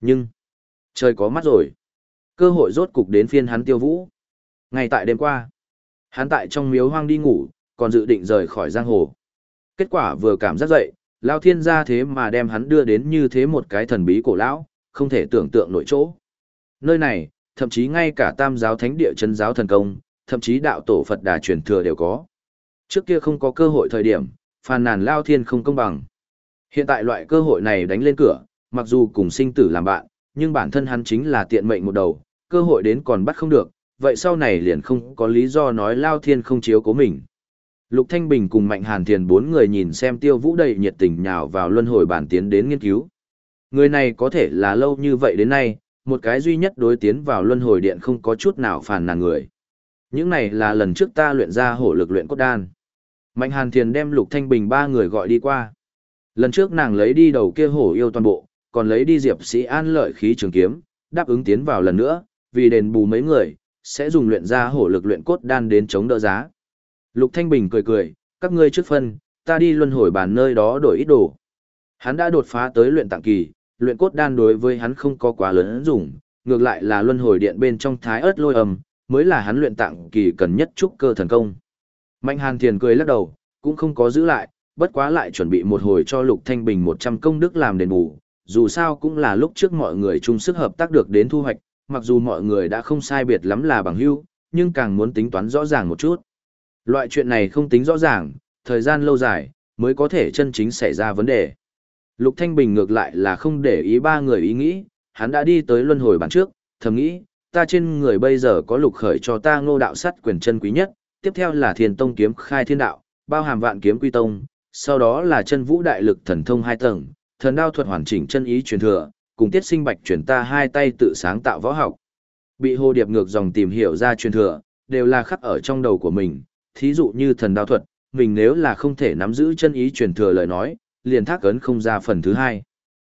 Nhưng, trời có mắt rồi. Cơ hội rốt cục đến phiên hắn tiêu vũ. Ngay tại đêm qua, hắn tại trong miếu hoang đi ngủ, còn dự định rời khỏi giang hồ. Kết quả vừa cảm giác dậy, Lao Thiên gia thế mà đem hắn đưa đến như thế một cái thần bí cổ lão, không thể tưởng tượng nổi chỗ. Nơi này, thậm chí ngay cả tam giáo thánh địa chân giáo thần công, thậm chí đạo tổ Phật đà truyền thừa đều có. Trước kia không có cơ hội thời điểm, phàn nàn Lao Thiên không công bằng. Hiện tại loại cơ hội này đánh lên cửa, mặc dù cùng sinh tử làm bạn, nhưng bản thân hắn chính là tiện mệnh một đầu, cơ hội đến còn bắt không được, vậy sau này liền không có lý do nói Lao Thiên không chiếu cố mình. Lục Thanh Bình cùng Mạnh Hàn Thiền bốn người nhìn xem tiêu vũ đầy nhiệt tình nhào vào luân hồi bản tiến đến nghiên cứu. Người này có thể là lâu như vậy đến nay, một cái duy nhất đối tiến vào luân hồi điện không có chút nào phản nàn người. Những này là lần trước ta luyện ra hổ lực luyện cốt đan. Mạnh Hàn Thiền đem Lục Thanh Bình ba người gọi đi qua. Lần trước nàng lấy đi đầu kia hổ yêu toàn bộ, còn lấy đi Diệp Sĩ An lợi khí trường kiếm, đáp ứng tiến vào lần nữa, vì đền bù mấy người, sẽ dùng luyện ra hổ lực luyện cốt đan đến chống đỡ giá. Lục Thanh Bình cười cười, các ngươi trước phân, ta đi luân hồi bàn nơi đó đổi ít đồ. Hắn đã đột phá tới luyện tạng kỳ, luyện cốt đan đối với hắn không có quá lớn dùng, ngược lại là luân hồi điện bên trong thái ớt lôi ầm, mới là hắn luyện tạng kỳ cần nhất trúc cơ thần công. Mạnh Hàn Thiền cười lắc đầu, cũng không có giữ lại, bất quá lại chuẩn bị một hồi cho Lục Thanh Bình 100 công đức làm đền bù, dù sao cũng là lúc trước mọi người chung sức hợp tác được đến thu hoạch, mặc dù mọi người đã không sai biệt lắm là bằng hữu, nhưng càng muốn tính toán rõ ràng một chút. Loại chuyện này không tính rõ ràng, thời gian lâu dài, mới có thể chân chính xảy ra vấn đề. Lục Thanh Bình ngược lại là không để ý ba người ý nghĩ, hắn đã đi tới luân hồi bản trước, thầm nghĩ, ta trên người bây giờ có lục khởi cho ta ngô đạo sắt quyền chân quý nhất, tiếp theo là thiền tông kiếm khai thiên đạo, bao hàm vạn kiếm quy tông, sau đó là chân vũ đại lực thần thông hai tầng, thần đao thuật hoàn chỉnh chân ý truyền thừa, cùng tiết sinh bạch truyền ta hai tay tự sáng tạo võ học. Bị hồ điệp ngược dòng tìm hiểu ra truyền thừa, đều là khắc ở trong đầu của mình, thí dụ như thần đao thuật, mình nếu là không thể nắm giữ chân ý truyền thừa lời nói, liền thác ấn không ra phần thứ hai.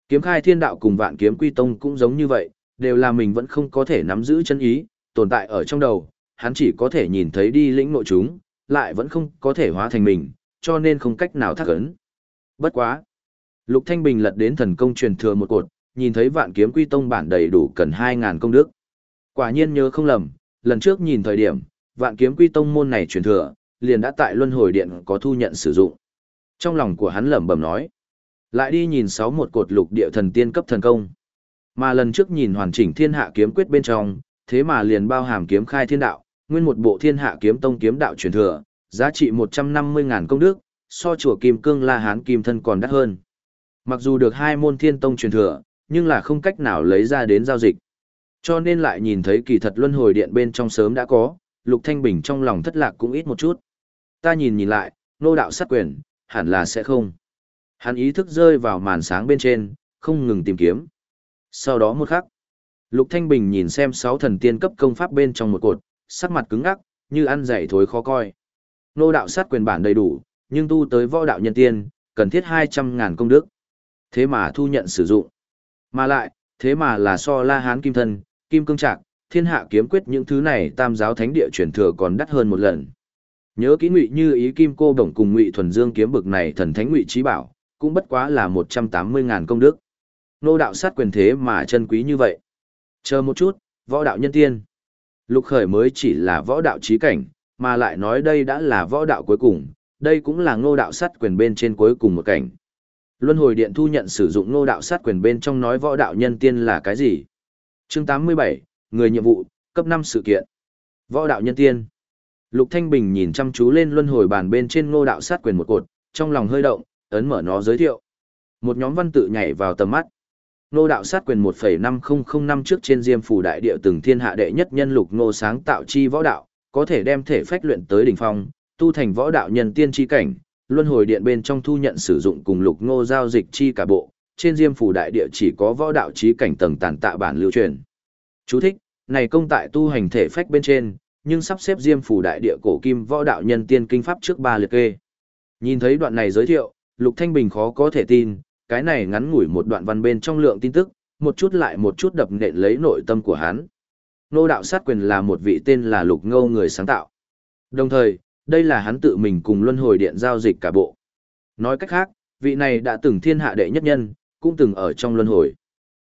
Kiếm khai thiên đạo cùng vạn kiếm quy tông cũng giống như vậy, đều là mình vẫn không có thể nắm giữ chân ý, tồn tại ở trong đầu, hắn chỉ có thể nhìn thấy đi lĩnh nội chúng, lại vẫn không có thể hóa thành mình, cho nên không cách nào thác ấn. Bất quá. Lục Thanh Bình lật đến thần công truyền thừa một cột, nhìn thấy vạn kiếm quy tông bản đầy đủ cần 2.000 công đức. Quả nhiên nhớ không lầm, lần trước nhìn thời điểm, vạn kiếm quy tông môn này truyền thừa, liền đã tại luân hồi điện có thu nhận sử dụng. Trong lòng của hắn lẩm bẩm nói, lại đi nhìn sáu một cột lục địa thần tiên cấp thần công. Mà lần trước nhìn hoàn chỉnh thiên hạ kiếm quyết bên trong, thế mà liền bao hàm kiếm khai thiên đạo, nguyên một bộ thiên hạ kiếm tông kiếm đạo truyền thừa, giá trị 150.000 công đức, so chùa kim cương la hán kim thân còn đắt hơn. Mặc dù được hai môn thiên tông truyền thừa, nhưng là không cách nào lấy ra đến giao dịch. Cho nên lại nhìn thấy kỳ thật luân hồi điện bên trong sớm đã có, Lục Thanh Bình trong lòng thất lạc cũng ít một chút. Ta nhìn nhìn lại, nô đạo sát quyền, hẳn là sẽ không. Hắn ý thức rơi vào màn sáng bên trên, không ngừng tìm kiếm. Sau đó một khắc, Lục Thanh Bình nhìn xem sáu thần tiên cấp công pháp bên trong một cột, sắc mặt cứng ngắc, như ăn dày thối khó coi. Nô đạo sát quyền bản đầy đủ, nhưng tu tới võ đạo nhân tiên, cần thiết 200.000 công đức. Thế mà thu nhận sử dụng. Mà lại, thế mà là so la hán kim thân, kim cương trạc, thiên hạ kiếm quyết những thứ này tam giáo thánh địa truyền thừa còn đắt hơn một lần. Nhớ kỹ ngụy như ý kim cô đồng cùng ngụy thuần dương kiếm bực này thần thánh ngụy trí bảo, cũng bất quá là một trăm tám mươi ngàn công đức. Nô đạo sát quyền thế mà chân quý như vậy. Chờ một chút, võ đạo nhân tiên. Lục khởi mới chỉ là võ đạo trí cảnh, mà lại nói đây đã là võ đạo cuối cùng, đây cũng là ngô đạo sát quyền bên trên cuối cùng một cảnh. Luân hồi điện thu nhận sử dụng ngô đạo sát quyền bên trong nói võ đạo nhân tiên là cái gì? Chương tám mươi bảy người nhiệm vụ, cấp 5 sự kiện. Võ đạo nhân tiên. Lục Thanh Bình nhìn chăm chú lên luân hồi bàn bên trên ngô đạo sát quyền một cột, trong lòng hơi động, ấn mở nó giới thiệu. Một nhóm văn tự nhảy vào tầm mắt. Ngô đạo sát quyền 1.5005 năm trước trên diêm phủ đại địa từng thiên hạ đệ nhất nhân lục ngô sáng tạo chi võ đạo, có thể đem thể phách luyện tới đỉnh phong, tu thành võ đạo nhân tiên chi cảnh, luân hồi điện bên trong thu nhận sử dụng cùng lục ngô giao dịch chi cả bộ, trên diêm phủ đại địa chỉ có võ đạo trí cảnh tầng tàn tạ bản lưu truyền. Chú thích, này công tại tu hành thể phách bên trên, nhưng sắp xếp diêm phủ đại địa cổ kim võ đạo nhân tiên kinh pháp trước ba liệt kê. Nhìn thấy đoạn này giới thiệu, Lục Thanh Bình khó có thể tin, cái này ngắn ngủi một đoạn văn bên trong lượng tin tức, một chút lại một chút đập nện lấy nội tâm của hắn. Nô đạo sát quyền là một vị tên là Lục Ngâu người sáng tạo. Đồng thời, đây là hắn tự mình cùng luân hồi điện giao dịch cả bộ. Nói cách khác, vị này đã từng thiên hạ đệ nhất nhân, cũng từng ở trong luân hồi.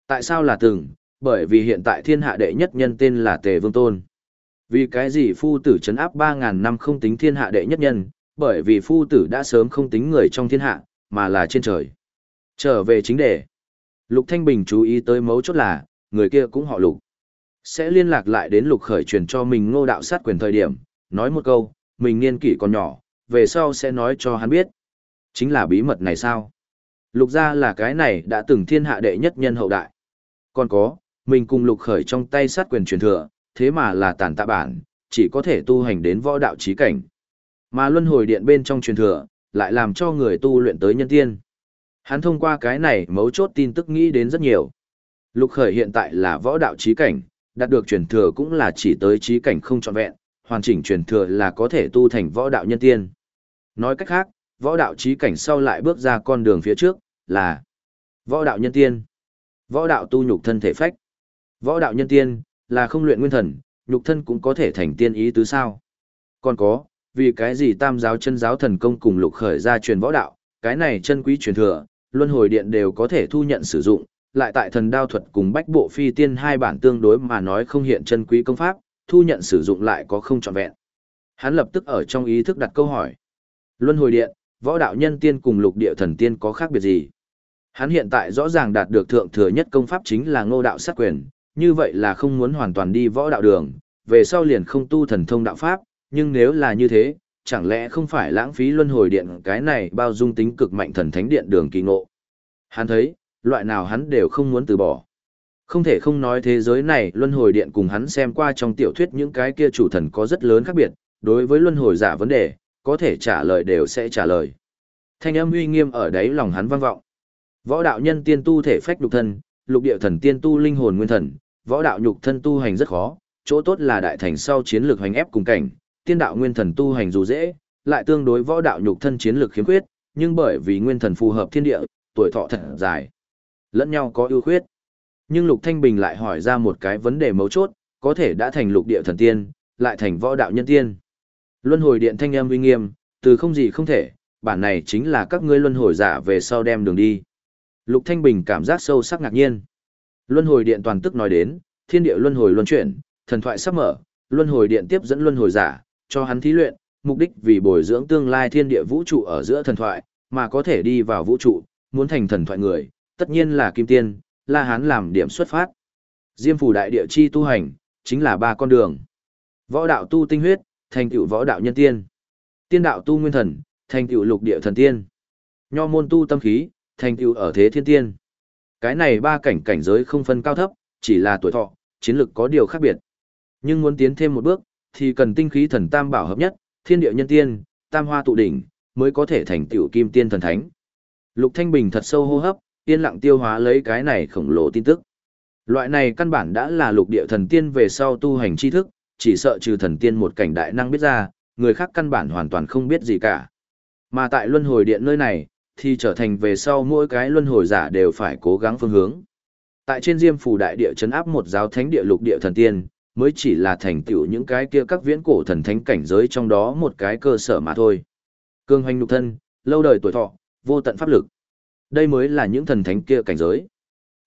Tại sao là từng? Bởi vì hiện tại thiên hạ đệ nhất nhân tên là Tề Vương Tôn. Vì cái gì phu tử chấn áp 3.000 năm không tính thiên hạ đệ nhất nhân, bởi vì phu tử đã sớm không tính người trong thiên hạ, mà là trên trời. Trở về chính đề. Lục Thanh Bình chú ý tới mấu chốt là, người kia cũng họ Lục. Sẽ liên lạc lại đến Lục khởi truyền cho mình ngô đạo sát quyền thời điểm, nói một câu, mình niên kỷ còn nhỏ, về sau sẽ nói cho hắn biết. Chính là bí mật này sao? Lục gia là cái này đã từng thiên hạ đệ nhất nhân hậu đại. Còn có, mình cùng lục khởi trong tay sát quyền truyền thừa, thế mà là tàn tạ bản, chỉ có thể tu hành đến võ đạo trí cảnh. Mà luân hồi điện bên trong truyền thừa, lại làm cho người tu luyện tới nhân tiên. Hắn thông qua cái này mấu chốt tin tức nghĩ đến rất nhiều. Lục khởi hiện tại là võ đạo trí cảnh, đạt được truyền thừa cũng là chỉ tới trí cảnh không trọn vẹn, hoàn chỉnh truyền thừa là có thể tu thành võ đạo nhân tiên. Nói cách khác, võ đạo trí cảnh sau lại bước ra con đường phía trước, là võ đạo nhân tiên. Võ đạo tu nhục thân thể phách. Võ đạo nhân tiên, là không luyện nguyên thần, nhục thân cũng có thể thành tiên ý tứ sao. Còn có, vì cái gì tam giáo chân giáo thần công cùng lục khởi ra truyền võ đạo, cái này chân quý truyền thừa, luân hồi điện đều có thể thu nhận sử dụng, lại tại thần đao thuật cùng bách bộ phi tiên hai bản tương đối mà nói không hiện chân quý công pháp, thu nhận sử dụng lại có không trọn vẹn. Hắn lập tức ở trong ý thức đặt câu hỏi. Luân hồi điện, võ đạo nhân tiên cùng lục địa thần tiên có khác biệt gì? Hắn hiện tại rõ ràng đạt được thượng thừa nhất công pháp chính là ngô đạo sát quyền, như vậy là không muốn hoàn toàn đi võ đạo đường, về sau liền không tu thần thông đạo pháp, nhưng nếu là như thế, chẳng lẽ không phải lãng phí luân hồi điện cái này bao dung tính cực mạnh thần thánh điện đường kỳ ngộ. Hắn thấy, loại nào hắn đều không muốn từ bỏ. Không thể không nói thế giới này luân hồi điện cùng hắn xem qua trong tiểu thuyết những cái kia chủ thần có rất lớn khác biệt, đối với luân hồi giả vấn đề, có thể trả lời đều sẽ trả lời. Thanh âm uy nghiêm ở đấy lòng hắn vang vọng. Võ đạo nhân tiên tu thể phách lục thân, lục địa thần tiên tu linh hồn nguyên thần, võ đạo nhục thân tu hành rất khó, chỗ tốt là đại thành sau chiến lược hành ép cùng cảnh, tiên đạo nguyên thần tu hành dù dễ, lại tương đối võ đạo nhục thân chiến lược khiếm khuyết, nhưng bởi vì nguyên thần phù hợp thiên địa, tuổi thọ thật dài, lẫn nhau có ưu khuyết. Nhưng Lục Thanh Bình lại hỏi ra một cái vấn đề mấu chốt, có thể đã thành lục địa thần tiên, lại thành võ đạo nhân tiên. Luân hồi điện thanh âm uy nghiêm, từ không gì không thể, bản này chính là các ngươi luân hồi giả về sau đem đường đi. Lục Thanh Bình cảm giác sâu sắc ngạc nhiên. Luân hồi điện toàn tức nói đến, thiên địa luân hồi luân chuyển, thần thoại sắp mở, luân hồi điện tiếp dẫn luân hồi giả, cho hắn thí luyện, mục đích vì bồi dưỡng tương lai thiên địa vũ trụ ở giữa thần thoại, mà có thể đi vào vũ trụ, muốn thành thần thoại người, tất nhiên là kim tiên, La Hán làm điểm xuất phát. Diêm phủ đại địa chi tu hành, chính là ba con đường. Võ đạo tu tinh huyết, thành tựu võ đạo nhân tiên. Tiên đạo tu nguyên thần, thành tựu lục địa thần tiên. Nho môn tu tâm khí, thành tựu ở thế thiên tiên. Cái này ba cảnh cảnh giới không phân cao thấp, chỉ là tuổi thọ, chiến lực có điều khác biệt. Nhưng muốn tiến thêm một bước, thì cần tinh khí thần tam bảo hợp nhất, thiên địa nhân tiên, tam hoa tụ đỉnh, mới có thể thành tựu kim tiên thần thánh. Lục Thanh Bình thật sâu hô hấp, yên lặng tiêu hóa lấy cái này khổng lồ tin tức. Loại này căn bản đã là lục địa thần tiên về sau tu hành tri thức, chỉ sợ trừ thần tiên một cảnh đại năng biết ra, người khác căn bản hoàn toàn không biết gì cả. Mà tại luân hồi điện nơi này, thì trở thành về sau mỗi cái luân hồi giả đều phải cố gắng phương hướng. Tại trên Diêm phủ đại địa chấn áp một giáo thánh địa lục địa thần tiên, mới chỉ là thành tựu những cái kia các viễn cổ thần thánh cảnh giới trong đó một cái cơ sở mà thôi. Cương hoành nhục thân, lâu đời tuổi thọ, vô tận pháp lực. Đây mới là những thần thánh kia cảnh giới.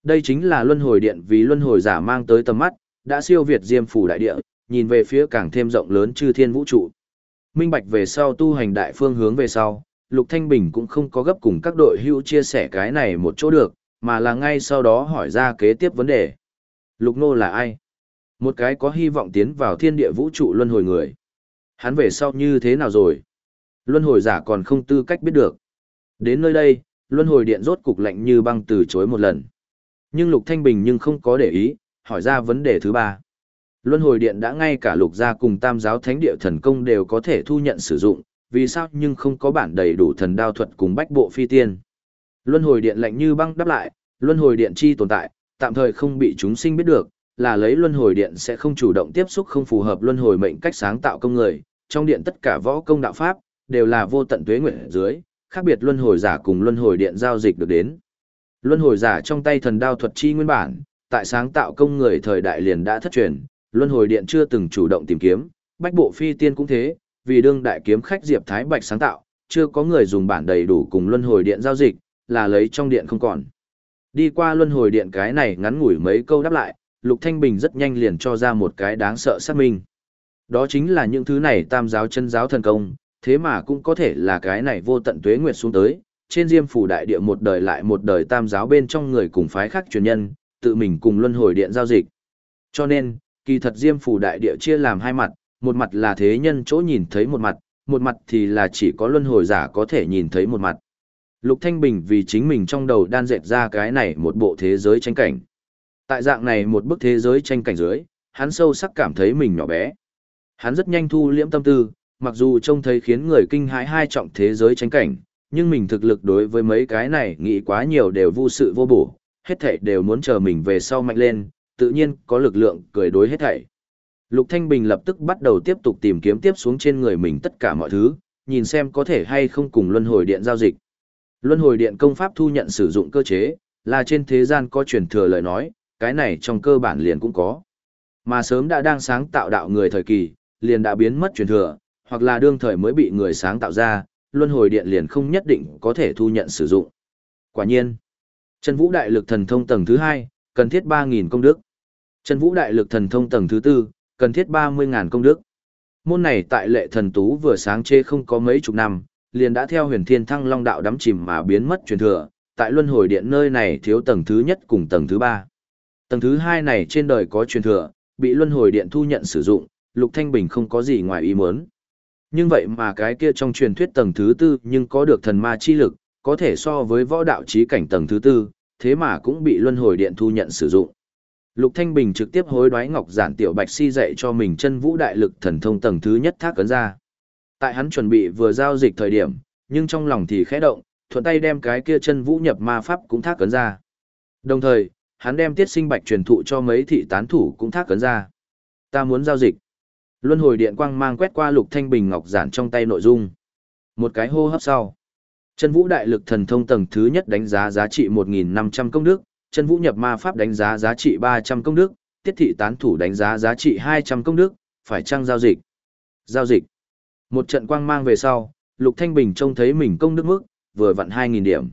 Đây chính là luân hồi điện vì luân hồi giả mang tới tầm mắt, đã siêu việt Diêm phủ đại địa, nhìn về phía càng thêm rộng lớn chư thiên vũ trụ. Minh bạch về sau tu hành đại phương hướng về sau, Lục Thanh Bình cũng không có gấp cùng các đội hữu chia sẻ cái này một chỗ được, mà là ngay sau đó hỏi ra kế tiếp vấn đề. Lục Nô là ai? Một cái có hy vọng tiến vào thiên địa vũ trụ luân hồi người. Hắn về sau như thế nào rồi? Luân hồi giả còn không tư cách biết được. Đến nơi đây, luân hồi điện rốt cục lạnh như băng từ chối một lần. Nhưng Lục Thanh Bình nhưng không có để ý, hỏi ra vấn đề thứ ba. Luân hồi điện đã ngay cả lục gia cùng tam giáo thánh địa thần công đều có thể thu nhận sử dụng, vì sao nhưng không có bản đầy đủ thần đao thuật cùng bách bộ phi tiên. Luân hồi điện lạnh như băng đáp lại, luân hồi điện chi tồn tại, tạm thời không bị chúng sinh biết được, là lấy luân hồi điện sẽ không chủ động tiếp xúc không phù hợp luân hồi mệnh cách sáng tạo công người, trong điện tất cả võ công đạo pháp đều là vô tận tuế nguyện dưới, khác biệt luân hồi giả cùng luân hồi điện giao dịch được đến. Luân hồi giả trong tay thần đao thuật chi nguyên bản, tại sáng tạo công người thời đại liền đã thất truyền, luân hồi điện chưa từng chủ động tìm kiếm, bách bộ phi tiên cũng thế, vì đương đại kiếm khách Diệp Thái Bạch sáng tạo, chưa có người dùng bản đầy đủ cùng luân hồi điện giao dịch, là lấy trong điện không còn. Đi qua luân hồi điện cái này ngắn ngủi mấy câu đáp lại, Lục Thanh Bình rất nhanh liền cho ra một cái đáng sợ xác minh. Đó chính là những thứ này tam giáo chân giáo thần công, thế mà cũng có thể là cái này vô tận tuế nguyệt xuống tới, trên diêm phủ đại địa một đời lại một đời tam giáo bên trong người cùng phái khác truyền nhân, tự mình cùng luân hồi điện giao dịch. Cho nên, kỳ thật diêm phủ đại địa chia làm hai mặt, một mặt là thế nhân chỗ nhìn thấy một mặt, một mặt thì là chỉ có luân hồi giả có thể nhìn thấy một mặt. Lục Thanh Bình vì chính mình trong đầu đan dệt ra cái này một bộ thế giới tranh cảnh. Tại dạng này một bức thế giới tranh cảnh dưới, hắn sâu sắc cảm thấy mình nhỏ bé. Hắn rất nhanh thu liễm tâm tư, mặc dù trông thấy khiến người kinh hãi hai trọng thế giới tránh cảnh, nhưng mình thực lực đối với mấy cái này nghĩ quá nhiều đều vô sự vô bổ, hết thảy đều muốn chờ mình về sau mạnh lên, tự nhiên có lực lượng cười đối hết thảy. Lục Thanh Bình lập tức bắt đầu tiếp tục tìm kiếm tiếp xuống trên người mình tất cả mọi thứ, nhìn xem có thể hay không cùng luân hồi điện giao dịch. Luân hồi điện công pháp thu nhận sử dụng cơ chế, là trên thế gian có truyền thừa lời nói, cái này trong cơ bản liền cũng có. Mà sớm đã đang sáng tạo đạo người thời kỳ, liền đã biến mất truyền thừa, hoặc là đương thời mới bị người sáng tạo ra, luân hồi điện liền không nhất định có thể thu nhận sử dụng. Quả nhiên, chân vũ đại lực thần thông tầng thứ 2, cần thiết 3.000 công đức. Chân vũ đại lực thần thông tầng thứ 4, cần thiết 30.000 công đức. Môn này tại lệ thần tú vừa sáng chế không có mấy chục năm, liền đã theo huyền thiên thăng long đạo đắm chìm mà biến mất truyền thừa, tại luân hồi điện nơi này thiếu tầng thứ nhất cùng tầng thứ ba. Tầng thứ hai này trên đời có truyền thừa, bị luân hồi điện thu nhận sử dụng, Lục Thanh Bình không có gì ngoài ý muốn. Nhưng vậy mà cái kia trong truyền thuyết tầng thứ tư nhưng có được thần ma chi lực, có thể so với võ đạo trí cảnh tầng thứ tư, thế mà cũng bị luân hồi điện thu nhận sử dụng. Lục Thanh Bình trực tiếp hối đoái Ngọc Giản Tiểu Bạch Si dạy cho mình chân vũ đại lực thần thông tầng thứ nhất thác cấn ra. Tại hắn chuẩn bị vừa giao dịch thời điểm, nhưng trong lòng thì khẽ động, thuận tay đem cái kia chân vũ nhập ma pháp cũng thác cấn ra. Đồng thời, hắn đem tiết sinh bạch truyền thụ cho mấy thị tán thủ cũng thác cấn ra. Ta muốn giao dịch. Luân hồi điện quang mang quét qua lục thanh bình ngọc giản trong tay nội dung. Một cái hô hấp sau. Chân vũ đại lực thần thông tầng thứ nhất đánh giá giá trị 1.500 công đức, chân vũ nhập ma pháp đánh giá giá trị 300 công đức, tiết thị tán thủ đánh giá giá trị 200 công đức, phải chăng giao dịch? Giao dịch. Một trận quang mang về sau, Lục Thanh Bình trông thấy mình công đức mức, vừa vặn 2.000 điểm.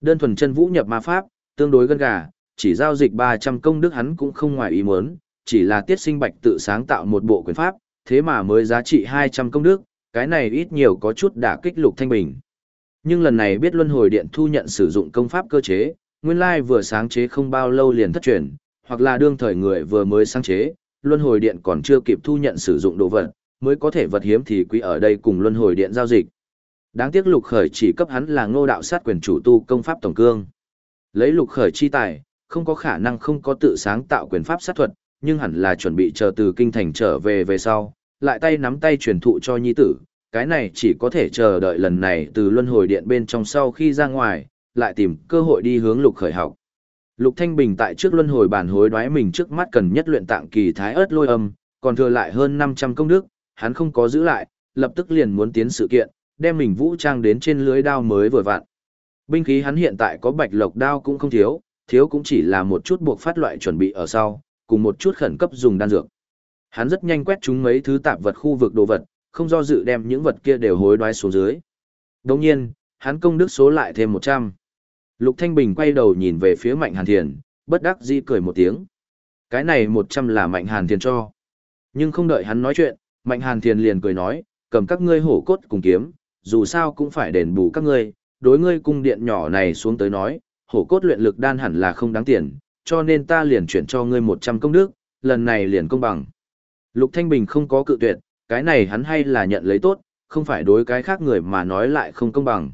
Đơn thuần chân vũ nhập ma pháp, tương đối gần gà, chỉ giao dịch 300 công đức hắn cũng không ngoài ý muốn, chỉ là tiết sinh bạch tự sáng tạo một bộ quyền pháp, thế mà mới giá trị 200 công đức, cái này ít nhiều có chút đả kích Lục Thanh Bình. Nhưng lần này biết luân hồi điện thu nhận sử dụng công pháp cơ chế, nguyên lai vừa sáng chế không bao lâu liền thất truyền, hoặc là đương thời người vừa mới sáng chế, luân hồi điện còn chưa kịp thu nhận sử dụng đồ vật, mới có thể vật hiếm thì quý ở đây cùng luân hồi điện giao dịch. Đáng tiếc lục khởi chỉ cấp hắn là ngô đạo sát quyền chủ tu công pháp tổng cương. Lấy lục khởi chi tài, không có khả năng không có tự sáng tạo quyền pháp sát thuật, nhưng hẳn là chuẩn bị chờ từ kinh thành trở về về sau, lại tay nắm tay truyền thụ cho nhi tử, cái này chỉ có thể chờ đợi lần này từ luân hồi điện bên trong sau khi ra ngoài, lại tìm cơ hội đi hướng lục khởi học. Lục Thanh Bình tại trước luân hồi bản hối đoái mình trước mắt cần nhất luyện tạng kỳ thái ớt lôi âm, còn thừa lại hơn 500 công đức, hắn không có giữ lại, lập tức liền muốn tiến sự kiện, đem mình vũ trang đến trên lưới đao mới vừa vặn. Binh khí hắn hiện tại có bạch lộc đao cũng không thiếu, thiếu cũng chỉ là một chút buộc phát loại chuẩn bị ở sau, cùng một chút khẩn cấp dùng đan dược. Hắn rất nhanh quét chúng mấy thứ tạp vật khu vực đồ vật, không do dự đem những vật kia đều hối đoái xuống dưới. Đồng nhiên, hắn công đức số lại thêm 100. Lục Thanh Bình quay đầu nhìn về phía Mạnh Hàn Thiền, bất đắc dĩ cười một tiếng. Cái này 100 là Mạnh Hàn Thiền cho. Nhưng không đợi hắn nói chuyện, Mạnh Hàn Thiền liền cười nói, cầm các ngươi hổ cốt cùng kiếm, dù sao cũng phải đền bù các ngươi, đối ngươi cung điện nhỏ này xuống tới nói, hổ cốt luyện lực đan hẳn là không đáng tiền, cho nên ta liền chuyển cho ngươi 100 công đức, lần này liền công bằng. Lục Thanh Bình không có cự tuyệt, cái này hắn hay là nhận lấy tốt, không phải đối cái khác người mà nói lại không công bằng.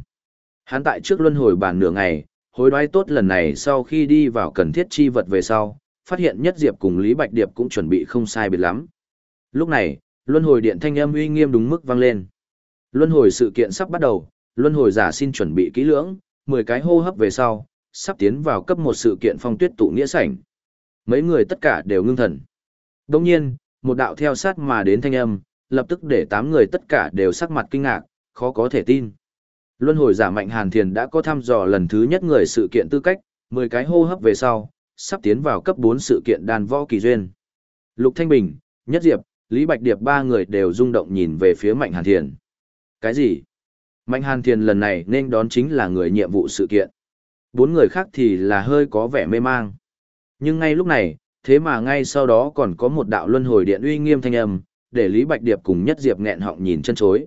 Hắn tại trước luân hồi bàn nửa ngày, hối đoái tốt lần này sau khi đi vào cần thiết chi vật về sau, phát hiện Nhất Diệp cùng Lý Bạch Điệp cũng chuẩn bị không sai biệt lắm. Lúc này, luân hồi điện thanh âm uy nghiêm đúng mức vang lên. Luân hồi sự kiện sắp bắt đầu, luân hồi giả xin chuẩn bị kỹ lưỡng, 10 cái hô hấp về sau, sắp tiến vào cấp một sự kiện phong tuyết tụ nghĩa sảnh. Mấy người tất cả đều ngưng thần. Đồng nhiên, một đạo theo sát mà đến thanh âm, lập tức để tám người tất cả đều sắc mặt kinh ngạc, khó có thể tin. Luân hồi giả mạnh Hàn Thiền đã có thăm dò lần thứ nhất người sự kiện tư cách, 10 cái hô hấp về sau, sắp tiến vào cấp 4 sự kiện đàn võ kỳ duyên. Lục Thanh Bình, Nhất Diệp, Lý Bạch Điệp ba người đều rung động nhìn về phía Mạnh Hàn Thiền. Cái gì? Mạnh Hàn Thiền lần này nên đón chính là người nhiệm vụ sự kiện. Bốn người khác thì là hơi có vẻ mê mang. Nhưng ngay lúc này, thế mà ngay sau đó còn có một đạo luân hồi điện uy nghiêm thanh âm, để Lý Bạch Điệp cùng Nhất Diệp nghẹn họng nhìn chân chối.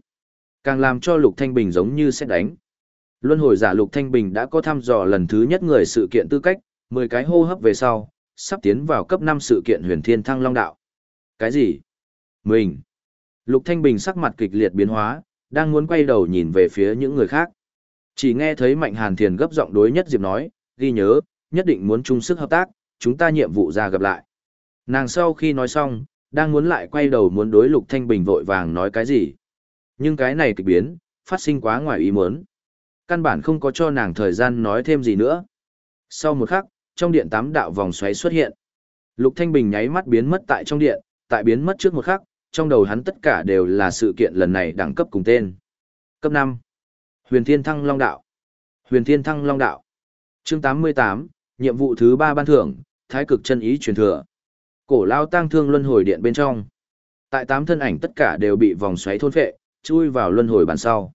Càng làm cho Lục Thanh Bình giống như sẽ đánh. Luân hồi giả Lục Thanh Bình đã có thăm dò lần thứ nhất người sự kiện tư cách, 10 cái hô hấp về sau, sắp tiến vào cấp 5 sự kiện huyền thiên thăng long đạo. Cái gì? Mình. Lục Thanh Bình sắc mặt kịch liệt biến hóa, đang muốn quay đầu nhìn về phía những người khác. Chỉ nghe thấy Mạnh Hàn Thiền gấp giọng đối nhất Diệp nói, ghi nhớ, nhất định muốn chung sức hợp tác, chúng ta nhiệm vụ ra gặp lại. Nàng sau khi nói xong, đang muốn lại quay đầu muốn đối Lục Thanh Bình vội vàng nói cái gì. Nhưng cái này kịch biến, phát sinh quá ngoài ý muốn. Căn bản không có cho nàng thời gian nói thêm gì nữa. Sau một khắc, trong điện tám đạo vòng xoáy xuất hiện. Lục Thanh Bình nháy mắt biến mất tại trong điện, tại biến mất trước một khắc, trong đầu hắn tất cả đều là sự kiện lần này đẳng cấp cùng tên. Cấp 5. Huyền Thiên Thăng Long Đạo. Huyền Thiên Thăng Long Đạo. Chương 88, nhiệm vụ thứ 3 ban thưởng, Thái cực chân ý truyền thừa. Cổ lao tang thương luân hồi điện bên trong. Tại tám thân ảnh tất cả đều bị vòng xoáy thôn phệ, chui vào luân hồi bàn sau.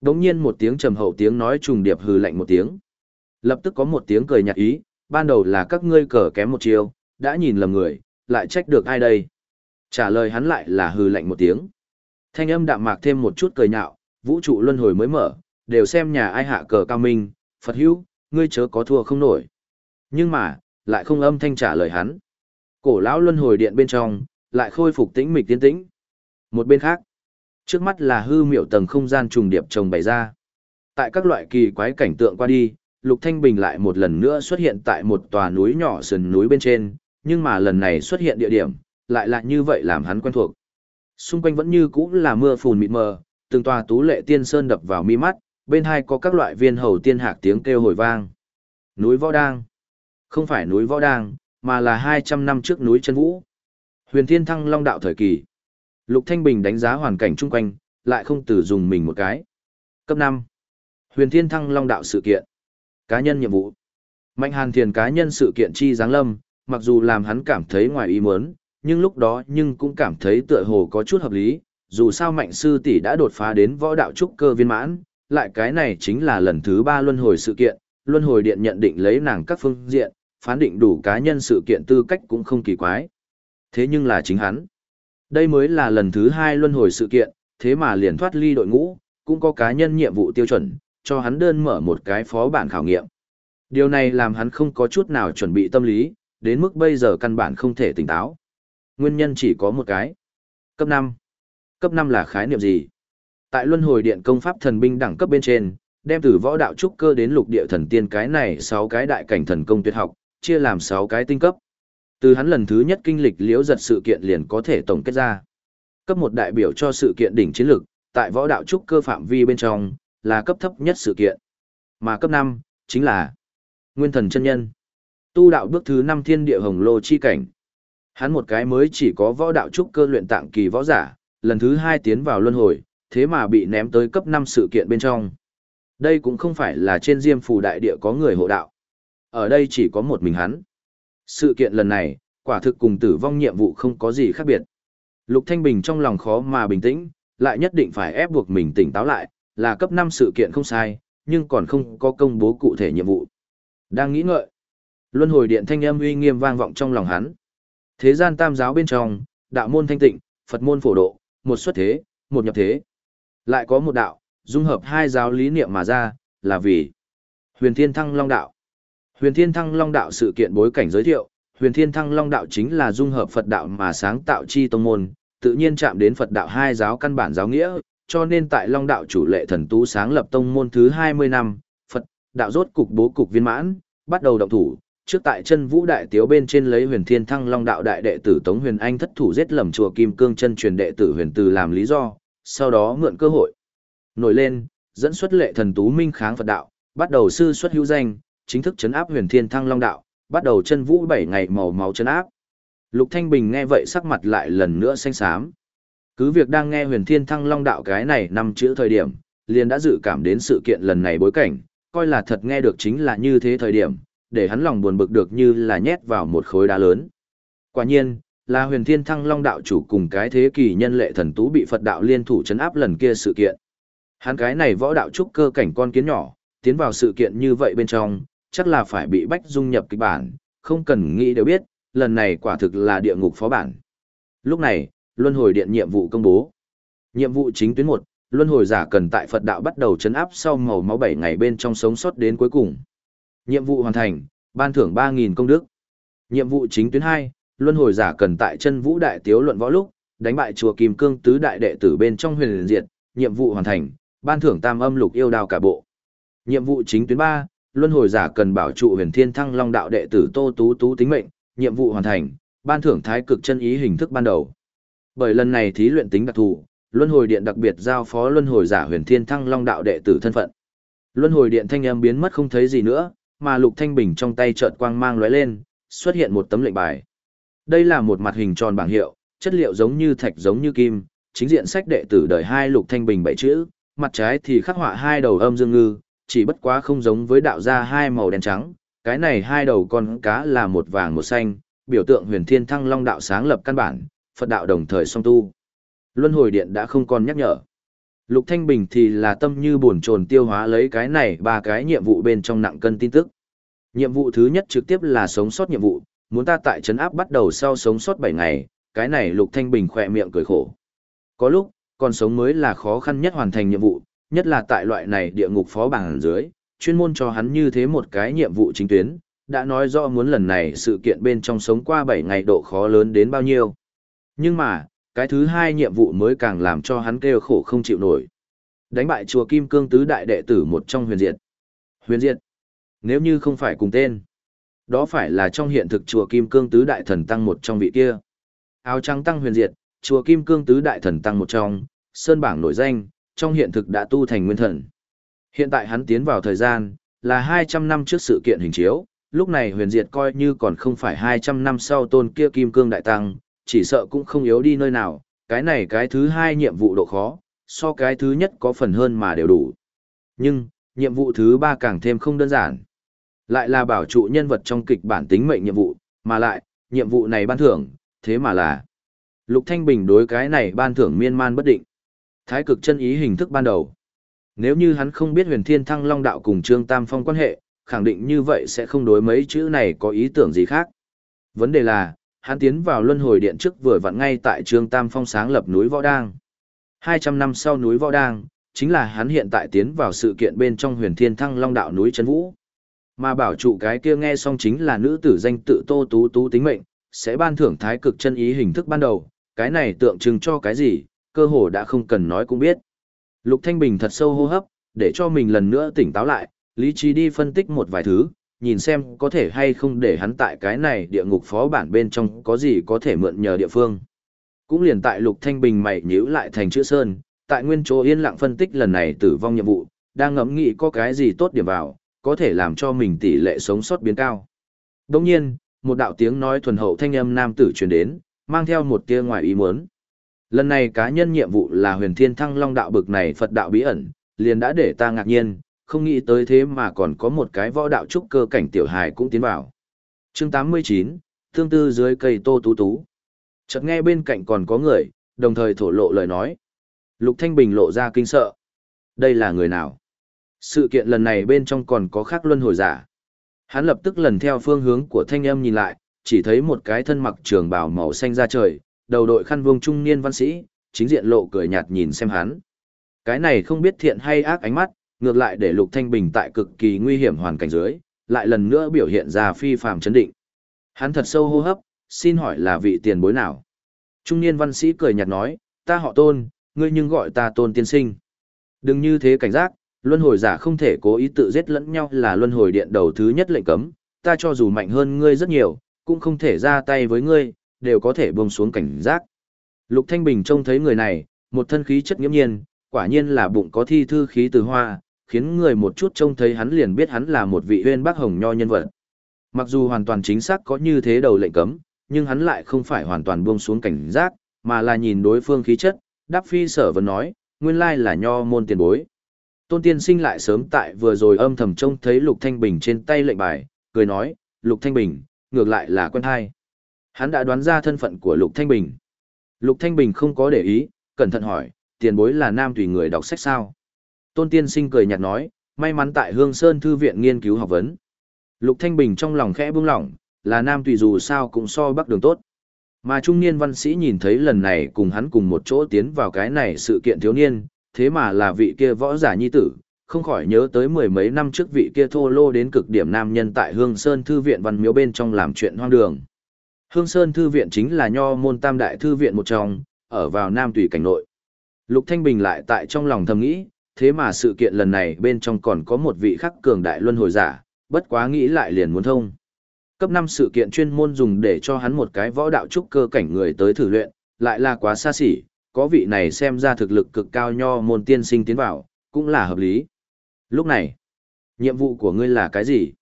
Đống nhiên một tiếng trầm hậu tiếng nói trùng điệp hừ lạnh một tiếng. Lập tức có một tiếng cười nhạt ý, ban đầu là các ngươi cờ kém một chiều, đã nhìn lầm người, lại trách được ai đây? Trả lời hắn lại là hừ lạnh một tiếng. Thanh âm đạm mạc thêm một chút cười nhạo, vũ trụ luân hồi mới mở, đều xem nhà ai hạ cờ cao minh, Phật hữu, ngươi chớ có thua không nổi. Nhưng mà, lại không âm thanh trả lời hắn. Cổ lão luân hồi điện bên trong, lại khôi phục tĩnh mịch tiến tĩnh. Một bên khác, trước mắt là hư miệu tầng không gian trùng điệp trồng bày ra. Tại các loại kỳ quái cảnh tượng qua đi, Lục Thanh Bình lại một lần nữa xuất hiện tại một tòa núi nhỏ sườn núi bên trên, nhưng mà lần này xuất hiện địa điểm, lại là như vậy làm hắn quen thuộc. Xung quanh vẫn như cũ là mưa phùn mịt mờ, từng tòa tú lệ tiên sơn đập vào mi mắt, bên hai có các loại viên hầu tiên hạc tiếng kêu hồi vang. Núi Võ Đang. Không phải núi Võ Đang, mà là 200 năm trước núi Chân Vũ. Huyền Thiên Thăng Long đạo thời kỳ. Lục Thanh Bình đánh giá hoàn cảnh chung quanh, lại không từ dùng mình một cái. Cấp 5. Huyền Thiên Thăng Long đạo sự kiện. Cá nhân nhiệm vụ. Mạnh Hàn Thiền cá nhân sự kiện chi giáng lâm, mặc dù làm hắn cảm thấy ngoài ý muốn, nhưng lúc đó nhưng cũng cảm thấy tựa hồ có chút hợp lý, dù sao mạnh sư tỷ đã đột phá đến võ đạo trúc cơ viên mãn, lại cái này chính là lần thứ ba luân hồi sự kiện, luân hồi điện nhận định lấy nàng các phương diện, phán định đủ cá nhân sự kiện tư cách cũng không kỳ quái. Thế nhưng là chính hắn. Đây mới là lần thứ hai luân hồi sự kiện, thế mà liền thoát ly đội ngũ, cũng có cá nhân nhiệm vụ tiêu chuẩn, cho hắn đơn mở một cái phó bản khảo nghiệm. Điều này làm hắn không có chút nào chuẩn bị tâm lý, đến mức bây giờ căn bản không thể tỉnh táo. Nguyên nhân chỉ có một cái. Cấp 5. Cấp 5 là khái niệm gì? Tại luân hồi điện công pháp thần binh đẳng cấp bên trên, đem từ võ đạo trúc cơ đến lục địa thần tiên cái này 6 cái đại cảnh thần công tuyệt học, chia làm 6 cái tinh cấp. Từ hắn lần thứ nhất kinh lịch liễu giật sự kiện liền có thể tổng kết ra. Cấp 1 đại biểu cho sự kiện đỉnh chiến lực, tại võ đạo trúc cơ phạm vi bên trong, là cấp thấp nhất sự kiện. Mà cấp 5, chính là Nguyên thần chân nhân. Tu đạo bước thứ 5 thiên địa hồng lô chi cảnh. Hắn một cái mới chỉ có võ đạo trúc cơ luyện tạng kỳ võ giả, lần thứ hai tiến vào luân hồi, thế mà bị ném tới cấp 5 sự kiện bên trong. Đây cũng không phải là trên diêm phù đại địa có người hộ đạo. Ở đây chỉ có một mình hắn. Sự kiện lần này, quả thực cùng tử vong nhiệm vụ không có gì khác biệt. Lục Thanh Bình trong lòng khó mà bình tĩnh, lại nhất định phải ép buộc mình tỉnh táo lại, là cấp 5 sự kiện không sai, nhưng còn không có công bố cụ thể nhiệm vụ. Đang nghĩ ngợi, luân hồi điện thanh âm uy nghiêm vang vọng trong lòng hắn. Thế gian tam giáo bên trong, đạo môn thanh tịnh, Phật môn phổ độ, một xuất thế, một nhập thế. Lại có một đạo, dung hợp hai giáo lý niệm mà ra, là vì Huyền Thiên Thăng Long Đạo. Huyền Thiên Thăng Long Đạo sự kiện bối cảnh giới thiệu, Huyền Thiên Thăng Long Đạo chính là dung hợp Phật đạo mà sáng tạo chi tông môn, tự nhiên chạm đến Phật đạo hai giáo căn bản giáo nghĩa, cho nên tại Long Đạo chủ lệ thần tú sáng lập tông môn thứ 20 năm, Phật đạo rốt cục bố cục viên mãn, bắt đầu động thủ, trước tại chân vũ đại tiếu bên trên lấy huyền thiên thăng long đạo đại đệ tử tống huyền anh thất thủ giết lầm chùa kim cương chân truyền đệ tử huyền từ làm lý do, sau đó mượn cơ hội. Nổi lên, dẫn xuất lệ thần tú minh kháng phật đạo, bắt đầu sư xuất hữu danh, chính thức chấn áp huyền thiên thăng long đạo, bắt đầu chân vũ bảy ngày màu máu chấn áp. Lục thanh bình nghe vậy sắc mặt lại lần nữa xanh xám. Cứ việc đang nghe huyền thiên thăng long đạo cái này năm chữ thời điểm, liền đã dự cảm đến sự kiện lần này bối cảnh, coi là thật nghe được chính là như thế thời điểm để hắn lòng buồn bực được như là nhét vào một khối đá lớn. Quả nhiên, là huyền thiên thăng long đạo chủ cùng cái thế kỷ nhân lệ thần tú bị Phật đạo liên thủ chấn áp lần kia sự kiện. Hắn cái này võ đạo trúc cơ cảnh con kiến nhỏ, tiến vào sự kiện như vậy bên trong, chắc là phải bị bách dung nhập kịch bản, không cần nghĩ đều biết, lần này quả thực là địa ngục phó bản. Lúc này, luân hồi điện nhiệm vụ công bố. Nhiệm vụ chính tuyến 1, luân hồi giả cần tại Phật đạo bắt đầu chấn áp sau màu máu 7 ngày bên trong sống sót đến cuối cùng. Nhiệm vụ hoàn thành, ban thưởng 3000 công đức. Nhiệm vụ chính tuyến 2, luân hồi giả cần tại chân vũ đại tiếu luận võ lúc, đánh bại chùa Kim Cương tứ đại đệ tử bên trong huyền diệt, nhiệm vụ hoàn thành, ban thưởng tam âm lục yêu đao cả bộ. Nhiệm vụ chính tuyến 3, luân hồi giả cần bảo trụ huyền thiên thăng long đạo đệ tử Tô Tú Tú tính mệnh, nhiệm vụ hoàn thành, ban thưởng thái cực chân ý hình thức ban đầu. Bởi lần này thí luyện tính đặc thù, luân hồi điện đặc biệt giao phó luân hồi giả huyền thiên thăng long đạo đệ tử thân phận. Luân hồi điện thanh âm biến mất không thấy gì nữa, mà Lục Thanh Bình trong tay chợt quang mang lóe lên, xuất hiện một tấm lệnh bài. Đây là một mặt hình tròn bảng hiệu, chất liệu giống như thạch giống như kim, chính diện sách đệ tử đời hai Lục Thanh Bình bảy chữ, mặt trái thì khắc họa hai đầu âm dương ngư, chỉ bất quá không giống với đạo gia hai màu đen trắng, cái này hai đầu con cá là một vàng một xanh, biểu tượng huyền thiên thăng long đạo sáng lập căn bản, Phật đạo đồng thời song tu. Luân hồi điện đã không còn nhắc nhở. Lục Thanh Bình thì là tâm như buồn trồn tiêu hóa lấy cái này ba cái nhiệm vụ bên trong nặng cân tin tức. Nhiệm vụ thứ nhất trực tiếp là sống sót nhiệm vụ, muốn ta tại trấn áp bắt đầu sau sống sót 7 ngày, cái này Lục Thanh Bình khỏe miệng cười khổ. Có lúc, còn sống mới là khó khăn nhất hoàn thành nhiệm vụ, nhất là tại loại này địa ngục phó bảng dưới, chuyên môn cho hắn như thế một cái nhiệm vụ chính tuyến, đã nói rõ muốn lần này sự kiện bên trong sống qua 7 ngày độ khó lớn đến bao nhiêu. Nhưng mà, cái thứ hai nhiệm vụ mới càng làm cho hắn kêu khổ không chịu nổi. Đánh bại chùa Kim Cương tứ đại đệ tử một trong huyền diệt. Huyền diệt. Nếu như không phải cùng tên, đó phải là trong hiện thực chùa Kim Cương tứ đại thần tăng một trong vị kia. Áo trắng tăng huyền diệt, chùa Kim Cương tứ đại thần tăng một trong, sơn bảng nổi danh, trong hiện thực đã tu thành nguyên thần. Hiện tại hắn tiến vào thời gian, là 200 năm trước sự kiện hình chiếu, lúc này huyền diệt coi như còn không phải 200 năm sau tôn kia kim cương đại tăng, chỉ sợ cũng không yếu đi nơi nào, cái này cái thứ hai nhiệm vụ độ khó, so cái thứ nhất có phần hơn mà đều đủ. Nhưng, nhiệm vụ thứ ba càng thêm không đơn giản. Lại là bảo trụ nhân vật trong kịch bản tính mệnh nhiệm vụ, mà lại, nhiệm vụ này ban thưởng, thế mà là. Lục Thanh Bình đối cái này ban thưởng miên man bất định. Thái cực chân ý hình thức ban đầu. Nếu như hắn không biết huyền thiên thăng long đạo cùng Trương Tam Phong quan hệ, khẳng định như vậy sẽ không đối mấy chữ này có ý tưởng gì khác. Vấn đề là, hắn tiến vào luân hồi điện trước vừa vặn ngay tại Trương Tam Phong sáng lập núi Võ Đang. 200 năm sau núi Võ Đang, chính là hắn hiện tại tiến vào sự kiện bên trong huyền thiên thăng long đạo núi Trấn Vũ. Mà bảo trụ cái kia nghe xong chính là nữ tử danh tự Tô Tú Tú tính mệnh, sẽ ban thưởng thái cực chân ý hình thức ban đầu, cái này tượng trưng cho cái gì, cơ hồ đã không cần nói cũng biết. Lục Thanh Bình thật sâu hô hấp, để cho mình lần nữa tỉnh táo lại, lý trí đi phân tích một vài thứ, nhìn xem có thể hay không để hắn tại cái này địa ngục phó bản bên trong có gì có thể mượn nhờ địa phương. Cũng liền tại Lục Thanh Bình mày nhíu lại thành chữ sơn, tại nguyên chỗ yên lặng phân tích lần này tử vong nhiệm vụ, đang ngẫm nghĩ có cái gì tốt điểm vào, có thể làm cho mình tỷ lệ sống sót biến cao. Đồng nhiên, một đạo tiếng nói thuần hậu thanh âm nam tử truyền đến, mang theo một tia ngoài ý muốn. Lần này cá nhân nhiệm vụ là huyền thiên thăng long đạo bực này Phật đạo bí ẩn, liền đã để ta ngạc nhiên, không nghĩ tới thế mà còn có một cái võ đạo trúc cơ cảnh tiểu hài cũng tiến vào. chương 89, thương tư dưới cây tô tú tú. Chợt nghe bên cạnh còn có người, đồng thời thổ lộ lời nói. Lục Thanh Bình lộ ra kinh sợ. Đây là người nào? Sự kiện lần này bên trong còn có khác luân hồi giả. Hắn lập tức lần theo phương hướng của thanh âm nhìn lại, chỉ thấy một cái thân mặc trường bào màu xanh ra trời, đầu đội khăn vuông trung niên văn sĩ, chính diện lộ cười nhạt nhìn xem hắn. Cái này không biết thiện hay ác ánh mắt, ngược lại để Lục Thanh Bình tại cực kỳ nguy hiểm hoàn cảnh dưới, lại lần nữa biểu hiện ra phi phàm chấn định. Hắn thật sâu hô hấp, xin hỏi là vị tiền bối nào? Trung niên văn sĩ cười nhạt nói, ta họ tôn, ngươi nhưng gọi ta tôn tiên sinh. Đừng như thế cảnh giác, luân hồi giả không thể cố ý tự giết lẫn nhau là luân hồi điện đầu thứ nhất lệnh cấm, ta cho dù mạnh hơn ngươi rất nhiều, cũng không thể ra tay với ngươi, đều có thể buông xuống cảnh giác. Lục Thanh Bình trông thấy người này, một thân khí chất nghiêm nhiên, quả nhiên là bụng có thi thư khí từ hoa, khiến người một chút trông thấy hắn liền biết hắn là một vị uyên bác hồng nho nhân vật. Mặc dù hoàn toàn chính xác có như thế đầu lệnh cấm, nhưng hắn lại không phải hoàn toàn buông xuống cảnh giác, mà là nhìn đối phương khí chất, đáp phi sở vẫn nói, nguyên lai là nho môn tiền bối. Tôn tiên sinh lại sớm tại vừa rồi âm thầm trông thấy Lục Thanh Bình trên tay lệnh bài, cười nói, Lục Thanh Bình, ngược lại là quen hai. Hắn đã đoán ra thân phận của Lục Thanh Bình. Lục Thanh Bình không có để ý, cẩn thận hỏi, tiền bối là nam tùy người đọc sách sao? Tôn tiên sinh cười nhạt nói, may mắn tại Hương Sơn Thư viện nghiên cứu học vấn. Lục Thanh Bình trong lòng khẽ buông lỏng, là nam tùy dù sao cũng so bắc đường tốt. Mà trung niên văn sĩ nhìn thấy lần này cùng hắn cùng một chỗ tiến vào cái này sự kiện thiếu niên, thế mà là vị kia võ giả nhi tử, không khỏi nhớ tới mười mấy năm trước vị kia thô lô đến cực điểm nam nhân tại Hương Sơn Thư viện văn miếu bên trong làm chuyện hoang đường. Hương Sơn Thư viện chính là nho môn tam đại thư viện một trong, ở vào Nam Tùy cảnh nội. Lục Thanh Bình lại tại trong lòng thầm nghĩ, thế mà sự kiện lần này bên trong còn có một vị khắc cường đại luân hồi giả, bất quá nghĩ lại liền muốn thông. Cấp 5 sự kiện chuyên môn dùng để cho hắn một cái võ đạo trúc cơ cảnh người tới thử luyện, lại là quá xa xỉ, có vị này xem ra thực lực cực cao nho môn tiên sinh tiến vào, cũng là hợp lý. Lúc này, nhiệm vụ của ngươi là cái gì?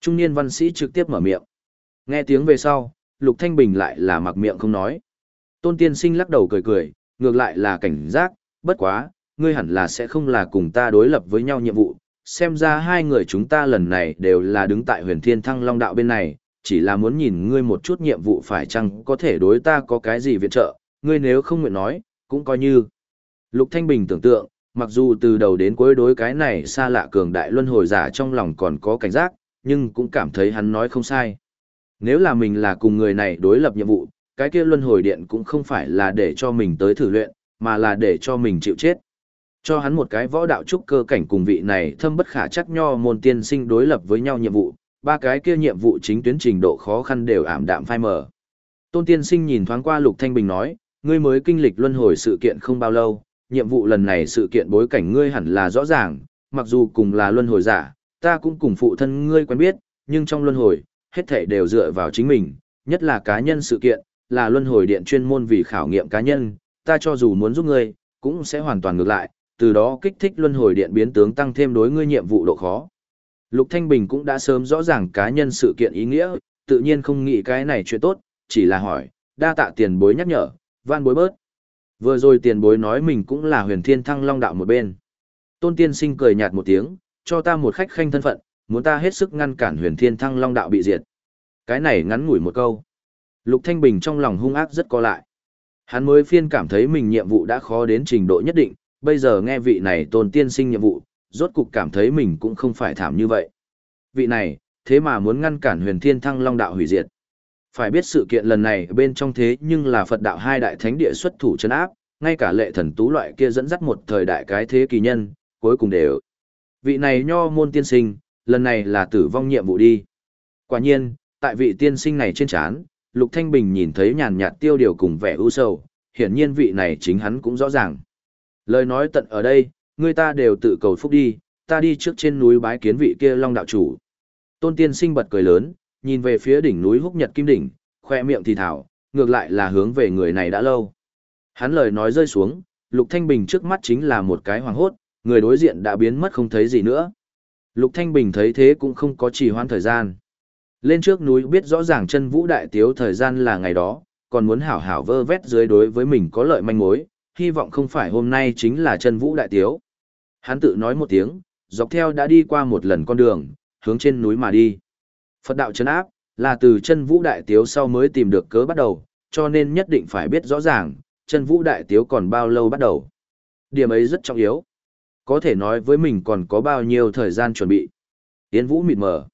Trung niên văn sĩ trực tiếp mở miệng. Nghe tiếng về sau, Lục Thanh Bình lại là mặc miệng không nói. Tôn tiên sinh lắc đầu cười cười, ngược lại là cảnh giác, bất quá, ngươi hẳn là sẽ không là cùng ta đối lập với nhau nhiệm vụ. Xem ra hai người chúng ta lần này đều là đứng tại huyền thiên thăng long đạo bên này, chỉ là muốn nhìn ngươi một chút nhiệm vụ phải chăng có thể đối ta có cái gì viện trợ, ngươi nếu không nguyện nói, cũng coi như. Lục Thanh Bình tưởng tượng, mặc dù từ đầu đến cuối đối cái này xa lạ cường đại luân hồi giả trong lòng còn có cảnh giác, nhưng cũng cảm thấy hắn nói không sai. Nếu là mình là cùng người này đối lập nhiệm vụ, cái kia luân hồi điện cũng không phải là để cho mình tới thử luyện, mà là để cho mình chịu chết. Cho hắn một cái võ đạo trúc cơ cảnh cùng vị này thâm bất khả chắc nho môn tiên sinh đối lập với nhau nhiệm vụ, ba cái kia nhiệm vụ chính tuyến trình độ khó khăn đều ảm đạm phai mờ. Tôn tiên sinh nhìn thoáng qua Lục Thanh Bình nói, ngươi mới kinh lịch luân hồi sự kiện không bao lâu, nhiệm vụ lần này sự kiện bối cảnh ngươi hẳn là rõ ràng, mặc dù cùng là luân hồi giả, ta cũng cùng phụ thân ngươi quen biết, nhưng trong luân hồi, hết thảy đều dựa vào chính mình, nhất là cá nhân sự kiện, là luân hồi điện chuyên môn vì khảo nghiệm cá nhân, ta cho dù muốn giúp ngươi, cũng sẽ hoàn toàn ngược lại, từ đó kích thích luân hồi điện biến tướng tăng thêm đối ngươi nhiệm vụ độ khó. Lục Thanh Bình cũng đã sớm rõ ràng cá nhân sự kiện ý nghĩa, tự nhiên không nghĩ cái này chuyện tốt, chỉ là hỏi, đa tạ tiền bối nhắc nhở, van bối bớt. Vừa rồi tiền bối nói mình cũng là huyền thiên thăng long đạo một bên. Tôn tiên sinh cười nhạt một tiếng, cho ta một khách khanh thân phận, muốn ta hết sức ngăn cản huyền thiên thăng long đạo bị diệt. Cái này ngắn ngủi một câu. Lục Thanh Bình trong lòng hung ác rất co lại. Hắn mới phiên cảm thấy mình nhiệm vụ đã khó đến trình độ nhất định, bây giờ nghe vị này tôn tiên sinh nhiệm vụ, rốt cục cảm thấy mình cũng không phải thảm như vậy. Vị này, thế mà muốn ngăn cản huyền thiên thăng long đạo hủy diệt. Phải biết sự kiện lần này bên trong thế nhưng là Phật đạo hai đại thánh địa xuất thủ chân áp, ngay cả lệ thần tú loại kia dẫn dắt một thời đại cái thế kỳ nhân, cuối cùng đều. Vị này nho môn tiên sinh, lần này là tử vong nhiệm vụ đi. Quả nhiên, tại vị tiên sinh này trên chán, Lục Thanh Bình nhìn thấy nhàn nhạt tiêu điều cùng vẻ ưu sầu, hiển nhiên vị này chính hắn cũng rõ ràng. Lời nói tận ở đây, người ta đều tự cầu phúc đi, ta đi trước trên núi bái kiến vị kia long đạo chủ. Tôn tiên sinh bật cười lớn, nhìn về phía đỉnh núi húc nhật kim đỉnh, khoe miệng thì thảo, ngược lại là hướng về người này đã lâu. Hắn lời nói rơi xuống, Lục Thanh Bình trước mắt chính là một cái hoàng hốt, người đối diện đã biến mất không thấy gì nữa. Lục Thanh Bình thấy thế cũng không có trì hoãn thời gian. Lên trước núi biết rõ ràng chân vũ đại tiếu thời gian là ngày đó, còn muốn hảo hảo vơ vét dưới đối với mình có lợi manh mối, hy vọng không phải hôm nay chính là chân vũ đại tiếu. Hắn tự nói một tiếng, dọc theo đã đi qua một lần con đường, hướng trên núi mà đi. Phật đạo chân áp, là từ chân vũ đại tiếu sau mới tìm được cớ bắt đầu, cho nên nhất định phải biết rõ ràng, chân vũ đại tiếu còn bao lâu bắt đầu. Điểm ấy rất trọng yếu. Có thể nói với mình còn có bao nhiêu thời gian chuẩn bị. Yến vũ mịt mờ.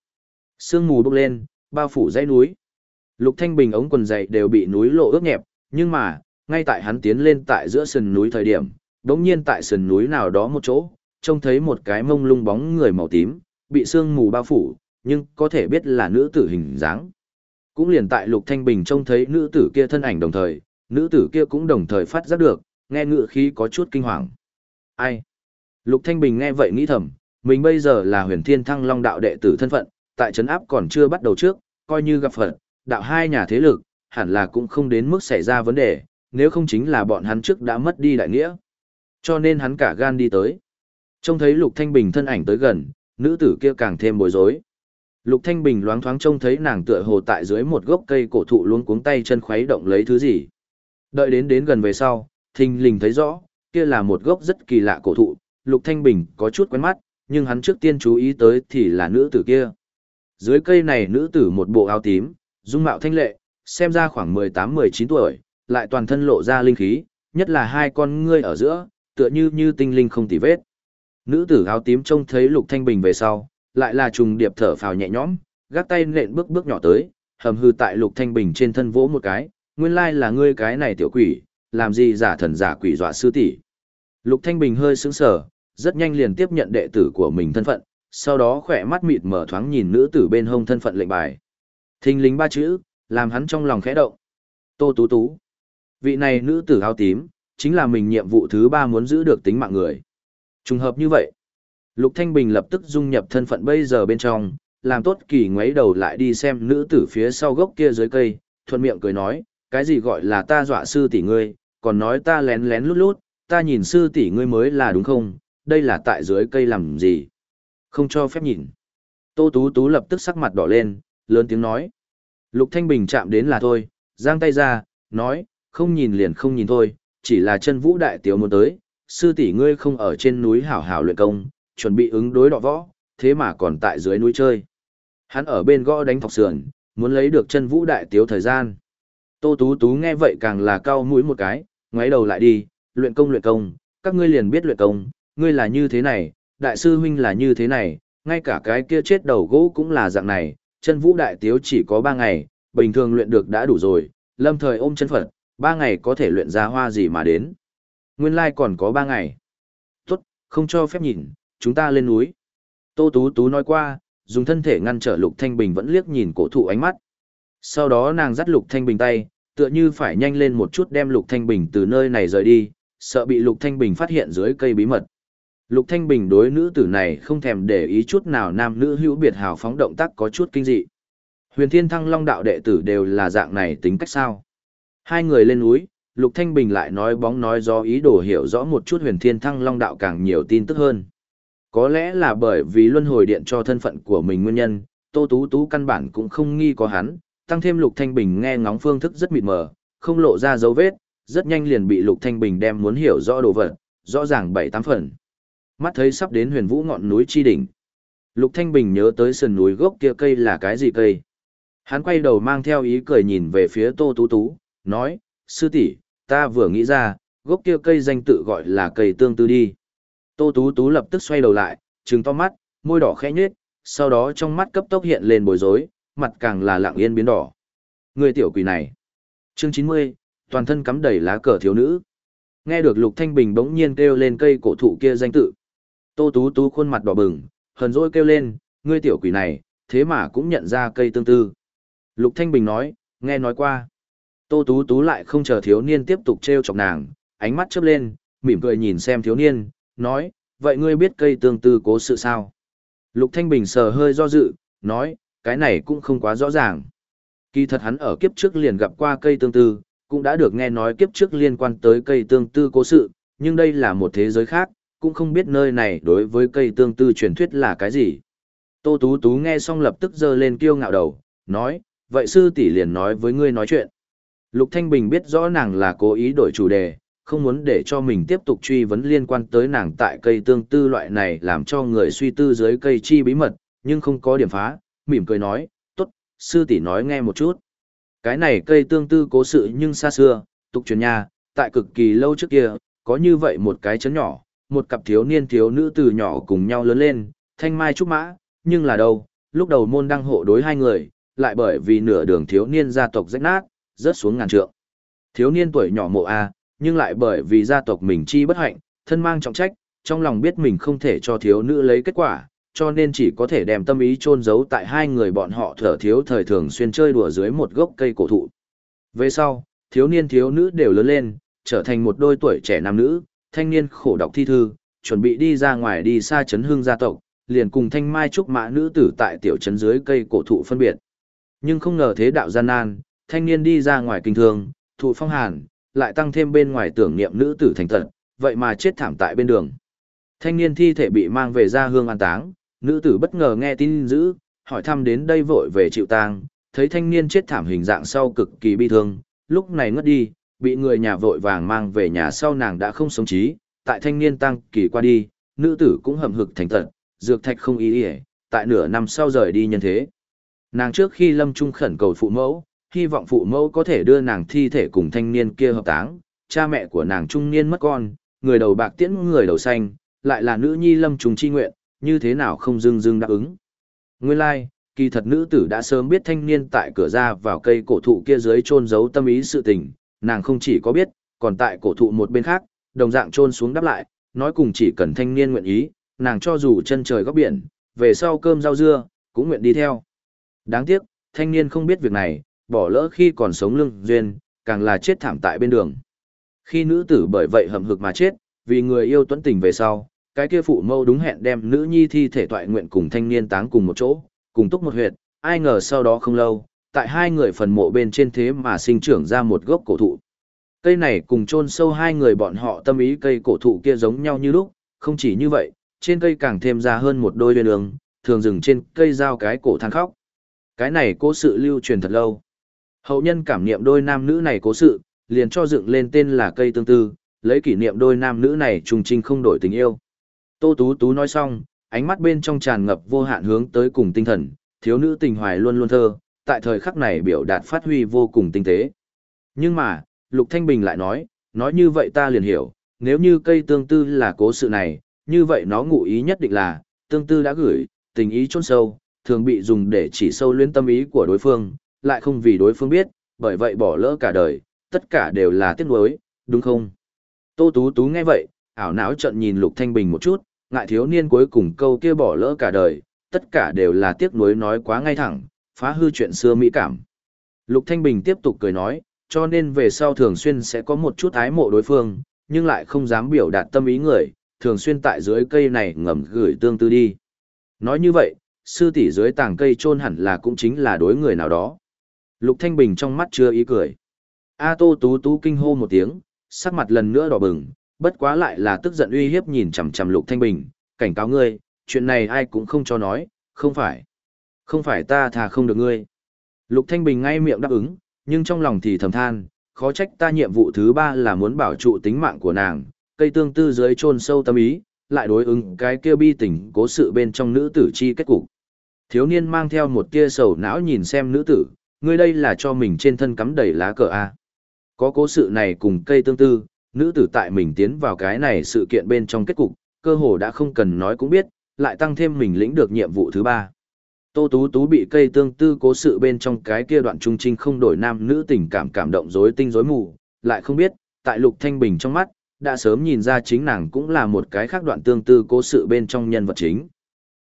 Sương mù bốc lên, bao phủ dãy núi. Lục Thanh Bình ống quần dày đều bị núi lộ ướt nhẹp, nhưng mà, ngay tại hắn tiến lên tại giữa sườn núi thời điểm, đống nhiên tại sườn núi nào đó một chỗ, trông thấy một cái mông lung bóng người màu tím, bị sương mù bao phủ, nhưng có thể biết là nữ tử hình dáng. Cũng liền tại Lục Thanh Bình trông thấy nữ tử kia thân ảnh đồng thời, nữ tử kia cũng đồng thời phát giác được, nghe ngựa khí có chút kinh hoàng. Ai? Lục Thanh Bình nghe vậy nghĩ thầm, mình bây giờ là huyền thiên thăng long đạo đệ tử thân phận, tại trấn áp còn chưa bắt đầu trước, coi như gặp Phật, đạo hai nhà thế lực, hẳn là cũng không đến mức xảy ra vấn đề, nếu không chính là bọn hắn trước đã mất đi đại nghĩa. Cho nên hắn cả gan đi tới. Trông thấy Lục Thanh Bình thân ảnh tới gần, nữ tử kia càng thêm bối rối. Lục Thanh Bình loáng thoáng trông thấy nàng tựa hồ tại dưới một gốc cây cổ thụ luống cuống tay chân khuấy động lấy thứ gì. Đợi đến đến gần về sau, thình lình thấy rõ, kia là một gốc rất kỳ lạ cổ thụ, Lục Thanh Bình có chút quen mắt, nhưng hắn trước tiên chú ý tới thì là nữ tử kia. Dưới cây này nữ tử một bộ áo tím, dung mạo thanh lệ, xem ra khoảng 18-19 tuổi, lại toàn thân lộ ra linh khí, nhất là hai con ngươi ở giữa, tựa như như tinh linh không tì vết. Nữ tử áo tím trông thấy Lục Thanh Bình về sau, lại là trùng điệp thở phào nhẹ nhõm, gác tay nện bước bước nhỏ tới, hầm hư tại Lục Thanh Bình trên thân vỗ một cái, nguyên lai là ngươi cái này tiểu quỷ, làm gì giả thần giả quỷ dọa sư tỷ. Lục Thanh Bình hơi sững sờ, rất nhanh liền tiếp nhận đệ tử của mình thân phận, sau đó khỏe mắt mịt mở thoáng nhìn nữ tử bên hông thân phận lệnh bài. Thinh lính ba chữ, làm hắn trong lòng khẽ động. Tô Tú Tú. Vị này nữ tử áo tím, chính là mình nhiệm vụ thứ ba muốn giữ được tính mạng người. Trùng hợp như vậy. Lục Thanh Bình lập tức dung nhập thân phận bây giờ bên trong, làm tốt kỳ ngoáy đầu lại đi xem nữ tử phía sau gốc kia dưới cây, thuận miệng cười nói, cái gì gọi là ta dọa sư tỷ ngươi, còn nói ta lén lén lút lút, ta nhìn sư tỷ ngươi mới là đúng không, đây là tại dưới cây làm gì? Không cho phép nhìn. Tô Tú Tú lập tức sắc mặt đỏ lên, lớn tiếng nói. Lục Thanh Bình chạm đến là thôi, giang tay ra, nói, không nhìn liền không nhìn thôi, chỉ là chân vũ đại tiểu muốn tới, sư tỷ ngươi không ở trên núi hảo hảo luyện công, chuẩn bị ứng đối đọ võ, thế mà còn tại dưới núi chơi. Hắn ở bên gõ đánh thọc sườn, muốn lấy được chân vũ đại tiểu thời gian. Tô Tú Tú nghe vậy càng là cao mũi một cái, ngoái đầu lại đi, luyện công luyện công, các ngươi liền biết luyện công, ngươi là như thế này, đại sư huynh là như thế này, ngay cả cái kia chết đầu gỗ cũng là dạng này, chân vũ đại tiếu chỉ có 3 ngày, bình thường luyện được đã đủ rồi, lâm thời ôm chân Phật, Ba ngày có thể luyện ra hoa gì mà đến. Nguyên lai còn có ba ngày. Tốt, không cho phép nhìn, chúng ta lên núi. Tô Tú Tú nói qua, dùng thân thể ngăn trở Lục Thanh Bình vẫn liếc nhìn cổ thụ ánh mắt. Sau đó nàng dắt Lục Thanh Bình tay, tựa như phải nhanh lên một chút đem Lục Thanh Bình từ nơi này rời đi, sợ bị Lục Thanh Bình phát hiện dưới cây bí mật. Lục Thanh Bình đối nữ tử này không thèm để ý chút nào nam nữ hữu biệt hào phóng động tác có chút kinh dị. Huyền Thiên Thăng Long đạo đệ tử đều là dạng này tính cách sao? Hai người lên núi, Lục Thanh Bình lại nói bóng nói gió ý đồ hiểu rõ một chút Huyền Thiên Thăng Long đạo càng nhiều tin tức hơn. Có lẽ là bởi vì luân hồi điện cho thân phận của mình nguyên nhân, Tô Tú Tú căn bản cũng không nghi có hắn, tăng thêm Lục Thanh Bình nghe ngóng phương thức rất mịt mờ, không lộ ra dấu vết, rất nhanh liền bị Lục Thanh Bình đem muốn hiểu rõ đồ vật, rõ ràng bảy tám phần. Mắt thấy sắp đến huyền vũ ngọn núi chi đỉnh. Lục Thanh Bình nhớ tới sườn núi gốc kia cây là cái gì cây. Hắn quay đầu mang theo ý cười nhìn về phía Tô Tú Tú, nói, sư tỷ, ta vừa nghĩ ra, gốc kia cây danh tự gọi là cây tương tư đi. Tô Tú Tú lập tức xoay đầu lại, trừng to mắt, môi đỏ khẽ nhếch, sau đó trong mắt cấp tốc hiện lên bối rối, mặt càng là lặng yên biến đỏ. Người tiểu quỷ này. Chương 90, toàn thân cắm đầy lá cờ thiếu nữ. Nghe được Lục Thanh Bình bỗng nhiên kêu lên cây cổ thụ kia danh tự. Tô Tú Tú khuôn mặt đỏ bừng, hờn dỗi kêu lên, ngươi tiểu quỷ này, thế mà cũng nhận ra cây tương tư. Lục Thanh Bình nói, nghe nói qua. Tô Tú Tú lại không chờ thiếu niên tiếp tục trêu chọc nàng, ánh mắt chớp lên, mỉm cười nhìn xem thiếu niên, nói, vậy ngươi biết cây tương tư cố sự sao? Lục Thanh Bình sờ hơi do dự, nói, cái này cũng không quá rõ ràng. Kỳ thật hắn ở kiếp trước liền gặp qua cây tương tư, cũng đã được nghe nói kiếp trước liên quan tới cây tương tư cố sự, nhưng đây là một thế giới khác, cũng không biết nơi này đối với cây tương tư truyền thuyết là cái gì. Tô Tú Tú nghe xong lập tức giơ lên kiêu ngạo đầu, nói, vậy sư tỷ liền nói với ngươi nói chuyện. Lục Thanh Bình biết rõ nàng là cố ý đổi chủ đề, không muốn để cho mình tiếp tục truy vấn liên quan tới nàng tại cây tương tư loại này làm cho người suy tư dưới cây chi bí mật, nhưng không có điểm phá, mỉm cười nói, tốt, sư tỷ nói nghe một chút. Cái này cây tương tư cố sự nhưng xa xưa, tục truyền nha, tại cực kỳ lâu trước kia, có như vậy một cái chấn nhỏ, một cặp thiếu niên thiếu nữ từ nhỏ cùng nhau lớn lên, thanh mai trúc mã, nhưng là đâu, lúc đầu môn đăng hộ đối hai người, lại bởi vì nửa đường thiếu niên gia tộc rách nát, rớt xuống ngàn trượng. Thiếu niên tuổi nhỏ mộ A, nhưng lại bởi vì gia tộc mình chi bất hạnh, thân mang trọng trách, trong lòng biết mình không thể cho thiếu nữ lấy kết quả, cho nên chỉ có thể đem tâm ý chôn giấu tại hai người bọn họ thở thiếu thời thường xuyên chơi đùa dưới một gốc cây cổ thụ. Về sau, thiếu niên thiếu nữ đều lớn lên, trở thành một đôi tuổi trẻ nam nữ, thanh niên khổ đọc thi thư, chuẩn bị đi ra ngoài đi xa chấn hương gia tộc, liền cùng thanh mai trúc mã nữ tử tại tiểu trấn dưới cây cổ thụ phân biệt. Nhưng không ngờ thế đạo gian nan, thanh niên đi ra ngoài kinh thương, thụ phong hàn, lại tăng thêm bên ngoài tưởng niệm nữ tử thành tật, vậy mà chết thảm tại bên đường. Thanh niên thi thể bị mang về ra hương an táng, nữ tử bất ngờ nghe tin dữ, hỏi thăm đến đây vội về chịu tang, thấy thanh niên chết thảm hình dạng sau cực kỳ bi thương, lúc này ngất đi, bị người nhà vội vàng mang về nhà sau nàng đã không sống trí, tại thanh niên tăng kỳ qua đi, nữ tử cũng hầm hực thành tật, dược thạch không ý ý, tại nửa năm sau rời đi nhân thế. Nàng trước khi lâm trung khẩn cầu phụ mẫu, hy vọng phụ mẫu có thể đưa nàng thi thể cùng thanh niên kia hợp táng, cha mẹ của nàng trung niên mất con, người đầu bạc tiễn người đầu xanh, lại là nữ nhi lâm trùng chi nguyện, như thế nào không dưng dưng đáp ứng. Nguyên lai, like, kỳ thật nữ tử đã sớm biết thanh niên tại cửa ra vào cây cổ thụ kia dưới chôn giấu tâm ý sự tình, nàng không chỉ có biết, còn tại cổ thụ một bên khác, đồng dạng chôn xuống đáp lại, nói cùng chỉ cần thanh niên nguyện ý, nàng cho dù chân trời góc biển, về sau cơm rau dưa, cũng nguyện đi theo. Đáng tiếc, thanh niên không biết việc này, bỏ lỡ khi còn sống lưng duyên, càng là chết thảm tại bên đường. Khi nữ tử bởi vậy hầm hực mà chết, vì người yêu tuấn tình về sau, cái kia phụ mâu đúng hẹn đem nữ nhi thi thể toại nguyện cùng thanh niên táng cùng một chỗ, cùng túc một huyệt, ai ngờ sau đó không lâu, tại hai người phần mộ bên trên thế mà sinh trưởng ra một gốc cổ thụ. Cây này cùng chôn sâu hai người bọn họ tâm ý cây cổ thụ kia giống nhau như lúc, không chỉ như vậy, trên cây càng thêm ra hơn một đôi viên đường, thường dừng trên cây giao cái cổ than khóc. Cái này cố sự lưu truyền thật lâu. Hậu nhân cảm niệm đôi nam nữ này cố sự, liền cho dựng lên tên là cây tương tư, lấy kỷ niệm đôi nam nữ này trùng trinh không đổi tình yêu. Tô Tú Tú nói xong, ánh mắt bên trong tràn ngập vô hạn hướng tới cùng tinh thần, thiếu nữ tình hoài luôn luôn thơ, tại thời khắc này biểu đạt phát huy vô cùng tinh tế. Nhưng mà, Lục Thanh Bình lại nói, nói như vậy ta liền hiểu, nếu như cây tương tư là cố sự này, như vậy nó ngụ ý nhất định là, tương tư đã gửi, tình ý chôn sâu, thường bị dùng để chỉ sâu luyến tâm ý của đối phương, lại không vì đối phương biết, bởi vậy bỏ lỡ cả đời, tất cả đều là tiếc nuối, đúng không? Tô Tú Tú nghe vậy, ảo não trận nhìn Lục Thanh Bình một chút, ngại thiếu niên cuối cùng câu kia bỏ lỡ cả đời, tất cả đều là tiếc nuối nói quá ngay thẳng, phá hư chuyện xưa mỹ cảm. Lục Thanh Bình tiếp tục cười nói, cho nên về sau thường xuyên sẽ có một chút ái mộ đối phương, nhưng lại không dám biểu đạt tâm ý người, thường xuyên tại dưới cây này ngầm gửi tương tư đi. Nói như vậy, sư tỷ dưới tàng cây trôn hẳn là cũng chính là đối người nào đó. Lục Thanh Bình trong mắt chưa ý cười. A Tô Tú Tú kinh hô một tiếng, sắc mặt lần nữa đỏ bừng, bất quá lại là tức giận uy hiếp nhìn chằm chằm Lục Thanh Bình, cảnh cáo ngươi, chuyện này ai cũng không cho nói, không phải. Không phải ta thà không được ngươi. Lục Thanh Bình ngay miệng đáp ứng, nhưng trong lòng thì thầm than, khó trách ta nhiệm vụ thứ ba là muốn bảo trụ tính mạng của nàng, cây tương tư dưới chôn sâu tâm ý, lại đối ứng cái kia bi tình cố sự bên trong nữ tử chi kết cục. Thiếu niên mang theo một tia sầu não nhìn xem nữ tử, ngươi đây là cho mình trên thân cắm đầy lá cờ A. Có cố sự này cùng cây tương tư, nữ tử tại mình tiến vào cái này sự kiện bên trong kết cục, cơ hồ đã không cần nói cũng biết, lại tăng thêm mình lĩnh được nhiệm vụ thứ ba. Tô Tú Tú bị cây tương tư cố sự bên trong cái kia đoạn trung trinh không đổi nam nữ tình cảm cảm động rối tinh rối mù, lại không biết, tại Lục Thanh Bình trong mắt, đã sớm nhìn ra chính nàng cũng là một cái khác đoạn tương tư cố sự bên trong nhân vật chính.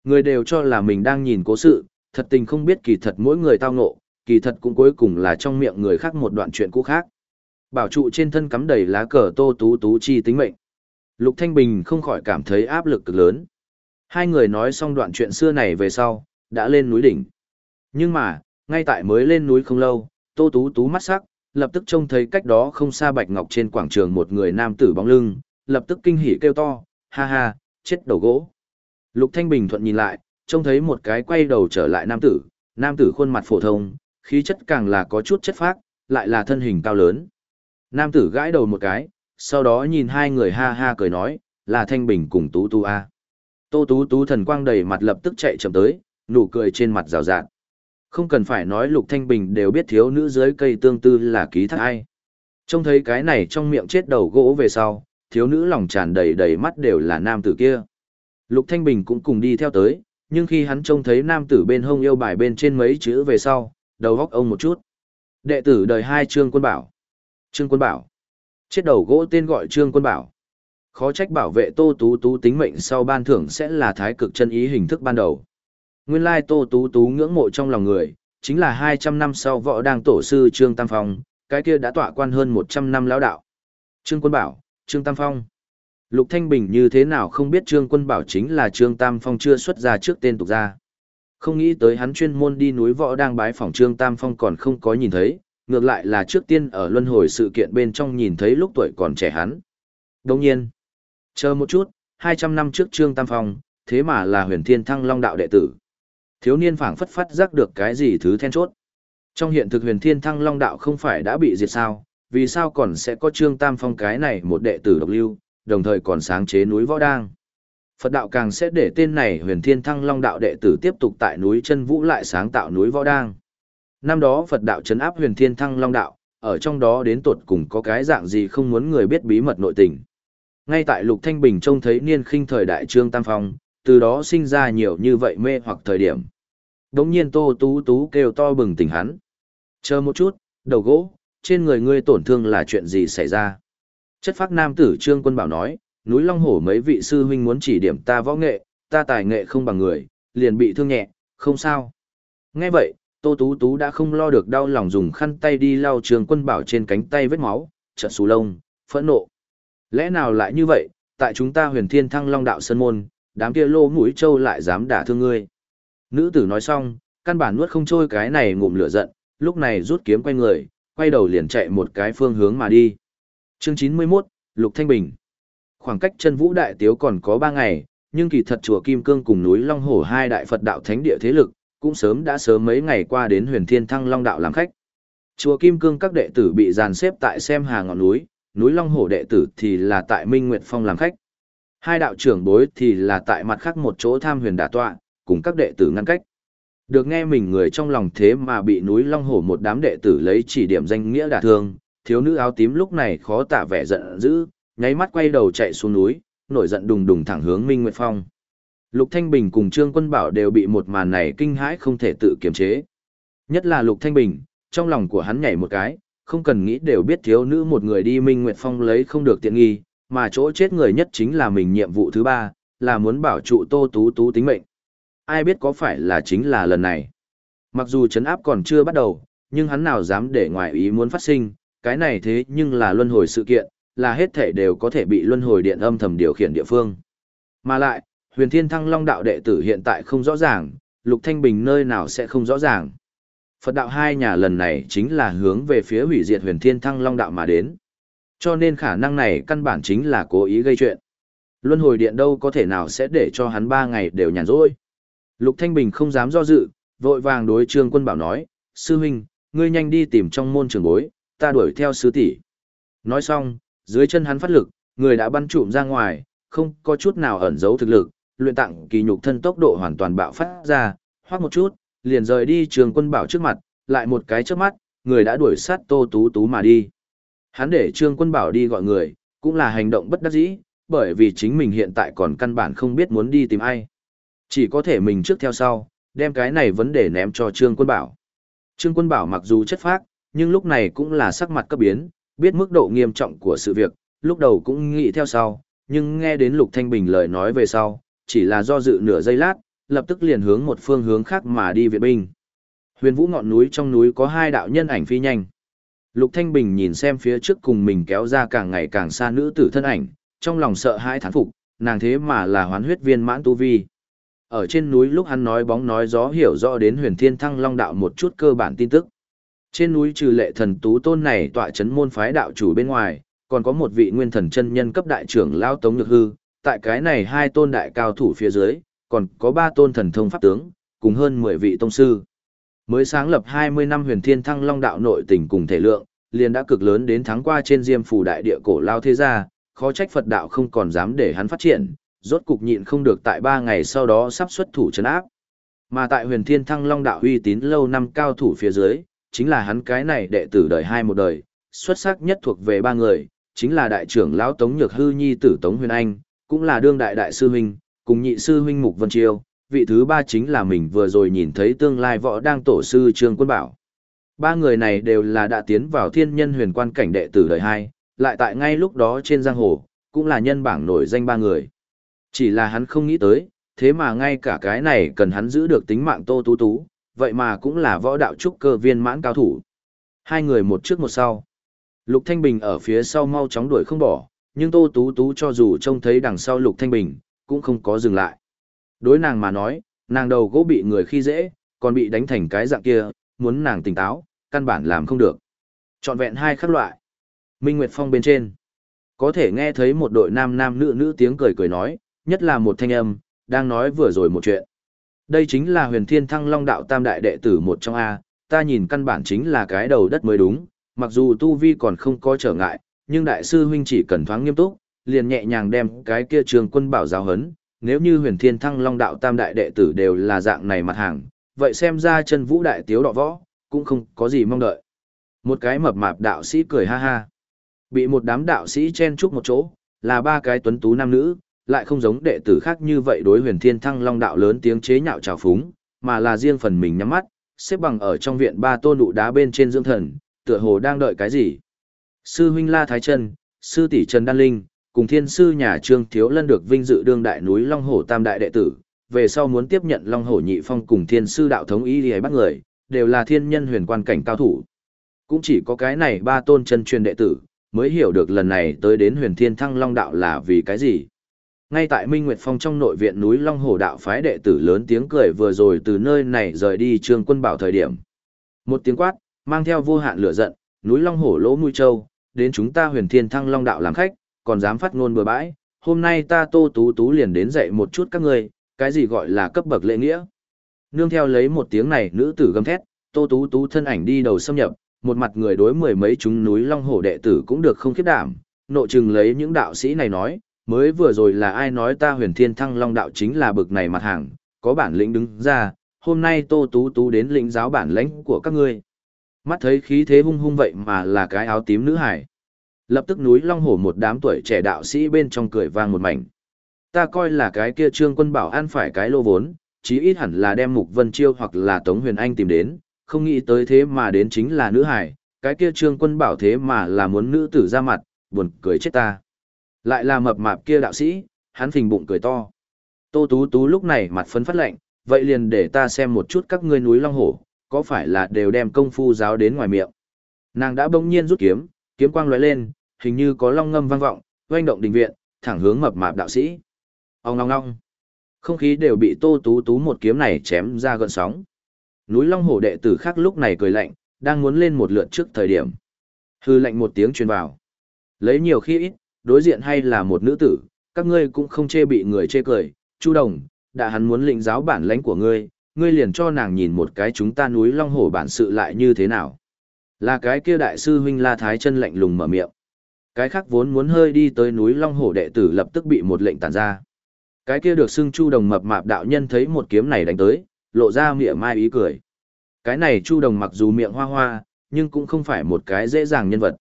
Người đều cho là mình đang nhìn cố sự, thật tình không biết kỳ thật mỗi người tao ngộ, kỳ thật cũng cuối cùng là trong miệng người khác một đoạn chuyện cũ khác. Bảo trụ trên thân cắm đầy lá cờ Tô Tú Tú chi tính mệnh. Lục Thanh Bình không khỏi cảm thấy áp lực cực lớn. Hai người nói xong đoạn chuyện xưa này về sau, đã lên núi đỉnh. Nhưng mà, ngay tại mới lên núi không lâu, Tô Tú Tú mắt sắc, lập tức trông thấy cách đó không xa Bạch Ngọc trên quảng trường một người nam tử bóng lưng, lập tức kinh hỉ kêu to, ha ha, chết đầu gỗ. Lục Thanh Bình thuận nhìn lại, trông thấy một cái quay đầu trở lại nam tử, nam tử khuôn mặt phổ thông, khí chất càng là có chút chất phác, lại là thân hình cao lớn. Nam tử gãi đầu một cái, sau đó nhìn hai người ha ha cười nói, là Thanh Bình cùng Tú Tú A. Tô Tú Tú thần quang đầy mặt lập tức chạy chậm tới, nụ cười trên mặt rào rạt. Không cần phải nói Lục Thanh Bình đều biết thiếu nữ dưới cây tương tư là ký thác ai. Trông thấy cái này trong miệng chết đầu gỗ về sau, thiếu nữ lòng tràn đầy đầy mắt đều là nam tử kia. Lục Thanh Bình cũng cùng đi theo tới, nhưng khi hắn trông thấy nam tử bên hông yêu bài bên trên mấy chữ về sau, đầu góc ông một chút. Đệ tử đời hai Trương Quân Bảo. Trương Quân Bảo. Chết đầu gỗ tên gọi Trương Quân Bảo. Khó trách bảo vệ Tô Tú Tú tính mệnh sau ban thưởng sẽ là thái cực chân ý hình thức ban đầu. Nguyên lai Tô Tú Tú ngưỡng mộ trong lòng người, chính là 200 năm sau võ đang tổ sư Trương Tam Phong, cái kia đã tọa quan hơn 100 năm lão đạo. Trương Quân Bảo, Trương Tam Phong. Lục Thanh Bình như thế nào không biết Trương Quân Bảo chính là Trương Tam Phong chưa xuất ra trước tên tục ra. Không nghĩ tới hắn chuyên môn đi núi võ đang bái phỏng Trương Tam Phong còn không có nhìn thấy, ngược lại là trước tiên ở luân hồi sự kiện bên trong nhìn thấy lúc tuổi còn trẻ hắn. Đồng nhiên, chờ một chút, 200 năm trước Trương Tam Phong, thế mà là huyền thiên thăng long đạo đệ tử. Thiếu niên phảng phất phát giác được cái gì thứ then chốt. Trong hiện thực huyền thiên thăng long đạo không phải đã bị diệt sao, vì sao còn sẽ có Trương Tam Phong cái này một đệ tử độc lưu, đồng thời còn sáng chế núi võ đang. Phật đạo càng sẽ để tên này huyền thiên thăng long đạo đệ tử tiếp tục tại núi chân vũ lại sáng tạo núi võ đang. Năm đó Phật đạo chấn áp huyền thiên thăng long đạo, ở trong đó đến tuột cùng có cái dạng gì không muốn người biết bí mật nội tình. Ngay tại Lục Thanh Bình trông thấy niên khinh thời đại trương tam phong, từ đó sinh ra nhiều như vậy mê hoặc thời điểm. Đống nhiên Tô Tú Tú kêu to bừng tỉnh hắn. Chờ một chút, đầu gỗ, trên người ngươi tổn thương là chuyện gì xảy ra? Chất phác nam tử Trương Quân Bảo nói, núi Long Hổ mấy vị sư huynh muốn chỉ điểm ta võ nghệ, ta tài nghệ không bằng người, liền bị thương nhẹ, không sao. Nghe vậy, Tô Tú Tú đã không lo được đau lòng dùng khăn tay đi lau trường Quân Bảo trên cánh tay vết máu, trận xù lông, phẫn nộ. Lẽ nào lại như vậy, tại chúng ta huyền thiên thăng long đạo sơn môn, đám kia lô mũi trâu lại dám đả thương ngươi. Nữ tử nói xong, căn bản nuốt không trôi cái này ngụm lửa giận, lúc này rút kiếm quay người, quay đầu liền chạy một cái phương hướng mà đi. Chương 91, Lục Thanh Bình. Khoảng cách chân vũ đại tiếu còn có ba ngày, nhưng kỳ thật chùa Kim Cương cùng núi Long Hổ hai đại Phật đạo thánh địa thế lực, cũng sớm đã sớm mấy ngày qua đến huyền thiên thăng Long đạo làm khách. Chùa Kim Cương các đệ tử bị dàn xếp tại xem hà ngọn núi, núi Long Hổ đệ tử thì là tại Minh Nguyệt Phong làm khách. Hai đạo trưởng bối thì là tại mặt khác một chỗ tham huyền đả tọa, cùng các đệ tử ngăn cách. Được nghe mình người trong lòng thế mà bị núi Long Hổ một đám đệ tử lấy chỉ điểm danh nghĩa đả thương, thiếu nữ áo tím lúc này khó tả vẻ giận dữ, nháy mắt quay đầu chạy xuống núi, nổi giận đùng đùng thẳng hướng Minh Nguyệt Phong. Lục Thanh Bình cùng Trương Quân Bảo đều bị một màn này kinh hãi không thể tự kiềm chế. Nhất là Lục Thanh Bình, trong lòng của hắn nhảy một cái, không cần nghĩ đều biết thiếu nữ một người đi Minh Nguyệt Phong lấy không được tiện nghi, mà chỗ chết người nhất chính là mình nhiệm vụ thứ ba, là muốn bảo trụ Tô Tú Tú tính mệnh. Ai biết có phải là chính là lần này. Mặc dù chấn áp còn chưa bắt đầu, nhưng hắn nào dám để ngoài ý muốn phát sinh, cái này thế nhưng là luân hồi sự kiện, là hết thể đều có thể bị luân hồi điện âm thầm điều khiển địa phương. Mà lại, huyền thiên thăng long đạo đệ tử hiện tại không rõ ràng, lục thanh bình nơi nào sẽ không rõ ràng. Phật đạo hai nhà lần này chính là hướng về phía hủy diệt huyền thiên thăng long đạo mà đến. Cho nên khả năng này căn bản chính là cố ý gây chuyện. Luân hồi điện đâu có thể nào sẽ để cho hắn ba ngày đều nhàn rỗi. Lục Thanh Bình không dám do dự, vội vàng đối trương quân bảo nói, sư huynh, ngươi nhanh đi tìm trong môn trường bối, ta đuổi theo sứ tỷ. Nói xong, dưới chân hắn phát lực, người đã bắn trụm ra ngoài, không có chút nào ẩn giấu thực lực, luyện tặng kỳ nhục thân tốc độ hoàn toàn bạo phát ra, hoác một chút, liền rời đi trường quân bảo trước mặt, lại một cái trước mắt, người đã đuổi sát tô tú tú mà đi. Hắn để trương quân bảo đi gọi người, cũng là hành động bất đắc dĩ, bởi vì chính mình hiện tại còn căn bản không biết muốn đi tìm ai. Chỉ có thể mình trước theo sau, đem cái này vấn đề ném cho trương quân bảo. Trương quân bảo mặc dù chất phác, nhưng lúc này cũng là sắc mặt cấp biến, biết mức độ nghiêm trọng của sự việc, lúc đầu cũng nghĩ theo sau, nhưng nghe đến Lục Thanh Bình lời nói về sau, chỉ là do dự nửa giây lát, lập tức liền hướng một phương hướng khác mà đi viện binh. Huyền Vũ ngọn núi trong núi có hai đạo nhân ảnh phi nhanh. Lục Thanh Bình nhìn xem phía trước cùng mình kéo ra càng ngày càng xa nữ tử thân ảnh, trong lòng sợ hãi thán phục, nàng thế mà là hoán huyết viên mãn tu vi. Ở trên núi lúc hắn nói bóng nói gió hiểu rõ đến huyền thiên thăng long đạo một chút cơ bản tin tức. Trên núi trừ lệ thần tú tôn này tọa chấn môn phái đạo chủ bên ngoài, còn có một vị nguyên thần chân nhân cấp đại trưởng lao tống nhược hư, tại cái này hai tôn đại cao thủ phía dưới, còn có ba tôn thần thông pháp tướng, cùng hơn 10 vị tông sư. Mới sáng lập 20 năm huyền thiên thăng long đạo nội tình cùng thể lượng, liền đã cực lớn đến tháng qua trên diêm phủ đại địa cổ lao thế gia, khó trách Phật đạo không còn dám để hắn phát triển, rốt cục nhịn không được tại ba ngày sau đó sắp xuất thủ chấn áp. Mà tại huyền thiên thăng long đạo uy tín lâu năm cao thủ phía dưới, chính là hắn cái này đệ tử đời hai một đời, xuất sắc nhất thuộc về ba người, chính là đại trưởng lão Tống Nhược Hư Nhi tử Tống Huyền Anh, cũng là đương đại đại sư huynh, cùng nhị sư huynh Mục Vân Chiêu, vị thứ ba chính là mình vừa rồi nhìn thấy tương lai võ đang tổ sư Trương Quân Bảo. Ba người này đều là đã tiến vào thiên nhân huyền quan cảnh đệ tử đời hai, lại tại ngay lúc đó trên giang hồ, cũng là nhân bảng nổi danh ba người. Chỉ là hắn không nghĩ tới, thế mà ngay cả cái này cần hắn giữ được tính mạng Tô Tú Tú, vậy mà cũng là võ đạo trúc cơ viên mãn cao thủ. Hai người một trước một sau. Lục Thanh Bình ở phía sau mau chóng đuổi không bỏ, nhưng Tô Tú Tú cho dù trông thấy đằng sau Lục Thanh Bình, cũng không có dừng lại. Đối nàng mà nói, nàng đầu gỗ bị người khi dễ, còn bị đánh thành cái dạng kia, muốn nàng tỉnh táo, căn bản làm không được. Chọn vẹn hai khắc loại. Minh Nguyệt Phong bên trên. Có thể nghe thấy một đội nam nam nữ nữ tiếng cười cười nói, nhất là một thanh âm, đang nói vừa rồi một chuyện. Đây chính là huyền thiên thăng long đạo tam đại đệ tử một trong A, ta nhìn căn bản chính là cái đầu đất mới đúng, mặc dù tu vi còn không có trở ngại, nhưng đại sư huynh chỉ cần thoáng nghiêm túc, liền nhẹ nhàng đem cái kia trường quân bảo giáo hấn, nếu như huyền thiên thăng long đạo tam đại đệ tử đều là dạng này mặt hàng, vậy xem ra chân vũ đại tiếu đọ võ, cũng không có gì mong đợi. Một cái mập mạp đạo sĩ cười ha ha. Bị một đám đạo sĩ chen chúc một chỗ, là ba cái tuấn tú nam nữ, lại không giống đệ tử khác như vậy đối huyền thiên thăng long đạo lớn tiếng chế nhạo trào phúng, mà là riêng phần mình nhắm mắt, xếp bằng ở trong viện ba tôn đụ đá bên trên dưỡng thần, tựa hồ đang đợi cái gì. Sư huynh La Thái Trân, sư tỷ Trần Đan Linh, cùng thiên sư nhà Trương Thiếu Lân được vinh dự đương đại núi Long Hổ Tam Đại đệ tử, về sau muốn tiếp nhận Long Hổ Nhị Phong cùng thiên sư đạo thống ý đi bắt người, đều là thiên nhân huyền quan cảnh cao thủ. Cũng chỉ có cái này ba tôn chân truyền đệ tử, mới hiểu được lần này tới đến huyền thiên thăng Long Đạo là vì cái gì. Ngay tại Minh Nguyệt Phong trong nội viện núi Long Hổ Đạo phái đệ tử lớn tiếng cười vừa rồi từ nơi này rời đi trương quân bảo thời điểm. Một tiếng quát, mang theo vô hạn lửa giận, núi Long Hổ lỗ mũi châu, đến chúng ta huyền thiên thăng Long Đạo làm khách, còn dám phát ngôn bừa bãi, hôm nay ta tô tú tú liền đến dạy một chút các ngươi, cái gì gọi là cấp bậc lễ nghĩa. Nương theo lấy một tiếng này nữ tử gầm thét, tô tú tú thân ảnh đi đầu xâm nhập, một mặt người đối mười mấy chúng núi long hổ đệ tử cũng được không khiếp đảm, nộ chừng lấy những đạo sĩ này nói, mới vừa rồi là ai nói ta huyền thiên thăng long đạo chính là bực này mặt hàng, có bản lĩnh đứng ra, hôm nay tô tú tú đến lĩnh giáo bản lãnh của các ngươi. Mắt thấy khí thế hung hung vậy mà là cái áo tím nữ hải. Lập tức núi long hổ một đám tuổi trẻ đạo sĩ bên trong cười vang một mảnh. Ta coi là cái kia trương quân bảo an phải cái lô vốn, chí ít hẳn là đem Mục Vân Chiêu hoặc là Tống Huyền Anh tìm đến, không nghĩ tới thế mà đến chính là nữ hải, cái kia trương quân bảo thế mà là muốn nữ tử ra mặt, buồn cười chết ta. Lại là mập mạp kia đạo sĩ, hắn phình bụng cười to. Tô Tú Tú lúc này mặt phấn phát lệnh, vậy liền để ta xem một chút các ngươi núi long hổ, có phải là đều đem công phu giáo đến ngoài miệng. Nàng đã bỗng nhiên rút kiếm, kiếm quang lóe lên, hình như có long ngâm vang vọng, oanh động đình viện, thẳng hướng mập mạp đạo sĩ. Ông ngong ngong. Không khí đều bị Tô Tú Tú một kiếm này chém ra gợn sóng. Núi Long Hổ đệ tử khác lúc này cười lạnh, đang muốn lên một lượt trước thời điểm. Hư lạnh một tiếng truyền vào. Lấy nhiều khi ít, đối diện hay là một nữ tử, các ngươi cũng không chê bị người chê cười. Chu Đồng, đã hắn muốn lĩnh giáo bản lãnh của ngươi, ngươi liền cho nàng nhìn một cái chúng ta núi Long Hổ bản sự lại như thế nào. Là cái kia đại sư huynh La Thái chân lạnh lùng mở miệng. Cái khác vốn muốn hơi đi tới núi Long Hổ đệ tử lập tức bị một lệnh tàn ra. Cái kia được xưng Chu Đồng mập mạp đạo nhân thấy một kiếm này đánh tới, lộ ra miệng mai ý cười. Cái này Chu Đồng mặc dù miệng hoa hoa, nhưng cũng không phải một cái dễ dàng nhân vật.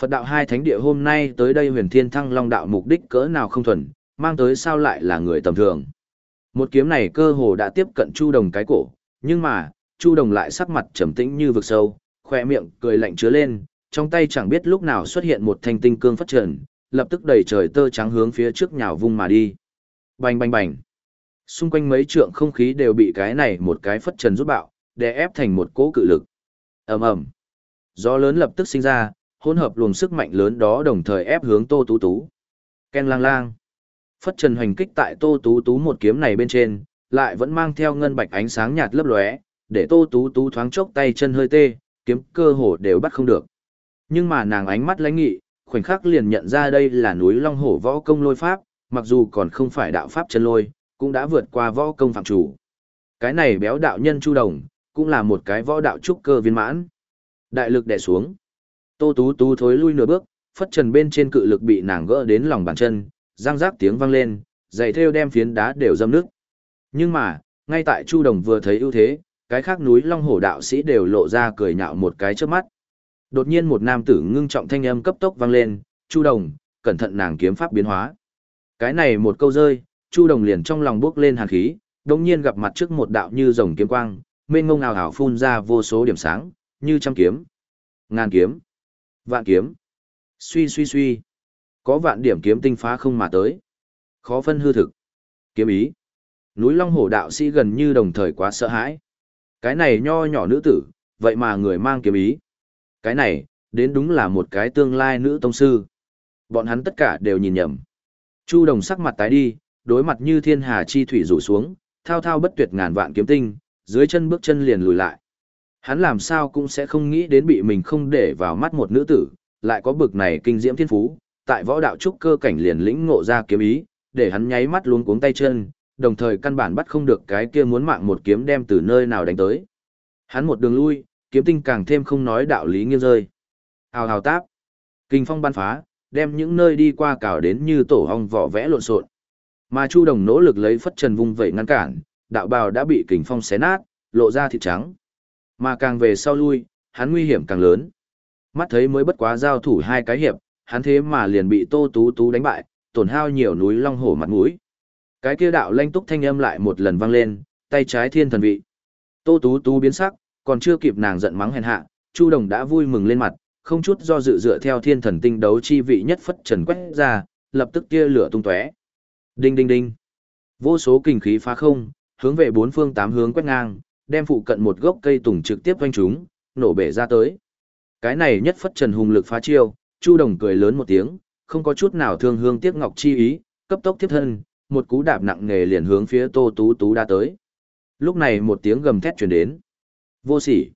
Phật đạo hai thánh địa hôm nay tới đây huyền thiên thăng long đạo mục đích cỡ nào không thuần, mang tới sao lại là người tầm thường. Một kiếm này cơ hồ đã tiếp cận Chu Đồng cái cổ, nhưng mà, Chu Đồng lại sắc mặt trầm tĩnh như vực sâu, khỏe miệng cười lạnh chứa lên, trong tay chẳng biết lúc nào xuất hiện một thanh tinh cương phát trần, lập tức đẩy trời tơ trắng hướng phía trước nhào vung mà đi. Bành bành bành. Xung quanh mấy trượng không khí đều bị cái này một cái phất trần rút bạo, để ép thành một cỗ cự lực. ầm ầm, Gió lớn lập tức sinh ra, hỗn hợp luồng sức mạnh lớn đó đồng thời ép hướng Tô Tú Tú. Ken lang lang. Phất trần hoành kích tại Tô Tú Tú một kiếm này bên trên, lại vẫn mang theo ngân bạch ánh sáng nhạt lấp lóe, để Tô Tú Tú thoáng chốc tay chân hơi tê, kiếm cơ hồ đều bắt không được. Nhưng mà nàng ánh mắt lãnh nghị, khoảnh khắc liền nhận ra đây là núi Long Hổ võ công lôi pháp, mặc dù còn không phải đạo pháp chân lôi, cũng đã vượt qua võ công phạm chủ. Cái này béo đạo nhân Chu Đồng, cũng là một cái võ đạo trúc cơ viên mãn. Đại lực đè xuống. Tô Tú Tú thối lui nửa bước, phất trần bên trên cự lực bị nàng gỡ đến lòng bàn chân, răng rác tiếng vang lên, giày thêu đem phiến đá đều dâm nước. Nhưng mà, ngay tại Chu Đồng vừa thấy ưu thế, cái khác núi Long Hổ đạo sĩ đều lộ ra cười nhạo một cái trước mắt. Đột nhiên một nam tử ngưng trọng thanh âm cấp tốc vang lên, "Chu Đồng, cẩn thận nàng kiếm pháp biến hóa." Cái này một câu rơi, Chu Đồng liền trong lòng bước lên hàn khí, đồng nhiên gặp mặt trước một đạo như rồng kiếm quang, mênh ngông ảo ảo phun ra vô số điểm sáng, như trăm kiếm, ngàn kiếm, vạn kiếm. Suy suy suy, có vạn điểm kiếm tinh phá không mà tới. Khó phân hư thực. Kiếm ý. Núi Long Hổ đạo sĩ gần như đồng thời quá sợ hãi. Cái này nho nhỏ nữ tử, vậy mà người mang kiếm ý. Cái này, đến đúng là một cái tương lai nữ tông sư. Bọn hắn tất cả đều nhìn nhầm. Chu Đồng sắc mặt tái đi, đối mặt như thiên hà chi thủy rủ xuống, thao thao bất tuyệt ngàn vạn kiếm tinh, dưới chân bước chân liền lùi lại. Hắn làm sao cũng sẽ không nghĩ đến bị mình không để vào mắt một nữ tử, lại có bực này kinh diễm thiên phú, tại võ đạo trúc cơ cảnh liền lĩnh ngộ ra kiếm ý, để hắn nháy mắt luống cuống tay chân, đồng thời căn bản bắt không được cái kia muốn mạng một kiếm đem từ nơi nào đánh tới. Hắn một đường lui, kiếm tinh càng thêm không nói đạo lý nghiêng rơi. Hào hào táp. Kinh phong ban phá, đem những nơi đi qua cào đến như tổ hong vỏ vẽ lộn xộn. Mà Chu Đồng nỗ lực lấy phất trần vung vẩy ngăn cản, đạo bào đã bị kình phong xé nát, lộ ra thịt trắng. Mà càng về sau lui, hắn nguy hiểm càng lớn. Mắt thấy mới bất quá giao thủ hai cái hiệp, hắn thế mà liền bị Tô Tú Tú đánh bại, tổn hao nhiều núi long hổ mặt mũi. Cái kia đạo lanh túc thanh âm lại một lần vang lên, tay trái thiên thần vị. Tô Tú Tú biến sắc, còn chưa kịp nàng giận mắng hèn hạ, Chu Đồng đã vui mừng lên mặt, không chút do dự dựa theo thiên thần tinh đấu chi vị nhất phất trần quét ra, lập tức tia lửa tung tóe. Đinh đinh đinh. Vô số kinh khí phá không, hướng về bốn phương tám hướng quét ngang, đem phụ cận một gốc cây tùng trực tiếp quanh chúng, nổ bể ra tới. Cái này nhất phất trần hùng lực phá chiêu, Chu Đồng cười lớn một tiếng, không có chút nào thương hương tiếc ngọc chi ý, cấp tốc tiếp thân, một cú đạp nặng nề liền hướng phía Tô Tú Tú đã tới. Lúc này một tiếng gầm thét truyền đến. Vô sỉ.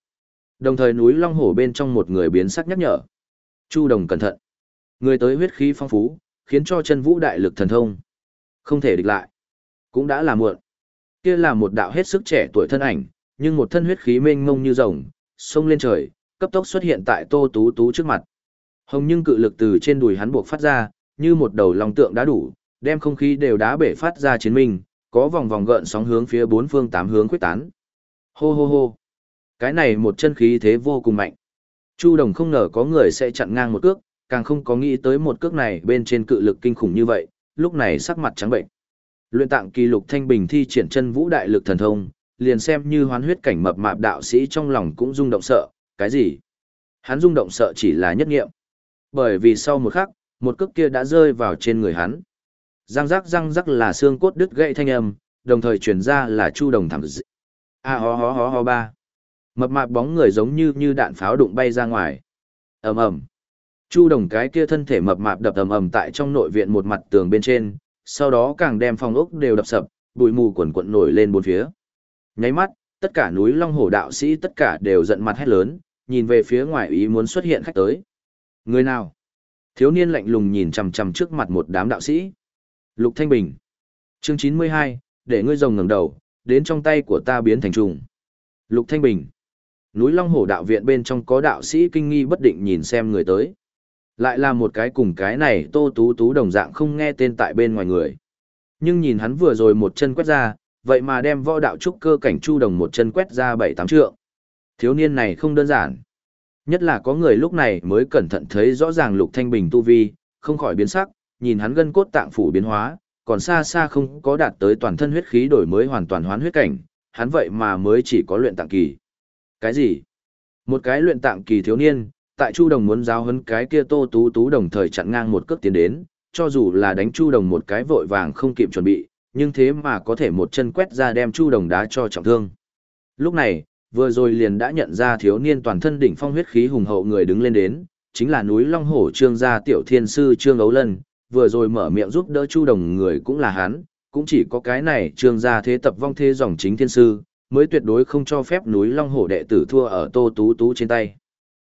Đồng thời núi Long Hổ bên trong một người biến sắc nhắc nhở. Chu Đồng cẩn thận. Người tới huyết khí phong phú, khiến cho chân vũ đại lực thần thông. Không thể địch lại. Cũng đã là muộn. Kia là một đạo hết sức trẻ tuổi thân ảnh, nhưng một thân huyết khí mênh mông như rồng, xông lên trời, cấp tốc xuất hiện tại Tô Tú Tú trước mặt. Hồng nhưng cự lực từ trên đùi hắn buộc phát ra, như một đầu long tượng đã đủ, đem không khí đều đá bể phát ra chiến minh, có vòng vòng gợn sóng hướng phía bốn phương tám hướng quyết tán. Hô hô hô. Cái này một chân khí thế vô cùng mạnh. Chu Đồng không ngờ có người sẽ chặn ngang một cước, càng không có nghĩ tới một cước này bên trên cự lực kinh khủng như vậy, lúc này sắc mặt trắng bệnh. Luyện tạng kỳ lục thanh bình thi triển chân vũ đại lực thần thông, liền xem như hoán huyết cảnh mập mạp đạo sĩ trong lòng cũng rung động sợ, cái gì? Hắn rung động sợ chỉ là nhất nghiệm. Bởi vì sau một khắc, một cước kia đã rơi vào trên người hắn. Răng rắc răng rắc là xương cốt đứt gãy thanh âm, đồng thời truyền ra là chu đồng thẳng dị. A ho ho ho ho ba. Mập mạp bóng người giống như như đạn pháo đụng bay ra ngoài. Ầm ầm. Chu đồng cái kia thân thể mập mạp đập ầm ầm tại trong nội viện một mặt tường bên trên, sau đó càng đem phòng ốc đều đập sập, bụi mù quần quận nổi lên bốn phía. Nháy mắt, tất cả núi Long Hổ đạo sĩ tất cả đều giận mặt hét lớn, nhìn về phía ngoài ý muốn xuất hiện khách tới. Người nào? Thiếu niên lạnh lùng nhìn chằm chằm trước mặt một đám đạo sĩ. Lục Thanh Bình. Chương 92, để ngươi rồng ngẩng đầu, đến trong tay của ta biến thành trùng. Lục Thanh Bình. Núi Long Hổ đạo viện bên trong có đạo sĩ kinh nghi bất định nhìn xem người tới. Lại là một cái cùng cái này Tô Tú Tú đồng dạng không nghe tên tại bên ngoài người. Nhưng nhìn hắn vừa rồi một chân quét ra, vậy mà đem võ đạo trúc cơ cảnh chu đồng một chân quét ra bảy tám trượng. Thiếu niên này không đơn giản. Nhất là có người lúc này mới cẩn thận thấy rõ ràng Lục Thanh Bình tu vi, không khỏi biến sắc, nhìn hắn gân cốt tạng phủ biến hóa, còn xa xa không có đạt tới toàn thân huyết khí đổi mới hoàn toàn hoán huyết cảnh, hắn vậy mà mới chỉ có luyện tạng kỳ. Cái gì? Một cái luyện tạng kỳ thiếu niên, tại Chu Đồng muốn giáo huấn cái kia Tô Tú Tú đồng thời chặn ngang một cước tiến đến, cho dù là đánh Chu Đồng một cái vội vàng không kịp chuẩn bị, nhưng thế mà có thể một chân quét ra đem Chu Đồng đá cho trọng thương. Lúc này, vừa rồi liền đã nhận ra thiếu niên toàn thân đỉnh phong huyết khí hùng hậu người đứng lên đến, chính là núi Long Hổ Trương gia tiểu thiên sư Trương Ấu Lân, vừa rồi mở miệng giúp đỡ Chu Đồng người cũng là hắn, cũng chỉ có cái này Trương gia thế tập vong thế dòng chính thiên sư, mới tuyệt đối không cho phép núi Long Hổ đệ tử thua ở Tô Tú Tú trên tay.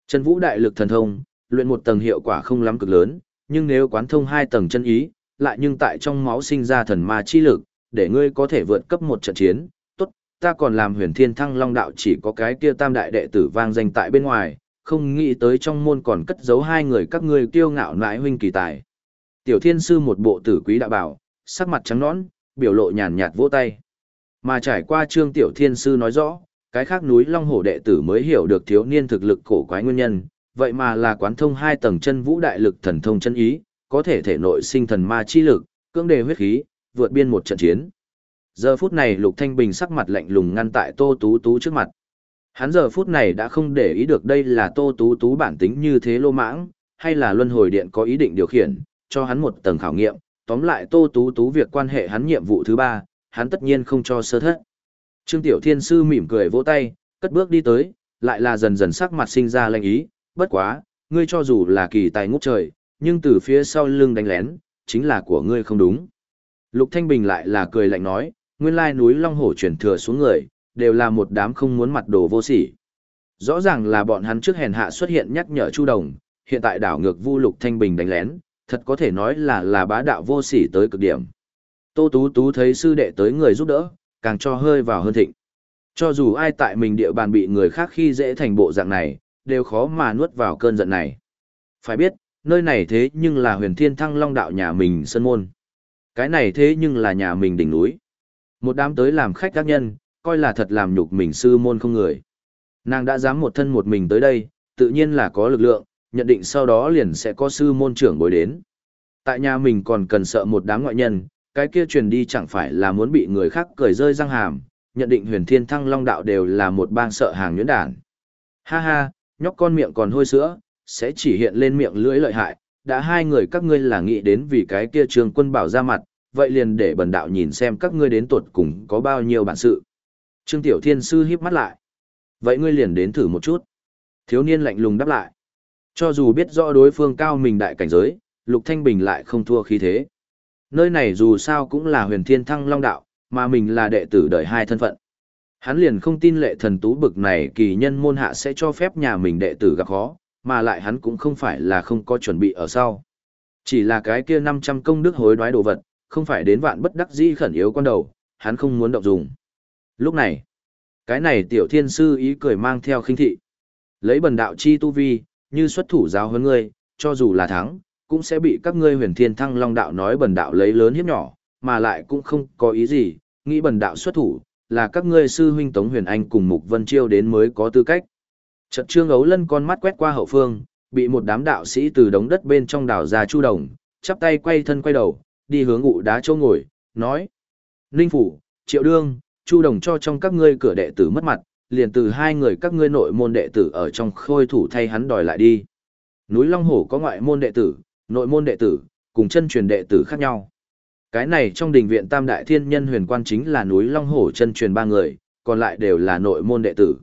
Chân Vũ đại lực thần thông, luyện một tầng hiệu quả không lắm cực lớn, nhưng nếu quán thông hai tầng chân ý, lại nhưng tại trong máu sinh ra thần ma chi lực, để ngươi có thể vượt cấp một trận chiến, Tốt, ta còn làm huyền thiên thăng long đạo chỉ có cái kia tam đại đệ tử vang danh tại bên ngoài, không nghĩ tới trong môn còn cất giấu hai người các ngươi kiêu ngạo nãi huynh kỳ tài. Tiểu thiên sư một bộ tử quý đã bảo, sắc mặt trắng nõn, biểu lộ nhàn nhạt vỗ tay. Mà trải qua trương tiểu thiên sư nói rõ, cái khác núi long hổ đệ tử mới hiểu được thiếu niên thực lực cổ quái nguyên nhân, vậy mà là quán thông hai tầng chân vũ đại lực thần thông chân ý, có thể thể nội sinh thần ma chi lực, cưỡng đề huyết khí, vượt biên một trận chiến. Giờ phút này Lục Thanh Bình sắc mặt lạnh lùng ngăn tại Tô Tú Tú trước mặt. Hắn giờ phút này đã không để ý được đây là Tô Tú Tú bản tính như thế lô mãng, hay là luân hồi điện có ý định điều khiển, cho hắn một tầng khảo nghiệm, tóm lại Tô Tú Tú việc quan hệ hắn nhiệm vụ thứ ba, hắn tất nhiên không cho sơ thất. Trương Tiểu Thiên Sư mỉm cười vỗ tay, cất bước đi tới, lại là dần dần sắc mặt sinh ra lệnh ý, bất quá, ngươi cho dù là kỳ tài ngút trời, nhưng từ phía sau lưng đánh lén, chính là của ngươi không đúng. Lục Thanh Bình lại là cười lạnh nói, nguyên lai núi Long Hổ chuyển thừa xuống người, đều là một đám không muốn mặt đồ vô sỉ. Rõ ràng là bọn hắn trước hèn hạ xuất hiện nhắc nhở Chu Đồng, hiện tại đảo ngược Vu Lục Thanh Bình đánh lén, thật có thể nói là là bá đạo vô sỉ tới cực điểm. Tô Tú Tú thấy sư đệ tới người giúp đỡ, càng cho hơi vào hơn thịnh. Cho dù ai tại mình địa bàn bị người khác khi dễ thành bộ dạng này, đều khó mà nuốt vào cơn giận này. Phải biết, nơi này thế nhưng là huyền thiên thăng long đạo nhà mình sân môn. Cái này thế nhưng là nhà mình đỉnh núi. Một đám tới làm khách các nhân, coi là thật làm nhục mình sư môn không người. Nàng đã dám một thân một mình tới đây, tự nhiên là có lực lượng, nhận định sau đó liền sẽ có sư môn trưởng bối đến. Tại nhà mình còn cần sợ một đám ngoại nhân, cái kia truyền đi chẳng phải là muốn bị người khác cười rơi răng hàm, nhận định huyền thiên thăng long đạo đều là một bang sợ hàng nhuyễn đản. Ha ha, nhóc con miệng còn hôi sữa, sẽ chỉ hiện lên miệng lưỡi lợi hại, đã hai người các ngươi là nghĩ đến vì cái kia trường quân bảo ra mặt, vậy liền để bần đạo nhìn xem các ngươi đến tuột cùng có bao nhiêu bản sự. Trương Tiểu Thiên Sư híp mắt lại. Vậy ngươi liền đến thử một chút. Thiếu niên lạnh lùng đáp lại. Cho dù biết rõ đối phương cao mình đại cảnh giới, Lục Thanh Bình lại không thua khí thế. Nơi này dù sao cũng là huyền thiên thăng long đạo, mà mình là đệ tử đời hai thân phận. Hắn liền không tin lệ thần tú bực này kỳ nhân môn hạ sẽ cho phép nhà mình đệ tử gặp khó, mà lại hắn cũng không phải là không có chuẩn bị ở sau. Chỉ là cái kia 500 công đức hối đoái đồ vật, không phải đến vạn bất đắc dĩ khẩn yếu con đầu, hắn không muốn động dùng. Lúc này, cái này tiểu thiên sư ý cười mang theo khinh thị. Lấy bần đạo chi tu vi, như xuất thủ giáo hơn ngươi, cho dù là thắng, cũng sẽ bị các ngươi huyền thiên thăng long đạo nói bần đạo lấy lớn hiếp nhỏ, mà lại cũng không có ý gì, nghĩ bần đạo xuất thủ, là các ngươi sư huynh Tống Huyền Anh cùng Mục Vân Chiêu đến mới có tư cách. Trận trương ấu lân con mắt quét qua hậu phương, bị một đám đạo sĩ từ đống đất bên trong đảo ra chu đồng, chắp tay quay thân quay đầu, đi hướng ụ đá châu ngồi, nói. Ninh Phủ, Triệu Đương, chu đồng cho trong các ngươi cửa đệ tử mất mặt, liền từ hai người các ngươi nội môn đệ tử ở trong khôi thủ thay hắn đòi lại đi. Núi Long Hổ có ngoại môn đệ tử, nội môn đệ tử, cùng chân truyền đệ tử khác nhau. Cái này trong đình viện Tam Đại Thiên Nhân huyền quan chính là núi Long Hổ chân truyền ba người, còn lại đều là nội môn đệ tử.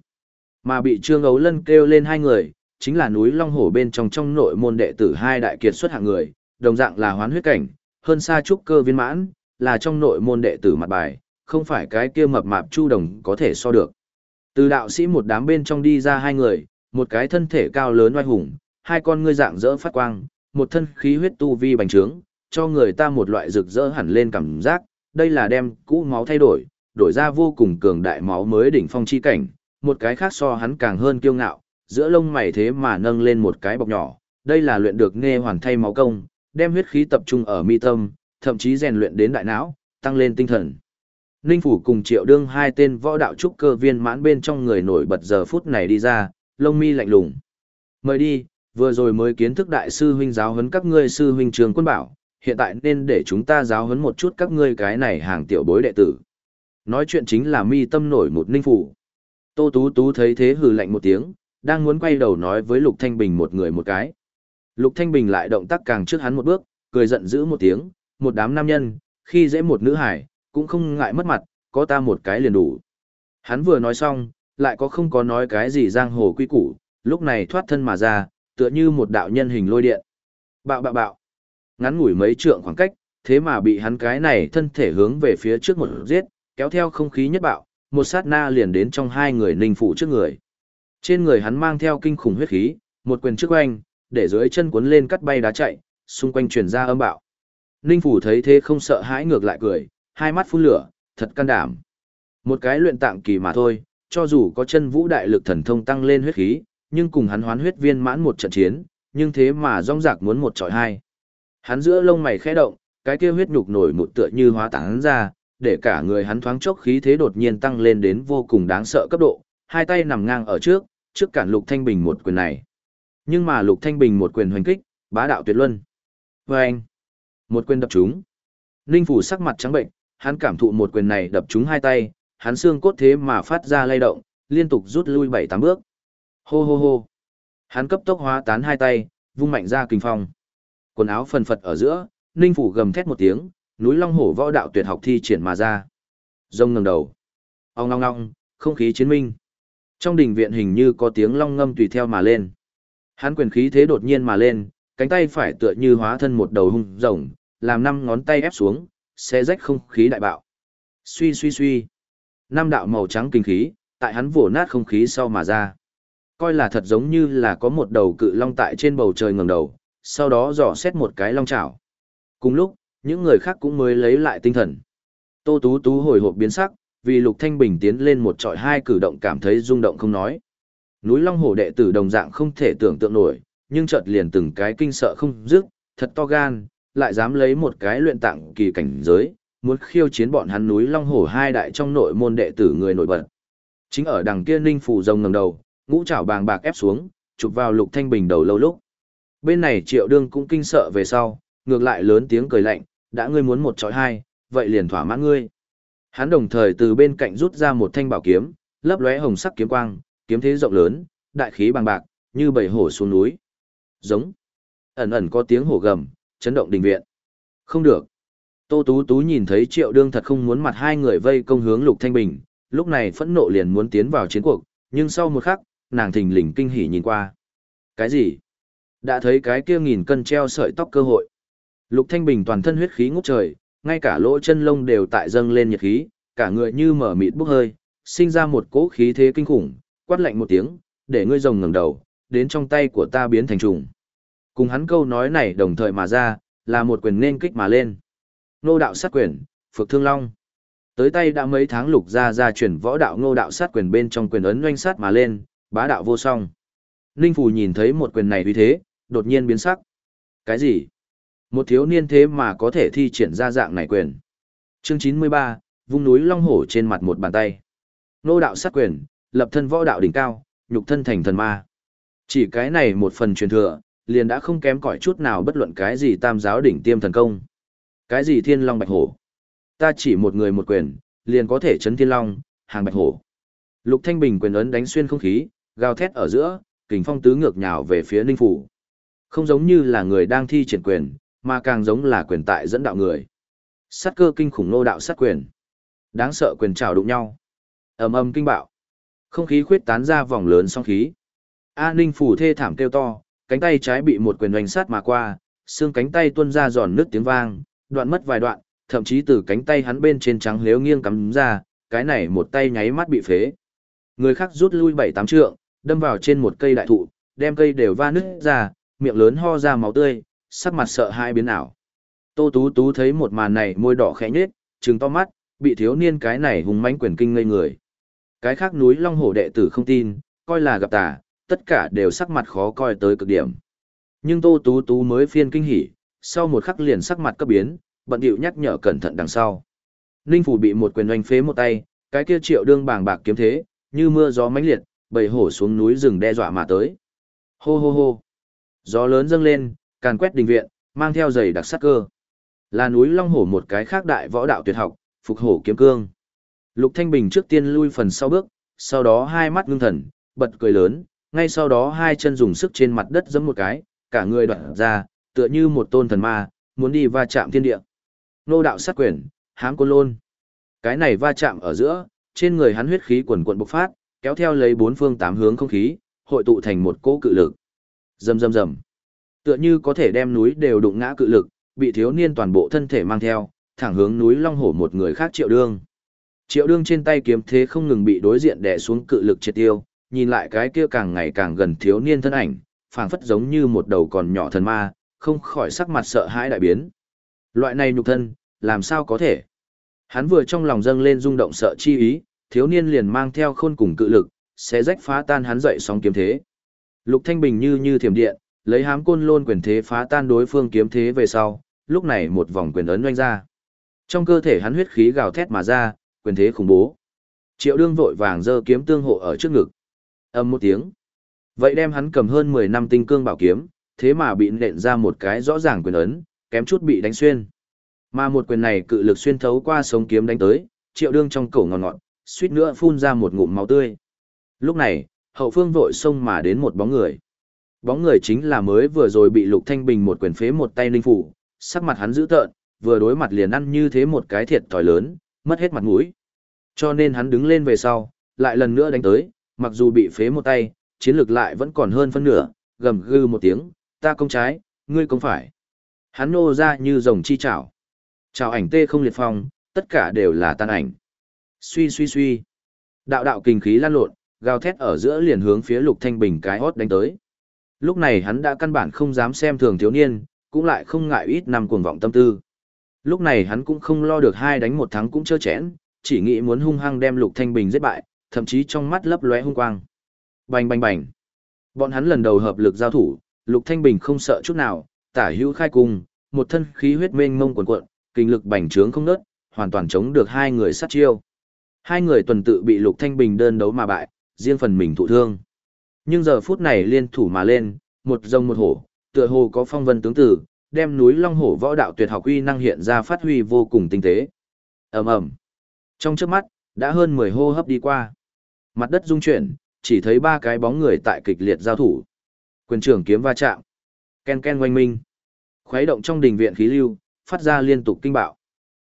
Mà bị Trương Ấu Lân kêu lên hai người, chính là núi Long Hổ bên trong trong nội môn đệ tử hai đại kiệt xuất hạng người, đồng dạng là hoán huyết cảnh, hơn xa trúc cơ viên mãn, là trong nội môn đệ tử mặt bài, không phải cái kia mập mạp chu đồng có thể so được. Từ đạo sĩ một đám bên trong đi ra hai người, một cái thân thể cao lớn oai hùng, hai con ngươi dạng dỡ phát quang, một thân khí huyết tu vi bành trướng, cho người ta một loại rực rỡ hẳn lên cảm giác, đây là đem cũ máu thay đổi, đổi ra vô cùng cường đại máu mới đỉnh phong chi cảnh, một cái khác so hắn càng hơn kiêu ngạo, giữa lông mày thế mà nâng lên một cái bọc nhỏ, đây là luyện được nghe hoàn thay máu công, đem huyết khí tập trung ở mi tâm, thậm chí rèn luyện đến đại não, tăng lên tinh thần. Ninh Phủ cùng Triệu Đương hai tên võ đạo trúc cơ viên mãn bên trong người nổi bật giờ phút này đi ra, lông mi lạnh lùng. Mời đi, vừa rồi mới kiến thức đại sư huynh giáo huấn các ngươi sư huynh trường quân bảo, hiện tại nên để chúng ta giáo huấn một chút các ngươi cái này hàng tiểu bối đệ tử. Nói chuyện chính là mi tâm nổi một ninh phủ. Tô Tú Tú thấy thế hừ lạnh một tiếng, đang muốn quay đầu nói với Lục Thanh Bình một người một cái. Lục Thanh Bình lại động tác càng trước hắn một bước, cười giận dữ một tiếng, một đám nam nhân, khi dễ một nữ hải, cũng không ngại mất mặt, có ta một cái liền đủ. Hắn vừa nói xong, lại có không có nói cái gì giang hồ quy củ, lúc này thoát thân mà ra, tựa như một đạo nhân hình lôi điện. Bạo bạo bạo. Ngắn ngủi mấy trượng khoảng cách, thế mà bị hắn cái này thân thể hướng về phía trước một giết, kéo theo không khí nhất bạo, một sát na liền đến trong hai người ninh phụ trước người. Trên người hắn mang theo kinh khủng huyết khí, một quyền trước oanh, để dưới chân cuốn lên cắt bay đá chạy, xung quanh truyền ra âm bạo. Ninh phủ thấy thế không sợ hãi ngược lại cười, hai mắt phun lửa, thật can đảm. Một cái luyện tạng kỳ mà thôi, cho dù có chân vũ đại lực thần thông tăng lên huyết khí, nhưng cùng hắn hoán huyết viên mãn một trận chiến, nhưng thế mà rong rạc muốn một trọi hai. Hắn giữa lông mày khẽ động, cái kia huyết nhục nổi một tựa như hóa tán ra, để cả người hắn thoáng chốc khí thế đột nhiên tăng lên đến vô cùng đáng sợ cấp độ, hai tay nằm ngang ở trước, trước cản Lục Thanh Bình một quyền này. Nhưng mà Lục Thanh Bình một quyền hoành kích, bá đạo tuyệt luân. Vâng! Một quyền đập trúng. Ninh Phủ sắc mặt trắng bệnh, hắn cảm thụ một quyền này đập trúng hai tay, hắn xương cốt thế mà phát ra lay động, liên tục rút lui bảy tám bước. Hô hô hô! Hắn cấp tốc hóa tán hai tay, vung mạnh ra kinh phong. Quần áo phần phật ở giữa, Ninh Phủ gầm thét một tiếng, núi long hổ võ đạo tuyệt học thi triển mà ra. Rông ngẩng đầu. Ong long long, không khí chiến minh. Trong đình viện hình như có tiếng long ngâm tùy theo mà lên. Hắn quyền khí thế đột nhiên mà lên, cánh tay phải tựa như hóa thân một đầu hung rồng, làm năm ngón tay ép xuống, xé rách không khí đại bạo. Suy suy suy. Năm đạo màu trắng kinh khí, tại hắn vồ nát không khí sau mà ra. Coi là thật giống như là có một đầu cự long tại trên bầu trời ngẩng đầu, sau đó dò xét một cái long chảo. Cùng lúc, những người khác cũng mới lấy lại tinh thần. Tô Tú Tú hồi hộp biến sắc, vì Lục Thanh Bình tiến lên một trọi hai cử động cảm thấy rung động không nói. Núi Long Hổ đệ tử đồng dạng không thể tưởng tượng nổi, nhưng chợt liền từng cái kinh sợ không dứt, thật to gan, lại dám lấy một cái luyện tạng kỳ cảnh giới, muốn khiêu chiến bọn hắn núi Long Hổ hai đại trong nội môn đệ tử người nổi bật. Chính ở đằng kia Ninh phủ rồng ngẩng đầu, ngũ trảo bàng bạc ép xuống, chụp vào Lục Thanh Bình đầu lâu lúc. Bên này Triệu Đương cũng kinh sợ về sau, ngược lại lớn tiếng cười lạnh, đã ngươi muốn một chọi hai, vậy liền thỏa mãn ngươi. Hắn đồng thời từ bên cạnh rút ra một thanh bảo kiếm, lấp lóe hồng sắc kiếm quang, kiếm thế rộng lớn, đại khí bằng bạc, như bầy hổ xuống núi. Giống. Ẩn ẩn có tiếng hổ gầm, chấn động đình viện. Không được. Tô Tú Tú nhìn thấy Triệu Đương thật không muốn mặt hai người vây công hướng Lục Thanh Bình, lúc này phẫn nộ liền muốn tiến vào chiến cuộc, nhưng sau một khắc, nàng thình lình kinh hỉ nhìn qua. Cái gì? Đã thấy cái kia nghìn cân treo sợi tóc cơ hội. Lục Thanh Bình toàn thân huyết khí ngút trời, ngay cả lỗ chân lông đều tại dâng lên nhiệt khí, cả người như mở mịt bốc hơi, sinh ra một cỗ khí thế kinh khủng, quát lạnh một tiếng, để ngươi rồng ngẩng đầu, đến trong tay của ta biến thành trùng. Cùng hắn câu nói này đồng thời mà ra, là một quyền nên kích mà lên. Nô đạo sát quyền, phược thương long. Tới tay đã mấy tháng lục ra ra chuyển võ đạo ngô đạo sát quyền bên trong quyền ấn doanh sát mà lên, bá đạo vô song. Ninh Phù nhìn thấy một quyền này uy thế, đột nhiên biến sắc. Cái gì? Một thiếu niên thế mà có thể thi triển ra dạng này quyền. Chương 93, vung núi long hổ trên mặt một bàn tay. Nô đạo sát quyền, lập thân võ đạo đỉnh cao, nhục thân thành thần ma. Chỉ cái này một phần truyền thừa, liền đã không kém cỏi chút nào bất luận cái gì tam giáo đỉnh tiêm thần công. Cái gì thiên long bạch hổ. Ta chỉ một người một quyền, liền có thể chấn thiên long, hàng bạch hổ. Lục Thanh Bình quyền ấn đánh xuyên không khí, gào thét ở giữa, kình phong tứ ngược nhào về phía Ninh Phủ. Không giống như là người đang thi triển quyền, mà càng giống là quyền tại dẫn đạo người. Sát cơ kinh khủng nô đạo sát quyền. Đáng sợ quyền trào đụng nhau. ầm ầm kinh bạo. Không khí khuyết tán ra vòng lớn song khí. A Ninh phủ thê thảm kêu to, cánh tay trái bị một quyền đánh sát mà qua, xương cánh tay tuôn ra giòn nước tiếng vang, đoạn mất vài đoạn, thậm chí từ cánh tay hắn bên trên trắng liếu nghiêng cắm ra, cái này một tay nháy mắt bị phế. Người khác rút lui bảy tám trượng, đâm vào trên một cây đại thụ, đem cây đều va nứt ra, miệng lớn ho ra máu tươi, sắc mặt sợ hai biến ảo. Tô Tú Tú thấy một màn này môi đỏ khẽ nhếch, trừng to mắt, bị thiếu niên cái này hùng mãnh quyền kinh ngây người. Cái khác núi Long Hổ đệ tử không tin, coi là gặp tà, tất cả đều sắc mặt khó coi tới cực điểm. Nhưng Tô Tú Tú mới phiên kinh hỉ, sau một khắc liền sắc mặt cấp biến, bận điệu nhắc nhở cẩn thận đằng sau. Ninh Phủ bị một quyền oanh phế một tay, cái kia triệu đương bảng bạc kiếm thế, như mưa gió mãnh liệt, bầy hổ xuống núi rừng đe dọa mà tới. Hô hô hô. Gió lớn dâng lên, càn quét đình viện, mang theo giày đặc sắc cơ. Là núi Long Hổ một cái khác đại võ đạo tuyệt học, phục hổ kiếm cương. Lục Thanh Bình trước tiên lui phần sau bước, sau đó hai mắt ngưng thần, bật cười lớn, ngay sau đó hai chân dùng sức trên mặt đất giẫm một cái, cả người đoạn ra, tựa như một tôn thần ma, muốn đi va chạm thiên địa. Nô đạo sát quyền, hám côn lôn. Cái này va chạm ở giữa, trên người hắn huyết khí quần quần bộc phát, kéo theo lấy bốn phương tám hướng không khí, hội tụ thành một cỗ cự lực. Rầm rầm rầm. Tựa như có thể đem núi đều đụng ngã cự lực, bị thiếu niên toàn bộ thân thể mang theo, thẳng hướng núi Long Hổ một người khác Triệu Đương. Triệu Đương trên tay kiếm thế không ngừng bị đối diện đè xuống cự lực triệt tiêu, nhìn lại cái kia càng ngày càng gần thiếu niên thân ảnh, phảng phất giống như một đầu còn nhỏ thần ma, không khỏi sắc mặt sợ hãi đại biến. Loại này nhục thân, làm sao có thể? Hắn vừa trong lòng dâng lên rung động sợ chi ý, thiếu niên liền mang theo khôn cùng cự lực, sẽ rách phá tan hắn dậy sóng kiếm thế. Lục Thanh Bình như như thiểm điện, lấy hám côn lôn quyền thế phá tan đối phương kiếm thế về sau, lúc này một vòng quyền ấn doanh ra. Trong cơ thể hắn huyết khí gào thét mà ra, quyền thế khủng bố. Triệu đương vội vàng giơ kiếm tương hộ ở trước ngực. Âm một tiếng. Vậy đem hắn cầm hơn 10 năm tinh cương bảo kiếm, thế mà bị nện ra một cái rõ ràng quyền ấn, kém chút bị đánh xuyên. Mà một quyền này cự lực xuyên thấu qua sống kiếm đánh tới, triệu đương trong cổ ngọt ngọt, suýt nữa phun ra một ngụm máu tươi. Lúc này, hậu phương vội xông mà đến một bóng người. Bóng người chính là mới vừa rồi bị Lục Thanh Bình một quyền phế một tay linh phủ, sắc mặt hắn dữ tợn, vừa đối mặt liền ăn như thế một cái thiệt thòi lớn, mất hết mặt mũi. Cho nên hắn đứng lên về sau, lại lần nữa đánh tới, mặc dù bị phế một tay, chiến lược lại vẫn còn hơn phân nửa, gầm gừ một tiếng, ta công trái, ngươi công phải. Hắn nô ra như rồng chi chảo. Chào ảnh tê không liệt phong, tất cả đều là tan ảnh. Suy suy suy. Đạo đạo kinh khí lan lộn, gào thét ở giữa liền hướng phía Lục Thanh Bình cái hót đánh tới. Lúc này hắn đã căn bản không dám xem thường thiếu niên, cũng lại không ngại ít năm cuồng vọng tâm tư. Lúc này hắn cũng không lo được hai đánh một thắng cũng chơ chẽn, chỉ nghĩ muốn hung hăng đem Lục Thanh Bình giết bại, thậm chí trong mắt lấp lóe hung quang. Bành bành bành. Bọn hắn lần đầu hợp lực giao thủ, Lục Thanh Bình không sợ chút nào, tả hữu khai cung, một thân khí huyết mênh mông cuồn cuộn, kinh lực bành trướng không nớt, hoàn toàn chống được hai người sát chiêu. Hai người tuần tự bị Lục Thanh Bình đơn đấu mà bại, riêng phần mình thụ thương. Nhưng giờ phút này liên thủ mà lên, một rồng một hổ, tựa hồ có phong vân tướng tử, đem núi Long Hổ võ đạo tuyệt học uy năng hiện ra phát huy vô cùng tinh tế. Ầm ầm. Trong trước mắt, đã hơn 10 hô hấp đi qua. Mặt đất rung chuyển, chỉ thấy ba cái bóng người tại kịch liệt giao thủ. Quyền trưởng kiếm va chạm. Ken ken oanh minh. Khuấy động trong đình viện khí lưu, phát ra liên tục kinh bạo.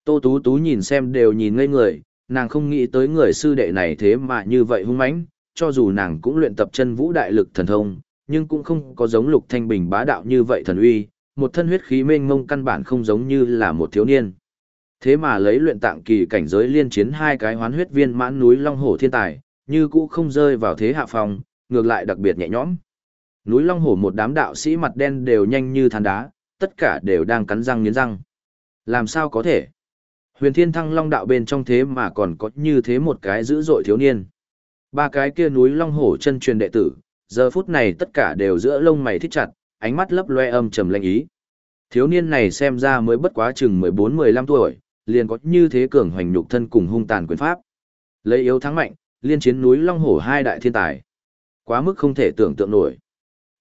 Tô Tú Tú nhìn xem đều nhìn ngây người, nàng không nghĩ tới người sư đệ này thế mà như vậy hung mãnh, cho dù nàng cũng luyện tập chân vũ đại lực thần thông, nhưng cũng không có giống Lục Thanh Bình bá đạo như vậy thần uy, một thân huyết khí mênh mông căn bản không giống như là một thiếu niên. Thế mà lấy luyện tạng kỳ cảnh giới liên chiến hai cái hoán huyết viên mãn núi Long Hổ thiên tài, như cũ không rơi vào thế hạ phòng, ngược lại đặc biệt nhẹ nhõm. Núi Long Hổ một đám đạo sĩ mặt đen đều nhanh như than đá, tất cả đều đang cắn răng nghiến răng. Làm sao có thể? Huyền Thiên Thăng Long đạo bên trong thế mà còn có như thế một cái dữ dội thiếu niên. Ba cái kia núi Long Hổ chân truyền đệ tử, giờ phút này tất cả đều giữa lông mày thích chặt, ánh mắt lấp loe âm trầm lạnh ý. Thiếu niên này xem ra mới bất quá chừng 14-15 tuổi, liền có như thế cường hoành nhục thân cùng hung tàn quyền pháp. Lấy yếu thắng mạnh, liên chiến núi Long Hổ hai đại thiên tài. Quá mức không thể tưởng tượng nổi.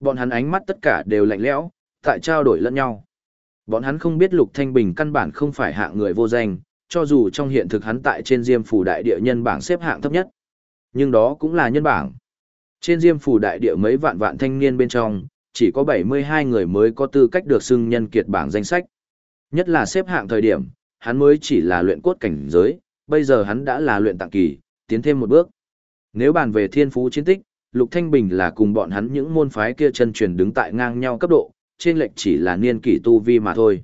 Bọn hắn ánh mắt tất cả đều lạnh lẽo, tại trao đổi lẫn nhau. Bọn hắn không biết Lục Thanh Bình căn bản không phải hạng người vô danh, cho dù trong hiện thực hắn tại trên Diêm Phủ Đại Địa nhân bảng xếp hạng thấp nhất. Nhưng đó cũng là nhân bảng. Trên Diêm Phủ Đại Địa mấy vạn vạn thanh niên bên trong, chỉ có 72 người mới có tư cách được xưng nhân kiệt bảng danh sách. Nhất là xếp hạng thời điểm, hắn mới chỉ là luyện cốt cảnh giới, bây giờ hắn đã là luyện tạng kỳ, tiến thêm một bước. Nếu bàn về thiên phú chiến tích, Lục Thanh Bình là cùng bọn hắn những môn phái kia chân truyền đứng tại ngang nhau cấp độ, trên lệch chỉ là niên kỷ tu vi mà thôi.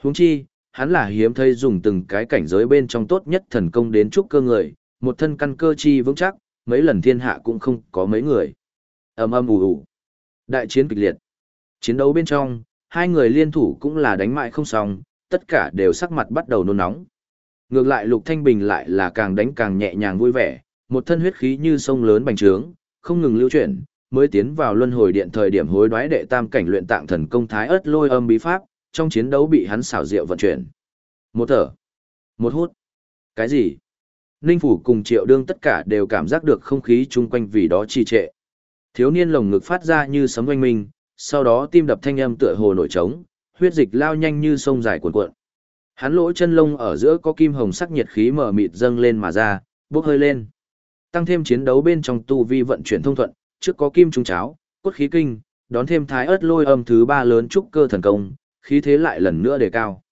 Huống chi, hắn là hiếm thấy dùng từng cái cảnh giới bên trong tốt nhất thần công đến trúc cơ người, một thân căn cơ chi vững chắc, mấy lần thiên hạ cũng không có mấy người. ầm ầm ù ù. Đại chiến kịch liệt. Chiến đấu bên trong, hai người liên thủ cũng là đánh mại không xong, tất cả đều sắc mặt bắt đầu nôn nóng. Ngược lại Lục Thanh Bình lại là càng đánh càng nhẹ nhàng vui vẻ, một thân huyết khí như sông lớn bành trướng, không ngừng lưu chuyển, mới tiến vào luân hồi điện thời điểm hối đoái đệ tam cảnh luyện tạng thần công thái ớt lôi âm bí pháp, trong chiến đấu bị hắn xảo diệu vận chuyển. Một thở, một hút. Cái gì? Ninh Phủ cùng Triệu Đương tất cả đều cảm giác được không khí chung quanh vì đó trì trệ. Thiếu niên lồng ngực phát ra như sấm oanh minh, sau đó tim đập thanh âm tựa hồ nổi trống, huyết dịch lao nhanh như sông dài cuộn cuộn. Hắn lỗ chân lông ở giữa có kim hồng sắc nhiệt khí mở mịt dâng lên mà ra, bốc hơi lên. Tăng thêm chiến đấu bên trong tu vi vận chuyển thông thuận, trước có kim trung cháo, cốt khí kinh, đón thêm thái ớt lôi âm thứ ba lớn trúc cơ thần công, khí thế lại lần nữa đề cao.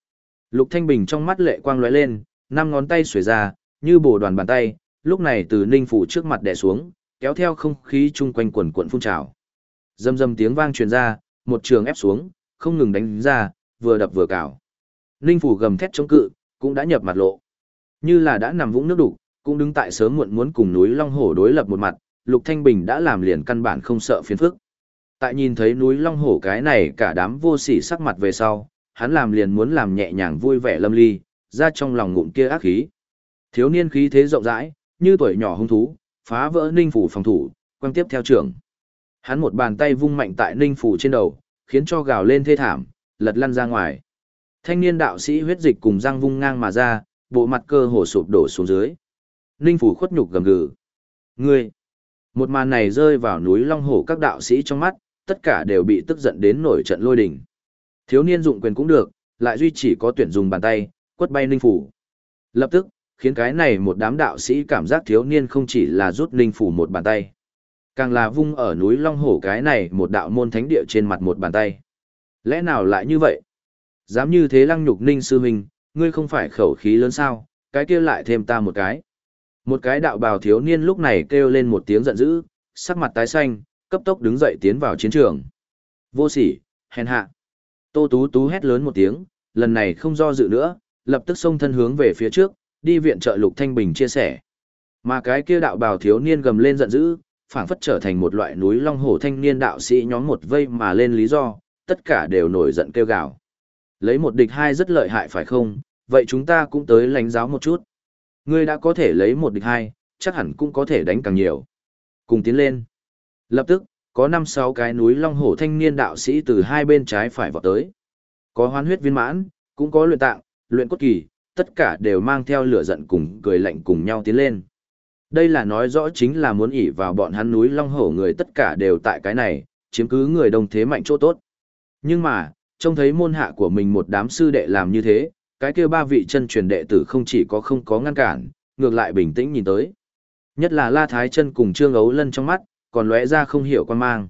Lục Thanh Bình trong mắt lệ quang lóe lên, năm ngón tay xuề ra, như bổ đoàn bàn tay, lúc này từ ninh phủ trước mặt đè xuống, kéo theo không khí chung quanh quần cuộn phun trào. Dâm dâm tiếng vang truyền ra, một trường ép xuống, không ngừng đánh ra, vừa đập vừa cào. Ninh phủ gầm thét chống cự, cũng đã nhập mặt lộ. Như là đã nằm vũng nước đủ cũng đứng tại sớm muộn muốn cùng núi Long Hổ đối lập một mặt, Lục Thanh Bình đã làm liền căn bản không sợ phiền phức. Tại nhìn thấy núi Long Hổ cái này cả đám vô sỉ sắc mặt về sau, hắn làm liền muốn làm nhẹ nhàng vui vẻ lâm ly, ra trong lòng ngụm kia ác khí. Thiếu niên khí thế rộng rãi, như tuổi nhỏ hung thú, phá vỡ ninh phủ phòng thủ, quăng tiếp theo trưởng. Hắn một bàn tay vung mạnh tại ninh phủ trên đầu, khiến cho gào lên thê thảm, lật lăn ra ngoài. Thanh niên đạo sĩ huyết dịch cùng răng vung ngang mà ra, bộ mặt cơ hồ sụp đổ xuống dưới. Ninh phủ khuất nhục gầm gừ. Ngươi! Một màn này rơi vào núi Long Hổ các đạo sĩ trong mắt, tất cả đều bị tức giận đến nổi trận lôi đình. Thiếu niên dụng quyền cũng được, lại duy chỉ có tuyển dùng bàn tay, quất bay Ninh phủ. Lập tức, khiến cái này một đám đạo sĩ cảm giác thiếu niên không chỉ là rút Ninh phủ một bàn tay, càng là vung ở núi Long Hổ cái này một đạo môn thánh địa trên mặt một bàn tay. Lẽ nào lại như vậy? Dám như thế lăng nhục Ninh sư huynh, ngươi không phải khẩu khí lớn sao, cái kia lại thêm ta một cái. Một cái đạo bào thiếu niên lúc này kêu lên một tiếng giận dữ, sắc mặt tái xanh, cấp tốc đứng dậy tiến vào chiến trường. Vô sỉ, hèn hạ. Tô Tú Tú hét lớn một tiếng, lần này không do dự nữa, lập tức xông thân hướng về phía trước, đi viện trợ Lục Thanh Bình chia sẻ. Mà cái kia đạo bào thiếu niên gầm lên giận dữ, phảng phất trở thành một loại núi long hổ thanh niên đạo sĩ nhóm một vây mà lên lý do, tất cả đều nổi giận kêu gào. Lấy một địch hai rất lợi hại phải không, vậy chúng ta cũng tới lãnh giáo một chút. Ngươi đã có thể lấy một địch hai, chắc hẳn cũng có thể đánh càng nhiều. Cùng tiến lên. Lập tức, có năm sáu cái núi long hổ thanh niên đạo sĩ từ hai bên trái phải vọt tới. Có hoán huyết viên mãn, cũng có luyện tạng, luyện cốt kỳ, tất cả đều mang theo lửa giận cùng cười lạnh cùng nhau tiến lên. Đây là nói rõ chính là muốn ỉ vào bọn hắn núi long hổ người tất cả đều tại cái này, chiếm cứ người đông thế mạnh chỗ tốt. Nhưng mà, trông thấy môn hạ của mình một đám sư đệ làm như thế, cái kia ba vị chân truyền đệ tử không chỉ có không có ngăn cản, ngược lại bình tĩnh nhìn tới. Nhất là La Thái chân cùng Trương Ấu Lân trong mắt, còn lóe ra không hiểu quan mang.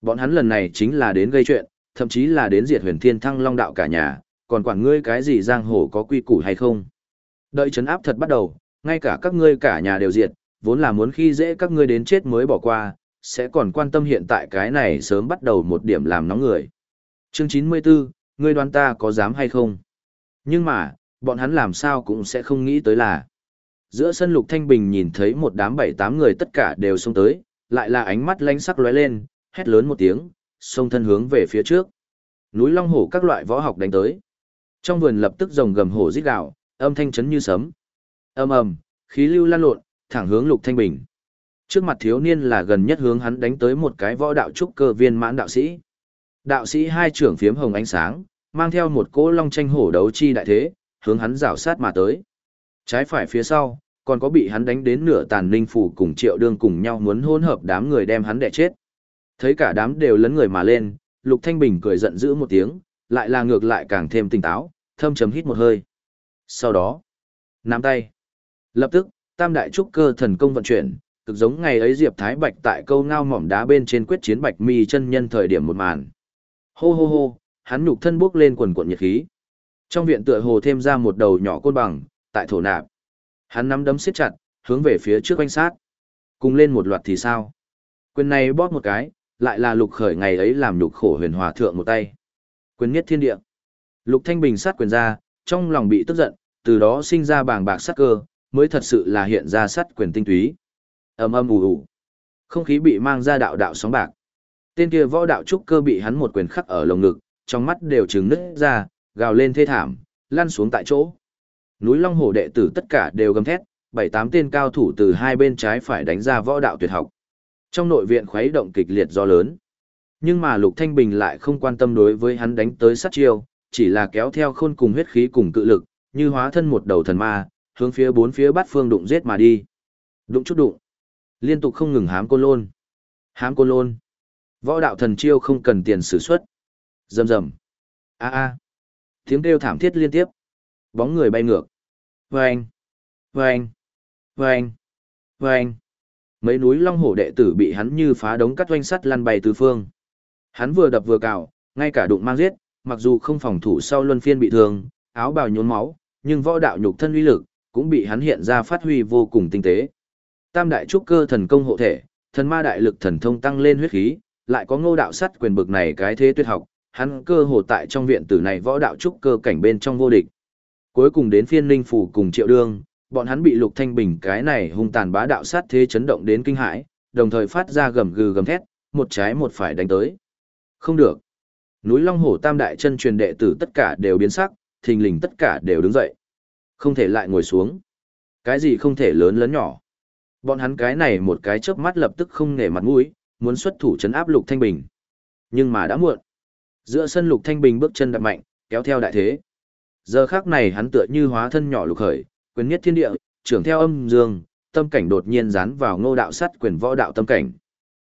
Bọn hắn lần này chính là đến gây chuyện, thậm chí là đến diệt huyền thiên thăng long đạo cả nhà, còn quản ngươi cái gì giang hồ có quy củ hay không. Đợi chấn áp thật bắt đầu, ngay cả các ngươi cả nhà đều diệt, vốn là muốn khi dễ các ngươi đến chết mới bỏ qua, sẽ còn quan tâm hiện tại cái này sớm bắt đầu một điểm làm nóng người. Chương 94, ngươi đoán ta có dám hay không? Nhưng mà, bọn hắn làm sao cũng sẽ không nghĩ tới là. Giữa sân Lục Thanh Bình nhìn thấy một đám bảy tám người tất cả đều xông tới, lại là ánh mắt lánh sắc lóe lên, hét lớn một tiếng, xông thân hướng về phía trước. Núi Long Hổ các loại võ học đánh tới. Trong vườn lập tức rồng gầm hổ rít gào, âm thanh chấn như sấm. Ầm ầm, khí lưu lan lộn, thẳng hướng Lục Thanh Bình. Trước mặt thiếu niên là gần nhất hướng hắn đánh tới một cái võ đạo trúc cơ viên mãn đạo sĩ. Đạo sĩ hai trưởng phiếm hồng ánh sáng, mang theo một cỗ long tranh hổ đấu chi đại thế, hướng hắn rảo sát mà tới. Trái phải phía sau, còn có bị hắn đánh đến nửa tàn linh phủ cùng triệu đương cùng nhau muốn hỗn hợp đám người đem hắn đẻ chết. Thấy cả đám đều lấn người mà lên, Lục Thanh Bình cười giận dữ một tiếng, lại là ngược lại càng thêm tỉnh táo, thâm chấm hít một hơi. Sau đó, nắm tay. Lập tức, tam đại trúc cơ thần công vận chuyển, cực giống ngày ấy Diệp Thái Bạch tại câu ngao mỏm đá bên trên quyết chiến Bạch Mi chân nhân thời điểm một màn. Hô hô hô, hắn nhục thân bước lên quần quần nhiệt khí. Trong viện tựa hồ thêm ra một đầu nhỏ côn bằng, tại thổ nạp. Hắn nắm đấm siết chặt, hướng về phía trước quanh sát. Cùng lên một loạt thì sao? Quyền này bóp một cái, lại là lục khởi ngày ấy làm lục khổ huyền hòa thượng một tay. Quyền nhất thiên địa. Lục Thanh Bình sát quyền ra, trong lòng bị tức giận, từ đó sinh ra bàng bạc sát cơ, mới thật sự là hiện ra sát quyền tinh túy. ầm ầm ù ù. Không khí bị mang ra đạo đạo sóng bạc. Tên kia võ đạo trúc cơ bị hắn một quyền khắc ở lồng ngực, trong mắt đều trừng nứt ra, gào lên thê thảm, lăn xuống tại chỗ. Núi Long Hổ đệ tử tất cả đều gầm thét, bảy tám tên cao thủ từ hai bên trái phải đánh ra võ đạo tuyệt học. Trong nội viện khuấy động kịch liệt do lớn. Nhưng mà Lục Thanh Bình lại không quan tâm đối với hắn đánh tới sát chiêu, chỉ là kéo theo khôn cùng huyết khí cùng cự lực, như hóa thân một đầu thần ma, hướng phía bốn phía bát phương đụng giết mà đi. Đụng chút đụng. Liên tục không ngừng hám côn lôn. Hám côn lôn. Võ đạo thần chiêu không cần tiền sử xuất. Rầm rầm. A a. Tiếng kêu thảm thiết liên tiếp. Bóng người bay ngược. Vâng. Vâng. Vâng. Vâng. Mấy núi long hổ đệ tử bị hắn như phá đống cắt doanh sắt lăn bay tứ phương. Hắn vừa đập vừa cào, ngay cả đụng mang giết, mặc dù không phòng thủ sau luân phiên bị thương, áo bào nhốn máu, nhưng võ đạo nhục thân uy lực cũng bị hắn hiện ra phát huy vô cùng tinh tế. Tam đại trúc cơ thần công hộ thể, thần ma đại lực thần thông tăng lên huyết khí, lại có ngô đạo sắt quyền bực này cái thế tuyệt học, hắn cơ hồ tại trong viện tử này võ đạo trúc cơ cảnh bên trong vô địch. Cuối cùng đến phiên linh phủ cùng triệu đương, bọn hắn bị lục thanh bình cái này hung tàn bá đạo sát thế chấn động đến kinh hãi, đồng thời phát ra gầm gừ gầm thét, một trái một phải đánh tới. Không được. Núi Long Hổ tam đại chân truyền đệ tử tất cả đều biến sắc, thình lình tất cả đều đứng dậy. Không thể lại ngồi xuống. Cái gì không thể lớn lớn nhỏ. Bọn hắn cái này một cái chớp mắt lập tức không nể mặt mũi, muốn xuất thủ chấn áp Lục Thanh Bình. Nhưng mà đã muộn. Giữa sân Lục Thanh Bình bước chân đạp mạnh, kéo theo đại thế. Giờ khắc này hắn tựa như hóa thân nhỏ lục khởi, quyền nhất thiên địa, trưởng theo âm dương, tâm cảnh đột nhiên dán vào ngô đạo sắt quyền võ đạo tâm cảnh.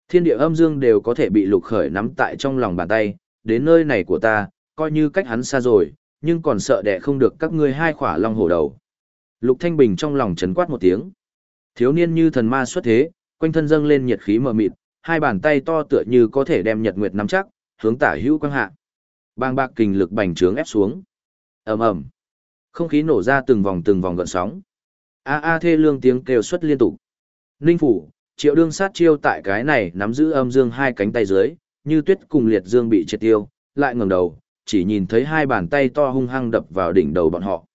Thiên địa âm dương đều có thể bị lục khởi nắm tại trong lòng bàn tay, đến nơi này của ta, coi như cách hắn xa rồi, nhưng còn sợ đẻ không được các ngươi hai khỏa long hổ đầu. Lục Thanh Bình trong lòng chấn quát một tiếng. Thiếu niên như thần ma xuất thế, quanh thân dâng lên nhiệt khí mờ mịt, hai bàn tay to tựa như có thể đem nhật nguyệt nắm chắc, hướng tả hữu quang hạ. Bang bạc kình lực bành trướng ép xuống. ầm ầm, không khí nổ ra từng vòng từng vòng gợn sóng. A a thê lương tiếng kêu xuất liên tục. Ninh phủ, triệu đương sát chiêu tại cái này nắm giữ âm dương hai cánh tay dưới, như tuyết cùng liệt dương bị triệt tiêu, lại ngẩng đầu, chỉ nhìn thấy hai bàn tay to hung hăng đập vào đỉnh đầu bọn họ.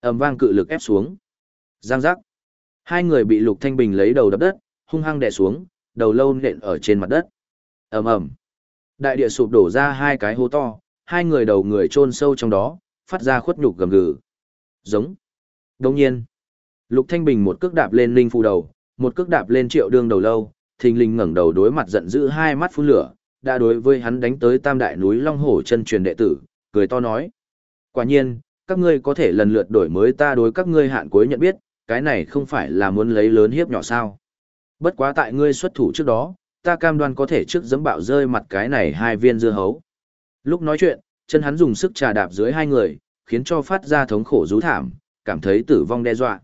ầm vang cự lực ép xuống. Giang giác. Hai người bị Lục Thanh Bình lấy đầu đập đất, hung hăng đè xuống, đầu lâu nện ở trên mặt đất. ầm ầm. Đại địa sụp đổ ra hai cái hố to, hai người đầu người chôn sâu trong đó, phát ra khuất nhục gầm gừ. Giống. Đồng nhiên, Lục Thanh Bình một cước đạp lên Linh Phù đầu, một cước đạp lên Triệu Đương đầu lâu, thình linh ngẩng đầu đối mặt giận dữ hai mắt phun lửa, đã đối với hắn đánh tới Tam Đại núi Long Hổ chân truyền đệ tử, cười to nói: "Quả nhiên, các ngươi có thể lần lượt đổi mới ta đối các ngươi hạn cuối nhận biết, cái này không phải là muốn lấy lớn hiếp nhỏ sao? Bất quá tại ngươi xuất thủ trước đó, ta cam đoan có thể trước dấm bạo rơi mặt cái này hai viên dưa hấu." Lúc nói chuyện, chân hắn dùng sức trà đạp dưới hai người, khiến cho phát ra thống khổ rú thảm, cảm thấy tử vong đe dọa.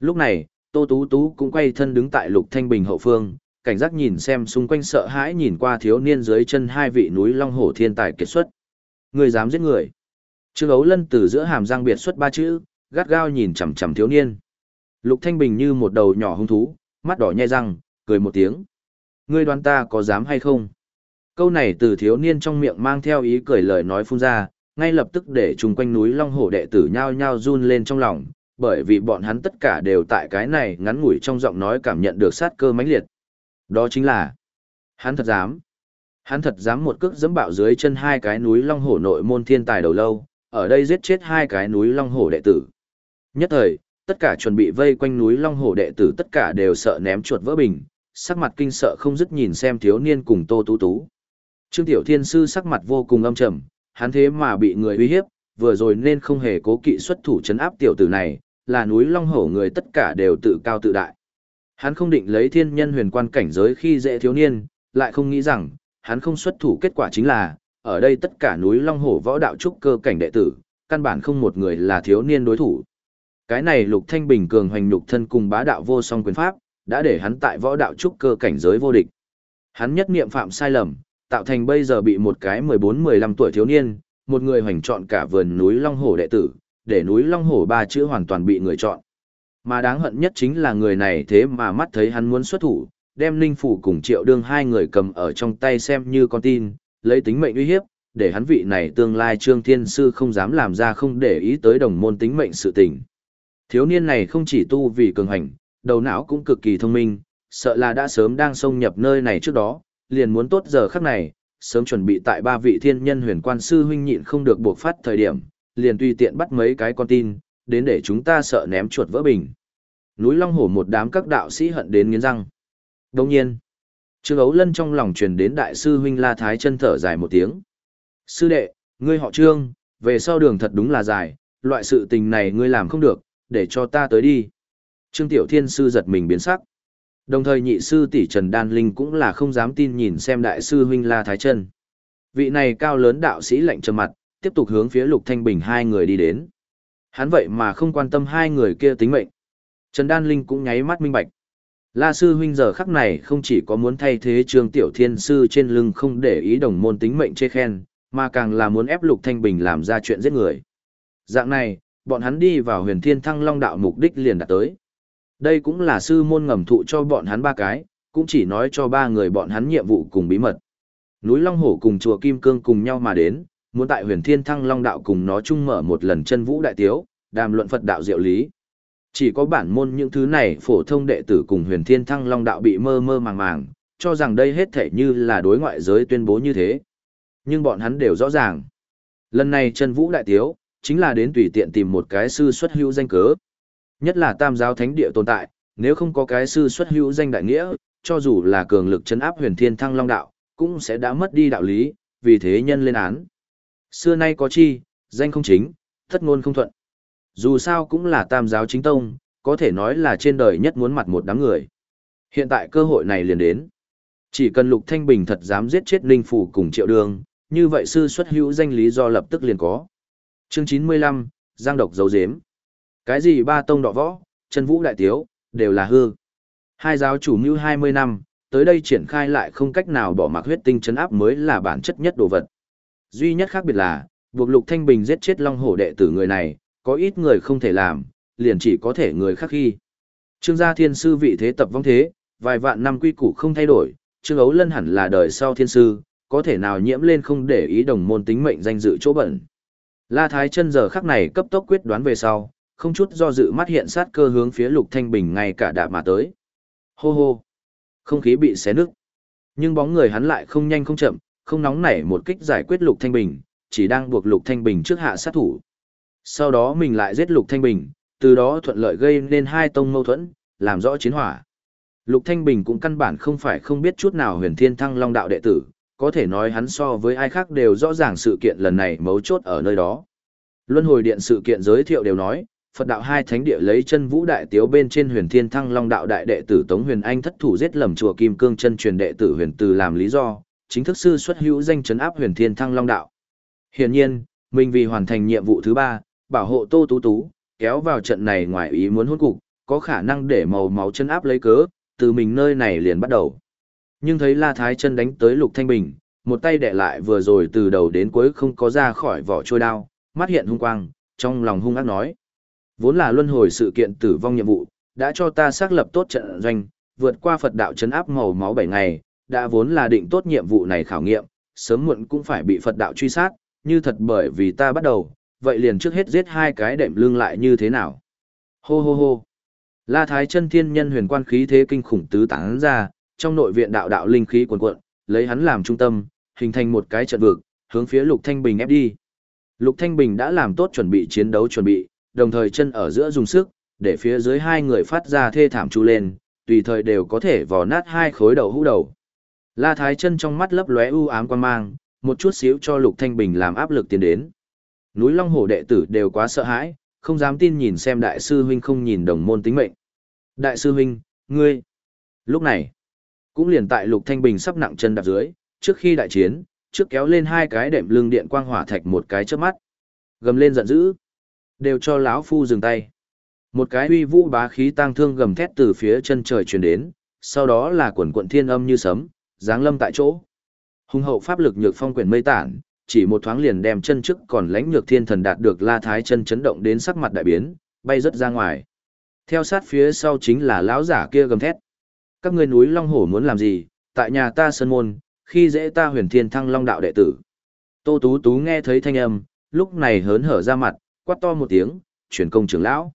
Lúc này, Tô Tú Tú cũng quay thân đứng tại Lục Thanh Bình hậu phương, cảnh giác nhìn xem xung quanh sợ hãi nhìn qua thiếu niên dưới chân hai vị núi long hổ thiên tài kiệt xuất. Người dám giết người. Trương Ấu Lân từ giữa hàm răng biệt xuất ba chữ, gắt gao nhìn chằm chằm thiếu niên. Lục Thanh Bình như một đầu nhỏ hung thú, mắt đỏ nhai răng, cười một tiếng. Ngươi đoán ta có dám hay không? Câu này từ thiếu niên trong miệng mang theo ý cười lời nói phun ra, ngay lập tức để chung quanh núi Long Hổ đệ tử nhao nhao run lên trong lòng, bởi vì bọn hắn tất cả đều tại cái này ngắn ngủi trong giọng nói cảm nhận được sát cơ mãnh liệt. Đó chính là, hắn thật dám. Hắn thật dám một cước dẫm bạo dưới chân hai cái núi Long Hổ nội môn thiên tài đầu lâu, ở đây giết chết hai cái núi Long Hổ đệ tử. Nhất thời, tất cả chuẩn bị vây quanh núi Long Hổ đệ tử tất cả đều sợ ném chuột vỡ bình, sắc mặt kinh sợ không dứt nhìn xem thiếu niên cùng Tô Tú Tú. Trương Tiểu Thiên Sư sắc mặt vô cùng âm trầm, hắn thế mà bị người uy hiếp, vừa rồi nên không hề cố kỵ xuất thủ chấn áp tiểu tử này, là núi Long Hổ người tất cả đều tự cao tự đại. Hắn không định lấy thiên nhân huyền quan cảnh giới khi dễ thiếu niên, lại không nghĩ rằng, hắn không xuất thủ kết quả chính là, ở đây tất cả núi Long Hổ võ đạo trúc cơ cảnh đệ tử, căn bản không một người là thiếu niên đối thủ. Cái này Lục Thanh Bình cường hoành lục thân cùng bá đạo vô song quyền pháp, đã để hắn tại võ đạo trúc cơ cảnh giới vô địch. Hắn nhất niệm phạm sai lầm, tạo thành bây giờ bị một cái 14-15 tuổi thiếu niên, một người hoành chọn cả vườn núi Long Hổ đệ tử, để núi Long Hổ ba chữ hoàn toàn bị người chọn. Mà đáng hận nhất chính là người này thế mà mắt thấy hắn muốn xuất thủ, đem Ninh Phủ cùng Triệu Đương hai người cầm ở trong tay xem như con tin, lấy tính mệnh uy hiếp, để hắn vị này tương lai Trương Thiên Sư không dám làm ra không để ý tới đồng môn tính mệnh sự tình. Thiếu niên này không chỉ tu vì cường hành, đầu não cũng cực kỳ thông minh, sợ là đã sớm đang xông nhập nơi này trước đó, liền muốn tốt giờ khắc này, sớm chuẩn bị tại ba vị thiên nhân huyền quan sư huynh nhịn không được buộc phát thời điểm, liền tùy tiện bắt mấy cái con tin, đến để chúng ta sợ ném chuột vỡ bình. Núi Long Hổ một đám các đạo sĩ hận đến nghiến răng. Đồng nhiên, Trương Ấu Lân trong lòng truyền đến đại sư huynh La Thái chân thở dài một tiếng. Sư đệ, ngươi họ Trương, về sau đường thật đúng là dài, loại sự tình này ngươi làm không được, để cho ta tới đi. Trương Tiểu Thiên Sư giật mình biến sắc. Đồng thời nhị sư tỷ Trần Đan Linh cũng là không dám tin nhìn xem đại sư huynh La Thái Trần Vị này cao lớn đạo sĩ lạnh trầm mặt, tiếp tục hướng phía Lục Thanh Bình hai người đi đến. Hắn vậy mà không quan tâm hai người kia tính mệnh. Trần Đan Linh cũng nháy mắt minh bạch. La sư huynh giờ khắc này không chỉ có muốn thay thế Trương Tiểu Thiên sư trên lưng không để ý đồng môn tính mệnh chê khen, mà càng là muốn ép Lục Thanh Bình làm ra chuyện giết người. Dạng này, bọn hắn đi vào huyền thiên thăng long đạo mục đích liền đạt tới. Đây cũng là sư môn ngầm thụ cho bọn hắn ba cái, cũng chỉ nói cho ba người bọn hắn nhiệm vụ cùng bí mật. Núi Long Hổ cùng chùa Kim Cương cùng nhau mà đến, muốn tại huyền thiên thăng long đạo cùng nó chung mở một lần chân vũ đại tiếu, đàm luận Phật đạo diệu lý. Chỉ có bản môn những thứ này phổ thông đệ tử cùng huyền thiên thăng long đạo bị mơ mơ màng màng, cho rằng đây hết thể như là đối ngoại giới tuyên bố như thế. Nhưng bọn hắn đều rõ ràng. Lần này chân vũ đại tiếu, chính là đến tùy tiện tìm một cái sư xuất hữu danh cớ. Nhất là tam giáo thánh địa tồn tại, nếu không có cái sư xuất hữu danh đại nghĩa, cho dù là cường lực chấn áp huyền thiên thăng long đạo, cũng sẽ đã mất đi đạo lý, vì thế nhân lên án. Xưa nay có chi, danh không chính, thất ngôn không thuận. Dù sao cũng là tam giáo chính tông, có thể nói là trên đời nhất muốn mặt một đám người. Hiện tại cơ hội này liền đến. Chỉ cần Lục Thanh Bình thật dám giết chết Ninh Phủ cùng Triệu Đường, như vậy sư xuất hữu danh lý do lập tức liền có. Chương 95, Giang độc dấu dếm. Cái gì ba tông đọ võ, chân vũ đại tiếu, đều là hư. Hai giáo chủ mưu 20 năm, tới đây triển khai lại không cách nào bỏ mặc huyết tinh chấn áp mới là bản chất nhất đồ vật. Duy nhất khác biệt là, buộc Lục Thanh Bình giết chết Long Hổ đệ tử người này, có ít người không thể làm, liền chỉ có thể người khác khi. Trương gia thiên sư vị thế tập vong thế, vài vạn năm quy củ không thay đổi, Trương Ấu Lân hẳn là đời sau thiên sư, có thể nào nhiễm lên không để ý đồng môn tính mệnh danh dự chỗ bẩn. La Thái chân giờ khắc này cấp tốc quyết đoán về sau, không chút do dự mắt hiện sát cơ hướng phía Lục Thanh Bình ngay cả đạp mà tới. Hô hô. Không khí bị xé nứt. Nhưng bóng người hắn lại không nhanh không chậm, không nóng nảy một kích giải quyết Lục Thanh Bình, chỉ đang buộc Lục Thanh Bình trước hạ sát thủ. Sau đó mình lại giết Lục Thanh Bình, từ đó thuận lợi gây nên hai tông mâu thuẫn, làm rõ chiến hỏa. Lục Thanh Bình cũng căn bản không phải không biết chút nào huyền thiên thăng long đạo đệ tử, có thể nói hắn so với ai khác đều rõ ràng sự kiện lần này mấu chốt ở nơi đó. Luân hồi điện sự kiện giới thiệu đều nói, Phật đạo hai thánh địa lấy chân vũ đại tiếu bên trên huyền thiên thăng long đạo đại đệ tử Tống Huyền Anh thất thủ giết lầm chùa Kim Cương chân truyền đệ tử huyền từ làm lý do, chính thức sư xuất hữu danh chấn áp huyền thiên thăng long đạo. Hiển nhiên, mình vì hoàn thành nhiệm vụ thứ ba, bảo hộ Tô Tú Tú, kéo vào trận này ngoài ý muốn hôn cục, có khả năng để màu máu chân áp lấy cớ, từ mình nơi này liền bắt đầu. Nhưng thấy La Thái chân đánh tới Lục Thanh Bình, một tay đè lại vừa rồi từ đầu đến cuối không có ra khỏi vỏ trôi đao, mắt hiện hung quang, trong lòng hung ác nói. Vốn là luân hồi sự kiện tử vong nhiệm vụ, đã cho ta xác lập tốt trận doanh, vượt qua Phật đạo chấn áp màu máu 7 ngày, đã vốn là định tốt nhiệm vụ này khảo nghiệm, sớm muộn cũng phải bị Phật đạo truy sát, như thật bởi vì ta bắt đầu, vậy liền trước hết giết hai cái đệm lưng lại như thế nào. Hô hô hô. La Thái chân thiên nhân huyền quan khí thế kinh khủng tứ tán ra, trong nội viện đạo đạo linh khí cuồn cuộn, lấy hắn làm trung tâm, hình thành một cái trận vực, hướng phía Lục Thanh Bình ép đi. Lục Thanh Bình đã làm tốt chuẩn bị chiến đấu chuẩn bị, đồng thời chân ở giữa dùng sức, để phía dưới hai người phát ra thê thảm chu lên, tùy thời đều có thể vò nát hai khối đầu hũ đầu. La Thái chân trong mắt lấp lóe u ám quan mang, một chút xíu cho Lục Thanh Bình làm áp lực tiến đến. Núi Long Hổ đệ tử đều quá sợ hãi, không dám tin nhìn xem đại sư huynh không nhìn đồng môn tính mệnh. Đại sư huynh, ngươi. Lúc này, cũng liền tại Lục Thanh Bình sắp nặng chân đạp dưới, trước khi đại chiến, trước kéo lên hai cái đệm lưng điện quang hỏa thạch một cái chớp mắt. Gầm lên giận dữ, đều cho lão phu dừng tay. Một cái uy vũ bá khí tang thương gầm thét từ phía chân trời truyền đến, sau đó là quần quận thiên âm như sấm, giáng lâm tại chỗ. Hùng hậu pháp lực nhược phong quyển mây tản, chỉ một thoáng liền đem chân trước còn lãnh nhược thiên thần đạt được la thái chân chấn động đến sắc mặt đại biến, bay rất ra ngoài. Theo sát phía sau chính là lão giả kia gầm thét. Các ngươi núi Long Hổ muốn làm gì, tại nhà ta sơn môn, khi dễ ta huyền thiên thăng long đạo đệ tử. Tô Tú Tú nghe thấy thanh âm, lúc này hớn hở ra mặt, quát to một tiếng, chuyển công trưởng lão.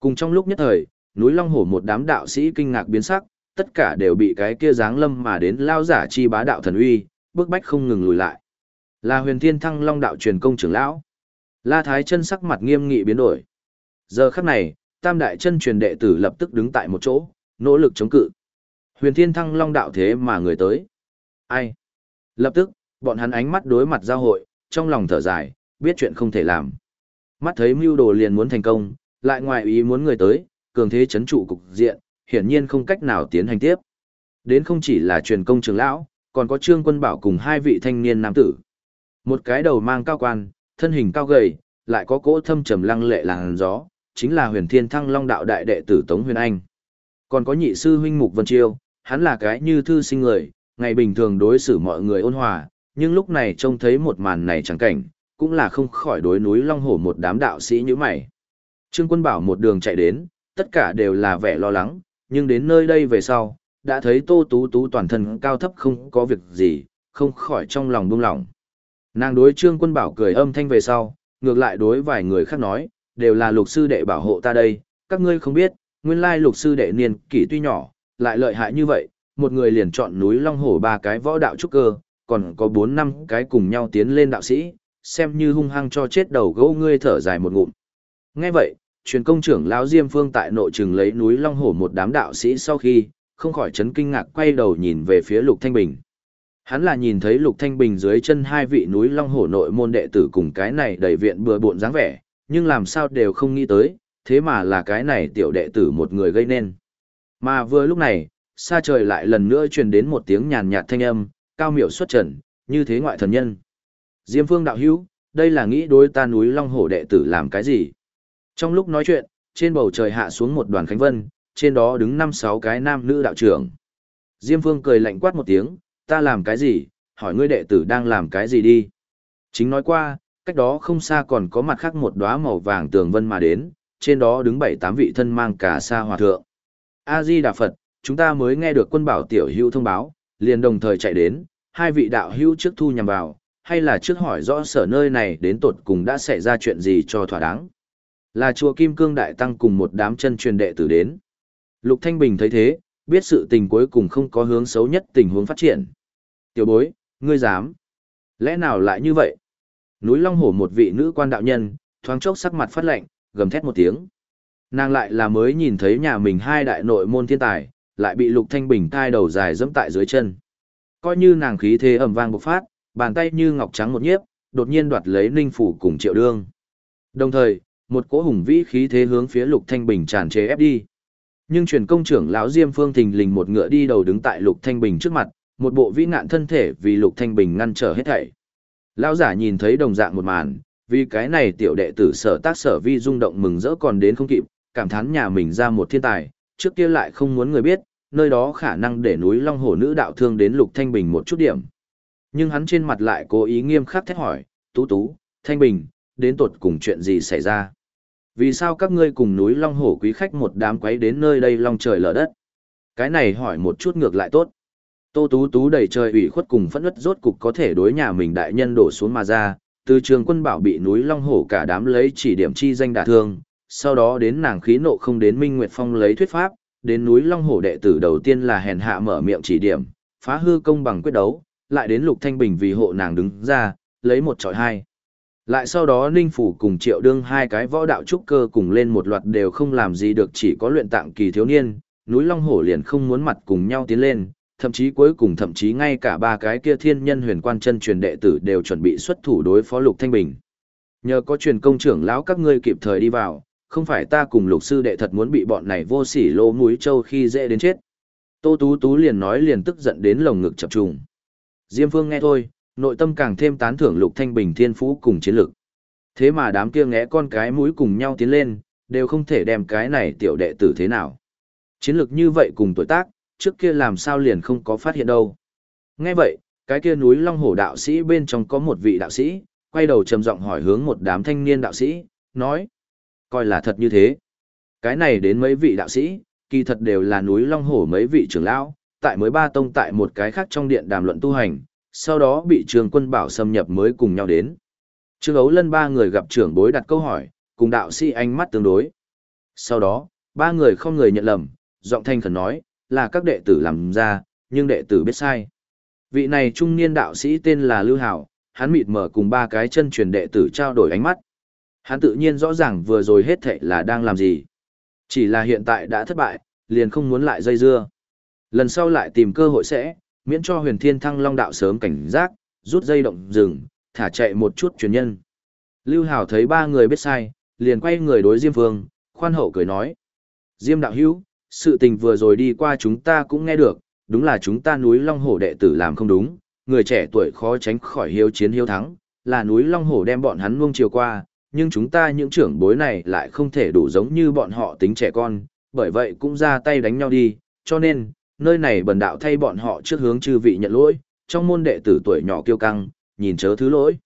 Cùng trong lúc nhất thời, núi Long Hổ một đám đạo sĩ kinh ngạc biến sắc, tất cả đều bị cái kia dáng lâm mà đến lao giả chi bá đạo thần uy, bước bách không ngừng lùi lại. Là huyền thiên thăng long đạo truyền công trưởng lão. La Thái chân sắc mặt nghiêm nghị biến đổi. Giờ khắc này, tam đại chân truyền đệ tử lập tức đứng tại một chỗ, nỗ lực chống cự. Huyền thiên thăng long đạo thế mà người tới. Ai? Lập tức, bọn hắn ánh mắt đối mặt giao hội, trong lòng thở dài, biết chuyện không thể làm. Mắt thấy mưu đồ liền muốn thành công, lại ngoài ý muốn người tới, cường thế chấn trụ cục diện, hiển nhiên không cách nào tiến hành tiếp. Đến không chỉ là truyền công trưởng lão, còn có trương quân bảo cùng hai vị thanh niên nam tử. Một cái đầu mang cao quan, thân hình cao gầy, lại có cỗ thâm trầm lăng lệ làng gió, chính là huyền thiên thăng long đạo đại đệ tử Tống Huyền Anh. Còn có nhị sư huynh Mục Vân Chiêu, hắn là cái như thư sinh người, ngày bình thường đối xử mọi người ôn hòa, nhưng lúc này trông thấy một màn này chẳng cảnh, cũng là không khỏi đối núi Long Hổ một đám đạo sĩ như mày. Trương quân bảo một đường chạy đến, tất cả đều là vẻ lo lắng, nhưng đến nơi đây về sau, đã thấy Tô Tú Tú toàn thân cao thấp không có việc gì, không khỏi trong lòng buông lỏng. Nàng đối Trương Quân Bảo cười âm thanh về sau, ngược lại đối vài người khác nói, đều là lục sư đệ bảo hộ ta đây, các ngươi không biết, nguyên lai lục sư đệ niên kỷ tuy nhỏ, lại lợi hại như vậy, một người liền chọn núi Long Hổ ba cái võ đạo trúc cơ, còn có bốn năm cái cùng nhau tiến lên đạo sĩ, xem như hung hăng cho chết đầu gỗ ngươi thở dài một ngụm. Nghe vậy, truyền công trưởng lão Diêm Phương tại nội trường lấy núi Long Hổ một đám đạo sĩ sau khi, không khỏi chấn kinh ngạc quay đầu nhìn về phía Lục Thanh Bình. Hắn là nhìn thấy Lục Thanh Bình dưới chân hai vị núi Long Hổ nội môn đệ tử cùng cái này đầy viện bừa bộn dáng vẻ, nhưng làm sao đều không nghĩ tới, thế mà là cái này tiểu đệ tử một người gây nên. Mà vừa lúc này, xa trời lại lần nữa truyền đến một tiếng nhàn nhạt thanh âm, cao miểu xuất trần, như thế ngoại thần nhân. Diêm Phương đạo hữu, đây là nghĩ đối ta núi Long Hổ đệ tử làm cái gì? Trong lúc nói chuyện, trên bầu trời hạ xuống một đoàn khánh vân, trên đó đứng năm sáu cái nam nữ đạo trưởng. Diêm Phương cười lạnh quát một tiếng, ta làm cái gì, hỏi ngươi đệ tử đang làm cái gì đi. Chính nói qua, cách đó không xa còn có mặt khác một đóa màu vàng tường vân mà đến, trên đó đứng bảy tám vị thân mang cả sa hòa thượng. A-di Đà Phật, chúng ta mới nghe được quân bảo tiểu hữu thông báo, liền đồng thời chạy đến, hai vị đạo hữu trước thu nhằm vào, hay là trước hỏi rõ sở nơi này đến tột cùng đã xảy ra chuyện gì cho thỏa đáng. Là chùa Kim Cương Đại Tăng cùng một đám chân truyền đệ tử đến. Lục Thanh Bình thấy thế, biết sự tình cuối cùng không có hướng xấu nhất tình huống phát triển. Tiểu bối, ngươi dám. Lẽ nào lại như vậy? Núi Long Hổ một vị nữ quan đạo nhân, thoáng chốc sắc mặt phát lạnh, gầm thét một tiếng. Nàng lại là mới nhìn thấy nhà mình hai đại nội môn thiên tài, lại bị Lục Thanh Bình thai đầu dài dẫm tại dưới chân. Coi như nàng khí thế ầm vang bộc phát, bàn tay như ngọc trắng một nhiếp, đột nhiên đoạt lấy Ninh phủ cùng Triệu Đương. Đồng thời, một cỗ hùng vĩ khí thế hướng phía Lục Thanh Bình tràn chế ép đi. Nhưng truyền công trưởng lão Diêm Phương thình lình một ngựa đi đầu đứng tại Lục Thanh Bình trước mặt, một bộ vĩ nạn thân thể vì Lục Thanh Bình ngăn trở hết thảy. Lão giả nhìn thấy đồng dạng một màn, vì cái này tiểu đệ tử sở tác sở vi rung động mừng rỡ còn đến không kịp, cảm thán nhà mình ra một thiên tài, trước kia lại không muốn người biết, nơi đó khả năng để núi Long Hổ nữ đạo thương đến Lục Thanh Bình một chút điểm. Nhưng hắn trên mặt lại cố ý nghiêm khắc thét hỏi, Tú Tú, Thanh Bình, đến tột cùng chuyện gì xảy ra? Vì sao các ngươi cùng núi Long Hổ quý khách một đám quấy đến nơi đây long trời lở đất? Cái này hỏi một chút ngược lại tốt. Tô Tú Tú đầy trời ủy khuất cùng phẫn nứt rốt cục có thể đối nhà mình đại nhân đổ xuống mà ra, từ trường quân bảo bị núi Long Hổ cả đám lấy chỉ điểm chi danh đả thương, sau đó đến nàng khí nộ không đến Minh Nguyệt Phong lấy thuyết pháp, đến núi Long Hổ đệ tử đầu tiên là hèn hạ mở miệng chỉ điểm, phá hư công bằng quyết đấu, lại đến Lục Thanh Bình vì hộ nàng đứng ra, lấy một trọi hai. Lại sau đó Ninh Phủ cùng Triệu Đương hai cái võ đạo trúc cơ cùng lên một loạt đều không làm gì được chỉ có luyện tạng kỳ thiếu niên, núi Long Hổ liền không muốn mặt cùng nhau tiến lên, thậm chí cuối cùng thậm chí ngay cả ba cái kia thiên nhân huyền quan chân truyền đệ tử đều chuẩn bị xuất thủ đối phó Lục Thanh Bình. Nhờ có truyền công trưởng lão các ngươi kịp thời đi vào, không phải ta cùng lục sư đệ thật muốn bị bọn này vô sỉ lô mũi trâu khi dễ đến chết. Tô Tú Tú liền nói liền tức giận đến lồng ngực chập trùng. Diêm Phương nghe thôi, nội tâm càng thêm tán thưởng Lục Thanh Bình thiên phú cùng chiến lực. Thế mà đám kia ngẽ con cái mũi cùng nhau tiến lên, đều không thể đem cái này tiểu đệ tử thế nào. Chiến lực như vậy cùng tuổi tác, trước kia làm sao liền không có phát hiện đâu. Nghe vậy, cái kia núi Long Hổ đạo sĩ bên trong có một vị đạo sĩ, quay đầu trầm giọng hỏi hướng một đám thanh niên đạo sĩ, nói: coi là thật như thế. Cái này đến mấy vị đạo sĩ, kỳ thật đều là núi Long Hổ mấy vị trưởng lão, tại mới ba tông tại một cái khác trong điện đàm luận tu hành, sau đó bị trường quân bảo xâm nhập mới cùng nhau đến. Trương Ấu Lân ba người gặp trưởng bối đặt câu hỏi, cùng đạo sĩ ánh mắt tương đối. Sau đó, ba người không người nhận lầm, giọng thanh khẩn nói, là các đệ tử làm ra, nhưng đệ tử biết sai. Vị này trung niên đạo sĩ tên là Lưu Hảo, hắn mịt mở cùng ba cái chân truyền đệ tử trao đổi ánh mắt. Hắn tự nhiên rõ ràng vừa rồi hết thệ là đang làm gì. Chỉ là hiện tại đã thất bại, liền không muốn lại dây dưa. Lần sau lại tìm cơ hội sẽ, miễn cho huyền thiên thăng long đạo sớm cảnh giác, rút dây động rừng, thả chạy một chút truyền nhân. Lưu Hảo thấy ba người biết sai, liền quay người đối Diêm Vương, khoan hậu cười nói. Diêm đạo hữu, sự tình vừa rồi đi qua chúng ta cũng nghe được, đúng là chúng ta núi Long Hổ đệ tử làm không đúng, người trẻ tuổi khó tránh khỏi hiếu chiến hiếu thắng, là núi Long Hổ đem bọn hắn nuông chiều qua, nhưng chúng ta những trưởng bối này lại không thể đủ giống như bọn họ tính trẻ con, bởi vậy cũng ra tay đánh nhau đi, cho nên, nơi này bần đạo thay bọn họ trước hướng chư vị nhận lỗi, trong môn đệ tử tuổi nhỏ kiêu căng, nhìn chớ thứ lỗi.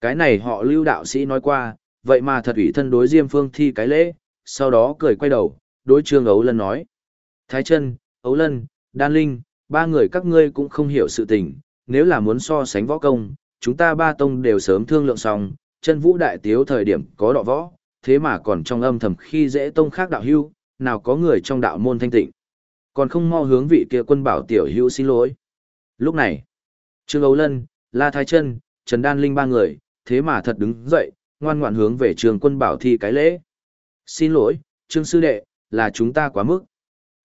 Cái này họ lưu đạo sĩ nói qua, vậy mà thật ủy thân đối Diêm Phương thi cái lễ, sau đó cười quay đầu, đối trương Ấu Lân nói. Thái chân, Ấu Lân, Đan Linh, ba người các ngươi cũng không hiểu sự tình, nếu là muốn so sánh võ công, chúng ta ba tông đều sớm thương lượng xong, chân vũ đại tiếu thời điểm có đọ võ, thế mà còn trong âm thầm khi dễ tông khác đạo hưu, nào có người trong đạo môn thanh tịnh. Còn không mo hướng vị kia quân bảo tiểu hữu xin lỗi. Lúc này, Trương Âu Lân, La Thái Trân, Trần Đan Linh ba người, thế mà thật đứng dậy, ngoan ngoãn hướng về trường quân bảo thi cái lễ. Xin lỗi, Trương Sư Đệ, là chúng ta quá mức.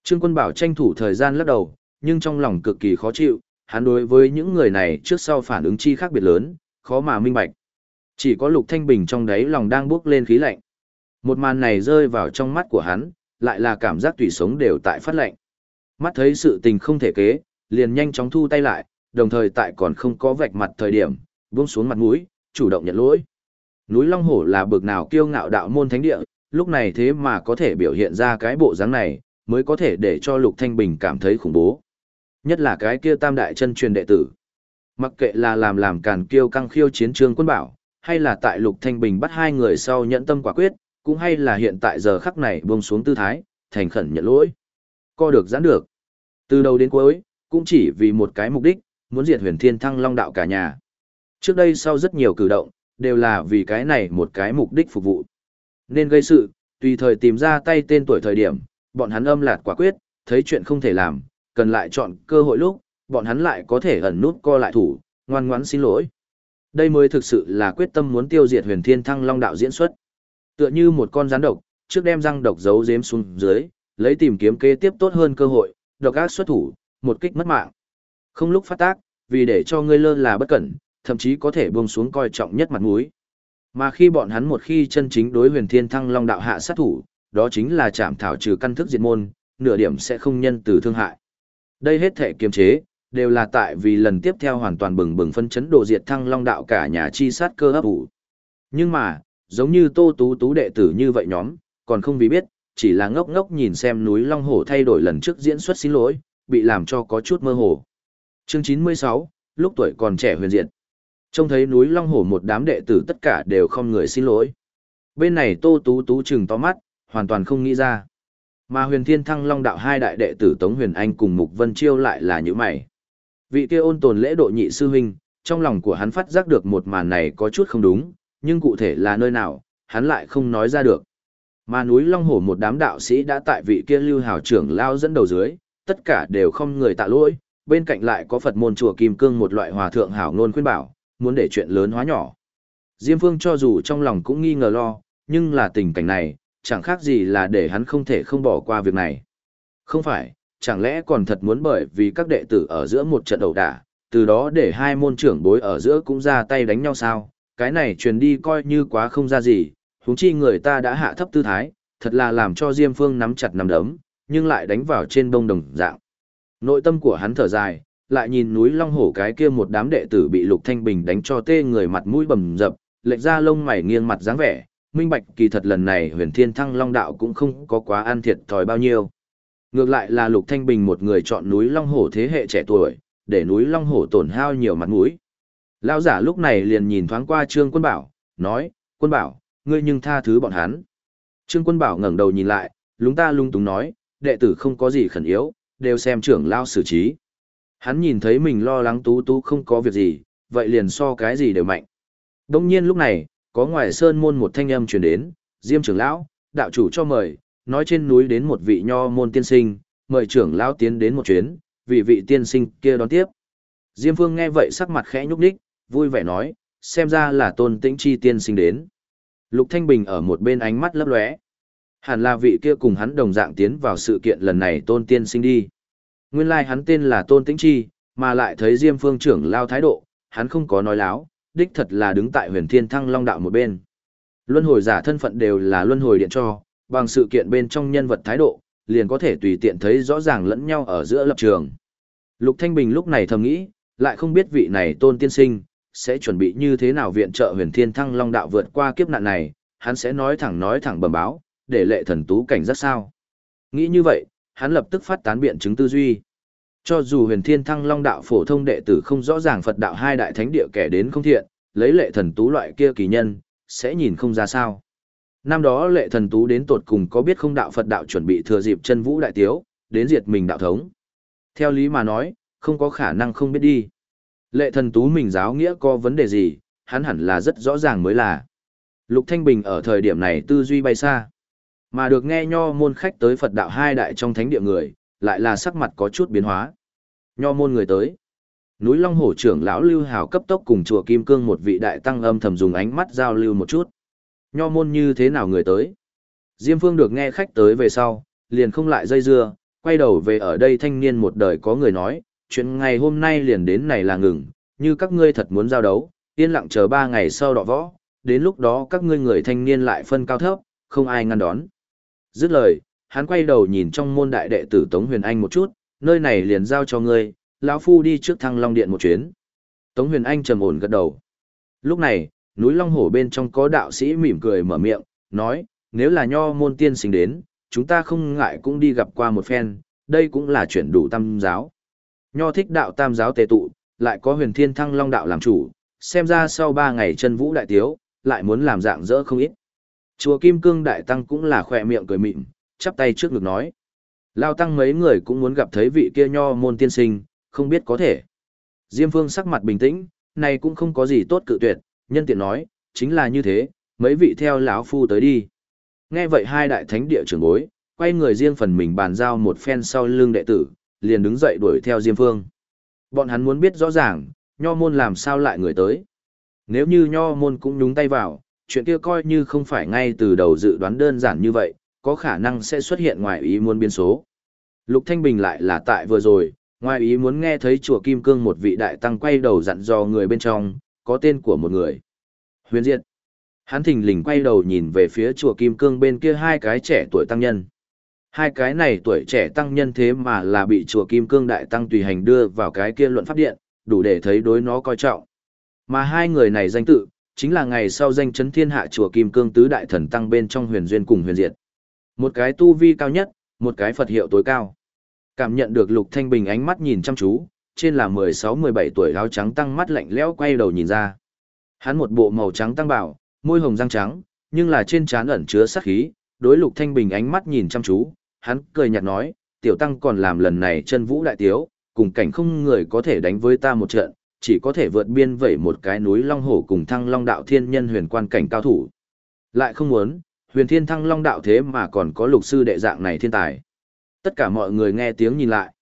Trương quân bảo tranh thủ thời gian lắc đầu, nhưng trong lòng cực kỳ khó chịu, hắn đối với những người này trước sau phản ứng chi khác biệt lớn, khó mà minh bạch. Chỉ có Lục Thanh Bình trong đấy lòng đang bước lên khí lạnh. Một màn này rơi vào trong mắt của hắn, lại là cảm giác tùy sống đều tại phát lạnh. Mắt thấy sự tình không thể kế, liền nhanh chóng thu tay lại, đồng thời tại còn không có vạch mặt thời điểm, buông xuống mặt mũi, chủ động nhận lỗi. Núi Long Hổ là bực nào kiêu ngạo đạo môn thánh địa, lúc này thế mà có thể biểu hiện ra cái bộ dáng này, mới có thể để cho Lục Thanh Bình cảm thấy khủng bố. Nhất là cái kia tam đại chân truyền đệ tử. Mặc kệ là làm làm càn kiêu căng khiêu chiến trương quân bảo, hay là tại Lục Thanh Bình bắt hai người sau nhận tâm quả quyết, cũng hay là hiện tại giờ khắc này buông xuống tư thái, thành khẩn nhận lỗi. Co được giãn được. Từ đầu đến cuối, cũng chỉ vì một cái mục đích, muốn diệt huyền thiên thăng long đạo cả nhà. Trước đây sau rất nhiều cử động, đều là vì cái này một cái mục đích phục vụ. Nên gây sự, tùy thời tìm ra tay tên tuổi thời điểm, bọn hắn âm lạt quả quyết, thấy chuyện không thể làm, cần lại chọn cơ hội lúc, bọn hắn lại có thể ẩn nút co lại thủ, ngoan ngoãn xin lỗi. Đây mới thực sự là quyết tâm muốn tiêu diệt huyền thiên thăng long đạo diễn xuất. Tựa như một con rắn độc, trước đem răng độc giấu giếm xuống dưới, lấy tìm kiếm kế tiếp tốt hơn cơ hội, độc ác xuất thủ, một kích mất mạng. Không lúc phát tác, vì để cho ngươi lơ là bất cẩn, thậm chí có thể buông xuống coi trọng nhất mặt mũi. Mà khi bọn hắn một khi chân chính đối huyền thiên thăng long đạo hạ sát thủ, đó chính là chạm thảo trừ căn thức diệt môn, nửa điểm sẽ không nhân từ thương hại. Đây hết thể kiềm chế, đều là tại vì lần tiếp theo hoàn toàn bừng bừng phân chấn độ diệt thăng long đạo cả nhà chi sát cơ hấp ủ. Nhưng mà, giống như tô tú tú đệ tử như vậy nhóm, còn không vì biết, chỉ là ngốc ngốc nhìn xem núi Long Hổ thay đổi lần trước diễn xuất xin lỗi, bị làm cho có chút mơ hồ. Chương 96, lúc tuổi còn trẻ huyền diệt. Trông thấy núi Long Hổ một đám đệ tử tất cả đều không người xin lỗi. Bên này Tô Tú Tú chừng to mắt, hoàn toàn không nghĩ ra. Mà huyền thiên thăng long đạo hai đại đệ tử Tống Huyền Anh cùng Mục Vân Chiêu lại là những mày. Vị kia ôn tồn lễ độ nhị sư huynh, trong lòng của hắn phát giác được một màn này có chút không đúng, nhưng cụ thể là nơi nào, hắn lại không nói ra được. Mà núi Long Hổ một đám đạo sĩ đã tại vị kia lưu hào trưởng lao dẫn đầu dưới, tất cả đều không người tạ lỗi, bên cạnh lại có Phật môn chùa Kim Cương một loại hòa thượng hảo ngôn khuyên bảo, muốn để chuyện lớn hóa nhỏ. Diêm Phương cho dù trong lòng cũng nghi ngờ lo, nhưng là tình cảnh này, chẳng khác gì là để hắn không thể không bỏ qua việc này. Không phải, chẳng lẽ còn thật muốn bởi vì các đệ tử ở giữa một trận đầu đả, từ đó để hai môn trưởng bối ở giữa cũng ra tay đánh nhau sao, cái này truyền đi coi như quá không ra gì, huống chi người ta đã hạ thấp tư thái, thật là làm cho Diêm Phương nắm chặt nắm đấm, nhưng lại đánh vào trên đông đồng dạng. Nội tâm của hắn thở dài, lại nhìn núi Long Hổ cái kia một đám đệ tử bị Lục Thanh Bình đánh cho tê người mặt mũi bầm dập, lệch ra lông mày nghiêng mặt dáng vẻ, minh bạch kỳ thật lần này huyền thiên thăng long đạo cũng không có quá an thiệt thòi bao nhiêu. Ngược lại là Lục Thanh Bình một người chọn núi Long Hổ thế hệ trẻ tuổi, để núi Long Hổ tổn hao nhiều mặt mũi. Lão giả lúc này liền nhìn thoáng qua Trương Quân Bảo, nói, Quân Bảo, ngươi nhưng tha thứ bọn hắn. Trương Quân Bảo ngẩng đầu nhìn lại, lúng ta lung túng nói, đệ tử không có gì khẩn yếu, đều xem trưởng lao xử trí. Hắn nhìn thấy mình lo lắng tú tú không có việc gì, vậy liền so cái gì đều mạnh. Đông nhiên lúc này, có ngoài sơn môn một thanh âm truyền đến, Diêm trưởng lão, đạo chủ cho mời, nói trên núi đến một vị nho môn tiên sinh, mời trưởng lão tiến đến một chuyến, vì vị tiên sinh kia đón tiếp. Diêm Phương nghe vậy sắc mặt khẽ nhúc nhích, vui vẻ nói, xem ra là tôn tĩnh chi tiên sinh đến. Lục Thanh Bình ở một bên ánh mắt lấp lóe. Hẳn là vị kia cùng hắn đồng dạng tiến vào sự kiện lần này tôn tiên sinh đi. Nguyên lai like hắn tên là tôn tĩnh chi, mà lại thấy Diêm Phương trưởng lao thái độ, hắn không có nói láo, đích thật là đứng tại huyền thiên thăng long đạo một bên. Luân hồi giả thân phận đều là luân hồi điện cho, bằng sự kiện bên trong nhân vật thái độ, liền có thể tùy tiện thấy rõ ràng lẫn nhau ở giữa lập trường. Lục Thanh Bình lúc này thầm nghĩ, lại không biết vị này tôn tiên sinh, sẽ chuẩn bị như thế nào viện trợ huyền thiên thăng long đạo vượt qua kiếp nạn này, hắn sẽ nói thẳng nói thẳng bẩm báo, để lệ thần tú cảnh giác sao. Nghĩ như vậy, hắn lập tức phát tán biện chứng tư duy. Cho dù huyền thiên thăng long đạo phổ thông đệ tử không rõ ràng Phật đạo hai đại thánh địa kẻ đến không thiện, lấy lệ thần tú loại kia kỳ nhân, sẽ nhìn không ra sao. Năm đó lệ thần tú đến tột cùng có biết không đạo Phật đạo chuẩn bị thừa dịp chân vũ đại tiếu, đến diệt mình đạo thống. Theo lý mà nói, không có khả năng không biết đi. Lệ thần tú mình giáo nghĩa có vấn đề gì, hắn hẳn là rất rõ ràng mới là. Lục Thanh Bình ở thời điểm này tư duy bay xa. Mà được nghe nho môn khách tới Phật đạo hai đại trong thánh địa người, lại là sắc mặt có chút biến hóa. Nho môn người tới. Núi Long Hổ trưởng lão Lưu Hào cấp tốc cùng chùa Kim Cương một vị đại tăng âm thầm dùng ánh mắt giao lưu một chút. Nho môn như thế nào người tới? Diêm Phương được nghe khách tới về sau, liền không lại dây dưa, quay đầu về ở đây thanh niên một đời có người nói, chuyện ngày hôm nay liền đến này là ngừng, như các ngươi thật muốn giao đấu, yên lặng chờ ba ngày sau đọ võ, đến lúc đó các ngươi người thanh niên lại phân cao thấp, không ai ngăn đón. Dứt lời, hắn quay đầu nhìn trong môn đại đệ tử Tống Huyền Anh một chút, nơi này liền giao cho ngươi, lão phu đi trước Thăng Long Điện một chuyến. Tống Huyền Anh trầm ổn gật đầu. Lúc này, núi Long Hổ bên trong có đạo sĩ mỉm cười mở miệng, nói, nếu là nho môn tiên sinh đến, chúng ta không ngại cũng đi gặp qua một phen, đây cũng là chuyển đủ tâm giáo. Nho thích đạo tam giáo tề tụ, lại có huyền thiên thăng long đạo làm chủ, xem ra sau ba ngày chân vũ đại tiếu, lại muốn làm dạng dỡ không ít. Chùa Kim Cương Đại Tăng cũng là khỏe miệng cười mịn, chắp tay trước ngực nói. Lao Tăng mấy người cũng muốn gặp thấy vị kia nho môn tiên sinh, không biết có thể. Diêm Phương sắc mặt bình tĩnh, này cũng không có gì tốt cự tuyệt, nhân tiện nói, chính là như thế, mấy vị theo lão phu tới đi. Nghe vậy hai đại thánh địa trưởng bối, quay người riêng phần mình bàn giao một phen sau lưng đệ tử, liền đứng dậy đuổi theo Diêm Phương. Bọn hắn muốn biết rõ ràng, nho môn làm sao lại người tới. Nếu như nho môn cũng nhúng tay vào, chuyện kia coi như không phải ngay từ đầu dự đoán đơn giản như vậy, có khả năng sẽ xuất hiện ngoài ý muốn biến số. Lục Thanh Bình lại là tại vừa rồi, ngoài ý muốn nghe thấy chùa Kim Cương một vị đại tăng quay đầu dặn dò người bên trong, có tên của một người. Huyền Diệt. Hắn thình lình quay đầu nhìn về phía chùa Kim Cương bên kia hai cái trẻ tuổi tăng nhân. Hai cái này tuổi trẻ tăng nhân thế mà là bị chùa Kim Cương đại tăng tùy hành đưa vào cái kia luận pháp điện, đủ để thấy đối nó coi trọng. Mà hai người này danh tự, chính là ngày sau danh chấn thiên hạ chùa Kim Cương tứ đại thần tăng bên trong huyền duyên cùng huyền diệt. Một cái tu vi cao nhất, một cái Phật hiệu tối cao. Cảm nhận được Lục Thanh Bình ánh mắt nhìn chăm chú, trên là 16-17 tuổi áo trắng tăng mắt lạnh lẽo quay đầu nhìn ra. Hắn một bộ màu trắng tăng bảo, môi hồng răng trắng, nhưng là trên trán ẩn chứa sát khí, đối Lục Thanh Bình ánh mắt nhìn chăm chú, hắn cười nhạt nói, tiểu tăng còn làm lần này chân vũ đại tiếu, cùng cảnh không người có thể đánh với ta một trận, chỉ có thể vượt biên vẩy một cái núi long hổ cùng thăng long đạo thiên nhân huyền quan cảnh cao thủ. Lại không muốn, huyền thiên thăng long đạo thế mà còn có lục sư đệ dạng này thiên tài. Tất cả mọi người nghe tiếng nhìn lại.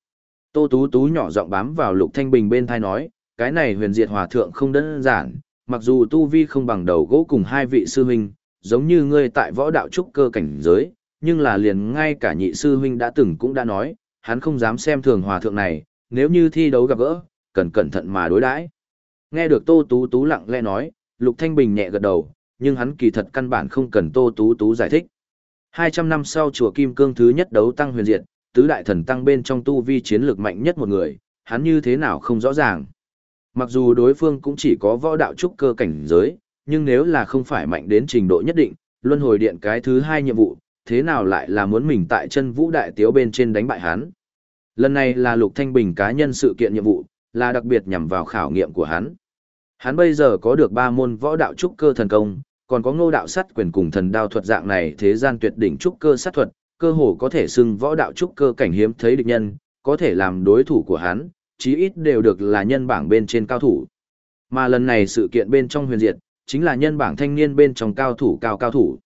Tô Tú Tú nhỏ giọng bám vào lục thanh bình bên tai nói, cái này huyền diệt hòa thượng không đơn giản, mặc dù tu vi không bằng đầu gỗ cùng hai vị sư huynh, giống như ngươi tại võ đạo trúc cơ cảnh giới, nhưng là liền ngay cả nhị sư huynh đã từng cũng đã nói, hắn không dám xem thường hòa thượng này, nếu như thi đấu gặp gỡ, cần cẩn thận mà đối đãi. Nghe được Tô Tú Tú lặng lẽ nói, Lục Thanh Bình nhẹ gật đầu, nhưng hắn kỳ thật căn bản không cần Tô Tú Tú giải thích. 200 năm sau chùa Kim Cương thứ nhất đấu tăng huyền diệt, tứ đại thần tăng bên trong tu vi chiến lược mạnh nhất một người, hắn như thế nào không rõ ràng. Mặc dù đối phương cũng chỉ có võ đạo trúc cơ cảnh giới, nhưng nếu là không phải mạnh đến trình độ nhất định, luân hồi điện cái thứ hai nhiệm vụ, thế nào lại là muốn mình tại chân vũ đại tiếu bên trên đánh bại hắn. Lần này là Lục Thanh Bình cá nhân sự kiện nhiệm vụ, là đặc biệt nhằm vào khảo nghiệm của hắn. Hắn bây giờ có được ba môn võ đạo trúc cơ thần công, còn có ngô đạo sắt quyền cùng thần đao thuật dạng này thế gian tuyệt đỉnh trúc cơ sát thuật, cơ hồ có thể xưng võ đạo trúc cơ cảnh hiếm thấy địch nhân, có thể làm đối thủ của hắn, chí ít đều được là nhân bảng bên trên cao thủ. Mà lần này sự kiện bên trong huyền diệt, chính là nhân bảng thanh niên bên trong cao thủ cao cao thủ.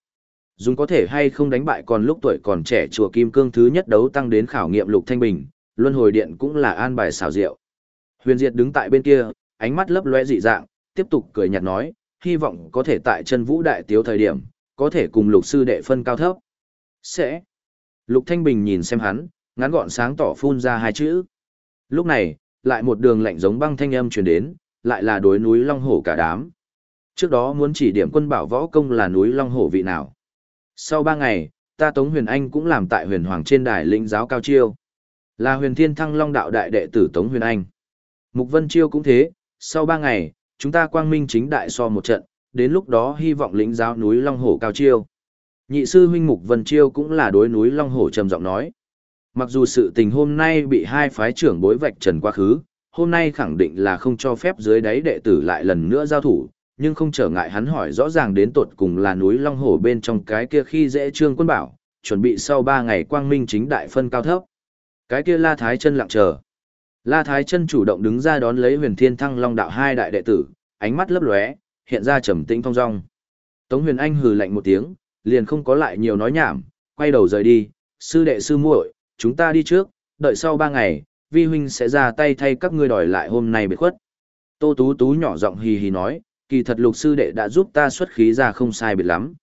Dùng có thể hay không đánh bại còn lúc tuổi còn trẻ chùa Kim Cương thứ nhất đấu tăng đến khảo nghiệm Lục Thanh Bình, luân hồi điện cũng là an bài xảo diệu. Huyền Diệt đứng tại bên kia, ánh mắt lấp lóe dị dạng, tiếp tục cười nhạt nói, hy vọng có thể tại chân vũ đại tiếu thời điểm, có thể cùng lục sư đệ phân cao thấp. Sẽ. Lục Thanh Bình nhìn xem hắn, ngắn gọn sáng tỏ phun ra hai chữ. Lúc này, lại một đường lạnh giống băng thanh âm truyền đến, lại là đối núi Long Hổ cả đám. Trước đó muốn chỉ điểm quân bảo võ công là núi Long Hổ vị nào. Sau ba ngày, ta Tống Huyền Anh cũng làm tại huyền hoàng trên đài lĩnh giáo cao chiêu. Là huyền thiên thăng long đạo đại đệ tử Tống Huyền Anh. Mục Vân Chiêu cũng thế, sau ba ngày, chúng ta quang minh chính đại so một trận, đến lúc đó hy vọng lĩnh giáo núi Long Hổ cao chiêu. Nhị sư huynh Mục Vân Chiêu cũng là đối núi Long Hổ trầm giọng nói. Mặc dù sự tình hôm nay bị hai phái trưởng bối vạch trần quá khứ, hôm nay khẳng định là không cho phép dưới đáy đệ tử lại lần nữa giao thủ, nhưng không trở ngại hắn hỏi rõ ràng đến tột cùng là núi Long Hổ bên trong cái kia khi dễ trương quân bảo, chuẩn bị sau ba ngày quang minh chính đại phân cao thấp. Cái kia La Thái chân lặng chờ. La Thái chân chủ động đứng ra đón lấy huyền thiên thăng long đạo hai đại đệ tử, ánh mắt lấp lóe, hiện ra trầm tĩnh thong dong. Tống huyền anh hừ lạnh một tiếng, liền không có lại nhiều nói nhảm, quay đầu rời đi, sư đệ sư muội, chúng ta đi trước, đợi sau ba ngày, vi huynh sẽ ra tay thay các ngươi đòi lại hôm nay biệt khuất. Tô Tú Tú nhỏ giọng hì hì nói, kỳ thật lục sư đệ đã giúp ta xuất khí ra không sai biệt lắm.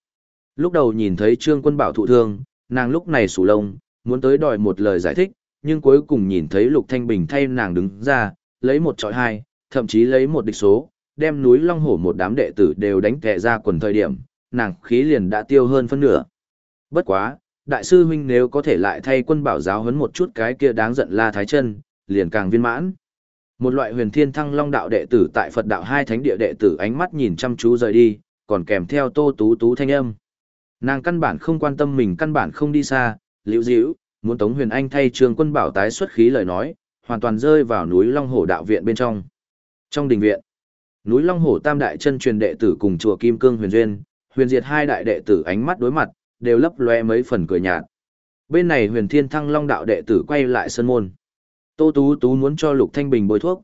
Lúc đầu nhìn thấy trương quân bảo thụ thương, nàng lúc này sủ lông, muốn tới đòi một lời giải thích, nhưng cuối cùng nhìn thấy lục thanh bình thay nàng đứng ra, lấy một trọi hai, thậm chí lấy một địch số, đem núi long hổ một đám đệ tử đều đánh kẻ ra quần thời điểm, nàng khí liền đã tiêu hơn phân nửa. Bất quá, đại sư huynh nếu có thể lại thay quân bảo giáo huấn một chút cái kia đáng giận la thái chân, liền càng viên mãn. Một loại huyền thiên thăng long đạo đệ tử tại Phật đạo hai thánh địa đệ tử ánh mắt nhìn chăm chú rời đi, còn kèm theo tô tú tú thanh âm. Nàng căn bản không quan tâm mình căn bản không đi xa, liễu diễu, muốn Tống Huyền Anh thay trường Quân Bảo tái xuất khí lời nói, hoàn toàn rơi vào núi Long Hổ đạo viện bên trong. Trong đình viện, núi Long Hổ tam đại chân truyền đệ tử cùng chùa Kim Cương Huyền Duyên, Huyền Diệt hai đại đệ tử ánh mắt đối mặt, đều lấp loe mấy phần cười nhạt. Bên này Huyền Thiên Thăng Long đạo đệ tử quay lại sân môn. Tô Tú Tú muốn cho Lục Thanh Bình bôi thuốc.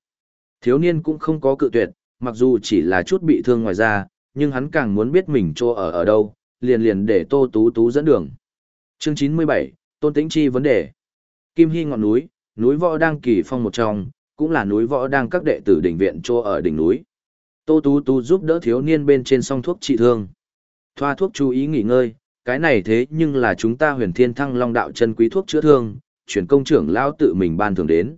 Thiếu niên cũng không có cự tuyệt, mặc dù chỉ là chút bị thương ngoài da, nhưng hắn càng muốn biết mình chỗ ở ở đâu, liền liền để Tô Tú Tú dẫn đường. Chương 97, Tôn Tĩnh Chi vấn đề. Kim Hy ngọn núi, núi võ đang kỳ phong một trong, cũng là núi võ đang các đệ tử đỉnh viện chỗ ở đỉnh núi. Tô Tú Tú giúp đỡ thiếu niên bên trên song thuốc trị thương. Thoa thuốc chú ý nghỉ ngơi, cái này thế nhưng là chúng ta huyền thiên thăng long đạo chân quý thuốc chữa thương, chuyển công trưởng lão tự mình ban thường đến.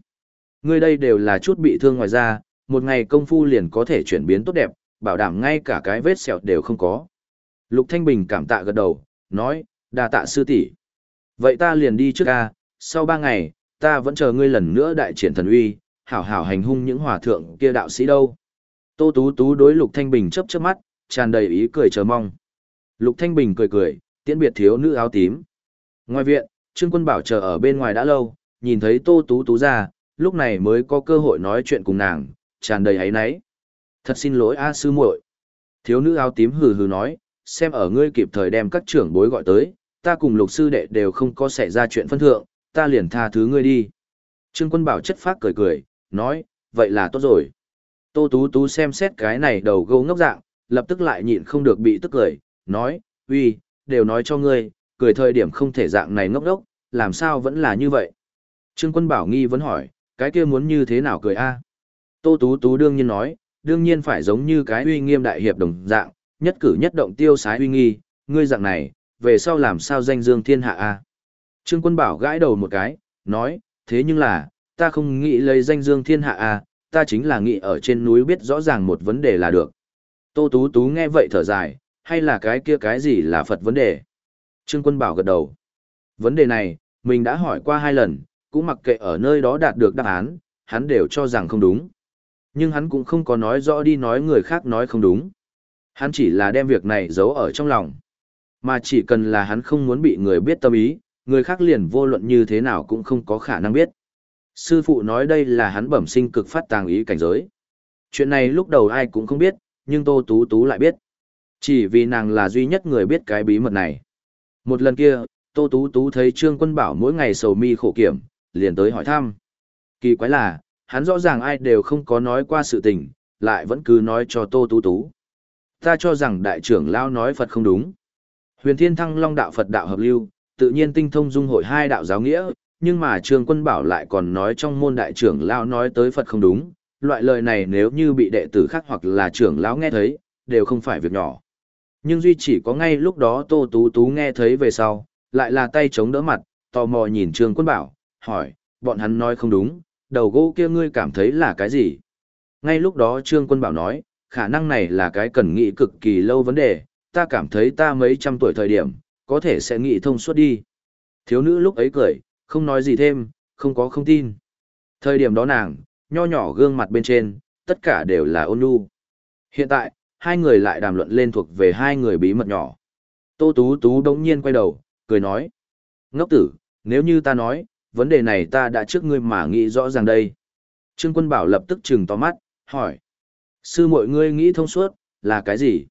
Ngươi đây đều là chút bị thương ngoài ra, một ngày công phu liền có thể chuyển biến tốt đẹp, bảo đảm ngay cả cái vết sẹo đều không có. Lục Thanh Bình cảm tạ gật đầu, nói, đa tạ sư tỷ. Vậy ta liền đi trước ca, sau ba ngày, ta vẫn chờ ngươi lần nữa đại triển thần uy, hảo hảo hành hung những hòa thượng kia đạo sĩ đâu. Tô Tú Tú đối Lục Thanh Bình chớp chớp mắt, tràn đầy ý cười chờ mong. Lục Thanh Bình cười cười, tiễn biệt thiếu nữ áo tím. Ngoài viện, Trương Quân Bảo chờ ở bên ngoài đã lâu, nhìn thấy Tô Tú Tú ra, lúc này mới có cơ hội nói chuyện cùng nàng, tràn đầy hấy náy. Thật xin lỗi A sư muội. Thiếu nữ áo tím hừ hừ nói, xem ở ngươi kịp thời đem các trưởng bối gọi tới, ta cùng lục sư đệ đều không có xảy ra chuyện phân thượng, ta liền tha thứ ngươi đi. Trương Quân Bảo chất phác cười cười, nói, vậy là tốt rồi. Tô Tú Tú xem xét cái này đầu gấu ngốc dạng, lập tức lại nhịn không được bị tức cười, nói, uy, đều nói cho ngươi, cười thời điểm không thể dạng này ngốc đốc, làm sao vẫn là như vậy. Trương Quân Bảo nghi vẫn hỏi, cái kia muốn như thế nào cười a? Tô Tú Tú đương nhiên nói, đương nhiên phải giống như cái uy nghiêm đại hiệp đồng dạng, nhất cử nhất động tiêu sái uy nghi, ngươi dạng này, về sau làm sao danh dương thiên hạ a? Trương Quân Bảo gãi đầu một cái, nói, thế nhưng là, ta không nghĩ lấy danh dương thiên hạ a, ta chính là nghĩ ở trên núi biết rõ ràng một vấn đề là được. Tô Tú Tú nghe vậy thở dài, hay là cái kia cái gì là Phật vấn đề? Trương Quân Bảo gật đầu. Vấn đề này, mình đã hỏi qua hai lần, cũng mặc kệ ở nơi đó đạt được đáp án, hắn đều cho rằng không đúng. Nhưng hắn cũng không có nói rõ đi nói người khác nói không đúng. Hắn chỉ là đem việc này giấu ở trong lòng. Mà chỉ cần là hắn không muốn bị người biết tâm ý, người khác liền vô luận như thế nào cũng không có khả năng biết. Sư phụ nói đây là hắn bẩm sinh cực phát tàng ý cảnh giới. Chuyện này lúc đầu ai cũng không biết, nhưng Tô Tú Tú lại biết. Chỉ vì nàng là duy nhất người biết cái bí mật này. Một lần kia, Tô Tú Tú thấy Trương Quân Bảo mỗi ngày sầu mi khổ kiểm, liền tới hỏi thăm. Kỳ quái là, hắn rõ ràng ai đều không có nói qua sự tình, lại vẫn cứ nói cho Tô Tú Tú. Ta cho rằng đại trưởng lao nói Phật không đúng. Huyền Thiên Thăng Long đạo Phật đạo hợp lưu, tự nhiên tinh thông dung hội hai đạo giáo nghĩa, nhưng mà Trương Quân Bảo lại còn nói trong môn đại trưởng lao nói tới Phật không đúng, loại lời này nếu như bị đệ tử khác hoặc là trưởng lão nghe thấy, đều không phải việc nhỏ. Nhưng duy chỉ có ngay lúc đó Tô Tú Tú nghe thấy về sau, lại là tay chống đỡ mặt, tò mò nhìn Trương Quân Bảo, hỏi, bọn hắn nói không đúng, đầu gỗ kia ngươi cảm thấy là cái gì? Ngay lúc đó Trương Quân Bảo nói, khả năng này là cái cần nghĩ cực kỳ lâu vấn đề, ta cảm thấy ta mấy trăm tuổi thời điểm, có thể sẽ nghĩ thông suốt đi. Thiếu nữ lúc ấy cười, không nói gì thêm, không có không tin. Thời điểm đó nàng, nho nhỏ gương mặt bên trên, tất cả đều là ôn nhu. Hiện tại, hai người lại đàm luận lên thuộc về hai người bí mật nhỏ. Tô Tú Tú đống nhiên quay đầu, cười nói. Ngốc tử, nếu như ta nói, vấn đề này ta đã trước ngươi mà nghĩ rõ ràng đây. Trương Quân Bảo lập tức trừng to mắt, hỏi. Sư mọi ngươi nghĩ thông suốt, là cái gì?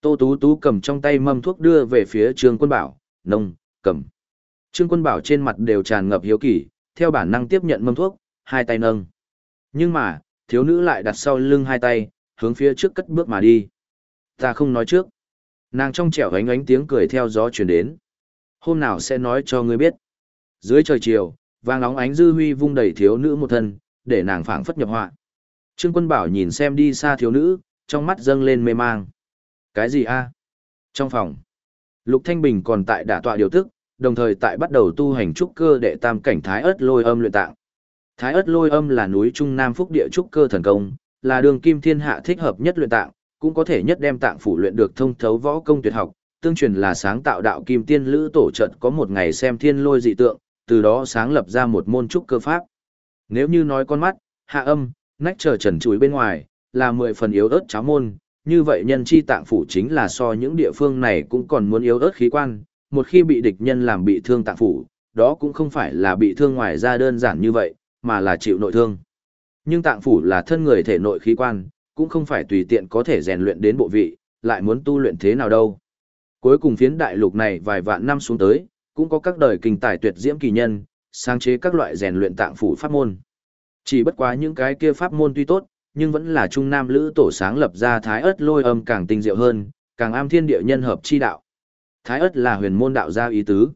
Tô Tú Tú cầm trong tay mâm thuốc đưa về phía Trương Quân Bảo, nông, cầm. Trương Quân Bảo trên mặt đều tràn ngập hiếu kỳ, theo bản năng tiếp nhận mâm thuốc, hai tay nâng. Nhưng mà, thiếu nữ lại đặt sau lưng hai tay, hướng phía trước cất bước mà đi. Ta không nói trước. Nàng trong trẻo ánh ánh tiếng cười theo gió truyền đến. Hôm nào sẽ nói cho ngươi biết. Dưới trời chiều, vàng nóng ánh dư huy vung đầy thiếu nữ một thân, để nàng phảng phất nhập họa. Trương Quân Bảo nhìn xem đi xa thiếu nữ, trong mắt dâng lên mê mang. Cái gì a? Trong phòng, Lục Thanh Bình còn tại đả tọa điều tức, đồng thời tại bắt đầu tu hành trúc cơ đệ tam cảnh thái ớt lôi âm luyện tạng. Thái ớt lôi âm là núi trung nam phúc địa trúc cơ thần công, là đường kim thiên hạ thích hợp nhất luyện tạng, cũng có thể nhất đem tạng phủ luyện được thông thấu võ công tuyệt học, tương truyền là sáng tạo đạo kim tiên lữ tổ trận có một ngày xem thiên lôi dị tượng, từ đó sáng lập ra một môn trúc cơ pháp. Nếu như nói con mắt, hạ âm, nách trở trần chuối bên ngoài, là mười phần yếu ớt cháo môn, như vậy nhân chi tạng phủ chính là so những địa phương này cũng còn muốn yếu ớt khí quan, một khi bị địch nhân làm bị thương tạng phủ, đó cũng không phải là bị thương ngoài ra đơn giản như vậy, mà là chịu nội thương. Nhưng tạng phủ là thân người thể nội khí quan, cũng không phải tùy tiện có thể rèn luyện đến bộ vị, lại muốn tu luyện thế nào đâu. Cuối cùng phiến đại lục này vài vạn năm xuống tới, cũng có các đời kinh tài tuyệt diễm kỳ nhân, sáng chế các loại rèn luyện tạng phủ pháp môn. Chỉ bất quá những cái kia pháp môn tuy tốt, nhưng vẫn là trung nam lữ tổ sáng lập ra thái ớt lôi âm càng tinh diệu hơn, càng am thiên địa nhân hợp chi đạo. Thái ớt là huyền môn đạo gia ý tứ.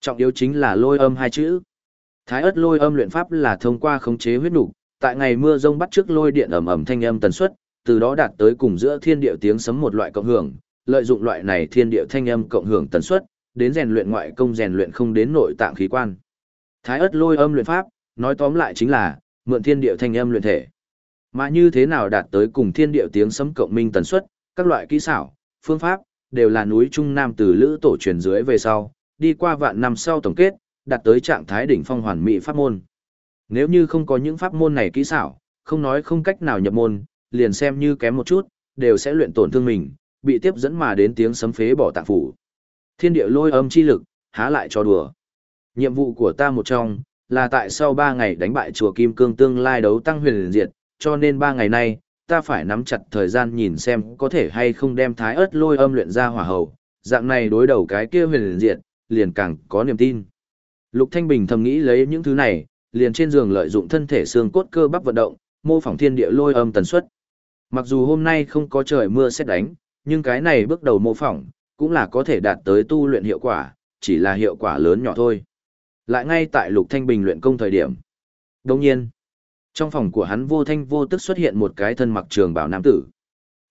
Trọng yếu chính là lôi âm hai chữ. Thái ớt lôi âm luyện pháp là thông qua khống chế huyết nục, tại ngày mưa rông bắt trước lôi điện ầm ầm thanh âm tần suất, từ đó đạt tới cùng giữa thiên địa tiếng sấm một loại cộng hưởng, lợi dụng loại này thiên địa thanh âm cộng hưởng tần suất, đến rèn luyện ngoại công rèn luyện không đến nội tạng khí quan. Thái ớt lôi âm luyện pháp, nói tóm lại chính là mượn thiên địa thanh âm luyện thể. Mà như thế nào đạt tới cùng thiên địa tiếng sấm cộng minh tần suất, các loại kỹ xảo, phương pháp đều là núi trung nam từ lữ tổ truyền dưới về sau, đi qua vạn năm sau tổng kết, đạt tới trạng thái đỉnh phong hoàn mỹ pháp môn. Nếu như không có những pháp môn này kỹ xảo, không nói không cách nào nhập môn, liền xem như kém một chút, đều sẽ luyện tổn thương mình, bị tiếp dẫn mà đến tiếng sấm phế bỏ tạng phủ. Thiên địa lôi âm chi lực, há lại cho đùa. Nhiệm vụ của ta một trong, là tại sau 3 ngày đánh bại chùa Kim Cương tương lai đấu tăng huyền diệt, cho nên 3 ngày nay, ta phải nắm chặt thời gian nhìn xem có thể hay không đem thái ớt lôi âm luyện ra hỏa hầu, dạng này đối đầu cái kia huyền diệt, liền càng có niềm tin. Lục Thanh Bình thầm nghĩ lấy những thứ này, liền trên giường lợi dụng thân thể xương cốt cơ bắp vận động, mô phỏng thiên địa lôi âm tần suất. Mặc dù hôm nay không có trời mưa xét đánh, nhưng cái này bước đầu mô phỏng, cũng là có thể đạt tới tu luyện hiệu quả, chỉ là hiệu quả lớn nhỏ thôi. Lại ngay tại Lục Thanh Bình luyện công thời điểm. Đồng nhiên, trong phòng của hắn vô thanh vô tức xuất hiện một cái thân mặc trường bảo nam tử.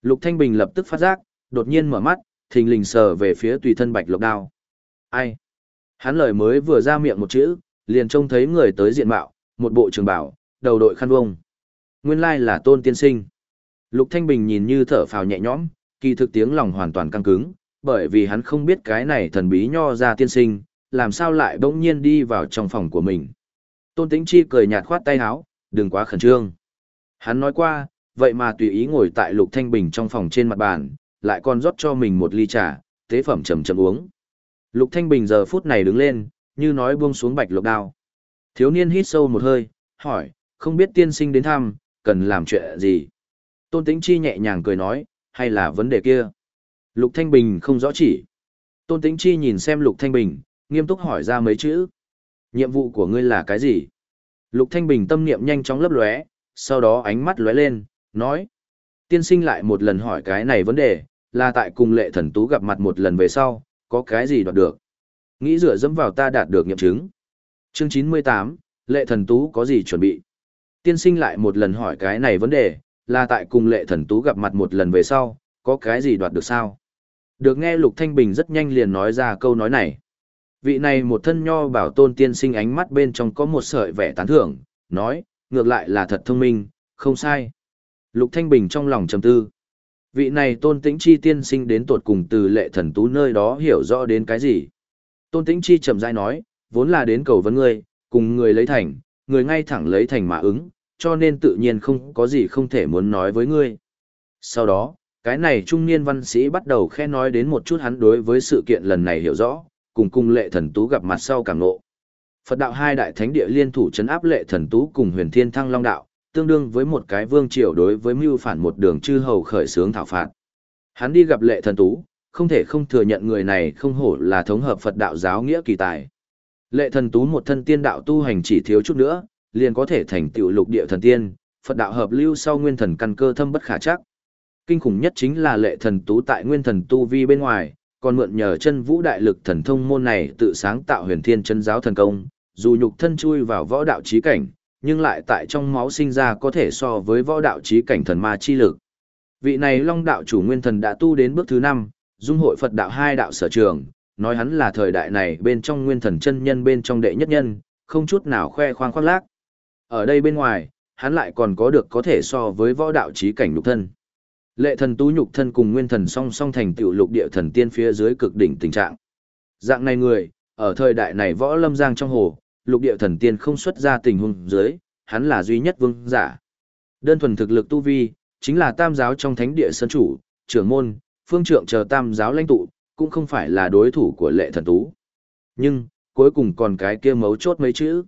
Lục Thanh Bình lập tức phát giác, đột nhiên mở mắt, thình lình sờ về phía tùy thân bạch lục đao. Ai? Hắn lời mới vừa ra miệng một chữ, liền trông thấy người tới diện mạo, một bộ trường bảo, đầu đội khăn vông. Nguyên lai là tôn tiên sinh. Lục Thanh Bình nhìn như thở phào nhẹ nhõm, kỳ thực tiếng lòng hoàn toàn căng cứng, bởi vì hắn không biết cái này thần bí nho ra tiên sinh, làm sao lại bỗng nhiên đi vào trong phòng của mình. Tôn Tĩnh Chi cười nhạt khoát tay áo, đừng quá khẩn trương. Hắn nói qua, vậy mà tùy ý ngồi tại Lục Thanh Bình trong phòng trên mặt bàn, lại còn rót cho mình một ly trà, tế phẩm chậm chậm uống. Lục Thanh Bình giờ phút này đứng lên, như nói buông xuống bạch lục đao. Thiếu niên hít sâu một hơi, hỏi, không biết tiên sinh đến thăm, cần làm chuyện gì? Tôn Tĩnh Chi nhẹ nhàng cười nói, hay là vấn đề kia? Lục Thanh Bình không rõ chỉ. Tôn Tĩnh Chi nhìn xem Lục Thanh Bình, nghiêm túc hỏi ra mấy chữ. Nhiệm vụ của ngươi là cái gì? Lục Thanh Bình tâm niệm nhanh chóng lấp lóe, sau đó ánh mắt lóe lên, nói. Tiên sinh lại một lần hỏi cái này vấn đề, là tại cùng lệ thần tú gặp mặt một lần về sau, có cái gì đoạt được? Nghĩ rửa dẫm vào ta đạt được nghiệm chứng. Chương 98, lệ thần tú có gì chuẩn bị? Tiên sinh lại một lần hỏi cái này vấn đề, là tại cùng lệ thần tú gặp mặt một lần về sau, có cái gì đoạt được sao? Được nghe Lục Thanh Bình rất nhanh liền nói ra câu nói này. Vị này một thân nho bảo tôn tiên sinh ánh mắt bên trong có một sợi vẻ tán thưởng, nói, ngược lại là thật thông minh, không sai. Lục Thanh Bình trong lòng trầm tư. Vị này tôn tĩnh chi tiên sinh đến tột cùng từ lệ thần tú nơi đó hiểu rõ đến cái gì. Tôn tĩnh chi chậm rãi nói, vốn là đến cầu vấn ngươi, cùng người lấy thành, người ngay thẳng lấy thành mà ứng, cho nên tự nhiên không có gì không thể muốn nói với ngươi. Sau đó, cái này trung niên văn sĩ bắt đầu khe nói đến một chút hắn đối với sự kiện lần này hiểu rõ, cùng cung lệ thần tú gặp mặt sau cảm ngộ. Phật đạo hai đại thánh địa liên thủ chấn áp lệ thần tú cùng huyền thiên thăng long đạo, tương đương với một cái vương triều đối với mưu phản một đường chư hầu khởi sướng thảo phạt. Hắn đi gặp lệ thần tú, không thể không thừa nhận người này không hổ là thống hợp Phật đạo giáo nghĩa kỳ tài. Lệ thần tú một thân tiên đạo tu hành chỉ thiếu chút nữa, liền có thể thành tựu lục địa thần tiên, Phật đạo hợp lưu sau nguyên thần căn cơ thâm bất khả chắc. Kinh khủng nhất chính là lệ thần tú tại nguyên thần tu vi bên ngoài, còn mượn nhờ chân vũ đại lực thần thông môn này tự sáng tạo huyền thiên chân giáo thần công, dù nhục thân chui vào võ đạo trí cảnh, nhưng lại tại trong máu sinh ra có thể so với võ đạo trí cảnh thần ma chi lực. Vị này long đạo chủ nguyên thần đã tu đến bước thứ 5, dung hội Phật đạo hai đạo sở trường, nói hắn là thời đại này bên trong nguyên thần chân nhân bên trong đệ nhất nhân, không chút nào khoe khoang khoác lác. Ở đây bên ngoài, hắn lại còn có được có thể so với võ đạo trí cảnh nhục thân. Lệ thần tú nhục thân cùng nguyên thần song song thành tựu lục địa thần tiên phía dưới cực đỉnh tình trạng. Dạng này người, ở thời đại này võ lâm giang trong hồ, lục địa thần tiên không xuất ra tình huống dưới, hắn là duy nhất vương giả. Đơn thuần thực lực tu vi, chính là tam giáo trong thánh địa sân chủ, trưởng môn, phương trượng chờ tam giáo lãnh tụ, cũng không phải là đối thủ của lệ thần tú. Nhưng, cuối cùng còn cái kia mấu chốt mấy chữ.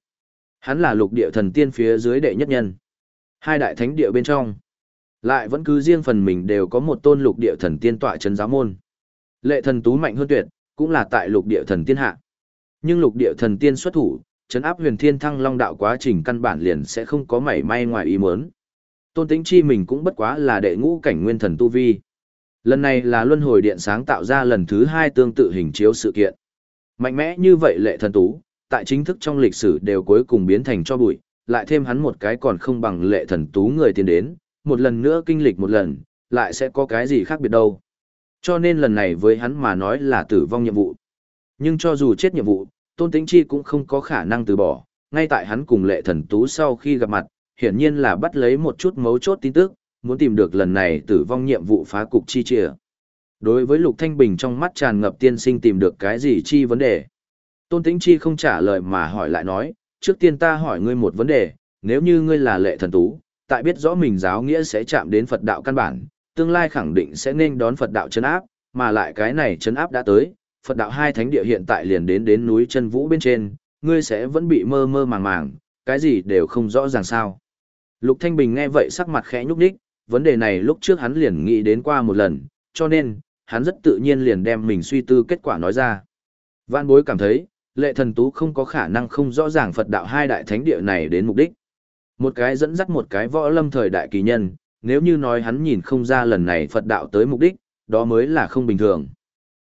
Hắn là lục địa thần tiên phía dưới đệ nhất nhân. Hai đại thánh địa bên trong. Lại vẫn cứ riêng phần mình đều có một tôn lục địa thần tiên tọa chân giáo môn. Lệ thần tú mạnh hơn tuyệt, cũng là tại lục địa thần tiên hạ. Nhưng lục địa thần tiên xuất thủ, chấn áp huyền thiên thăng long đạo quá trình căn bản liền sẽ không có mảy may ngoài ý muốn. Tôn tĩnh chi mình cũng bất quá là đệ ngũ cảnh nguyên thần tu vi. Lần này là luân hồi điện sáng tạo ra lần thứ hai tương tự hình chiếu sự kiện. Mạnh mẽ như vậy lệ thần tú, tại chính thức trong lịch sử đều cuối cùng biến thành cho bụi, lại thêm hắn một cái còn không bằng lệ thần tú người tiến đến, một lần nữa kinh lịch một lần, lại sẽ có cái gì khác biệt đâu. Cho nên lần này với hắn mà nói là tử vong nhiệm vụ. Nhưng cho dù chết nhiệm vụ, Tôn Tĩnh Chi cũng không có khả năng từ bỏ, ngay tại hắn cùng lệ thần tú sau khi gặp mặt, hiển nhiên là bắt lấy một chút mấu chốt tin tức, muốn tìm được lần này tử vong nhiệm vụ phá cục chi chia. Đối với Lục Thanh Bình trong mắt tràn ngập tiên sinh tìm được cái gì chi vấn đề. Tôn Tĩnh Chi không trả lời mà hỏi lại nói, trước tiên ta hỏi ngươi một vấn đề, nếu như ngươi là lệ thần tú, tại biết rõ mình giáo nghĩa sẽ chạm đến Phật đạo căn bản, tương lai khẳng định sẽ nên đón Phật đạo chấn áp, mà lại cái này chấn áp đã tới, Phật đạo hai thánh địa hiện tại liền đến đến núi chân vũ bên trên, ngươi sẽ vẫn bị mơ mơ màng màng, cái gì đều không rõ ràng sao. Lục Thanh Bình nghe vậy sắc mặt khẽ nhúc nhích, vấn đề này lúc trước hắn liền nghĩ đến qua một lần, cho nên, hắn rất tự nhiên liền đem mình suy tư kết quả nói ra. Vạn bối cảm thấy, lệ thần tú không có khả năng không rõ ràng Phật đạo hai đại thánh địa này đến mục đích. Một cái dẫn dắt một cái võ lâm thời đại kỳ nhân, nếu như nói hắn nhìn không ra lần này Phật đạo tới mục đích, đó mới là không bình thường.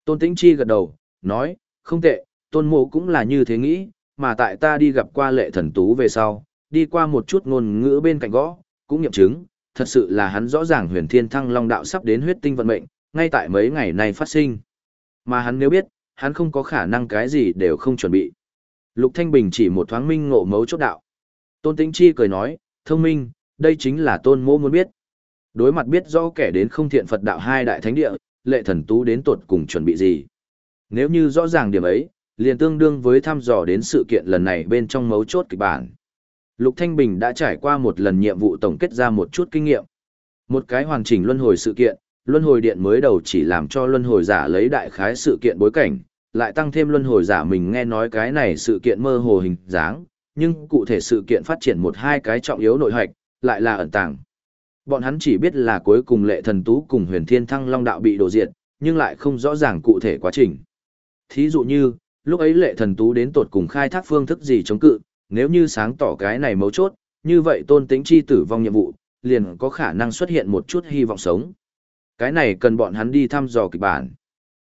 Tôn Tĩnh Chi gật đầu, nói, không tệ, tôn mộ cũng là như thế nghĩ, mà tại ta đi gặp qua lệ thần tú về sau, đi qua một chút ngôn ngữ bên cạnh gõ, cũng nghiệm chứng, thật sự là hắn rõ ràng huyền thiên thăng long đạo sắp đến huyết tinh vận mệnh, ngay tại mấy ngày này phát sinh. Mà hắn nếu biết, hắn không có khả năng cái gì đều không chuẩn bị. Lục Thanh Bình chỉ một thoáng minh ngộ mấu chốt đạo. Tôn Tĩnh Chi cười nói, thông minh, đây chính là tôn mô muốn biết. Đối mặt biết rõ kẻ đến không thiện Phật đạo hai đại thánh địa, lệ thần tú đến tuột cùng chuẩn bị gì. Nếu như rõ ràng điểm ấy, liền tương đương với thăm dò đến sự kiện lần này bên trong mấu chốt kịch bản. Lục Thanh Bình đã trải qua một lần nhiệm vụ tổng kết ra một chút kinh nghiệm. Một cái hoàn chỉnh luân hồi sự kiện, luân hồi điện mới đầu chỉ làm cho luân hồi giả lấy đại khái sự kiện bối cảnh, lại tăng thêm luân hồi giả mình nghe nói cái này sự kiện mơ hồ hình dáng, nhưng cụ thể sự kiện phát triển một hai cái trọng yếu nội hoạch lại là ẩn tàng. Bọn hắn chỉ biết là cuối cùng lệ thần tú cùng huyền thiên thăng long đạo bị đổ diệt, nhưng lại không rõ ràng cụ thể quá trình. Thí dụ như, lúc ấy lệ thần tú đến tột cùng khai thác phương thức gì chống cự, nếu như sáng tỏ cái này mấu chốt, như vậy tôn tính chi tử vong nhiệm vụ, liền có khả năng xuất hiện một chút hy vọng sống. Cái này cần bọn hắn đi thăm dò kịch bản.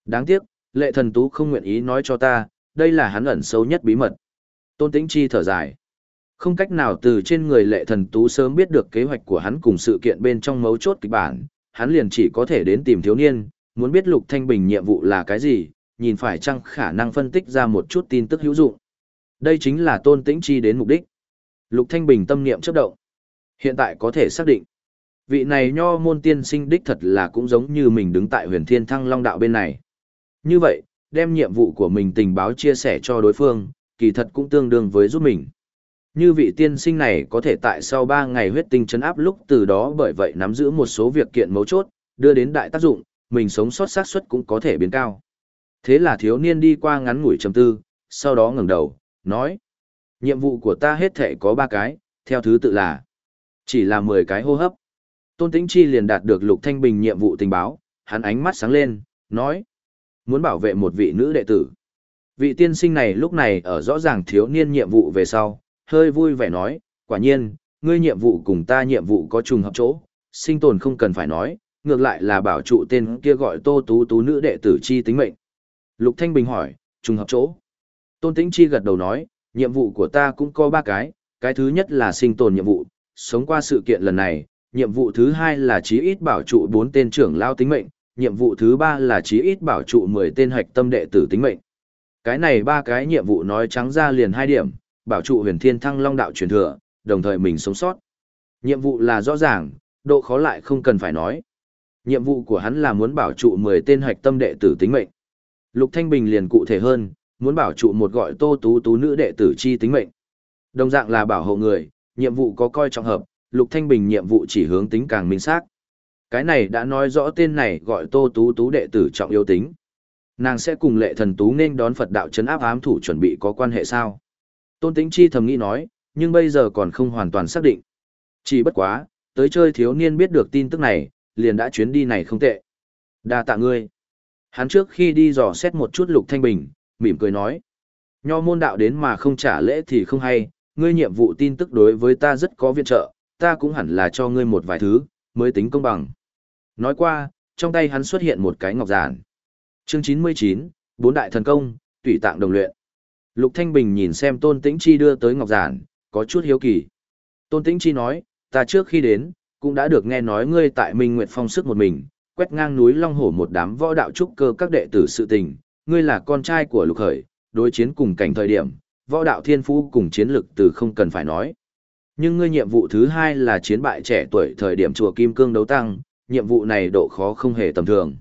Đáng tiếc, lệ thần tú không nguyện ý nói cho ta, đây là hắn ẩn sâu nhất bí mật. Tôn tĩnh chi thở dài. Không cách nào từ trên người lệ thần tú sớm biết được kế hoạch của hắn cùng sự kiện bên trong mấu chốt kịch bản, hắn liền chỉ có thể đến tìm thiếu niên, muốn biết Lục Thanh Bình nhiệm vụ là cái gì, nhìn phải chăng khả năng phân tích ra một chút tin tức hữu dụng. Đây chính là tôn tĩnh chi đến mục đích. Lục Thanh Bình tâm niệm chấp động. Hiện tại có thể xác định. Vị này nho môn tiên sinh đích thật là cũng giống như mình đứng tại huyền thiên thăng long đạo bên này. Như vậy, đem nhiệm vụ của mình tình báo chia sẻ cho đối phương, kỳ thật cũng tương đương với giúp mình. Như vị tiên sinh này có thể tại sau 3 ngày huyết tinh chấn áp lúc từ đó bởi vậy nắm giữ một số việc kiện mấu chốt, đưa đến đại tác dụng, mình sống sót xác suất cũng có thể biến cao. Thế là thiếu niên đi qua ngắn ngủi trầm tư, sau đó ngẩng đầu, nói: "Nhiệm vụ của ta hết thể có 3 cái, theo thứ tự là chỉ là 10 cái hô hấp." Tôn Tĩnh Chi liền đạt được Lục Thanh Bình nhiệm vụ tình báo, hắn ánh mắt sáng lên, nói: "Muốn bảo vệ một vị nữ đệ tử." Vị tiên sinh này lúc này ở rõ ràng thiếu niên nhiệm vụ về sau, hơi vui vẻ nói, quả nhiên, ngươi nhiệm vụ cùng ta nhiệm vụ có trùng hợp chỗ, sinh tồn không cần phải nói, ngược lại là bảo trụ tên kia gọi tô tú tú nữ đệ tử chi tính mệnh. Lục Thanh Bình hỏi, trùng hợp chỗ. Tôn Tĩnh Chi gật đầu nói, nhiệm vụ của ta cũng có ba cái, cái thứ nhất là sinh tồn nhiệm vụ, sống qua sự kiện lần này, nhiệm vụ thứ hai là chí ít bảo trụ bốn tên trưởng lao tính mệnh, nhiệm vụ thứ ba là chí ít bảo trụ 10 tên hạch tâm đệ tử tính mệnh. Cái này ba cái nhiệm vụ nói trắng ra liền hai điểm, bảo trụ huyền thiên thăng long đạo truyền thừa, đồng thời mình sống sót. Nhiệm vụ là rõ ràng, độ khó lại không cần phải nói. Nhiệm vụ của hắn là muốn bảo trụ 10 tên hạch tâm đệ tử tính mệnh. Lục Thanh Bình liền cụ thể hơn, muốn bảo trụ một gọi tô tú tú nữ đệ tử chi tính mệnh. Đồng dạng là bảo hộ người, nhiệm vụ có coi trọng hợp, Lục Thanh Bình nhiệm vụ chỉ hướng tính càng minh xác. Cái này đã nói rõ tên này gọi tô tú tú đệ tử trọng yếu tính. Nàng sẽ cùng lệ thần tú nên đón Phật đạo chấn áp ám thủ chuẩn bị có quan hệ sao? Tôn Tĩnh Chi thầm nghĩ nói, nhưng bây giờ còn không hoàn toàn xác định. Chỉ bất quá, tới chơi thiếu niên biết được tin tức này, liền đã chuyến đi này không tệ. Đa tạ ngươi. Hắn trước khi đi dò xét một chút Lục Thanh Bình, mỉm cười nói. Nho môn đạo đến mà không trả lễ thì không hay, ngươi nhiệm vụ tin tức đối với ta rất có viện trợ, ta cũng hẳn là cho ngươi một vài thứ, mới tính công bằng. Nói qua, trong tay hắn xuất hiện một cái ngọc giản. Chương 99, bốn đại thần công, tùy tạng đồng luyện. Lục Thanh Bình nhìn xem Tôn Tĩnh Chi đưa tới ngọc giản, có chút hiếu kỳ. Tôn Tĩnh Chi nói, ta trước khi đến, cũng đã được nghe nói ngươi tại Minh Nguyệt Phong sức một mình, quét ngang núi Long Hổ một đám võ đạo trúc cơ các đệ tử sự tình, ngươi là con trai của Lục Khởi, đối chiến cùng cảnh thời điểm, võ đạo thiên phú cùng chiến lực từ không cần phải nói. Nhưng ngươi nhiệm vụ thứ hai là chiến bại trẻ tuổi thời điểm chùa Kim Cương đấu tăng, nhiệm vụ này độ khó không hề tầm thường.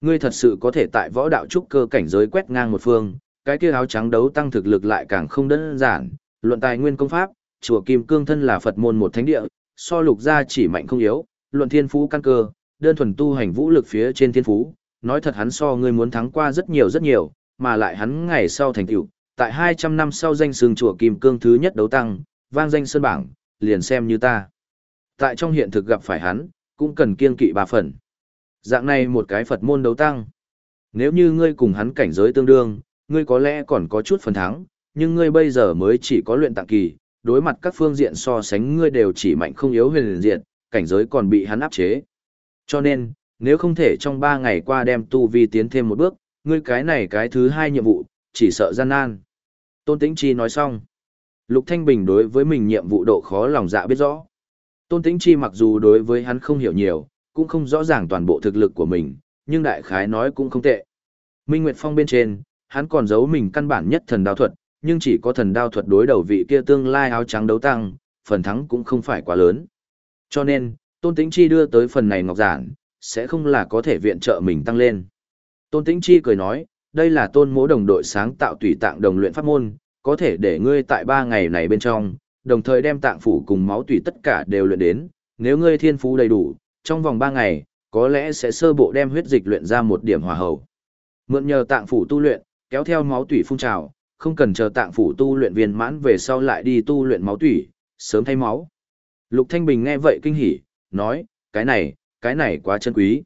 Ngươi thật sự có thể tại võ đạo trúc cơ cảnh giới quét ngang một phương, cái kia áo trắng đấu tăng thực lực lại càng không đơn giản, luận tài nguyên công pháp, chùa Kim Cương thân là Phật môn một thánh địa, so lục gia chỉ mạnh không yếu, luận thiên phú căn cơ, đơn thuần tu hành vũ lực phía trên thiên phú, nói thật hắn so ngươi muốn thắng qua rất nhiều rất nhiều, mà lại hắn ngày sau thành tựu, tại 200 năm sau danh sừng chùa Kim Cương thứ nhất đấu tăng, vang danh sơn bảng, liền xem như ta. Tại trong hiện thực gặp phải hắn, cũng cần kiên kỵ ba phần. Dạng này một cái Phật môn đấu tăng. Nếu như ngươi cùng hắn cảnh giới tương đương, ngươi có lẽ còn có chút phần thắng, nhưng ngươi bây giờ mới chỉ có luyện tạng kỳ, đối mặt các phương diện so sánh ngươi đều chỉ mạnh không yếu huyền diện, cảnh giới còn bị hắn áp chế. Cho nên, nếu không thể trong ba ngày qua đem tu vi tiến thêm một bước, ngươi cái này cái thứ hai nhiệm vụ, chỉ sợ gian nan. Tôn Tĩnh Chi nói xong. Lục Thanh Bình đối với mình nhiệm vụ độ khó lòng dạ biết rõ. Tôn Tĩnh Chi mặc dù đối với hắn không hiểu nhiều, cũng không rõ ràng toàn bộ thực lực của mình, nhưng đại khái nói cũng không tệ. Minh Nguyệt Phong bên trên, hắn còn giấu mình căn bản nhất thần đao thuật, nhưng chỉ có thần đao thuật đối đầu vị kia tương lai áo trắng đấu tăng, phần thắng cũng không phải quá lớn. Cho nên, Tôn Tĩnh Chi đưa tới phần này ngọc giản, sẽ không là có thể viện trợ mình tăng lên. Tôn Tĩnh Chi cười nói, đây là tôn mỗ đồng đội sáng tạo tùy tạng đồng luyện pháp môn, có thể để ngươi tại ba ngày này bên trong, đồng thời đem tạng phủ cùng máu tùy tất cả đều luyện đến, nếu ngươi thiên phú đầy đủ, trong vòng ba ngày, có lẽ sẽ sơ bộ đem huyết dịch luyện ra một điểm hòa hậu. Mượn nhờ tạng phủ tu luyện, kéo theo máu tủy phun trào, không cần chờ tạng phủ tu luyện viên mãn về sau lại đi tu luyện máu tủy, sớm thay máu. Lục Thanh Bình nghe vậy kinh hỉ, nói, cái này, cái này quá chân quý.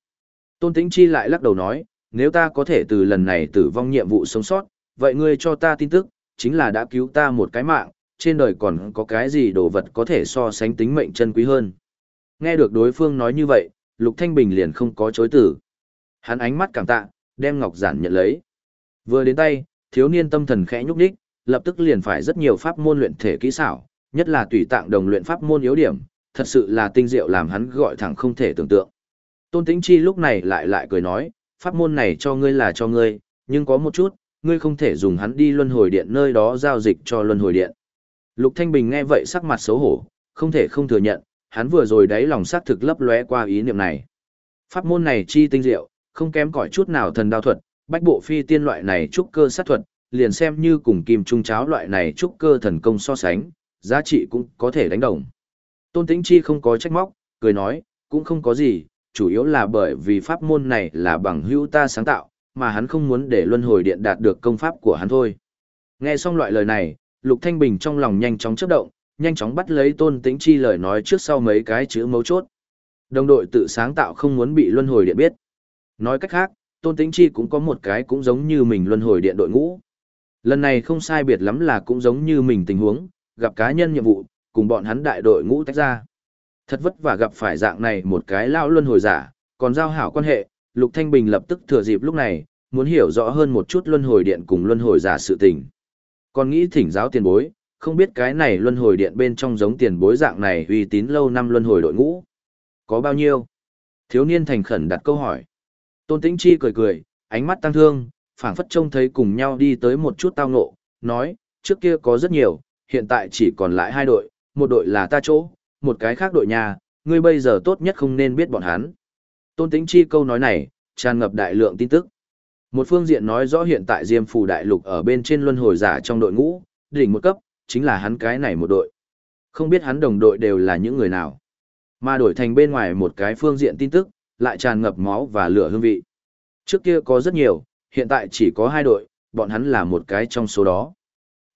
Tôn Tĩnh Chi lại lắc đầu nói, nếu ta có thể từ lần này tử vong nhiệm vụ sống sót, vậy ngươi cho ta tin tức, chính là đã cứu ta một cái mạng, trên đời còn có cái gì đồ vật có thể so sánh tính mệnh chân quý hơn. Nghe được đối phương nói như vậy, Lục Thanh Bình liền không có chối từ. Hắn ánh mắt cảm tạ, đem ngọc giản nhận lấy. Vừa đến tay, thiếu niên tâm thần khẽ nhúc nhích, lập tức liền phải rất nhiều pháp môn luyện thể kỹ xảo, nhất là tùy tạng đồng luyện pháp môn yếu điểm, thật sự là tinh diệu làm hắn gọi thẳng không thể tưởng tượng. Tôn Tĩnh Chi lúc này lại lại cười nói, pháp môn này cho ngươi là cho ngươi, nhưng có một chút, ngươi không thể dùng hắn đi luân hồi điện nơi đó giao dịch cho luân hồi điện. Lục Thanh Bình nghe vậy sắc mặt xấu hổ, không thể không thừa nhận, hắn vừa rồi đáy lòng sắc thực lấp lóe qua ý niệm này. Pháp môn này chi tinh diệu, không kém cỏi chút nào thần đao thuật, bách bộ phi tiên loại này trúc cơ sát thuật, liền xem như cùng kim trung cháo loại này trúc cơ thần công so sánh, giá trị cũng có thể đánh đồng. Tôn Tĩnh Chi không có trách móc, cười nói, cũng không có gì, chủ yếu là bởi vì pháp môn này là bằng hữu ta sáng tạo, mà hắn không muốn để luân hồi điện đạt được công pháp của hắn thôi. Nghe xong loại lời này, Lục Thanh Bình trong lòng nhanh chóng chớp động, nhanh chóng bắt lấy Tôn Tĩnh Chi lời nói trước sau mấy cái chữ mấu chốt. Đồng đội tự sáng tạo không muốn bị luân hồi điện biết. Nói cách khác, Tôn Tĩnh Chi cũng có một cái cũng giống như mình luân hồi điện đội ngũ. Lần này không sai biệt lắm là cũng giống như mình tình huống, gặp cá nhân nhiệm vụ, cùng bọn hắn đại đội ngũ tách ra. Thật vất vả gặp phải dạng này một cái lao luân hồi giả, còn giao hảo quan hệ, Lục Thanh Bình lập tức thừa dịp lúc này, muốn hiểu rõ hơn một chút luân hồi điện cùng luân hồi giả sự tình. Còn nghĩ thỉnh giáo tiền bối, không biết cái này luân hồi điện bên trong giống tiền bối dạng này uy tín lâu năm luân hồi đội ngũ. Có bao nhiêu? Thiếu niên thành khẩn đặt câu hỏi. Tôn Tĩnh Chi cười cười, ánh mắt tăng thương, phảng phất trông thấy cùng nhau đi tới một chút tao ngộ, nói, trước kia có rất nhiều, hiện tại chỉ còn lại hai đội, một đội là ta chỗ, một cái khác đội nhà, ngươi bây giờ tốt nhất không nên biết bọn hắn. Tôn Tĩnh Chi câu nói này, tràn ngập đại lượng tin tức. Một phương diện nói rõ hiện tại Diêm Phù Đại Lục ở bên trên luân hồi giả trong đội ngũ, đỉnh một cấp, chính là hắn cái này một đội. Không biết hắn đồng đội đều là những người nào. Mà đổi thành bên ngoài một cái phương diện tin tức, lại tràn ngập máu và lửa hương vị. Trước kia có rất nhiều, hiện tại chỉ có hai đội, bọn hắn là một cái trong số đó.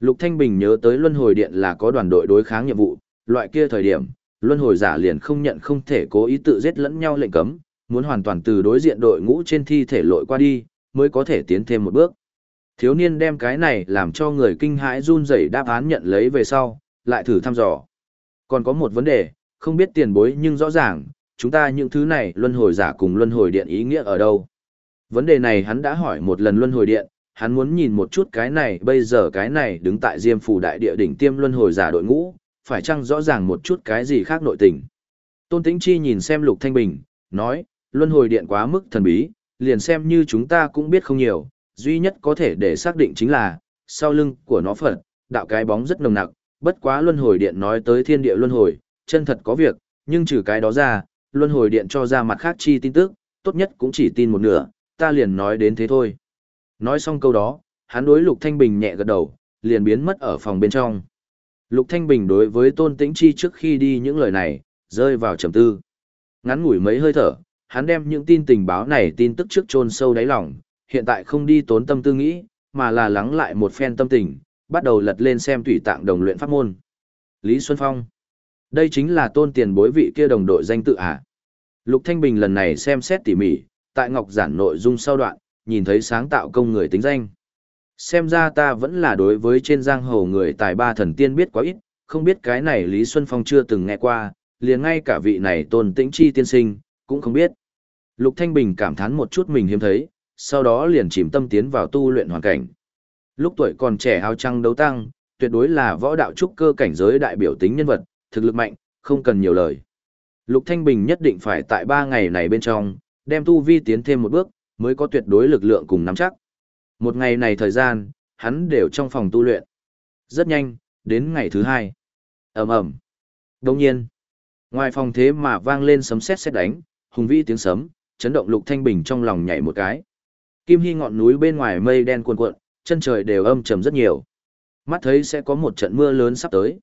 Lục Thanh Bình nhớ tới luân hồi điện là có đoàn đội đối kháng nhiệm vụ, loại kia thời điểm, luân hồi giả liền không nhận không thể cố ý tự giết lẫn nhau lệnh cấm, muốn hoàn toàn từ đối diện đội ngũ trên thi thể lội qua đi, mới có thể tiến thêm một bước. Thiếu niên đem cái này làm cho người kinh hãi run rẩy đáp án nhận lấy về sau, lại thử thăm dò. Còn có một vấn đề, không biết tiền bối nhưng rõ ràng, chúng ta những thứ này luân hồi giả cùng luân hồi điện ý nghĩa ở đâu. Vấn đề này hắn đã hỏi một lần luân hồi điện, hắn muốn nhìn một chút cái này bây giờ cái này đứng tại diêm phủ đại địa đỉnh tiêm luân hồi giả đội ngũ, phải chăng rõ ràng một chút cái gì khác nội tình. Tôn Tĩnh Chi nhìn xem Lục Thanh Bình, nói, luân hồi điện quá mức thần bí, liền xem như chúng ta cũng biết không nhiều, duy nhất có thể để xác định chính là, sau lưng của nó Phật, đạo cái bóng rất nồng nặc, bất quá luân hồi điện nói tới thiên địa luân hồi, chân thật có việc, nhưng trừ cái đó ra, luân hồi điện cho ra mặt khác chi tin tức, tốt nhất cũng chỉ tin một nửa, ta liền nói đến thế thôi. Nói xong câu đó, hắn đối Lục Thanh Bình nhẹ gật đầu, liền biến mất ở phòng bên trong. Lục Thanh Bình đối với Tôn Tĩnh Chi trước khi đi những lời này, rơi vào trầm tư. Ngắn ngủi mấy hơi thở, hắn đem những tin tình báo này tin tức trước chôn sâu đáy lòng, hiện tại không đi tốn tâm tư nghĩ, mà là lắng lại một phen tâm tình, bắt đầu lật lên xem tùy tạng đồng luyện pháp môn. Lý Xuân Phong. Đây chính là tôn tiền bối vị kia đồng đội danh tự à. Lục Thanh Bình lần này xem xét tỉ mỉ, tại ngọc giản nội dung sau đoạn, nhìn thấy sáng tạo công người tính danh. Xem ra ta vẫn là đối với trên giang hồ người tài ba thần tiên biết quá ít, không biết cái này Lý Xuân Phong chưa từng nghe qua, liền ngay cả vị này tôn tĩnh chi tiên sinh, cũng không biết. Lục Thanh Bình cảm thán một chút mình hiếm thấy, sau đó liền chìm tâm tiến vào tu luyện hoàn cảnh. Lúc tuổi còn trẻ hào trăng đấu tăng, tuyệt đối là võ đạo trúc cơ cảnh giới đại biểu tính nhân vật, thực lực mạnh, không cần nhiều lời. Lục Thanh Bình nhất định phải tại ba ngày này bên trong, đem tu vi tiến thêm một bước, mới có tuyệt đối lực lượng cùng nắm chắc. Một ngày này thời gian, hắn đều trong phòng tu luyện. Rất nhanh, đến ngày thứ hai. ầm ầm Đồng nhiên, ngoài phòng thế mà vang lên sấm sét sét đánh, hùng vĩ tiếng sấm, chấn động Lục Thanh Bình trong lòng nhảy một cái. Kim Hy ngọn núi bên ngoài mây đen cuồn cuộn, chân trời đều âm trầm rất nhiều. Mắt thấy sẽ có một trận mưa lớn sắp tới.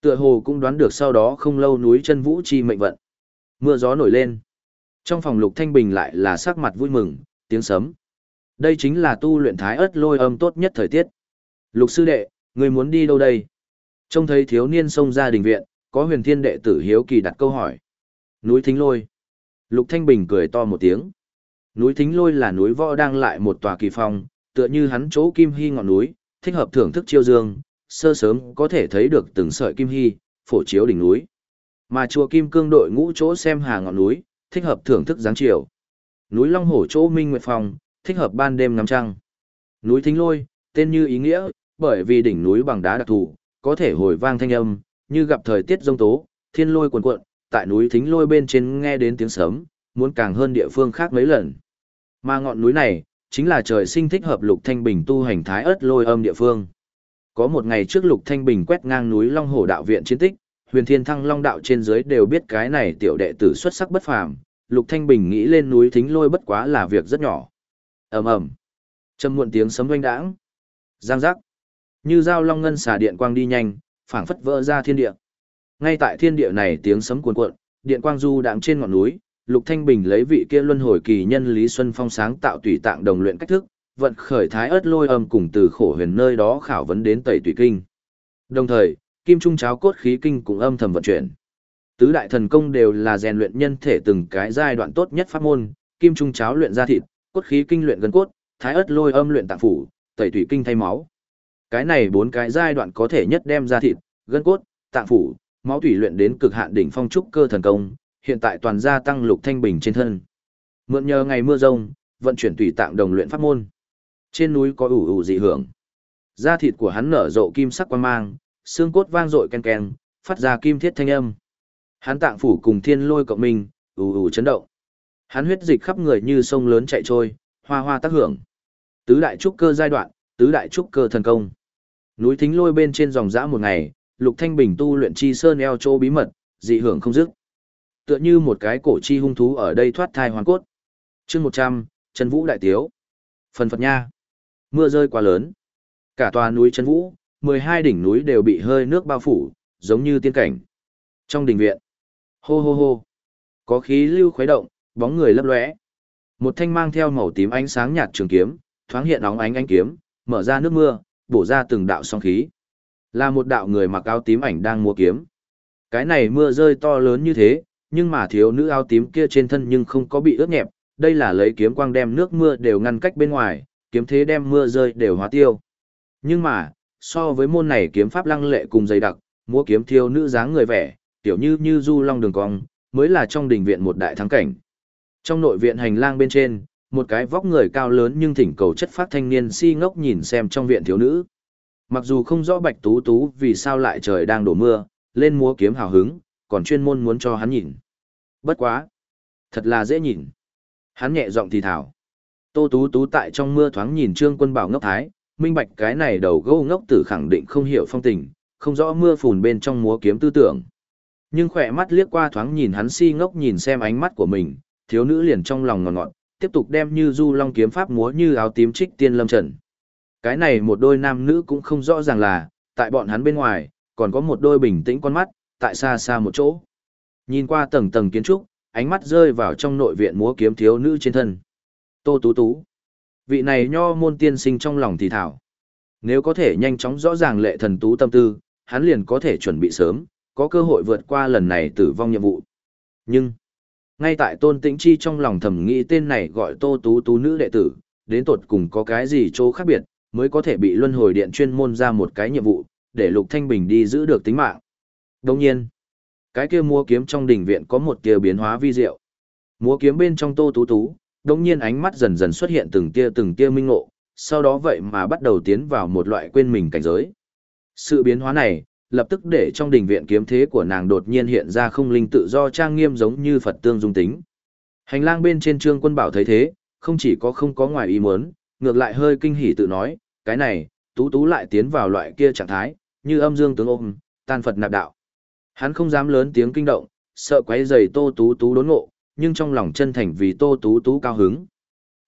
Tựa hồ cũng đoán được sau đó không lâu núi chân vũ chi mệnh vận. Mưa gió nổi lên. Trong phòng Lục Thanh Bình lại là sắc mặt vui mừng, tiếng sấm. Đây chính là tu luyện thái ớt lôi âm tốt nhất thời tiết. Lục sư đệ, người muốn đi đâu đây? Trông thấy thiếu niên xông ra đình viện, có huyền thiên đệ tử hiếu kỳ đặt câu hỏi. Núi thính lôi. Lục Thanh Bình cười to một tiếng. Núi thính lôi là núi võ đang lại một tòa kỳ phong, tựa như hắn chỗ kim hy ngọn núi, thích hợp thưởng thức chiêu dương, sơ sớm có thể thấy được từng sợi kim hy, phổ chiếu đỉnh núi. Mà chùa Kim Cương đội ngũ chỗ xem hà ngọn núi, thích hợp thưởng thức dáng chiều. Núi Long Hổ chỗ Minh Nguyệt Phong, thích hợp ban đêm ngắm trăng. Núi Thính Lôi, tên như ý nghĩa, bởi vì đỉnh núi bằng đá đặc thù, có thể hồi vang thanh âm, như gặp thời tiết rông tố, thiên lôi cuồn cuộn, tại núi Thính Lôi bên trên nghe đến tiếng sấm, muốn càng hơn địa phương khác mấy lần. Mà ngọn núi này, chính là trời sinh thích hợp Lục Thanh Bình tu hành thái ớt lôi âm địa phương. Có một ngày trước Lục Thanh Bình quét ngang núi Long Hổ đạo viện chiến tích, huyền thiên thăng long đạo trên dưới đều biết cái này tiểu đệ tử xuất sắc bất phàm, Lục Thanh Bình nghĩ lên núi thính lôi bất quá là việc rất nhỏ. ầm ầm, trầm muộn tiếng sấm oanh đãng, giang giác, như dao long ngân xà điện quang đi nhanh, phảng phất vỡ ra thiên địa. Ngay tại thiên địa này tiếng sấm cuồn cuộn, điện quang du đang trên ngọn núi, Lục Thanh Bình lấy vị kia luân hồi kỳ nhân Lý Xuân Phong sáng tạo tùy tạng đồng luyện cách thức, vận khởi thái ớt lôi âm cùng từ khổ huyền nơi đó khảo vấn đến tẩy tùy kinh. Đồng thời, kim trung cháo cốt khí kinh cũng âm thầm vận chuyển. Tứ đại thần công đều là rèn luyện nhân thể từng cái giai đoạn tốt nhất pháp môn, kim trung cháo luyện ra thịt, cốt khí kinh luyện gân cốt, thái ớt lôi âm luyện tạng phủ, tẩy thủy kinh thay máu. Cái này bốn cái giai đoạn có thể nhất đem ra thịt, gân cốt, tạng phủ, máu thủy luyện đến cực hạn đỉnh phong trúc cơ thần công, hiện tại toàn gia tăng lục thanh bình trên thân. Mượn nhờ ngày mưa rông, vận chuyển thủy tạng đồng luyện pháp môn. Trên núi có ủ ủ dị hưởng. Da thịt của hắn nở rộ kim sắc quang mang, xương cốt vang dội ken ken, phát ra kim thiết thanh âm. Hắn tạng phủ cùng thiên lôi cộng minh, ù ù chấn động. Hắn huyết dịch khắp người như sông lớn chạy trôi, hoa hoa tác hưởng. Tứ đại trúc cơ giai đoạn, tứ đại trúc cơ thần công. Núi thính lôi bên trên dòng dã một ngày, Lục Thanh Bình tu luyện chi sơn eo chỗ bí mật, dị hưởng không dứt. Tựa như một cái cổ chi hung thú ở đây thoát thai hoàn cốt. Chương 100, Chân Vũ đại tiếu. Phần Phật nha. Mưa rơi quá lớn. Cả tòa núi Chân Vũ, 12 đỉnh núi đều bị hơi nước bao phủ, giống như tiên cảnh. Trong đình viện, hô hô hô, có khí lưu khuấy động, bóng người lấp lóe. Một thanh mang theo màu tím ánh sáng nhạt trường kiếm, thoáng hiện óng ánh ánh kiếm, mở ra nước mưa, bổ ra từng đạo song khí. Là một đạo người mặc áo tím ảnh đang mua kiếm. Cái này mưa rơi to lớn như thế, nhưng mà thiếu nữ áo tím kia trên thân nhưng không có bị ướt nhẹp, đây là lấy kiếm quang đem nước mưa đều ngăn cách bên ngoài, kiếm thế đem mưa rơi đều hóa tiêu. Nhưng mà, so với môn này kiếm pháp lăng lệ cùng dày đặc, múa kiếm thiếu nữ dáng người vẻ, tiểu như như du long đường cong, mới là trong đình viện một đại thắng cảnh. Trong nội viện hành lang bên trên, một cái vóc người cao lớn nhưng thỉnh cầu chất phát thanh niên si ngốc nhìn xem trong viện thiếu nữ. Mặc dù không rõ bạch tú tú vì sao lại trời đang đổ mưa, lên múa kiếm hào hứng, còn chuyên môn muốn cho hắn nhìn. Bất quá. Thật là dễ nhìn. Hắn nhẹ giọng thì thảo. Tô tú tú tại trong mưa thoáng nhìn trương quân bảo ngốc thái, minh bạch cái này đầu gâu ngốc tử khẳng định không hiểu phong tình, không rõ mưa phùn bên trong múa kiếm tư tưởng. Nhưng khỏe mắt liếc qua thoáng nhìn hắn si ngốc nhìn xem ánh mắt của mình, thiếu nữ liền trong lòng ngọt ngọt, tiếp tục đem như du long kiếm pháp múa như áo tím trích tiên lâm trần. Cái này một đôi nam nữ cũng không rõ ràng là, tại bọn hắn bên ngoài, còn có một đôi bình tĩnh con mắt, tại xa xa một chỗ. Nhìn qua tầng tầng kiến trúc, ánh mắt rơi vào trong nội viện múa kiếm thiếu nữ trên thân. Tô Tú Tú. Vị này nho môn tiên sinh trong lòng thì thảo. Nếu có thể nhanh chóng rõ ràng lệ thần tú tâm tư, hắn liền có thể chuẩn bị sớm, có cơ hội vượt qua lần này tử vong nhiệm vụ. Nhưng, ngay tại tôn tĩnh chi trong lòng thầm nghĩ tên này gọi tô tú tú nữ đệ tử, đến tột cùng có cái gì chỗ khác biệt, mới có thể bị luân hồi điện chuyên môn ra một cái nhiệm vụ, để Lục Thanh Bình đi giữ được tính mạng. Đồng nhiên, cái kia múa kiếm trong đỉnh viện có một tia biến hóa vi diệu. Múa kiếm bên trong tô tú tú, đồng nhiên ánh mắt dần dần xuất hiện từng tia từng tia minh ngộ, sau đó vậy mà bắt đầu tiến vào một loại quên mình cảnh giới. Sự biến hóa này, lập tức để trong đình viện kiếm thế của nàng đột nhiên hiện ra không linh tự do trang nghiêm giống như Phật tương dung tính. Hành lang bên trên trương quân bảo thấy thế, không chỉ có không có ngoài ý muốn, ngược lại hơi kinh hỉ tự nói, cái này, tú tú lại tiến vào loại kia trạng thái, như âm dương tướng ôm, tan Phật nạp đạo. Hắn không dám lớn tiếng kinh động, sợ quấy rầy tô tú tú đốn ngộ, nhưng trong lòng chân thành vì tô tú tú cao hứng.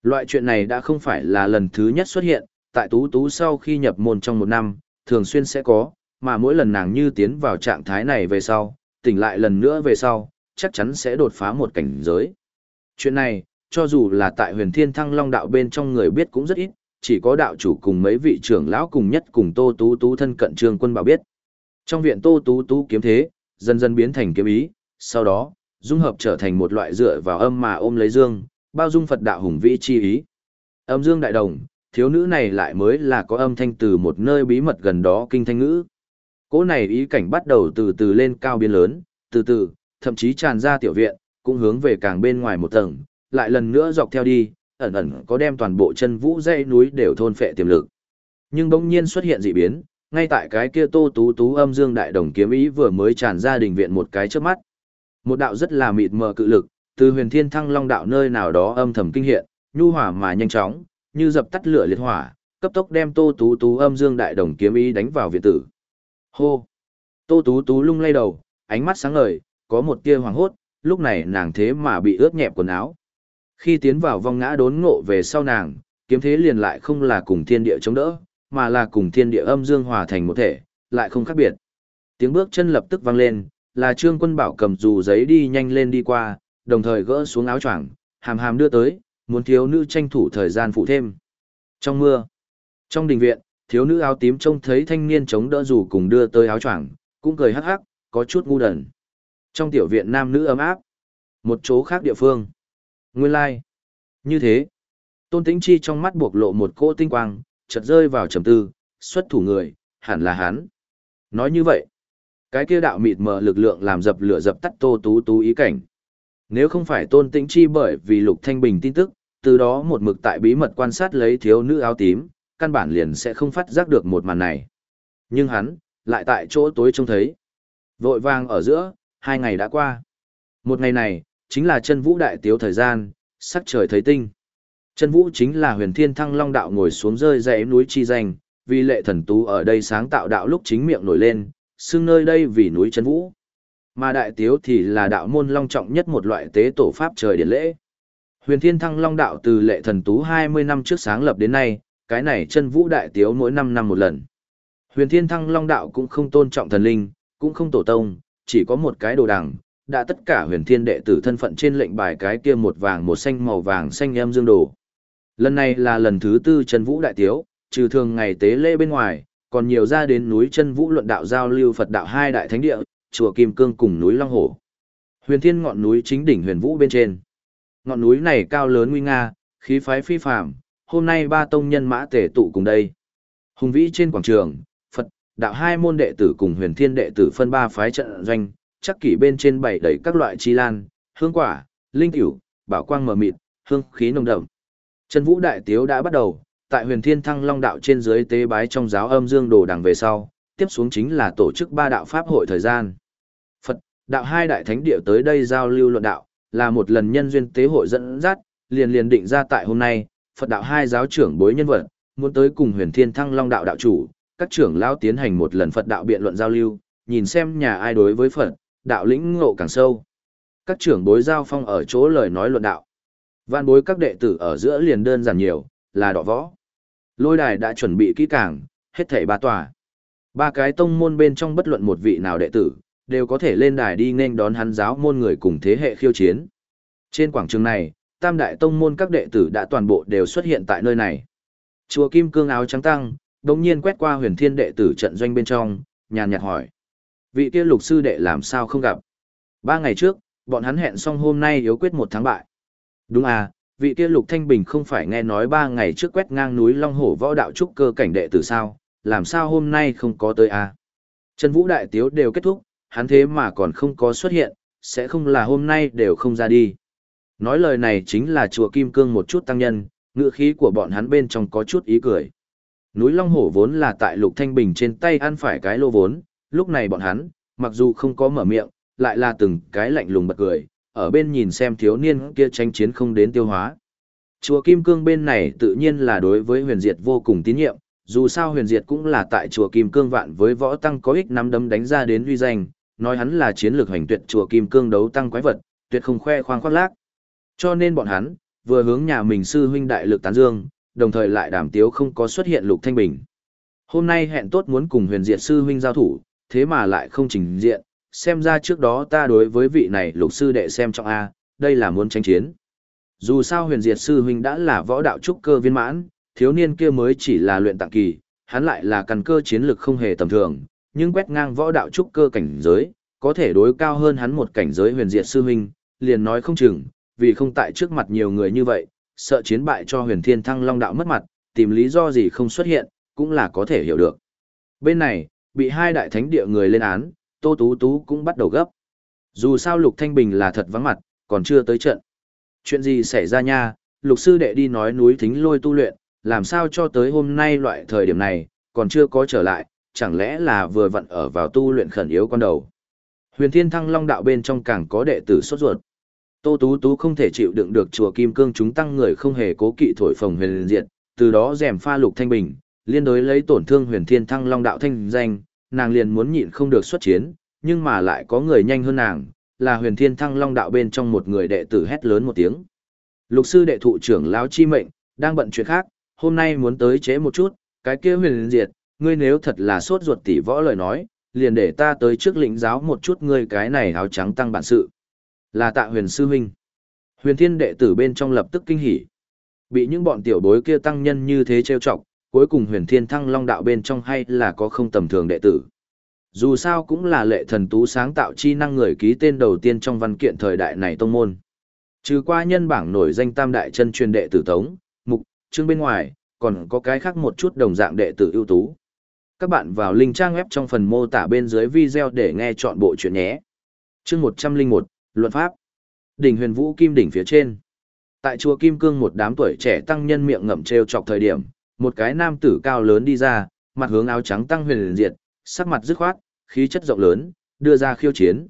Loại chuyện này đã không phải là lần thứ nhất xuất hiện, tại tú tú sau khi nhập môn trong một năm, thường xuyên sẽ có, mà mỗi lần nàng như tiến vào trạng thái này về sau, tỉnh lại lần nữa về sau, chắc chắn sẽ đột phá một cảnh giới. Chuyện này, cho dù là tại huyền thiên thăng long đạo bên trong người biết cũng rất ít, chỉ có đạo chủ cùng mấy vị trưởng lão cùng nhất cùng Tô Tú Tú thân cận Trường quân bảo biết. Trong viện Tô Tú Tú kiếm thế, dần dần biến thành kiếm ý, sau đó, dung hợp trở thành một loại dựa vào âm mà ôm lấy dương, bao dung Phật đạo hùng vĩ chi ý. Âm dương đại đồng, thiếu nữ này lại mới là có âm thanh từ một nơi bí mật gần đó kinh thanh ngữ. Cỗ này ý cảnh bắt đầu từ từ lên cao biên lớn, từ từ, thậm chí tràn ra tiểu viện, cũng hướng về càng bên ngoài một tầng, lại lần nữa dọc theo đi, ẩn ẩn có đem toàn bộ chân vũ dãy núi đều thôn phệ tiềm lực. Nhưng bỗng nhiên xuất hiện dị biến, ngay tại cái kia Tô Tú Tú âm dương đại đồng kiếm ý vừa mới tràn ra đình viện một cái trước mắt. Một đạo rất là mịt mờ cự lực, từ huyền thiên thăng long đạo nơi nào đó âm thầm kinh hiện, nhu hỏa mà nhanh chóng, như dập tắt lửa liệt hỏa, cấp tốc đem Tô Tú Tú âm dương đại đồng kiếm ý đánh vào viện tử. Hô! Tô Tú Tú lung lay đầu, ánh mắt sáng ngời, có một tia hoàng hốt, lúc này nàng thế mà bị ướt nhẹp quần áo. Khi tiến vào vong ngã đốn ngộ về sau nàng, kiếm thế liền lại không là cùng thiên địa chống đỡ, mà là cùng thiên địa âm dương hòa thành một thể, lại không khác biệt. Tiếng bước chân lập tức vang lên, là Trương Quân Bảo cầm dù giấy đi nhanh lên đi qua, đồng thời gỡ xuống áo choàng, hàm hàm đưa tới, muốn thiếu nữ tranh thủ thời gian phụ thêm. Trong mưa, trong đình viện, thiếu nữ áo tím trông thấy thanh niên chống đỡ dù cùng đưa tới áo choàng, cũng cười hắc hắc, có chút ngu đần. Trong tiểu viện nam nữ ấm áp, một chỗ khác địa phương. Nguyên lai、like. Như thế, Tôn Tĩnh Chi trong mắt buộc lộ một cỗ tinh quang, chợt rơi vào trầm tư, xuất thủ người, hẳn là hắn. Nói như vậy, cái kia đạo mịt mờ lực lượng làm dập lửa dập tắt Tô Tú Tú ý cảnh. Nếu không phải Tôn Tĩnh Chi bởi vì Lục Thanh Bình tin tức, từ đó một mực tại bí mật quan sát lấy thiếu nữ áo tím, căn bản liền sẽ không phát giác được một màn này. Nhưng hắn, lại tại chỗ tối trông thấy. Vội vàng ở giữa, hai ngày đã qua. Một ngày này, chính là chân vũ đại tiếu thời gian, sắc trời thấy tinh. Chân vũ chính là huyền thiên thăng long đạo ngồi xuống rơi dãy núi chi danh, vì lệ thần tú ở đây sáng tạo đạo lúc chính miệng nổi lên, xưng nơi đây vì núi chân vũ. Mà đại tiếu thì là đạo môn long trọng nhất một loại tế tổ pháp trời điển lễ. Huyền thiên thăng long đạo từ lệ thần tú 20 năm trước sáng lập đến nay, cái này chân vũ đại tiếu mỗi 5 năm một lần. Huyền thiên thăng long đạo cũng không tôn trọng thần linh, cũng không tổ tông, chỉ có một cái đồ đằng, đã tất cả huyền thiên đệ tử thân phận trên lệnh bài cái kia một vàng một xanh màu vàng xanh em dương đồ. Lần này là lần thứ tư chân vũ đại tiếu, trừ thường ngày tế lễ bên ngoài, còn nhiều ra đến núi chân vũ luận đạo giao lưu Phật đạo hai đại thánh địa, chùa Kim Cương cùng núi Long Hổ. Huyền thiên ngọn núi chính đỉnh huyền vũ bên trên. Ngọn núi này cao lớn nguy nga, khí phái phi phàm, hôm nay ba tông nhân mã tề tụ cùng đây. Hùng vĩ trên quảng trường, Phật, đạo hai môn đệ tử cùng huyền thiên đệ tử phân ba phái trận doanh, chắc kỷ bên trên bảy đầy các loại chi lan, hương quả, linh tiểu, bảo quang mờ mịt, hương khí nồng đậm. Trần vũ đại tiếu đã bắt đầu, tại huyền thiên thăng long đạo trên dưới tế bái trong giáo âm dương đồ đằng về sau, tiếp xuống chính là tổ chức ba đạo pháp hội thời gian. Phật, đạo hai đại thánh địa tới đây giao lưu luận đạo, là một lần nhân duyên tế hội dẫn dắt, liền liền định ra tại hôm nay, Phật đạo hai giáo trưởng bối nhân vật, muốn tới cùng huyền thiên thăng long đạo đạo chủ, các trưởng lão tiến hành một lần Phật đạo biện luận giao lưu, nhìn xem nhà ai đối với Phật, đạo lĩnh ngộ càng sâu. Các trưởng bối giao phong ở chỗ lời nói luận đạo. Văn bối các đệ tử ở giữa liền đơn giản nhiều, là đọ võ. Lôi đài đã chuẩn bị kỹ càng, hết thảy ba tòa. Ba cái tông môn bên trong bất luận một vị nào đệ tử, đều có thể lên đài đi nên đón hắn giáo môn người cùng thế hệ khiêu chiến. Trên quảng trường này, tam đại tông môn các đệ tử đã toàn bộ đều xuất hiện tại nơi này. Chùa Kim Cương áo trắng tăng, đồng nhiên quét qua huyền thiên đệ tử trận doanh bên trong, nhàn nhạt hỏi. Vị kia lục sư đệ làm sao không gặp? Ba ngày trước, bọn hắn hẹn xong hôm nay yếu quyết một tháng bại. Đúng à, vị kia lục thanh bình không phải nghe nói ba ngày trước quét ngang núi Long Hổ võ đạo trúc cơ cảnh đệ tử sao, làm sao hôm nay không có tới à? Trần Vũ Đại Tiếu đều kết thúc, hắn thế mà còn không có xuất hiện, sẽ không là hôm nay đều không ra đi. Nói lời này chính là chùa Kim Cương một chút tăng nhân, ngựa khí của bọn hắn bên trong có chút ý cười. Núi Long Hổ vốn là tại Lục Thanh Bình trên tay ăn phải cái lô vốn, lúc này bọn hắn, mặc dù không có mở miệng, lại là từng cái lạnh lùng bật cười, ở bên nhìn xem thiếu niên kia tranh chiến không đến tiêu hóa. Chùa Kim Cương bên này tự nhiên là đối với huyền diệt vô cùng tín nhiệm, dù sao huyền diệt cũng là tại chùa Kim Cương vạn với võ tăng có ích nắm đấm đánh ra đến uy danh, nói hắn là chiến lược hành tuyệt chùa Kim Cương đấu tăng quái vật, tuyệt không khoe khoang khoác lác. Cho nên bọn hắn, vừa hướng nhà mình sư huynh đại lực tán dương, đồng thời lại đảm tiếu không có xuất hiện lục thanh bình. Hôm nay hẹn tốt muốn cùng huyền diệt sư huynh giao thủ, thế mà lại không trình diện, xem ra trước đó ta đối với vị này lục sư đệ xem trọng A, đây là muốn tranh chiến. Dù sao huyền diệt sư huynh đã là võ đạo trúc cơ viên mãn, thiếu niên kia mới chỉ là luyện tạng kỳ, hắn lại là căn cơ chiến lực không hề tầm thường, nhưng quét ngang võ đạo trúc cơ cảnh giới, có thể đối cao hơn hắn một cảnh giới huyền diệt sư huynh, liền nói không chừng, vì không tại trước mặt nhiều người như vậy, sợ chiến bại cho huyền thiên thăng long đạo mất mặt, tìm lý do gì không xuất hiện, cũng là có thể hiểu được. Bên này, bị hai đại thánh địa người lên án, Tô Tú Tú cũng bắt đầu gấp. Dù sao Lục Thanh Bình là thật vắng mặt, còn chưa tới trận. Chuyện gì xảy ra nha, Lục Sư Đệ đi nói núi thính lôi tu luyện, làm sao cho tới hôm nay loại thời điểm này, còn chưa có trở lại, chẳng lẽ là vừa vặn ở vào tu luyện khẩn yếu con đầu. Huyền Thiên Thăng Long đạo bên trong càng có đệ tử sốt ruột. Tô Tú Tú không thể chịu đựng được chùa Kim Cương chúng tăng người không hề cố kỵ thổi phồng huyền diệt, từ đó rèm pha lục thanh bình, liên đối lấy tổn thương huyền thiên thăng long đạo thanh danh, nàng liền muốn nhịn không được xuất chiến, nhưng mà lại có người nhanh hơn nàng, là huyền thiên thăng long đạo bên trong một người đệ tử hét lớn một tiếng. Lục sư đệ thụ trưởng lão chi mệnh, đang bận chuyện khác, hôm nay muốn tới chế một chút, cái kia huyền diệt, ngươi nếu thật là sốt ruột tỉ võ lời nói, liền để ta tới trước lĩnh giáo một chút ngươi cái này áo trắng tăng bản sự. Là tạ huyền sư huynh. Huyền thiên đệ tử bên trong lập tức kinh hỉ. Bị những bọn tiểu bối kia tăng nhân như thế trêu chọc, cuối cùng huyền thiên thăng long đạo bên trong hay là có không tầm thường đệ tử. Dù sao cũng là lệ thần tú sáng tạo chi năng người ký tên đầu tiên trong văn kiện thời đại này tông môn. Trừ qua nhân bảng nổi danh tam đại chân truyền đệ tử tống, mục, chương bên ngoài, còn có cái khác một chút đồng dạng đệ tử ưu tú. Các bạn vào link trang web trong phần mô tả bên dưới video để nghe chọn bộ chuyện nhé. Chương 101, Luận Pháp. Đỉnh huyền vũ kim đỉnh phía trên. Tại chùa Kim Cương một đám tuổi trẻ tăng nhân miệng ngậm treo chọc thời điểm, một cái nam tử cao lớn đi ra, mặt hướng áo trắng tăng huyền diệt, sắc mặt dứt khoát, khí chất rộng lớn, đưa ra khiêu chiến.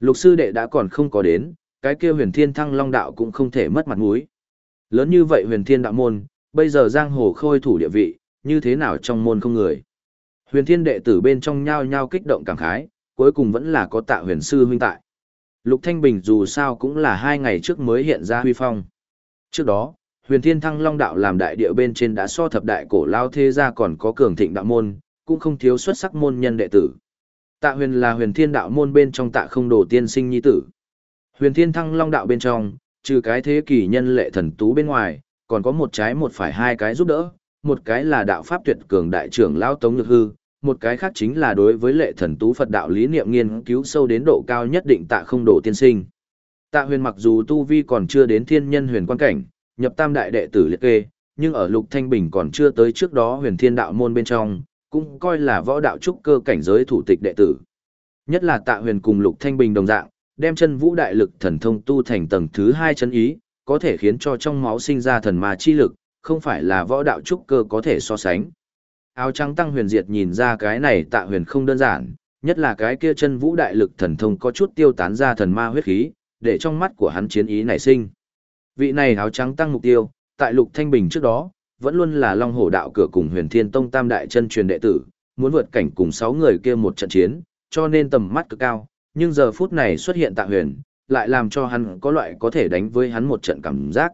Lục sư đệ đã còn không có đến, cái kia huyền thiên thăng long đạo cũng không thể mất mặt mũi. Lớn như vậy huyền thiên đạo môn, bây giờ giang hồ khôi thủ địa vị, như thế nào trong môn không người. Huyền thiên đệ tử bên trong nhao nhao kích động cảm khái, cuối cùng vẫn là có tạ huyền sư huynh tại. Lục Thanh Bình dù sao cũng là hai ngày trước mới hiện ra huy phong. Trước đó, huyền thiên thăng long đạo làm đại địa bên trên đã so thập đại cổ lao thế gia còn có cường thịnh đạo môn, cũng không thiếu xuất sắc môn nhân đệ tử. Tạ huyền là huyền thiên đạo môn bên trong tạ không đồ tiên sinh nhi tử. Huyền thiên thăng long đạo bên trong, trừ cái thế kỷ nhân lệ thần tú bên ngoài, còn có một trái một phải hai cái giúp đỡ, một cái là đạo pháp tuyệt cường đại trưởng lao tống nhược hư, một cái khác chính là đối với lệ thần tú Phật đạo lý niệm nghiên cứu sâu đến độ cao nhất định tạ không độ tiên sinh. Tạ huyền mặc dù tu vi còn chưa đến thiên nhân huyền quan cảnh, nhập tam đại đệ tử liệt kê, nhưng ở lục thanh bình còn chưa tới trước đó huyền thiên đạo môn bên trong, cũng coi là võ đạo trúc cơ cảnh giới thủ tịch đệ tử. Nhất là tạ huyền cùng lục thanh bình đồng dạng, đem chân vũ đại lực thần thông tu thành tầng thứ hai chân ý, có thể khiến cho trong máu sinh ra thần ma chi lực, không phải là võ đạo trúc cơ có thể so sánh. Áo trắng tăng huyền diệt nhìn ra cái này tạ huyền không đơn giản, nhất là cái kia chân vũ đại lực thần thông có chút tiêu tán ra thần ma huyết khí, để trong mắt của hắn chiến ý nảy sinh. Vị này áo trắng tăng mục tiêu, tại Lục Thanh Bình trước đó, vẫn luôn là Long Hổ đạo cửa cùng Huyền Thiên Tông tam đại chân truyền đệ tử, muốn vượt cảnh cùng 6 người kia một trận chiến, cho nên tầm mắt cực cao, nhưng giờ phút này xuất hiện Tạ Huyền, lại làm cho hắn có loại có thể đánh với hắn một trận cảm giác.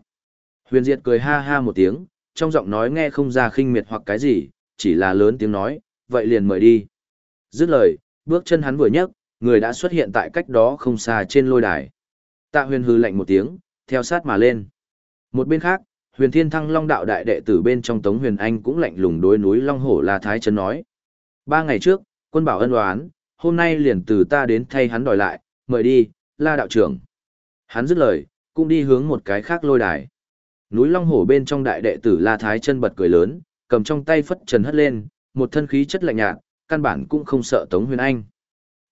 Huyền Diệt cười ha ha một tiếng, trong giọng nói nghe không ra khinh miệt hoặc cái gì, chỉ là lớn tiếng nói, vậy liền mời đi. Dứt lời, bước chân hắn vừa nhấc, người đã xuất hiện tại cách đó không xa trên lôi đài. Tạ huyền hư lạnh một tiếng, theo sát mà lên. Một bên khác, huyền thiên thăng long đạo đại đệ tử bên trong Tống Huyền Anh cũng lạnh lùng đối núi Long Hổ La Thái Trấn nói. Ba ngày trước, quân bảo ân oán, hôm nay liền từ ta đến thay hắn đòi lại, mời đi, La đạo trưởng. Hắn dứt lời, cũng đi hướng một cái khác lôi đài. Núi Long Hổ bên trong đại đệ tử La Thái chân bật cười lớn, cầm trong tay phất trần hất lên, một thân khí chất lạnh nhạt, căn bản cũng không sợ Tống Huyền Anh.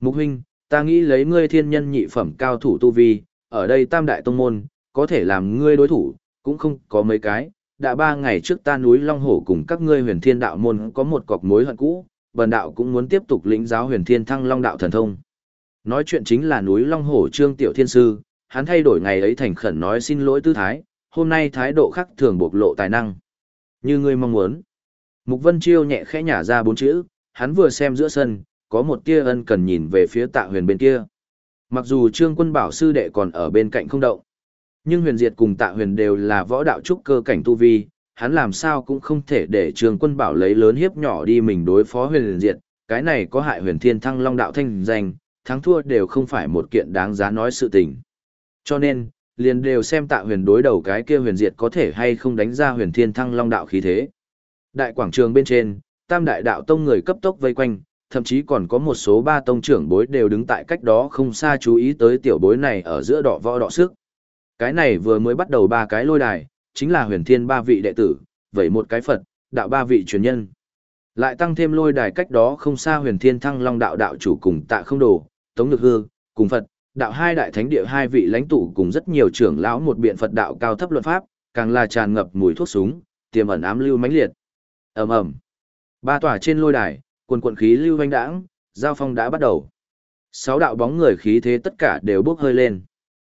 Mục huynh, ta nghĩ lấy ngươi thiên nhân nhị phẩm cao thủ tu vi, ở đây tam đại tông môn, có thể làm ngươi đối thủ, cũng không có mấy cái. Đã ba ngày trước ta núi Long Hổ cùng các ngươi huyền thiên đạo môn có một cọc mối hận cũ, bần đạo cũng muốn tiếp tục lĩnh giáo huyền thiên thăng long đạo thần thông. Nói chuyện chính là núi Long Hổ Trương Tiểu Thiên Sư, hắn thay đổi ngày ấy thành khẩn nói xin lỗi tư thái, hôm nay thái độ khác thường bộc lộ tài năng. Như ngươi mong muốn. Mục Vân Chiêu nhẹ khẽ nhả ra bốn chữ, hắn vừa xem giữa sân, có một tia ân cần nhìn về phía tạ huyền bên kia. Mặc dù Trương Quân Bảo sư đệ còn ở bên cạnh không động, nhưng huyền diệt cùng tạ huyền đều là võ đạo trúc cơ cảnh tu vi, hắn làm sao cũng không thể để Trương Quân Bảo lấy lớn hiếp nhỏ đi mình đối phó huyền diệt, cái này có hại huyền thiên thăng long đạo thanh danh, thắng thua đều không phải một kiện đáng giá nói sự tình. Cho nên, liền đều xem tạ huyền đối đầu cái kia huyền diệt có thể hay không đánh ra huyền thiên thăng long đạo khí thế. Đại quảng trường bên trên, tam đại đạo tông người cấp tốc vây quanh, thậm chí còn có một số ba tông trưởng bối đều đứng tại cách đó không xa chú ý tới tiểu bối này ở giữa đỏ võ đỏ sức. Cái này vừa mới bắt đầu ba cái lôi đài, chính là huyền thiên ba vị đệ tử, vậy một cái Phật, đạo ba vị truyền nhân. Lại tăng thêm lôi đài cách đó không xa huyền thiên thăng long đạo đạo chủ cùng tạ không đồ, tống lực hương, cùng Phật, đạo hai đại thánh địa hai vị lãnh tụ cùng rất nhiều trưởng lão một biện Phật đạo cao thấp luận pháp, càng là tràn ngập mùi thuốc súng, tiềm ẩn ám lưu mãnh liệt. Ầm ầm. Ba tòa trên lôi đài, quần quần khí lưu vanh đãng, giao phong đã bắt đầu. Sáu đạo bóng người khí thế tất cả đều bốc hơi lên.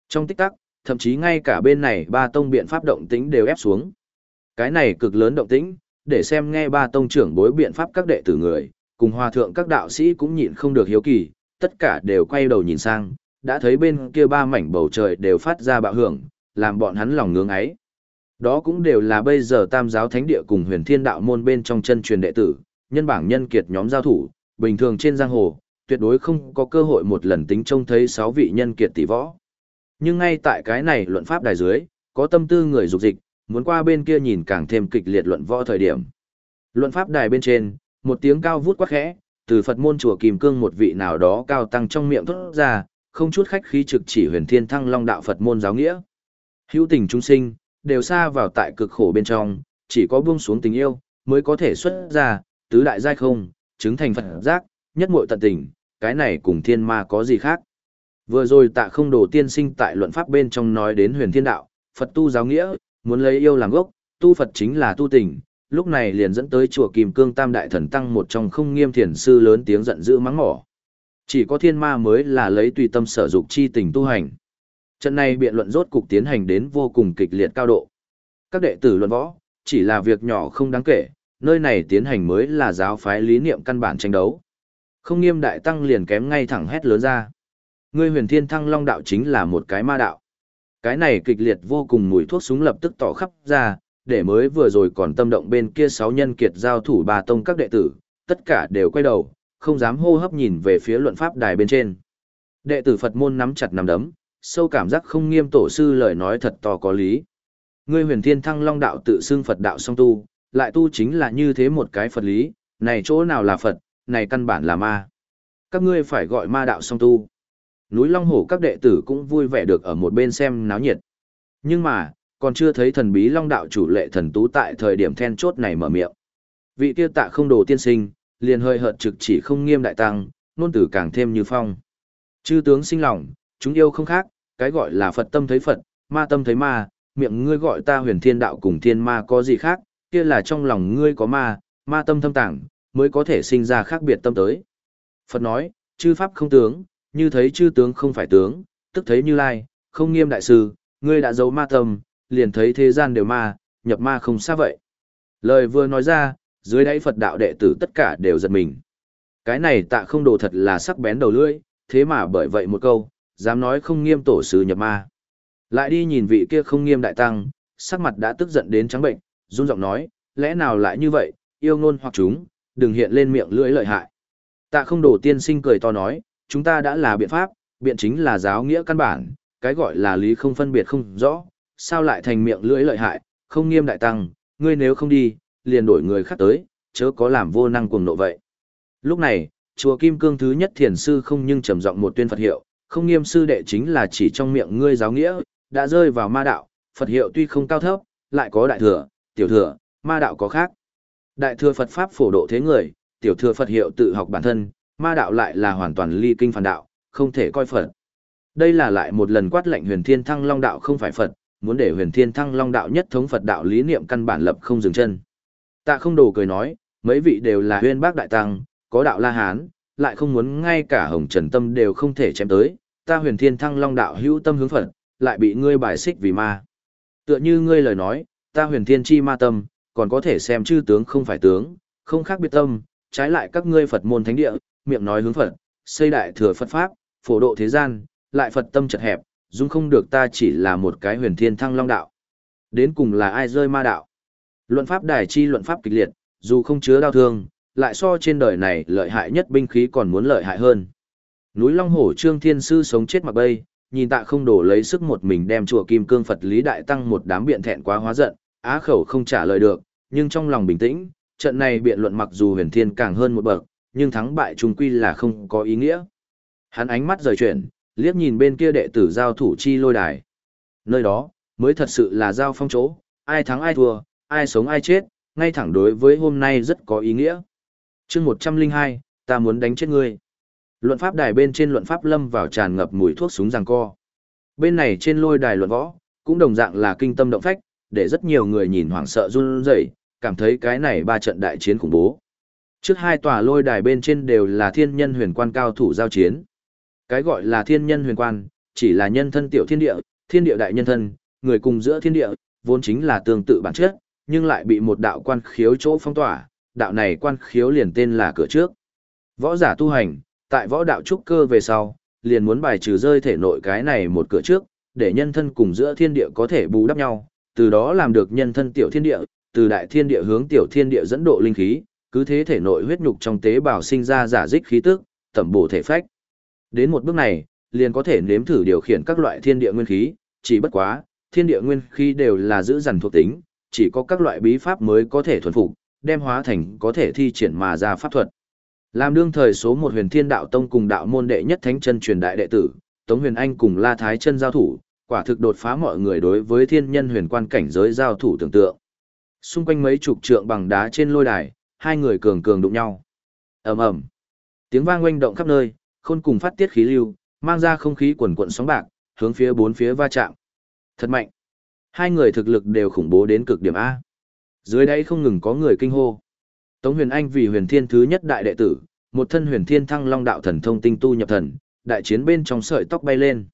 Trong tích tắc, thậm chí ngay cả bên này ba tông biện pháp động tĩnh đều ép xuống. Cái này cực lớn động tĩnh, để xem nghe ba tông trưởng bối biện pháp các đệ tử người, cùng hòa thượng các đạo sĩ cũng nhịn không được hiếu kỳ, tất cả đều quay đầu nhìn sang, đã thấy bên kia ba mảnh bầu trời đều phát ra bạo hưởng, làm bọn hắn lòng ngưỡng ấy. Đó cũng đều là bây giờ tam giáo thánh địa cùng huyền thiên đạo môn bên trong chân truyền đệ tử, nhân bảng nhân kiệt nhóm giao thủ, bình thường trên giang hồ, tuyệt đối không có cơ hội một lần tính trông thấy sáu vị nhân kiệt tỷ võ. Nhưng ngay tại cái này luận pháp đài dưới, có tâm tư người dục dịch, muốn qua bên kia nhìn càng thêm kịch liệt luận võ thời điểm. Luận pháp đài bên trên, một tiếng cao vút quát khẽ, từ Phật môn chùa Kim Cương một vị nào đó cao tăng trong miệng thốt ra, không chút khách khí trực chỉ huyền thiên thăng long đạo Phật môn giáo nghĩa. Hữu tình chúng sinh, đều xa vào tại cực khổ bên trong, chỉ có buông xuống tình yêu, mới có thể xuất ra, tứ đại giai không, chứng thành Phật giác, nhất muội tận tình, cái này cùng thiên ma có gì khác. Vừa rồi tạ không đồ tiên sinh tại luận pháp bên trong nói đến huyền thiên đạo, Phật tu giáo nghĩa, muốn lấy yêu làm gốc, tu Phật chính là tu tình, lúc này liền dẫn tới chùa Kim Cương Tam Đại Thần Tăng một trong không nghiêm thiền sư lớn tiếng giận dữ mắng mỏ. Chỉ có thiên ma mới là lấy tùy tâm sở dục chi tình tu hành. Trận này biện luận rốt cục tiến hành đến vô cùng kịch liệt cao độ. Các đệ tử luận võ, chỉ là việc nhỏ không đáng kể, nơi này tiến hành mới là giáo phái lý niệm căn bản tranh đấu. Không nghiêm đại tăng liền kém ngay thẳng hét lớn ra. Ngươi huyền thiên thăng long đạo chính là một cái ma đạo. Cái này kịch liệt vô cùng mùi thuốc súng lập tức tỏ khắp ra, để mới vừa rồi còn tâm động bên kia sáu nhân kiệt giao thủ bà tông các đệ tử, tất cả đều quay đầu, không dám hô hấp nhìn về phía luận pháp đài bên trên. Đệ tử Phật môn nắm chặt nắm đấm, sâu cảm giác không nghiêm tổ sư lời nói thật to có lý. Ngươi huyền thiên thăng long đạo tự xưng Phật đạo song tu, lại tu chính là như thế một cái Phật lý, này chỗ nào là Phật, này căn bản là ma. Các ngươi phải gọi ma đạo song tu. Núi Long Hổ các đệ tử cũng vui vẻ được ở một bên xem náo nhiệt. Nhưng mà, còn chưa thấy thần bí Long đạo chủ lệ thần tú tại thời điểm then chốt này mở miệng. Vị kia tạ không đồ tiên sinh, liền hơi hợt trực chỉ không nghiêm đại tăng, nôn tử càng thêm như phong. Chư tướng sinh lòng, chúng yêu không khác, cái gọi là Phật tâm thấy Phật, ma tâm thấy ma, miệng ngươi gọi ta huyền thiên đạo cùng thiên ma có gì khác, kia là trong lòng ngươi có ma, ma tâm thâm tàng, mới có thể sinh ra khác biệt tâm tới. Phật nói, chư pháp không tướng, như thấy chư tướng không phải tướng, tức thấy như lai, không nghiêm đại sư, ngươi đã giấu ma tâm, liền thấy thế gian đều ma, nhập ma không xa vậy. Lời vừa nói ra, dưới đáy Phật đạo đệ tử tất cả đều giật mình. Cái này tạ không đồ thật là sắc bén đầu lưỡi, thế mà bởi vậy một câu, dám nói không nghiêm tổ sư nhập ma. Lại đi nhìn vị kia không nghiêm đại tăng, sắc mặt đã tức giận đến trắng bệnh, run giọng nói, lẽ nào lại như vậy, yêu ngôn hoặc chúng, đừng hiện lên miệng lưỡi lợi hại. Tạ không đồ tiên sinh cười to nói, chúng ta đã là biện pháp, biện chính là giáo nghĩa căn bản, cái gọi là lý không phân biệt không rõ, sao lại thành miệng lưỡi lợi hại, không nghiêm đại tăng, ngươi nếu không đi, liền đổi người khác tới, chớ có làm vô năng cuồng nộ vậy. Lúc này, chùa Kim Cương thứ nhất thiền sư không nhưng trầm giọng một tuyên Phật hiệu, không nghiêm sư đệ chính là chỉ trong miệng ngươi giáo nghĩa, đã rơi vào ma đạo, Phật hiệu tuy không cao thấp, lại có đại thừa, tiểu thừa, ma đạo có khác. Đại thừa Phật Pháp phổ độ thế người, tiểu thừa Phật hiệu tự học bản thân, ma đạo lại là hoàn toàn ly kinh phản đạo, không thể coi Phật. Đây là lại một lần quát lệnh huyền thiên thăng long đạo không phải Phật, muốn để huyền thiên thăng long đạo nhất thống Phật đạo lý niệm căn bản lập không dừng chân. Tạ không đồ cười nói, mấy vị đều là huyên bác đại tăng, có đạo la hán, lại không muốn ngay cả hồng trần tâm đều không thể chém tới, ta huyền thiên thăng long đạo hữu tâm hướng Phật, lại bị ngươi bài xích vì ma. Tựa như ngươi lời nói, ta huyền thiên chi ma tâm, còn có thể xem chư tướng không phải tướng, không khác biệt tâm, trái lại các ngươi Phật môn thánh địa, miệng nói hướng Phật, xây đại thừa Phật Pháp, phổ độ thế gian, lại Phật tâm chật hẹp, dung không được ta chỉ là một cái huyền thiên thăng long đạo. Đến cùng là ai rơi ma đạo? Luận pháp đài chi luận pháp kịch liệt, dù không chứa đau thương, lại so trên đời này lợi hại nhất binh khí còn muốn lợi hại hơn. Núi Long Hổ Trương Thiên Sư sống chết mặc bay, nhìn tạ không đổ lấy sức một mình đem chùa Kim Cương Phật Lý Đại Tăng một đám biện thẹn quá hóa giận, á khẩu không trả lời được, nhưng trong lòng bình tĩnh, trận này biện luận mặc dù huyền thiên càng hơn một bậc, nhưng thắng bại trung quy là không có ý nghĩa. Hắn ánh mắt rời chuyển, liếc nhìn bên kia đệ tử giao thủ chi lôi đài. Nơi đó, mới thật sự là giao phong chỗ, ai thắng ai thua, ai sống ai chết, ngay thẳng đối với hôm nay rất có ý nghĩa. chương 102, ta muốn đánh chết ngươi. Luận pháp đài bên trên luận pháp lâm vào tràn ngập mùi thuốc súng giằng co. Bên này trên lôi đài luận võ, cũng đồng dạng là kinh tâm động phách, để rất nhiều người nhìn hoảng sợ run rẩy, cảm thấy cái này ba trận đại chiến khủng bố. Trước hai tòa lôi đài bên trên đều là thiên nhân huyền quan cao thủ giao chiến. Cái gọi là thiên nhân huyền quan, chỉ là nhân thân tiểu thiên địa, thiên địa đại nhân thân, người cùng giữa thiên địa, vốn chính là tương tự bản chất, nhưng lại bị một đạo quan khiếu chỗ phong tỏa, đạo này quan khiếu liền tên là cửa trước. Võ giả tu hành, tại võ đạo trúc cơ về sau, liền muốn bài trừ rơi thể nội cái này một cửa trước, để nhân thân cùng giữa thiên địa có thể bù đắp nhau, từ đó làm được nhân thân tiểu thiên địa, từ đại thiên địa hướng tiểu thiên địa dẫn độ linh khí, cứ thế thể nội huyết nhục trong tế bào sinh ra giả dích khí tức, tẩm bổ thể phách. Đến một bước này, liền có thể nếm thử điều khiển các loại thiên địa nguyên khí, chỉ bất quá, thiên địa nguyên khí đều là giữ dần thuộc tính, chỉ có các loại bí pháp mới có thể thuần phục, đem hóa thành có thể thi triển mà ra pháp thuật. Làm đương thời số một huyền thiên đạo tông cùng đạo môn đệ nhất thánh chân truyền đại đệ tử, Tống Huyền Anh cùng La Thái chân giao thủ, quả thực đột phá mọi người đối với thiên nhân huyền quan cảnh giới giao thủ tưởng tượng. Xung quanh mấy chục trượng bằng đá trên lôi đài, hai người cường cường đụng nhau. ầm ầm, tiếng vang oanh động khắp nơi, khôn cùng phát tiết khí lưu, mang ra không khí quần quận sóng bạc, hướng phía bốn phía va chạm. Thật mạnh. Hai người thực lực đều khủng bố đến cực điểm A. Dưới đây không ngừng có người kinh hô. Tống Huyền Anh vì huyền thiên thứ nhất đại đệ tử, một thân huyền thiên thăng long đạo thần thông tinh tu nhập thần, đại chiến bên trong sợi tóc bay lên.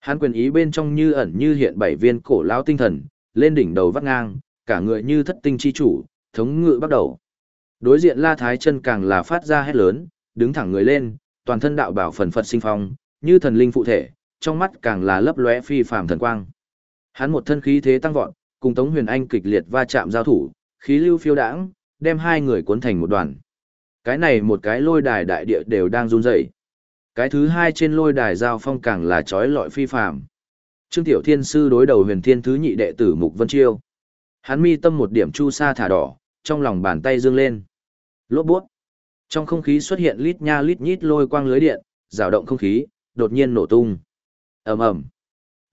Hắn quyền ý bên trong như ẩn như hiện bảy viên cổ lão tinh thần, lên đỉnh đầu vắt ngang, cả người như thất tinh chi chủ, thống ngự bắt đầu. Đối diện La Thái chân càng là phát ra hét lớn, đứng thẳng người lên, toàn thân đạo bảo phần phật sinh phong, như thần linh phụ thể, trong mắt càng là lấp lóe phi phàm thần quang. Hắn một thân khí thế tăng vọt, cùng Tống Huyền Anh kịch liệt va chạm giao thủ, khí lưu phiêu đãng, đem hai người cuốn thành một đoàn. Cái này một cái lôi đài đại địa đều đang run rẩy. Cái thứ hai trên lôi đài giao phong càng là chói lọi phi phàm. Trương Tiểu Thiên sư đối đầu Huyền Thiên thứ nhị đệ tử Mục Vân Chiêu. Hắn mi tâm một điểm chu sa thả đỏ, trong lòng bàn tay dương lên. Lốp bút. Trong không khí xuất hiện lít nha lít nhít lôi quang lưới điện, rào động không khí, đột nhiên nổ tung. ầm ầm,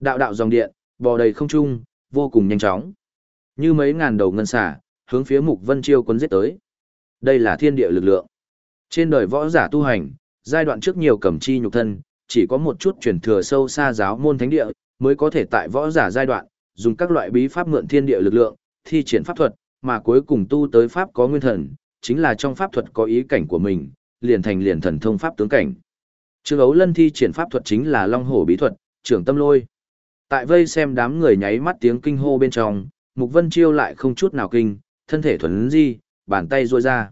Đạo đạo dòng điện, bò đầy không trung, vô cùng nhanh chóng. Như mấy ngàn đầu ngân xả, hướng phía Mục Vân Chiêu quân giết tới. Đây là thiên địa lực lượng. Trên đời võ giả tu hành, giai đoạn trước nhiều cầm chi nhục thân, chỉ có một chút truyền thừa sâu xa giáo môn thánh địa, mới có thể tại võ giả giai đoạn, dùng các loại bí pháp mượn thiên địa lực lượng, thi triển pháp thuật, mà cuối cùng tu tới pháp có nguyên thần, chính là trong pháp thuật có ý cảnh của mình, liền thành liền thần thông pháp tướng cảnh. Trương Ấu Lân thi triển pháp thuật chính là Long Hổ bí thuật, trưởng tâm lôi. Tại vây xem đám người nháy mắt tiếng kinh hô bên trong, Mục Vân Chiêu lại không chút nào kinh, thân thể thuần di, bàn tay ruôi ra.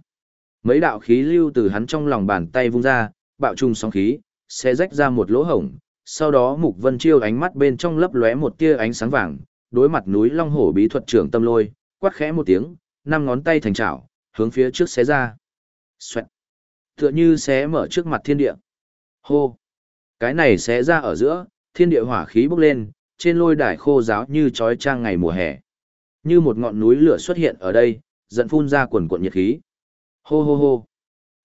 Mấy đạo khí lưu từ hắn trong lòng bàn tay vung ra, bạo trung sóng khí, sẽ rách ra một lỗ hổng. Sau đó Mục Vân Chiêu ánh mắt bên trong lấp lóe một tia ánh sáng vàng, đối mặt núi Long Hổ bí thuật trưởng tâm lôi, quát khẽ một tiếng, năm ngón tay thành chảo, hướng phía trước xé ra. Xoẹt. Tựa như xé mở trước mặt thiên địa. Hô! Cái này sẽ ra ở giữa, thiên địa hỏa khí bốc lên, trên lôi đài khô giáo như trói trang ngày mùa hè. Như một ngọn núi lửa xuất hiện ở đây, dẫn phun ra quần cuộn nhiệt khí. Hô hô hô!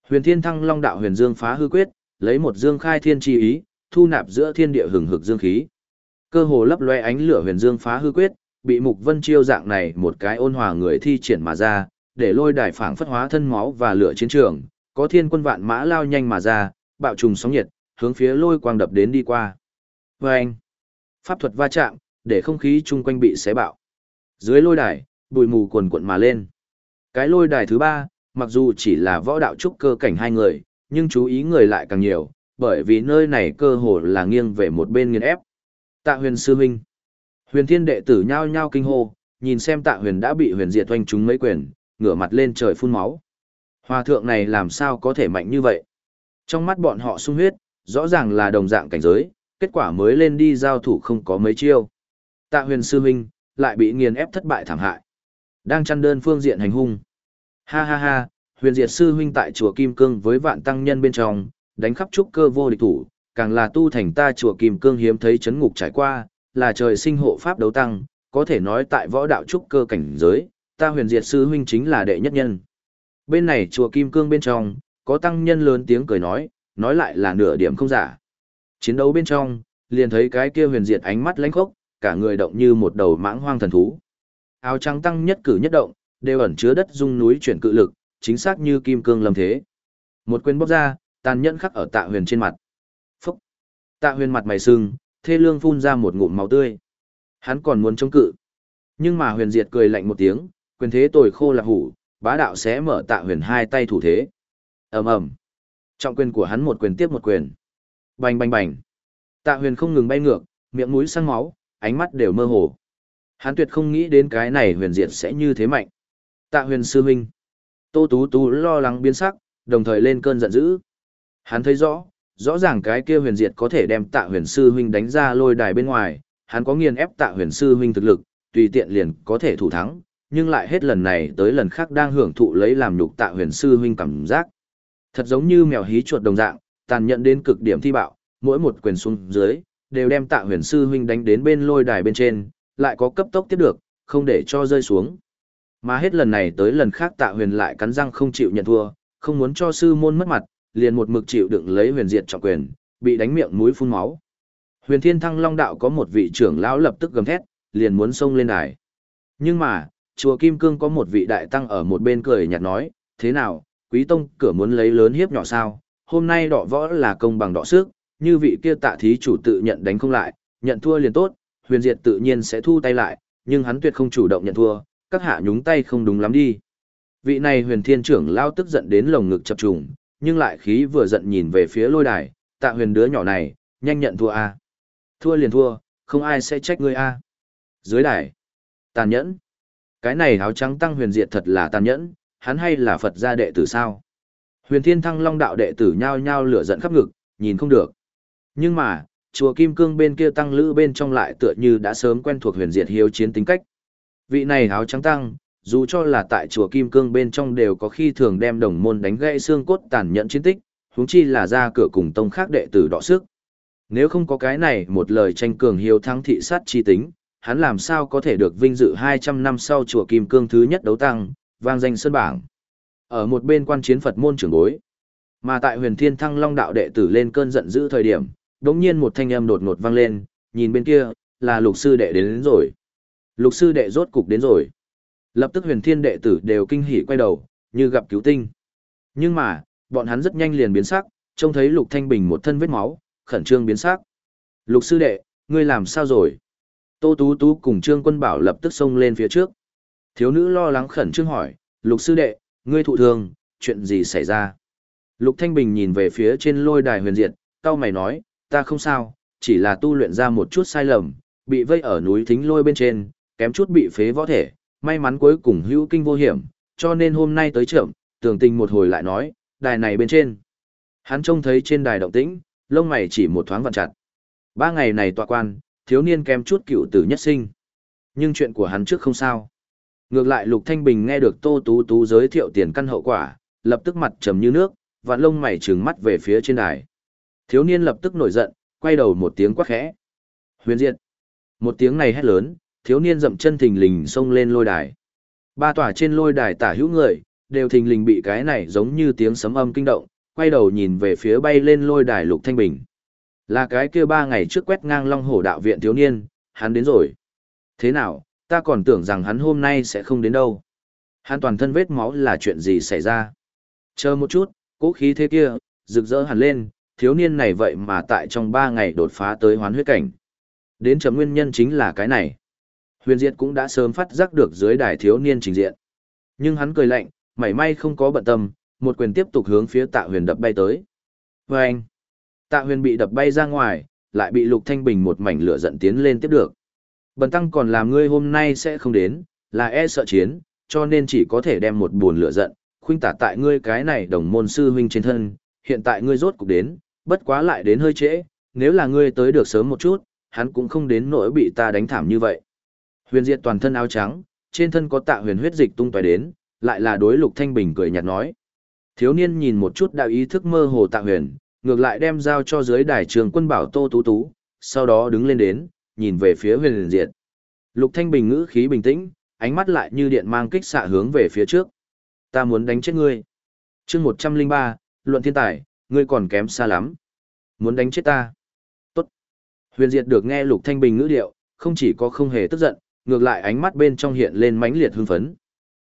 Huyền thiên thăng long đạo huyền dương phá hư quyết, lấy một dương khai thiên chi ý, thu nạp giữa thiên địa hừng hực dương khí. Cơ hồ lấp loe ánh lửa huyền dương phá hư quyết, bị Mục Vân Chiêu dạng này một cái ôn hòa người thi triển mà ra, để lôi đài phảng phất hóa thân máu và lửa chiến trường, có thiên quân vạn mã lao nhanh mà ra, bạo trùng sóng nhiệt, hướng phía lôi quang đập đến đi qua. Và anh, pháp thuật va chạm, để không khí chung quanh bị xé bạo. Dưới lôi đài, bụi mù cuồn cuộn mà lên. Cái lôi đài thứ ba, mặc dù chỉ là võ đạo trúc cơ cảnh hai người, nhưng chú ý người lại càng nhiều, bởi vì nơi này cơ hồ là nghiêng về một bên nghiền ép. Tạ huyền sư huynh. Huyền thiên đệ tử nhao nhao kinh hô, nhìn xem tạ huyền đã bị huyền diệt oanh chúng mấy quyền, ngửa mặt lên trời phun máu. Hòa thượng này làm sao có thể mạnh như vậy? Trong mắt bọn họ sung huyết, rõ ràng là đồng dạng cảnh giới, kết quả mới lên đi giao thủ không có mấy chiêu. Tạ huyền sư huynh, lại bị nghiền ép thất bại thảm hại. Đang chăn đơn phương diện hành hung. Ha ha ha, huyền diệt sư huynh tại chùa Kim Cương với vạn tăng nhân bên trong, đánh khắp trúc cơ vô địch thủ, càng là tu thành ta chùa Kim Cương hiếm thấy chấn ngục trải qua, là trời sinh hộ pháp đấu tăng, có thể nói tại võ đạo trúc cơ cảnh giới, ta huyền diệt sư huynh chính là đệ nhất nhân. Bên này chùa Kim Cương bên trong, có tăng nhân lớn tiếng cười nói, nói lại là nửa điểm không giả. Chiến đấu bên trong, liền thấy cái kia huyền diệt ánh mắt lánh khốc, cả người động như một đầu mãng hoang thần thú. Áo trắng tăng nhất cử nhất động, đều ẩn chứa đất dung núi chuyển cự lực, chính xác như kim cương lâm thế. Một quyền bóc ra, tàn nhẫn khắc ở tạ huyền trên mặt. Phúc! Tạ huyền mặt mày sưng, thê lương phun ra một ngụm máu tươi. Hắn còn muốn chống cự. Nhưng mà huyền diệt cười lạnh một tiếng, quyền thế tồi khô là hủ, bá đạo sẽ mở tạ huyền hai tay thủ thế. ầm ầm Trọng quyền của hắn một quyền tiếp một quyền. Bành bành bành. Tạ huyền không ngừng bay ngược, miệng mũi sang máu, ánh mắt đều mơ hồ. Hắn tuyệt không nghĩ đến cái này huyền diệt sẽ như thế mạnh. Tạ huyền sư huynh. Tô Tú Tú lo lắng biến sắc, đồng thời lên cơn giận dữ. Hắn thấy rõ, rõ ràng cái kia huyền diệt có thể đem tạ huyền sư huynh đánh ra lôi đài bên ngoài, hắn có nghiền ép tạ huyền sư huynh thực lực, tùy tiện liền có thể thủ thắng, nhưng lại hết lần này tới lần khác đang hưởng thụ lấy làm nhục tạ huyền sư huynh cảm giác. Thật giống như mèo hí chuột đồng dạng, tàn nhẫn đến cực điểm thi bạo, mỗi một quyền xuống dưới, đều đem tạ huyền sư huynh đánh đến bên lôi đài bên trên, lại có cấp tốc tiếp được, không để cho rơi xuống. Mà hết lần này tới lần khác tạ huyền lại cắn răng không chịu nhận thua, không muốn cho sư môn mất mặt, liền một mực chịu đựng lấy huyền diệt trọng quyền, bị đánh miệng mũi phun máu. Huyền Thiên Thăng Long Đạo có một vị trưởng lão lập tức gầm thét, liền muốn xông lên đài. Nhưng mà, chùa Kim Cương có một vị đại tăng ở một bên cười nhạt nói, thế nào, quý tông cửa muốn lấy lớn hiếp nhỏ sao, hôm nay đọ võ là công bằng đọ sức, như vị kia tạ thí chủ tự nhận đánh không lại, nhận thua liền tốt, huyền diệt tự nhiên sẽ thu tay lại, nhưng hắn tuyệt không chủ động nhận thua, các hạ nhúng tay không đúng lắm đi. Vị này huyền thiên trưởng lao tức giận đến lồng ngực chập trùng, nhưng lại khí vừa giận nhìn về phía lôi đài, tạ huyền đứa nhỏ này, nhanh nhận thua a Thua liền thua, không ai sẽ trách ngươi a Dưới đài, tàn nhẫn. Cái này áo trắng tăng huyền diệt thật là tàn nhẫn, hắn hay là Phật gia đệ tử sao? Huyền Thiên Thăng Long đạo đệ tử nhao nhao lửa giận khắp ngực, nhìn không được. Nhưng mà, chùa Kim Cương bên kia tăng lữ bên trong lại tựa như đã sớm quen thuộc huyền diệt hiếu chiến tính cách. Vị này áo trắng tăng, dù cho là tại chùa Kim Cương bên trong đều có khi thường đem đồng môn đánh gãy xương cốt tàn nhẫn chiến tích, huống chi là ra cửa cùng tông khác đệ tử đọ sức. Nếu không có cái này một lời tranh cường hiếu thắng thị sát chi tính, hắn làm sao có thể được vinh dự 200 năm sau chùa Kim Cương thứ nhất đấu tăng, vang danh sơn bảng. Ở một bên quan chiến Phật môn trưởng bối. Mà tại huyền thiên thăng long đạo đệ tử lên cơn giận dữ thời điểm, đống nhiên một thanh âm đột ngột vang lên, nhìn bên kia, là lục sư đệ đến, đến rồi. Lục sư đệ rốt cục đến rồi. Lập tức huyền thiên đệ tử đều kinh hỉ quay đầu, như gặp cứu tinh. Nhưng mà, bọn hắn rất nhanh liền biến sắc, trông thấy lục thanh bình một thân vết máu, khẩn trương biến sắc. Lục sư đệ, ngươi làm sao rồi? Tô Tú Tú cùng Trương Quân Bảo lập tức xông lên phía trước. Thiếu nữ lo lắng khẩn trương hỏi, lục sư đệ, ngươi thụ thương, chuyện gì xảy ra? Lục Thanh Bình nhìn về phía trên lôi đài huyền diệt, cao mày nói, ta không sao, chỉ là tu luyện ra một chút sai lầm, bị vây ở núi thính lôi bên trên, kém chút bị phế võ thể, may mắn cuối cùng hữu kinh vô hiểm, cho nên hôm nay tới trưởng, tường tình một hồi lại nói, đài này bên trên. Hắn trông thấy trên đài động tĩnh, lông mày chỉ một thoáng vặn chặt. Ba ngày này tọa quan, thiếu niên kém chút cựu tử nhất sinh. Nhưng chuyện của hắn trước không sao. Ngược lại Lục Thanh Bình nghe được Tô Tú Tú giới thiệu tiền căn hậu quả, lập tức mặt trầm như nước, vạn lông mày trừng mắt về phía trên đài. Thiếu niên lập tức nổi giận, quay đầu một tiếng quát khẽ. Huyền diệt. Một tiếng này hét lớn, thiếu niên dậm chân thình lình xông lên lôi đài. Ba tòa trên lôi đài tả hữu người, đều thình lình bị cái này giống như tiếng sấm âm kinh động, quay đầu nhìn về phía bay lên lôi đài Lục Thanh Bình. Là cái kia ba ngày trước quét ngang Long Hổ đạo viện thiếu niên, hắn đến rồi. Thế nào, ta còn tưởng rằng hắn hôm nay sẽ không đến đâu. Hắn toàn thân vết máu là chuyện gì xảy ra? Chờ một chút, cố khí thế kia, rực rỡ hẳn lên, thiếu niên này vậy mà tại trong ba ngày đột phá tới hoán huyết cảnh. Đến chấm nguyên nhân chính là cái này. Huyền Diệt cũng đã sớm phát giác được dưới đài thiếu niên trình diện. Nhưng hắn cười lạnh, mảy may không có bận tâm, một quyền tiếp tục hướng phía tạ huyền đập bay tới. Vâng! tạ huyền bị đập bay ra ngoài, lại bị lục thanh bình một mảnh lửa giận tiến lên tiếp được. Bần tăng còn làm ngươi hôm nay sẽ không đến, là e sợ chiến, cho nên chỉ có thể đem một buồn lửa giận, khuynh tả tại ngươi cái này đồng môn sư huynh trên thân, hiện tại ngươi rốt cục đến, bất quá lại đến hơi trễ, nếu là ngươi tới được sớm một chút, hắn cũng không đến nỗi bị ta đánh thảm như vậy. Huyền Diệt toàn thân áo trắng, trên thân có tạ huyền huyết dịch tung tóe đến, lại là đối Lục Thanh Bình cười nhạt nói. Thiếu niên nhìn một chút đạo ý thức mơ hồ tạ huyền, ngược lại đem giao cho dưới đài trường quân bảo Tô Tú Tú, sau đó đứng lên đến, nhìn về phía huyền diệt. Lục Thanh Bình ngữ khí bình tĩnh, ánh mắt lại như điện mang kích xạ hướng về phía trước. Ta muốn đánh chết ngươi. chương 103, luận thiên tài, ngươi còn kém xa lắm. Muốn đánh chết ta. Tốt. Huyền diệt được nghe Lục Thanh Bình ngữ điệu, không chỉ có không hề tức giận, ngược lại ánh mắt bên trong hiện lên mãnh liệt hưng phấn.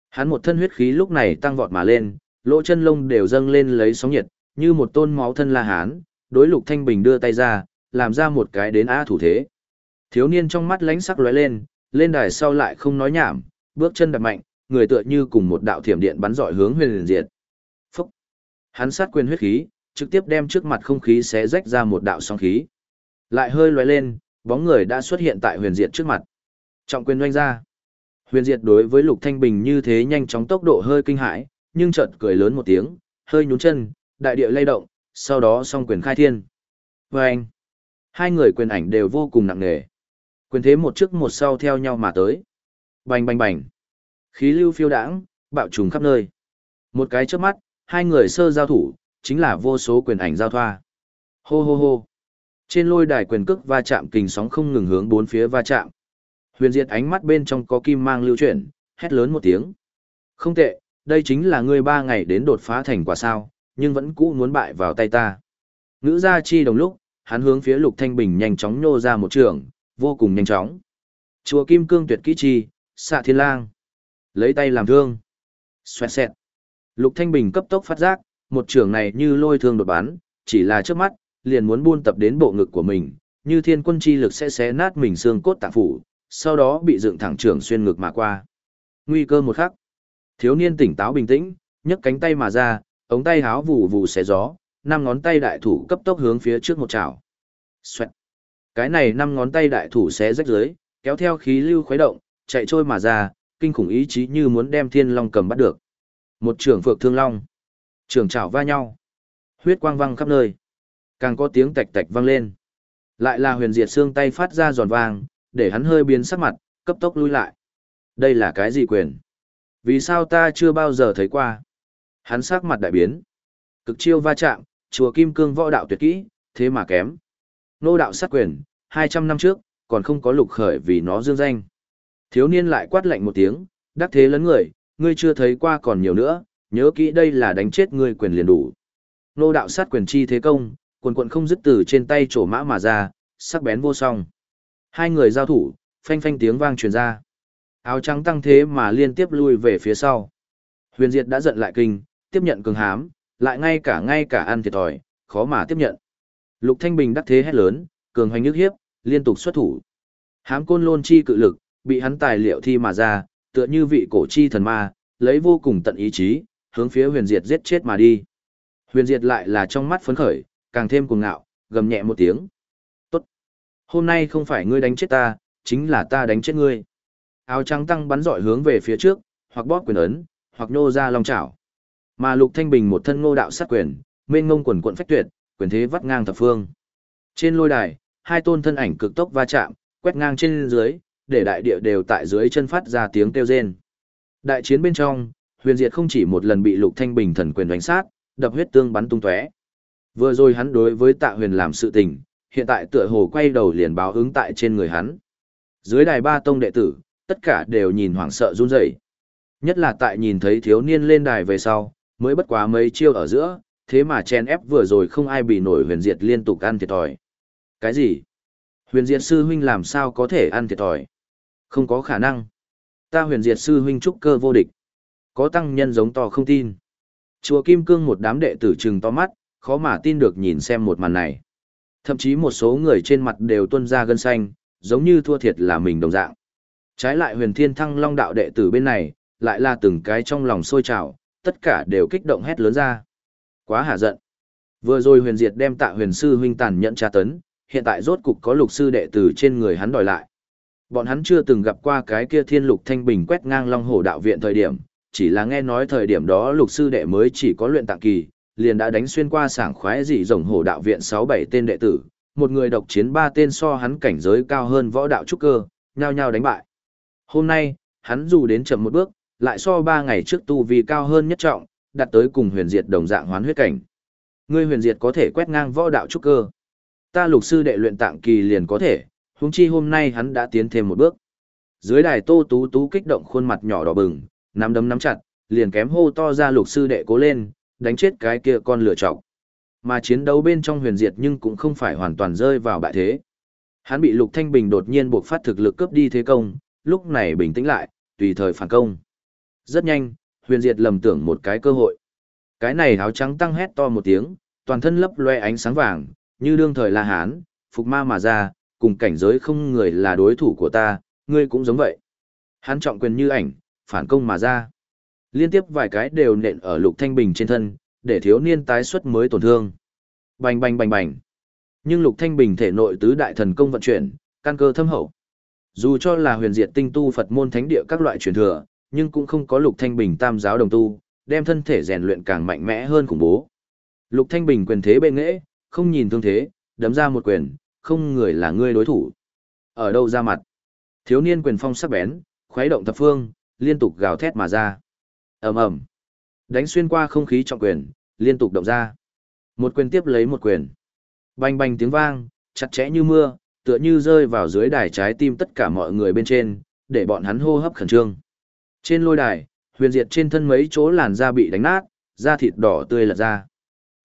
Hắn một thân huyết khí lúc này tăng vọt mà lên, lỗ chân lông đều dâng lên lấy sóng nhiệt, như một tôn máu thân la hán, đối Lục Thanh Bình đưa tay ra, làm ra một cái đến á thủ thế. Thiếu niên trong mắt lánh sắc lóe lên, lên đài sau lại không nói nhảm, bước chân đặt mạnh, người tựa như cùng một đạo thiểm điện bắn dọi hướng huyền liền diệt. Phúc! Hắn sát quyền huyết khí, trực tiếp đem trước mặt không khí xé rách ra một đạo sóng khí. Lại hơi lóe lên, bóng người đã xuất hiện tại huyền diệt trước mặt. Trọng quyền doanh ra. Huyền diệt đối với Lục Thanh Bình như thế nhanh chóng tốc độ hơi kinh hãi, nhưng chợt cười lớn một tiếng, hơi nhún chân, đại địa lay động, sau đó song quyền khai thiên. Vâng! hai người quyền ảnh đều vô cùng nặng nề. Quyền thế một trước một sau theo nhau mà tới. Bành bành bành. Khí lưu phiêu đãng, bạo trùng khắp nơi. Một cái chớp mắt, hai người sơ giao thủ, chính là vô số quyền ảnh giao thoa. Hô hô hô. Trên lôi đài quyền cước va chạm kình sóng không ngừng hướng bốn phía va chạm. Huyền Diệt ánh mắt bên trong có kim mang lưu chuyển, hét lớn một tiếng. Không tệ, đây chính là ngươi ba ngày đến đột phá thành quả sao, nhưng vẫn cũ muốn bại vào tay ta. Ngữ ra chi đồng lúc, hắn hướng phía Lục Thanh Bình nhanh chóng nhô ra một trường, vô cùng nhanh chóng. Chùa Kim Cương tuyệt kỹ chi, xạ thiên lang. Lấy tay làm thương. Xoẹt xẹt. Lục Thanh Bình cấp tốc phát giác, một trường này như lôi thương đột bán, chỉ là trước mắt, liền muốn buôn tập đến bộ ngực của mình, như thiên quân chi lực sẽ xé nát mình xương cốt tạng phủ, sau đó bị dựng thẳng trường xuyên ngực mà qua. Nguy cơ một khắc. Thiếu niên tỉnh táo bình tĩnh, nhấc cánh tay mà ra, ống tay háo vù vù xé gió, năm ngón tay đại thủ cấp tốc hướng phía trước một chảo. Xoẹt. Cái này năm ngón tay đại thủ xé rách dưới, kéo theo khí lưu khuấy động, chạy trôi mà ra, kinh khủng ý chí như muốn đem thiên long cầm bắt được. Một trường phược thương long. Trường chảo va nhau. Huyết quang văng khắp nơi. Càng có tiếng tạch tạch vang lên. Lại là huyền diệt xương tay phát ra giòn vang, để hắn hơi biến sắc mặt, cấp tốc lui lại. Đây là cái gì quyền? Vì sao ta chưa bao giờ thấy qua? Hắn sắc mặt đại biến. Cực chiêu va chạm, chùa kim cương võ đạo tuyệt kỹ, thế mà kém. Nô đạo sát quyền, 200 năm trước, còn không có lục khởi vì nó dương danh. Thiếu niên lại quát lạnh một tiếng, đắc thế lớn người, ngươi chưa thấy qua còn nhiều nữa, nhớ kỹ đây là đánh chết ngươi quyền liền đủ. Nô đạo sát quyền chi thế công, quần quần không dứt từ trên tay trổ mã mà ra, sắc bén vô song. Hai người giao thủ, phanh phanh tiếng vang truyền ra. Áo trắng tăng thế mà liên tiếp lui về phía sau. Huyền Diệt đã giận lại kinh, tiếp nhận cường hám, lại ngay cả ngay cả ăn thiệt thòi, khó mà tiếp nhận. Lục Thanh Bình đắc thế hét lớn, cường hoành nhức hiếp, liên tục xuất thủ. Hám côn lôn chi cự lực, bị hắn tài liệu thi mà ra, tựa như vị cổ chi thần ma, lấy vô cùng tận ý chí, hướng phía huyền diệt giết chết mà đi. Huyền diệt lại là trong mắt phấn khởi, càng thêm cuồng ngạo, gầm nhẹ một tiếng. Tốt. Hôm nay không phải ngươi đánh chết ta, chính là ta đánh chết ngươi. Áo trắng tăng bắn dọi hướng về phía trước, hoặc bóp quyền ấn, hoặc nô ra long chảo. Mà Lục Thanh Bình một thân ngô đạo sát quyền, mênh ngông quần quận phách tuyệt, quyền thế vắt ngang thập phương. Trên lôi đài, hai tôn thân ảnh cực tốc va chạm, quét ngang trên dưới, để đại địa đều tại dưới chân phát ra tiếng kêu rên. Đại chiến bên trong, Huyền Diệt không chỉ một lần bị Lục Thanh Bình thần quyền đánh sát, đập huyết tương bắn tung tóe. Vừa rồi hắn đối với tạ huyền làm sự tình, hiện tại tựa hồ quay đầu liền báo ứng tại trên người hắn. Dưới đài ba tông đệ tử, tất cả đều nhìn hoảng sợ run rẩy. Nhất là tại nhìn thấy thiếu niên lên đài về sau, mới bất quá mấy chiêu ở giữa, thế mà chen ép vừa rồi không ai bị nổi huyền diệt liên tục ăn thiệt thòi. Cái gì? Huyền diệt sư huynh làm sao có thể ăn thiệt thòi? Không có khả năng. Ta huyền diệt sư huynh trúc cơ vô địch. Có tăng nhân giống to không tin. Chùa Kim Cương một đám đệ tử trừng to mắt, khó mà tin được nhìn xem một màn này. Thậm chí một số người trên mặt đều tuôn ra gân xanh, giống như thua thiệt là mình đồng dạng. Trái lại huyền thiên thăng long đạo đệ tử bên này, lại là từng cái trong lòng sôi trào, tất cả đều kích động hét lớn ra. Quá hả giận. Vừa rồi huyền diệt đem tạ huyền sư huynh tàn nhận tra tấn, hiện tại rốt cục có lục sư đệ tử trên người hắn đòi lại. Bọn hắn chưa từng gặp qua cái kia thiên lục thanh bình quét ngang long hổ đạo viện thời điểm, chỉ là nghe nói thời điểm đó lục sư đệ mới chỉ có luyện tạng kỳ, liền đã đánh xuyên qua sảng khoái dị rồng hổ đạo viện 6-7 tên đệ tử, một người độc chiến ba tên so hắn cảnh giới cao hơn võ đạo trúc cơ, nhao nhao đánh bại. Hôm nay, hắn dù đến chậm một bước, lại so ba ngày trước tu vi cao hơn nhất trọng, đặt tới cùng huyền diệt đồng dạng hoán huyết cảnh. Ngươi huyền diệt có thể quét ngang võ đạo trúc cơ. Ta lục sư đệ luyện tạng kỳ liền có thể, huống chi hôm nay hắn đã tiến thêm một bước. Dưới đài Tô Tú Tú kích động khuôn mặt nhỏ đỏ bừng, nắm đấm nắm chặt, liền kém hô to ra lục sư đệ cố lên, đánh chết cái kia con lửa trọng. Mà chiến đấu bên trong huyền diệt nhưng cũng không phải hoàn toàn rơi vào bại thế. Hắn bị Lục Thanh Bình đột nhiên buộc phát thực lực cướp đi thế công, lúc này bình tĩnh lại, tùy thời phản công. Rất nhanh, huyền diệt lầm tưởng một cái cơ hội. Cái này áo trắng tăng hét to một tiếng, toàn thân lấp loe ánh sáng vàng, như đương thời La Hán, phục ma mà ra, cùng cảnh giới không người là đối thủ của ta, ngươi cũng giống vậy. Hắn trọng quyền như ảnh, phản công mà ra. Liên tiếp vài cái đều nện ở Lục Thanh Bình trên thân, để thiếu niên tái xuất mới tổn thương. Bành bành bành bành. Nhưng Lục Thanh Bình thể nội tứ đại thần công vận chuyển, căn cơ thâm hậu. Dù cho là huyền diệt tinh tu Phật môn thánh địa các loại truyền thừa, nhưng cũng không có Lục Thanh Bình tam giáo đồng tu, đem thân thể rèn luyện càng mạnh mẽ hơn khủng bố. Lục Thanh Bình quyền thế bệ nghệ, không nhìn thương thế, đấm ra một quyền, không người là ngươi đối thủ. Ở đâu ra mặt? Thiếu niên quyền phong sắc bén, khuấy động thập phương, liên tục gào thét mà ra. ầm ầm, đánh xuyên qua không khí trọng quyền, liên tục động ra. Một quyền tiếp lấy một quyền. Bành bành tiếng vang, chặt chẽ như mưa, tựa như rơi vào dưới đài trái tim tất cả mọi người bên trên, để bọn hắn hô hấp khẩn trương. Trên lôi đài, huyền diệt trên thân mấy chỗ làn da bị đánh nát, da thịt đỏ tươi lật ra.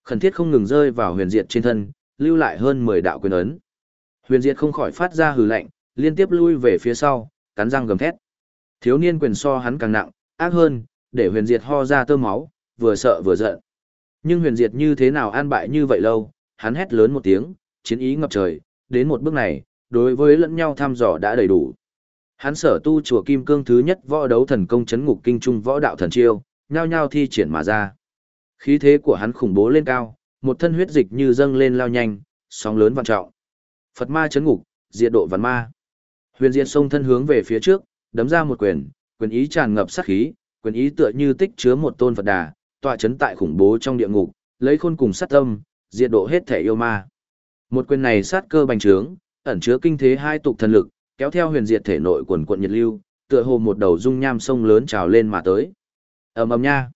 Khẩn thiết không ngừng rơi vào huyền diệt trên thân, lưu lại hơn 10 đạo quyền ấn. Huyền diệt không khỏi phát ra hừ lạnh, liên tiếp lui về phía sau, cắn răng gầm thét. Thiếu niên quyền so hắn càng nặng, ác hơn, để huyền diệt ho ra tơ máu, vừa sợ vừa giận. Nhưng huyền diệt như thế nào an bại như vậy lâu, hắn hét lớn một tiếng, chiến ý ngập trời, đến một bước này, đối với lẫn nhau thăm dò đã đầy đủ. Hắn sở tu chùa Kim Cương thứ nhất võ đấu thần công chấn ngục kinh trung võ đạo thần chiêu, nhao nhao thi triển mà ra. Khí thế của hắn khủng bố lên cao, một thân huyết dịch như dâng lên lao nhanh, sóng lớn vạn trọng. Phật ma chấn ngục, diệt độ văn ma. Huyền Diệt sông thân hướng về phía trước, đấm ra một quyền, quyền ý tràn ngập sát khí, quyền ý tựa như tích chứa một tôn Phật đà, tọa chấn tại khủng bố trong địa ngục, lấy khôn cùng sát tâm, diệt độ hết thể yêu ma. Một quyền này sát cơ bành trướng, ẩn chứa kinh thế hai tục thần lực, kéo theo huyền diệt thể nội quần quận nhiệt lưu, tựa hồ một đầu dung nham sông lớn trào lên mà tới. Ầm ầm nha.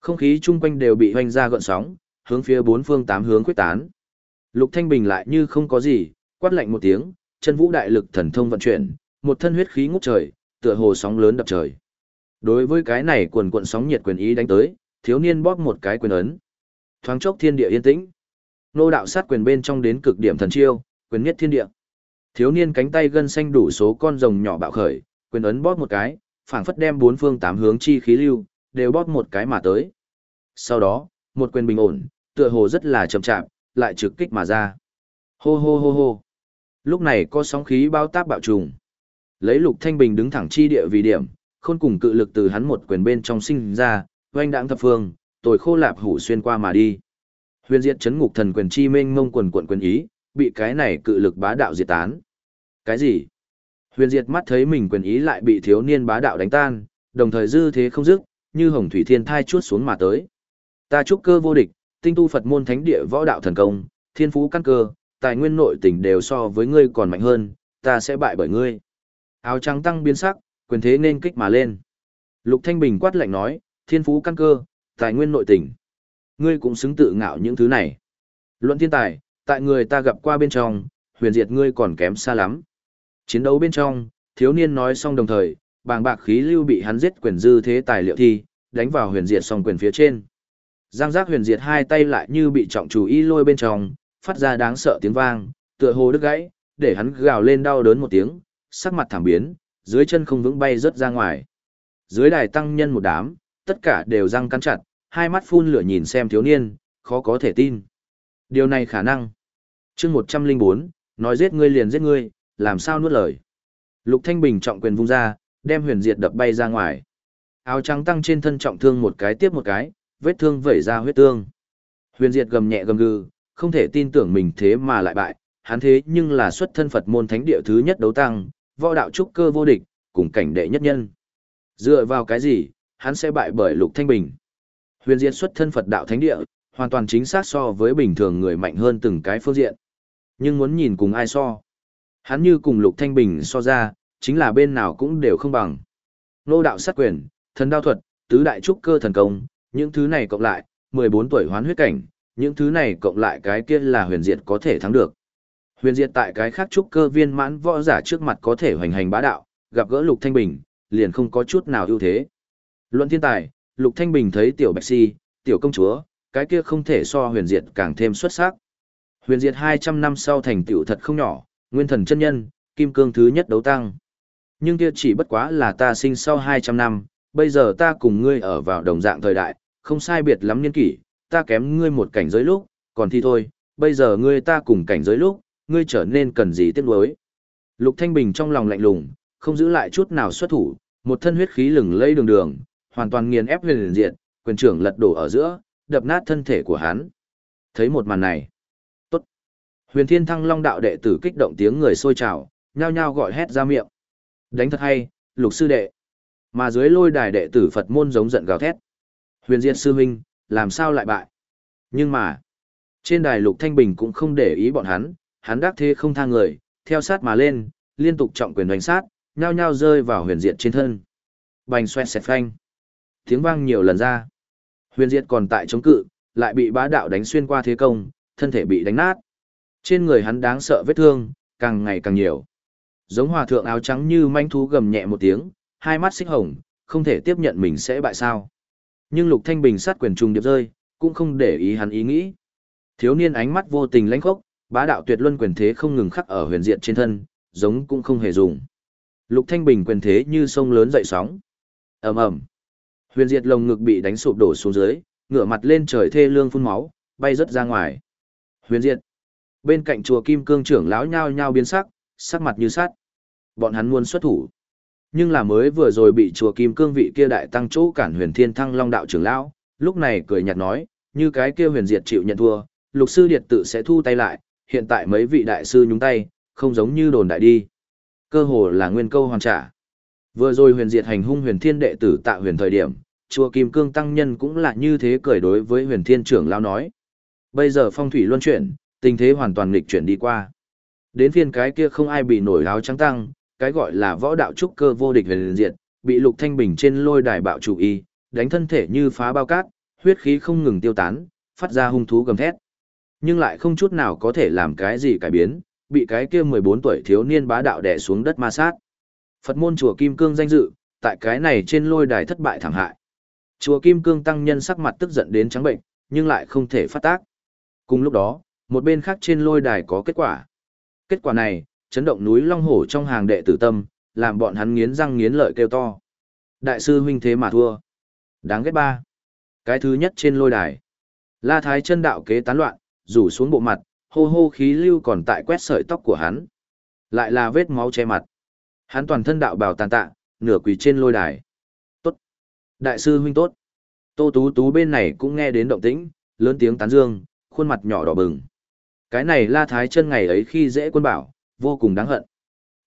Không khí chung quanh đều bị hoành ra gợn sóng, hướng phía bốn phương tám hướng quyết tán. Lục Thanh Bình lại như không có gì, quát lạnh một tiếng, chân vũ đại lực thần thông vận chuyển, một thân huyết khí ngút trời, tựa hồ sóng lớn đập trời. Đối với cái này quần quận sóng nhiệt quyền ý đánh tới, thiếu niên bóp một cái quyền ấn. Thoáng chốc thiên địa yên tĩnh. Nô đạo sát quyền bên trong đến cực điểm thần chiêu, quyền nhất thiên địa. Thiếu niên cánh tay gân xanh đủ số con rồng nhỏ bạo khởi, quyền ấn bóp một cái, phảng phất đem bốn phương tám hướng chi khí lưu, đều bóp một cái mà tới. Sau đó, một quyền bình ổn, tựa hồ rất là chậm chạp, lại trực kích mà ra. Hô hô hô hô. Lúc này có sóng khí bao táp bạo trùng. Lấy Lục Thanh Bình đứng thẳng chi địa vì điểm, khôn cùng cự lực từ hắn một quyền bên trong sinh ra, oanh đãng thập phương, tồi khô lạp hủ xuyên qua mà đi. Huyền diệt chấn ngục thần quyền chi mênh mông quần quần quyền ý, bị cái này cự lực bá đạo diệt tán. Cái gì? Huyền diệt mắt thấy mình quyền ý lại bị thiếu niên bá đạo đánh tan, đồng thời dư thế không dứt, như hồng thủy thiên thai chuốt xuống mà tới. Ta chúc cơ vô địch, tinh tu Phật môn thánh địa võ đạo thần công, thiên phú căn cơ, tài nguyên nội tình đều so với ngươi còn mạnh hơn, ta sẽ bại bởi ngươi. Áo trắng tăng biến sắc, quyền thế nên kích mà lên. Lục Thanh Bình quát lạnh nói, thiên phú căn cơ, tài nguyên nội tình. Ngươi cũng xứng tự ngạo những thứ này. Luận thiên tài, tại người ta gặp qua bên trong, huyền diệt ngươi còn kém xa lắm. Chiến đấu bên trong, thiếu niên nói xong đồng thời, bàng bạc khí lưu bị hắn giết quyền dư thế tài liệu thi, đánh vào huyền diệt song quyền phía trên. Giang giác huyền diệt hai tay lại như bị trọng chủ y lôi bên trong, phát ra đáng sợ tiếng vang, tựa hồ đứt gãy, để hắn gào lên đau đớn một tiếng, sắc mặt thảm biến, dưới chân không vững bay rớt ra ngoài. Dưới đài tăng nhân một đám, tất cả đều răng cắn chặt, hai mắt phun lửa nhìn xem thiếu niên, khó có thể tin. Điều này khả năng chương 104, nói giết ngươi liền giết ngươi, làm sao nuốt lời. Lục Thanh Bình trọng quyền vung ra, đem huyền diệt đập bay ra ngoài. Áo trắng tăng trên thân trọng thương một cái tiếp một cái, vết thương vẩy ra huyết tương. Huyền diệt gầm nhẹ gầm gừ, không thể tin tưởng mình thế mà lại bại, hắn thế nhưng là xuất thân Phật môn thánh địa thứ nhất đấu tăng, võ đạo trúc cơ vô địch, cùng cảnh đệ nhất nhân. Dựa vào cái gì, hắn sẽ bại bởi Lục Thanh Bình. Huyền diệt xuất thân Phật đạo thánh địa, hoàn toàn chính xác so với bình thường người mạnh hơn từng cái phương diện. Nhưng muốn nhìn cùng ai so. Hắn như cùng Lục Thanh Bình so ra, chính là bên nào cũng đều không bằng. Nô đạo sát quyền, thần đao thuật, tứ đại trúc cơ thần công, những thứ này cộng lại, 14 tuổi hoán huyết cảnh, những thứ này cộng lại cái kia là huyền diệt có thể thắng được. Huyền diệt tại cái khác trúc cơ viên mãn võ giả trước mặt có thể hoành hành bá đạo, gặp gỡ Lục Thanh Bình, liền không có chút nào ưu thế. Luận thiên tài, Lục Thanh Bình thấy tiểu Bạch Si, tiểu công chúa, cái kia không thể so huyền diệt càng thêm xuất sắc. Huyền diệt 200 năm sau thành tựu thật không nhỏ, nguyên thần chân nhân, kim cương thứ nhất đấu tăng. Nhưng kia chỉ bất quá là ta sinh sau 200 năm, bây giờ ta cùng ngươi ở vào đồng dạng thời đại, không sai biệt lắm niên kỷ, ta kém ngươi một cảnh giới lúc, còn thì thôi, bây giờ ngươi ta cùng cảnh giới lúc, ngươi trở nên cần gì tiếc nuối. Lục Thanh Bình trong lòng lạnh lùng, không giữ lại chút nào xuất thủ, một thân huyết khí lừng lây đường đường, hoàn toàn nghiền ép huyền diệt, quyền trưởng lật đổ ở giữa, đập nát thân thể của hắn. Thấy một màn này. Huyền Thiên Thăng Long đạo đệ tử kích động tiếng người sôi trào, nhao nhao gọi hét ra miệng. Đánh thật hay, lục sư đệ. Mà dưới lôi đài đệ tử Phật môn giống giận gào thét. Huyền Diệt sư huynh, làm sao lại bại? Nhưng mà, trên đài Lục Thanh Bình cũng không để ý bọn hắn, hắn đắc thế không tha người, theo sát mà lên, liên tục trọng quyền đánh sát, nhao nhao rơi vào huyền diệt trên thân. Bành xoẹt xẹt phanh. Tiếng vang nhiều lần ra. Huyền diệt còn tại chống cự, lại bị bá đạo đánh xuyên qua thế công, thân thể bị đánh nát. Trên người hắn đáng sợ vết thương, càng ngày càng nhiều. Giống hòa thượng áo trắng như manh thú gầm nhẹ một tiếng, hai mắt xích hồng, không thể tiếp nhận mình sẽ bại sao. Nhưng Lục Thanh Bình sát quyền trùng điệp rơi, cũng không để ý hắn ý nghĩ. Thiếu niên ánh mắt vô tình lãnh khốc, bá đạo tuyệt luân quyền thế không ngừng khắc ở huyền diện trên thân, giống cũng không hề dùng. Lục Thanh Bình quyền thế như sông lớn dậy sóng. ầm ầm, huyền diệt lồng ngực bị đánh sụp đổ xuống dưới, ngửa mặt lên trời thê lương phun máu, bay rất ra ngoài. Huyền diệt. Bên cạnh chùa Kim Cương trưởng lão nhao nhao biến sắc, sắc mặt như sắt. Bọn hắn muốn xuất thủ. Nhưng là mới vừa rồi bị chùa Kim Cương vị kia đại tăng chỗ cản huyền thiên thăng long đạo trưởng lão, lúc này cười nhạt nói, như cái kia huyền diệt chịu nhận thua, lục sư điệt tự sẽ thu tay lại, hiện tại mấy vị đại sư nhúng tay, không giống như đồn đại đi. Cơ hồ là nguyên câu hoàn trả. Vừa rồi huyền diệt hành hung huyền thiên đệ tử tạ huyền thời điểm, chùa Kim Cương tăng nhân cũng là như thế cười đối với huyền thiên trưởng lão nói. Bây giờ phong thủy luân chuyển, tình thế hoàn toàn nghịch chuyển đi qua. Đến phiên cái kia không ai bị nổi áo trắng tăng, cái gọi là võ đạo trúc cơ vô địch huyền diện bị Lục Thanh Bình trên lôi đài bạo chủ y, đánh thân thể như phá bao cát, huyết khí không ngừng tiêu tán, phát ra hung thú gầm thét. Nhưng lại không chút nào có thể làm cái gì cải biến, bị cái kia 14 tuổi thiếu niên bá đạo đè xuống đất ma sát. Phật môn chùa Kim Cương danh dự, tại cái này trên lôi đài thất bại thảm hại. Chùa Kim Cương tăng nhân sắc mặt tức giận đến trắng bệnh, nhưng lại không thể phát tác. Cùng lúc đó, một bên khác trên lôi đài có kết quả. Kết quả này, chấn động núi Long Hổ trong hàng đệ tử tâm, làm bọn hắn nghiến răng nghiến lợi kêu to. Đại sư huynh thế mà thua. Đáng ghét ba. Cái thứ nhất trên lôi đài. La Thái chân đạo kế tán loạn, rủ xuống bộ mặt, hô hô khí lưu còn tại quét sợi tóc của hắn. Lại là vết máu che mặt. Hắn toàn thân đạo bào tàn tạ, nửa quỳ trên lôi đài. Tốt. Đại sư huynh tốt. Tô Tú Tú bên này cũng nghe đến động tĩnh, lớn tiếng tán dương, khuôn mặt nhỏ đỏ bừng. Cái này La Thái chân ngày ấy khi dễ quân bảo, vô cùng đáng hận.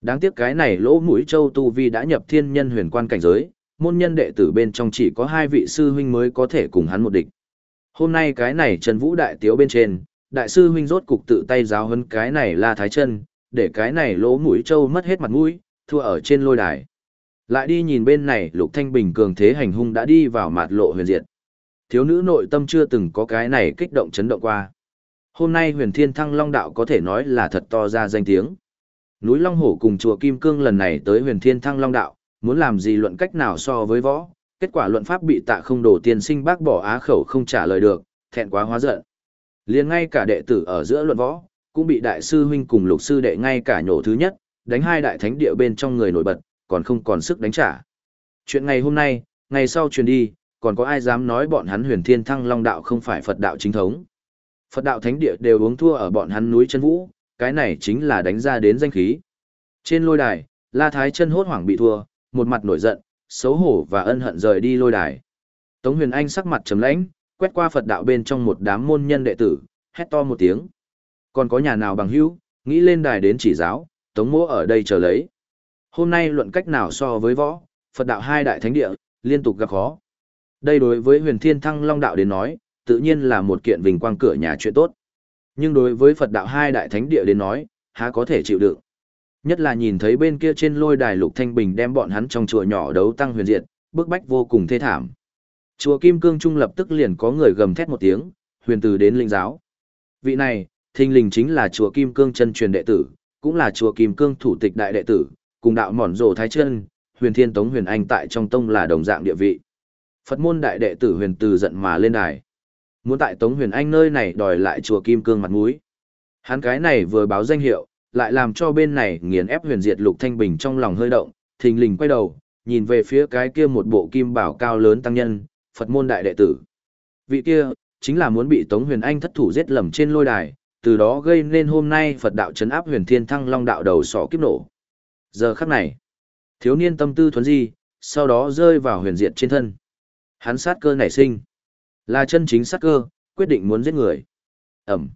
Đáng tiếc cái này lỗ mũi châu tu vi đã nhập thiên nhân huyền quan cảnh giới, môn nhân đệ tử bên trong chỉ có hai vị sư huynh mới có thể cùng hắn một địch. Hôm nay cái này Trần Vũ đại tiếu bên trên, đại sư huynh rốt cục tự tay giáo huấn cái này La Thái chân, để cái này lỗ mũi châu mất hết mặt mũi, thua ở trên lôi đài. Lại đi nhìn bên này, Lục Thanh Bình cường thế hành hung đã đi vào mặt lộ huyền diệt. Thiếu nữ nội tâm chưa từng có cái này kích động chấn động qua. Hôm nay huyền thiên thăng long đạo có thể nói là thật to ra danh tiếng. Núi Long Hổ cùng chùa Kim Cương lần này tới huyền thiên thăng long đạo, muốn làm gì luận cách nào so với võ, kết quả luận pháp bị tạ không đổ tiên sinh bác bỏ á khẩu không trả lời được, thẹn quá hóa giận. liền ngay cả đệ tử ở giữa luận võ, cũng bị đại sư huynh cùng lục sư đệ ngay cả nhổ thứ nhất, đánh hai đại thánh địa bên trong người nổi bật, còn không còn sức đánh trả. Chuyện ngày hôm nay, ngày sau truyền đi, còn có ai dám nói bọn hắn huyền thiên thăng long đạo không phải Phật đạo chính thống. Phật đạo thánh địa đều uống thua ở bọn hắn núi chân vũ, cái này chính là đánh ra đến danh khí. Trên lôi đài, La Thái chân hốt hoảng bị thua, một mặt nổi giận, xấu hổ và ân hận rời đi lôi đài. Tống Huyền Anh sắc mặt trầm lãnh, quét qua Phật đạo bên trong một đám môn nhân đệ tử, hét to một tiếng. Còn có nhà nào bằng hữu, nghĩ lên đài đến chỉ giáo, Tống Mỗ ở đây chờ lấy. Hôm nay luận cách nào so với võ, Phật đạo hai đại thánh địa, liên tục gặp khó. Đây đối với huyền thiên thăng long đạo đến nói, tự nhiên là một kiện vinh quang cửa nhà chuyện tốt. Nhưng đối với Phật đạo hai đại thánh địa đến nói, há có thể chịu đựng. Nhất là nhìn thấy bên kia trên lôi đài Lục Thanh Bình đem bọn hắn trong chùa nhỏ đấu tăng huyền diệt, bức bách vô cùng thê thảm. Chùa Kim Cương Trung lập tức liền có người gầm thét một tiếng, huyền từ đến linh giáo. Vị này, thinh linh chính là chùa Kim Cương chân truyền đệ tử, cũng là chùa Kim Cương thủ tịch đại đệ tử, cùng đạo mòn rồ thái chân, huyền thiên tống huyền anh tại trong tông là đồng dạng địa vị. Phật môn đại đệ tử huyền từ giận mà lên đài. Muốn tại tống huyền anh nơi này đòi lại chùa Kim Cương mặt mũi. Hắn cái này vừa báo danh hiệu, lại làm cho bên này nghiền ép huyền diệt lục thanh bình trong lòng hơi động, thình lình quay đầu, nhìn về phía cái kia một bộ kim bảo cao lớn tăng nhân, Phật môn đại đệ tử. Vị kia, chính là muốn bị Tống Huyền Anh thất thủ giết lầm trên lôi đài, từ đó gây nên hôm nay Phật đạo chấn áp huyền thiên thăng long đạo đầu sọ kiếp nổ. Giờ khắc này, thiếu niên tâm tư thuấn di, sau đó rơi vào huyền diệt trên thân. Hắn sát cơ nảy sinh. Là chân chính sát cơ, quyết định muốn giết người. Ẩm.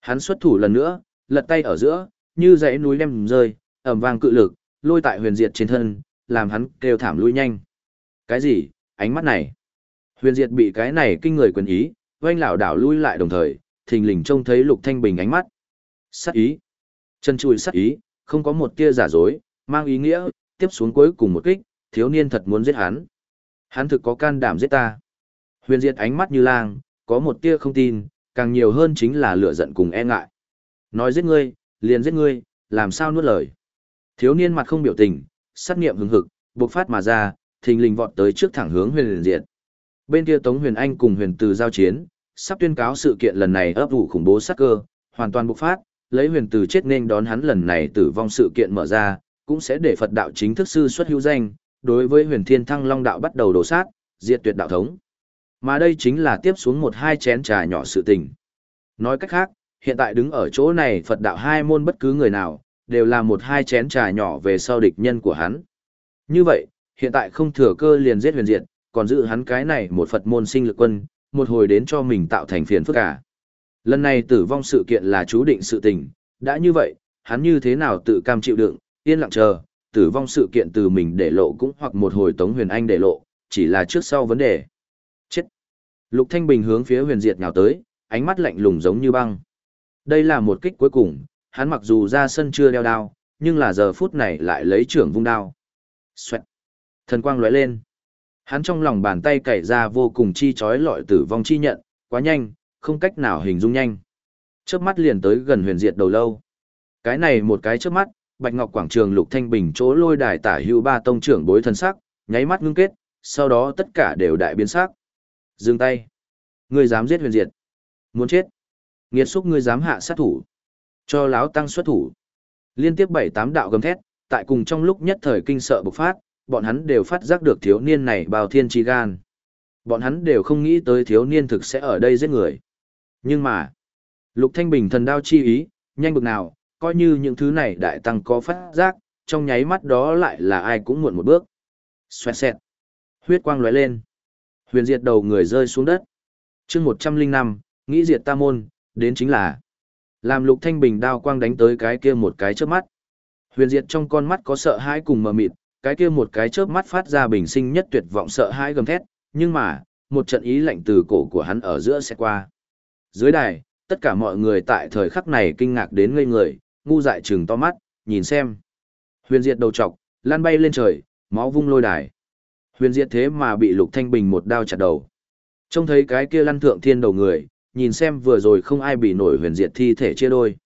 Hắn xuất thủ lần nữa, lật tay ở giữa, như dãy núi đem rơi, ẩm vang cự lực, lôi tại huyền diệt trên thân, làm hắn kêu thảm lui nhanh. Cái gì, ánh mắt này? Huyền diệt bị cái này kinh người quyền ý, oanh lảo đảo lui lại đồng thời, thình lình trông thấy lục thanh bình ánh mắt. Sát ý. Chân chùi sát ý, không có một tia giả dối, mang ý nghĩa, tiếp xuống cuối cùng một kích, thiếu niên thật muốn giết hắn. Hắn thực có can đảm giết ta. Huyền diệt ánh mắt như lang, có một tia không tin, càng nhiều hơn chính là lửa giận cùng e ngại. Nói giết ngươi, liền giết ngươi, làm sao nuốt lời. Thiếu niên mặt không biểu tình, sát nghiệm hứng hực, bộc phát mà ra, thình lình vọt tới trước thẳng hướng huyền diệt. Bên kia Tống Huyền Anh cùng huyền từ giao chiến, sắp tuyên cáo sự kiện lần này ấp ủ khủng bố sát cơ, hoàn toàn bộc phát, lấy huyền từ chết nên đón hắn lần này tử vong sự kiện mở ra, cũng sẽ để Phật đạo chính thức sư xuất hữu danh, đối với huyền thiên thăng long đạo bắt đầu đổ sát, diệt tuyệt đạo thống. Mà đây chính là tiếp xuống một hai chén trà nhỏ sự tình. Nói cách khác, hiện tại đứng ở chỗ này Phật đạo hai môn bất cứ người nào, đều là một hai chén trà nhỏ về sau địch nhân của hắn. Như vậy, hiện tại không thừa cơ liền giết huyền diệt, còn giữ hắn cái này một Phật môn sinh lực quân, một hồi đến cho mình tạo thành phiền phức cả. Lần này tử vong sự kiện là chú định sự tình, đã như vậy, hắn như thế nào tự cam chịu đựng, yên lặng chờ, tử vong sự kiện từ mình để lộ cũng hoặc một hồi Tống Huyền Anh để lộ, chỉ là trước sau vấn đề. Lục Thanh Bình hướng phía huyền diệt nhào tới, ánh mắt lạnh lùng giống như băng. Đây là một kích cuối cùng, hắn mặc dù ra sân chưa đeo đao, nhưng là giờ phút này lại lấy trưởng vung đao. Xoẹt! Thần quang lóe lên. Hắn trong lòng bàn tay cày ra vô cùng chi chói lọi tử vong chi nhận, quá nhanh, không cách nào hình dung nhanh. Chớp mắt liền tới gần huyền diệt đầu lâu. Cái này một cái chớp mắt, Bạch Ngọc quảng trường Lục Thanh Bình chỗ lôi đài tả hữu ba tông trưởng bối thần sắc, nháy mắt ngưng kết, sau đó tất cả đều đại biến sắc. Dừng tay. Ngươi dám giết huyền diệt. Muốn chết. Nghiệt xúc ngươi dám hạ sát thủ. Cho láo tăng xuất thủ. Liên tiếp bảy tám đạo gầm thét, tại cùng trong lúc nhất thời kinh sợ bộc phát, bọn hắn đều phát giác được thiếu niên này bào thiên chi gan. Bọn hắn đều không nghĩ tới thiếu niên thực sẽ ở đây giết người. Nhưng mà, Lục Thanh Bình thần đao chi ý, nhanh bực nào, coi như những thứ này đại tăng có phát giác, trong nháy mắt đó lại là ai cũng muộn một bước. Xoẹt xẹt. Huyết quang lóe lên. Huyền diệt đầu người rơi xuống đất. chương 105, nghĩ diệt ta môn, đến chính là làm lục thanh bình đao quang đánh tới cái kia một cái chớp mắt. Huyền diệt trong con mắt có sợ hãi cùng mờ mịt, cái kia một cái chớp mắt phát ra bình sinh nhất tuyệt vọng sợ hãi gầm thét, nhưng mà, một trận ý lạnh từ cổ của hắn ở giữa sẽ qua. Dưới đài, tất cả mọi người tại thời khắc này kinh ngạc đến ngây người, ngu dại trừng to mắt, nhìn xem. Huyền diệt đầu trọc, lan bay lên trời, máu vung lôi đài. Huyền diệt thế mà bị Lục Thanh Bình một đao chặt đầu. Trông thấy cái kia lăn thượng thiên đầu người, nhìn xem vừa rồi không ai bị nổi huyền diệt thi thể chia đôi.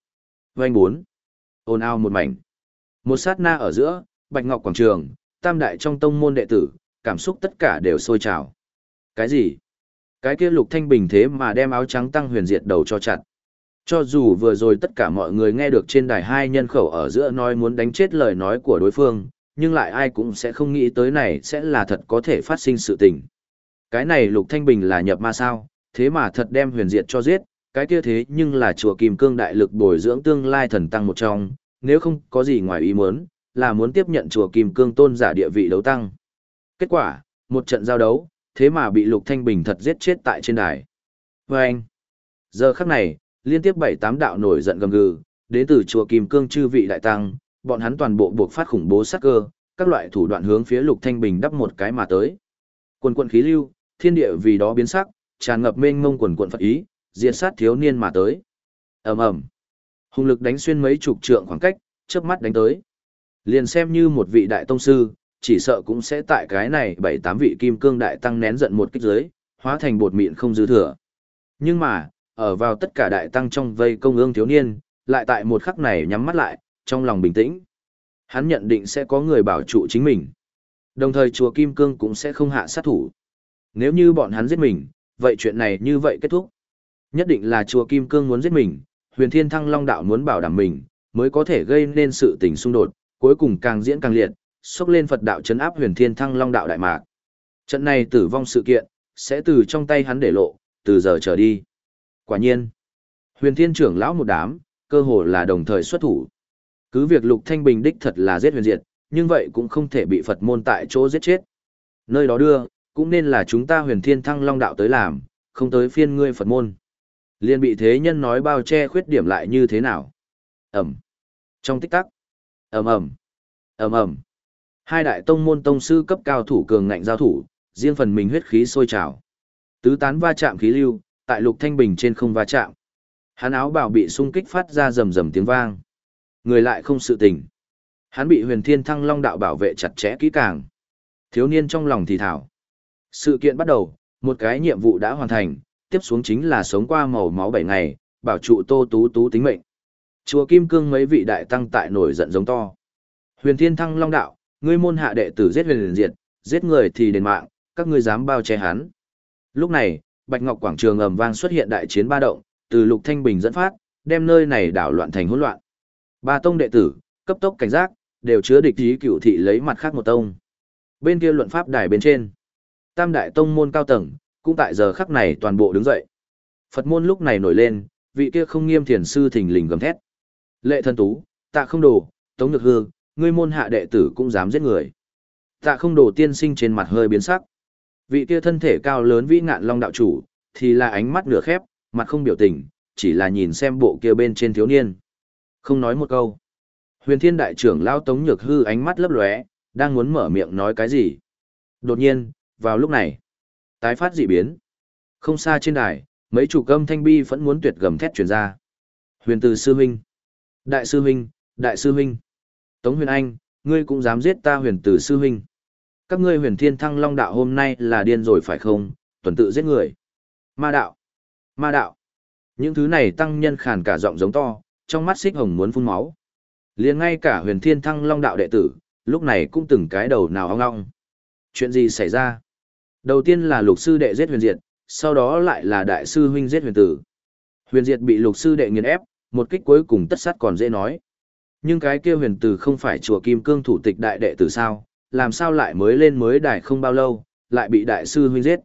Vành bốn. ồn ào một mảnh. Một sát na ở giữa, Bạch Ngọc Quảng Trường, tam đại trong tông môn đệ tử, cảm xúc tất cả đều sôi trào. Cái gì? Cái kia lục thanh bình thế mà đem áo trắng tăng huyền diệt đầu cho chặt. Cho dù vừa rồi tất cả mọi người nghe được trên đài hai nhân khẩu ở giữa nói muốn đánh chết lời nói của đối phương, nhưng lại ai cũng sẽ không nghĩ tới này sẽ là thật có thể phát sinh sự tình. Cái này lục thanh bình là nhập ma sao, thế mà thật đem huyền diệt cho giết, cái kia thế nhưng là chùa kim cương đại lực bồi dưỡng tương lai thần tăng một trong, nếu không có gì ngoài ý muốn, là muốn tiếp nhận chùa kim cương tôn giả địa vị đấu tăng. Kết quả, một trận giao đấu, thế mà bị Lục Thanh Bình thật giết chết tại trên đài. Và anh, giờ khắc này, liên tiếp bảy tám đạo nổi giận gầm gừ, đến từ chùa Kim Cương chư vị đại tăng, bọn hắn toàn bộ buộc phát khủng bố sát cơ, các loại thủ đoạn hướng phía Lục Thanh Bình đắp một cái mà tới. Quần quần khí lưu, thiên địa vì đó biến sắc, tràn ngập mênh mông quần quần Phật ý, diệt sát thiếu niên mà tới. Ầm ầm. Hùng lực đánh xuyên mấy chục trượng khoảng cách, chớp mắt đánh tới. Liền xem như một vị đại tông sư, chỉ sợ cũng sẽ tại cái này bảy tám vị kim cương đại tăng nén giận một kích dưới, hóa thành bột mịn không dư thừa. Nhưng mà, ở vào tất cả đại tăng trong vây công ương thiếu niên, lại tại một khắc này nhắm mắt lại, trong lòng bình tĩnh. Hắn nhận định sẽ có người bảo trụ chính mình. Đồng thời chùa Kim Cương cũng sẽ không hạ sát thủ. Nếu như bọn hắn giết mình, vậy chuyện này như vậy kết thúc. Nhất định là chùa Kim Cương muốn giết mình, huyền thiên thăng long đạo muốn bảo đảm mình, mới có thể gây nên sự tình xung đột, cuối cùng càng diễn càng liệt, xốc lên Phật đạo chấn áp huyền thiên thăng long đạo đại mạc. Trận này tử vong sự kiện, sẽ từ trong tay hắn để lộ, từ giờ trở đi. Quả nhiên, huyền thiên trưởng lão một đám, cơ hồ là đồng thời xuất thủ. Cứ việc lục thanh bình đích thật là giết huyền diệt, nhưng vậy cũng không thể bị Phật môn tại chỗ giết chết. Nơi đó đưa, cũng nên là chúng ta huyền thiên thăng long đạo tới làm, không tới phiên ngươi Phật môn. Liên bị thế nhân nói bao che khuyết điểm lại như thế nào. Ẩm. Trong tích tắc. Ẩm ẩm. Ẩm ẩm. Hai đại tông môn tông sư cấp cao thủ cường ngạnh giao thủ, riêng phần mình huyết khí sôi trào. Tứ tán va chạm khí lưu, tại Lục Thanh Bình trên không va chạm. Hắn áo bảo bị xung kích phát ra rầm rầm tiếng vang. Người lại không sự tình. Hắn bị Huyền Thiên Thăng Long đạo bảo vệ chặt chẽ kỹ càng. Thiếu niên trong lòng thì thảo. Sự kiện bắt đầu, một cái nhiệm vụ đã hoàn thành, tiếp xuống chính là sống qua màu máu bảy ngày, bảo trụ Tô Tú Tú tính mệnh. Chùa Kim Cương mấy vị đại tăng tại nổi giận giống to. Huyền Thiên Thăng Long đạo, ngươi môn hạ đệ tử giết huyền diệt, giết người thì đền mạng, các ngươi dám bao che hắn. Lúc này, Bạch Ngọc quảng trường ầm vang xuất hiện đại chiến ba động, từ Lục Thanh Bình dẫn phát, đem nơi này đảo loạn thành hỗn loạn. Ba tông đệ tử, cấp tốc cảnh giác, đều chứa địch ý cựu thị lấy mặt khác một tông. Bên kia luận pháp đài bên trên, Tam đại tông môn cao tầng, cũng tại giờ khắc này toàn bộ đứng dậy. Phật môn lúc này nổi lên, vị kia không nghiêm thiền sư thình lình gầm thét. Lệ thân tú, tạ không đồ, tống nhược hương, ngươi môn hạ đệ tử cũng dám giết người. Tạ không đồ tiên sinh trên mặt hơi biến sắc. Vị kia thân thể cao lớn vĩ ngạn long đạo chủ, thì là ánh mắt nửa khép, mặt không biểu tình, chỉ là nhìn xem bộ kia bên trên thiếu niên. Không nói một câu. Huyền thiên đại trưởng lao tống nhược hư ánh mắt lấp lóe, đang muốn mở miệng nói cái gì. Đột nhiên, vào lúc này, tái phát dị biến. Không xa trên đài, mấy chủ cơm thanh bi vẫn muốn tuyệt gầm thét truyền ra. Huyền từ sư huynh, đại sư huynh, đại sư huynh. Tống huyền anh, ngươi cũng dám giết ta huyền từ sư huynh. Các ngươi huyền thiên thăng long đạo hôm nay là điên rồi phải không, tuần tự giết người. Ma đạo, ma đạo. Những thứ này tăng nhân khàn cả giọng giống to, trong mắt xích hồng muốn phun máu. liền ngay cả huyền thiên thăng long đạo đệ tử, lúc này cũng từng cái đầu nào ong ong. Chuyện gì xảy ra? Đầu tiên là lục sư đệ giết huyền diệt, sau đó lại là đại sư huynh giết huyền tử. Huyền diệt bị lục sư đệ nghiền ép, một kích cuối cùng tất sát còn dễ nói. Nhưng cái kia huyền tử không phải chùa Kim Cương thủ tịch đại đệ tử sao, làm sao lại mới lên mới đài không bao lâu, lại bị đại sư huynh giết.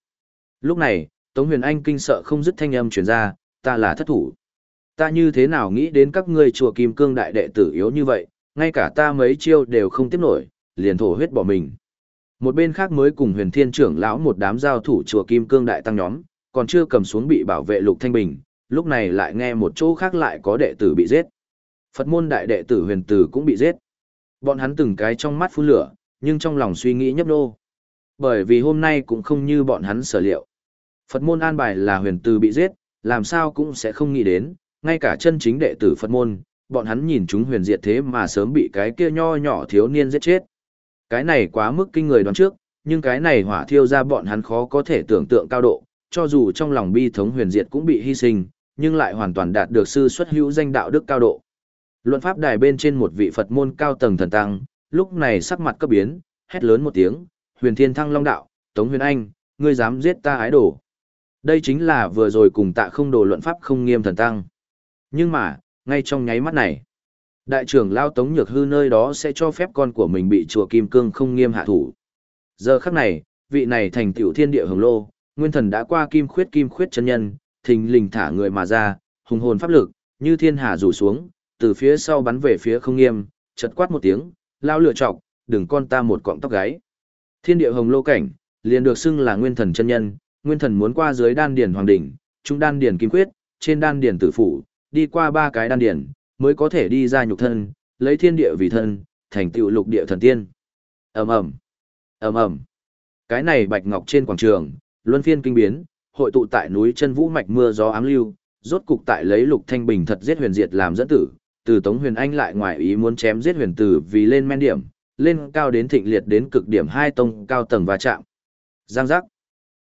Lúc này, Tống Huyền Anh kinh sợ không dứt thanh âm truyền ra, ta là thất thủ. Ta như thế nào nghĩ đến các ngươi chùa Kim Cương đại đệ tử yếu như vậy, ngay cả ta mấy chiêu đều không tiếp nổi, liền thổ huyết bỏ mình. Một bên khác mới cùng huyền thiên trưởng lão một đám giao thủ chùa Kim Cương Đại Tăng nhóm, còn chưa cầm xuống bị bảo vệ Lục Thanh Bình, lúc này lại nghe một chỗ khác lại có đệ tử bị giết. Phật môn đại đệ tử huyền tử cũng bị giết. Bọn hắn từng cái trong mắt phun lửa, nhưng trong lòng suy nghĩ nhấp nô. Bởi vì hôm nay cũng không như bọn hắn sở liệu. Phật môn an bài là huyền tử bị giết, làm sao cũng sẽ không nghĩ đến, ngay cả chân chính đệ tử Phật môn, bọn hắn nhìn chúng huyền diệt thế mà sớm bị cái kia nho nhỏ thiếu niên giết chết. Cái này quá mức kinh người đoán trước, nhưng cái này hỏa thiêu ra bọn hắn khó có thể tưởng tượng cao độ, cho dù trong lòng bi thống huyền diệt cũng bị hy sinh, nhưng lại hoàn toàn đạt được sư xuất hữu danh đạo đức cao độ. Luận pháp đài bên trên một vị Phật môn cao tầng thần tăng, lúc này sắc mặt cấp biến, hét lớn một tiếng, huyền thiên thăng long đạo, Tống huyền anh, ngươi dám giết ta ái đồ. Đây chính là vừa rồi cùng tạ không đồ luận pháp không nghiêm thần tăng. Nhưng mà, ngay trong nháy mắt này, đại trưởng lao Tống Nhược Hư nơi đó sẽ cho phép con của mình bị chùa Kim Cương không nghiêm hạ thủ. Giờ khắc này, vị này thành tiểu thiên địa hồng lô, nguyên thần đã qua kim khuyết kim khuyết chân nhân, thình lình thả người mà ra, hùng hồn pháp lực, như thiên hà rủ xuống, từ phía sau bắn về phía không nghiêm, chật quát một tiếng, lao lựa chọc, đừng con ta một cọng tóc gáy. Thiên địa hồng lô cảnh, liền được xưng là nguyên thần chân nhân, nguyên thần muốn qua dưới đan điển hoàng đỉnh, trung đan điển kim khuyết, trên đan điển tử phủ, đi qua ba cái đan điển, mới có thể đi ra nhục thân, lấy thiên địa vì thân, thành tựu lục địa thần tiên. Ầm ầm, ầm ầm. Cái này bạch ngọc trên quảng trường, luân phiên kinh biến, hội tụ tại núi chân vũ mạch mưa gió ám lưu, rốt cục tại lấy Lục Thanh Bình thật giết huyền diệt làm dẫn tử, từ Tống Huyền Anh lại ngoài ý muốn chém giết huyền tử vì lên men điểm, lên cao đến thịnh liệt đến cực điểm hai tông cao tầng va chạm. Giang giác.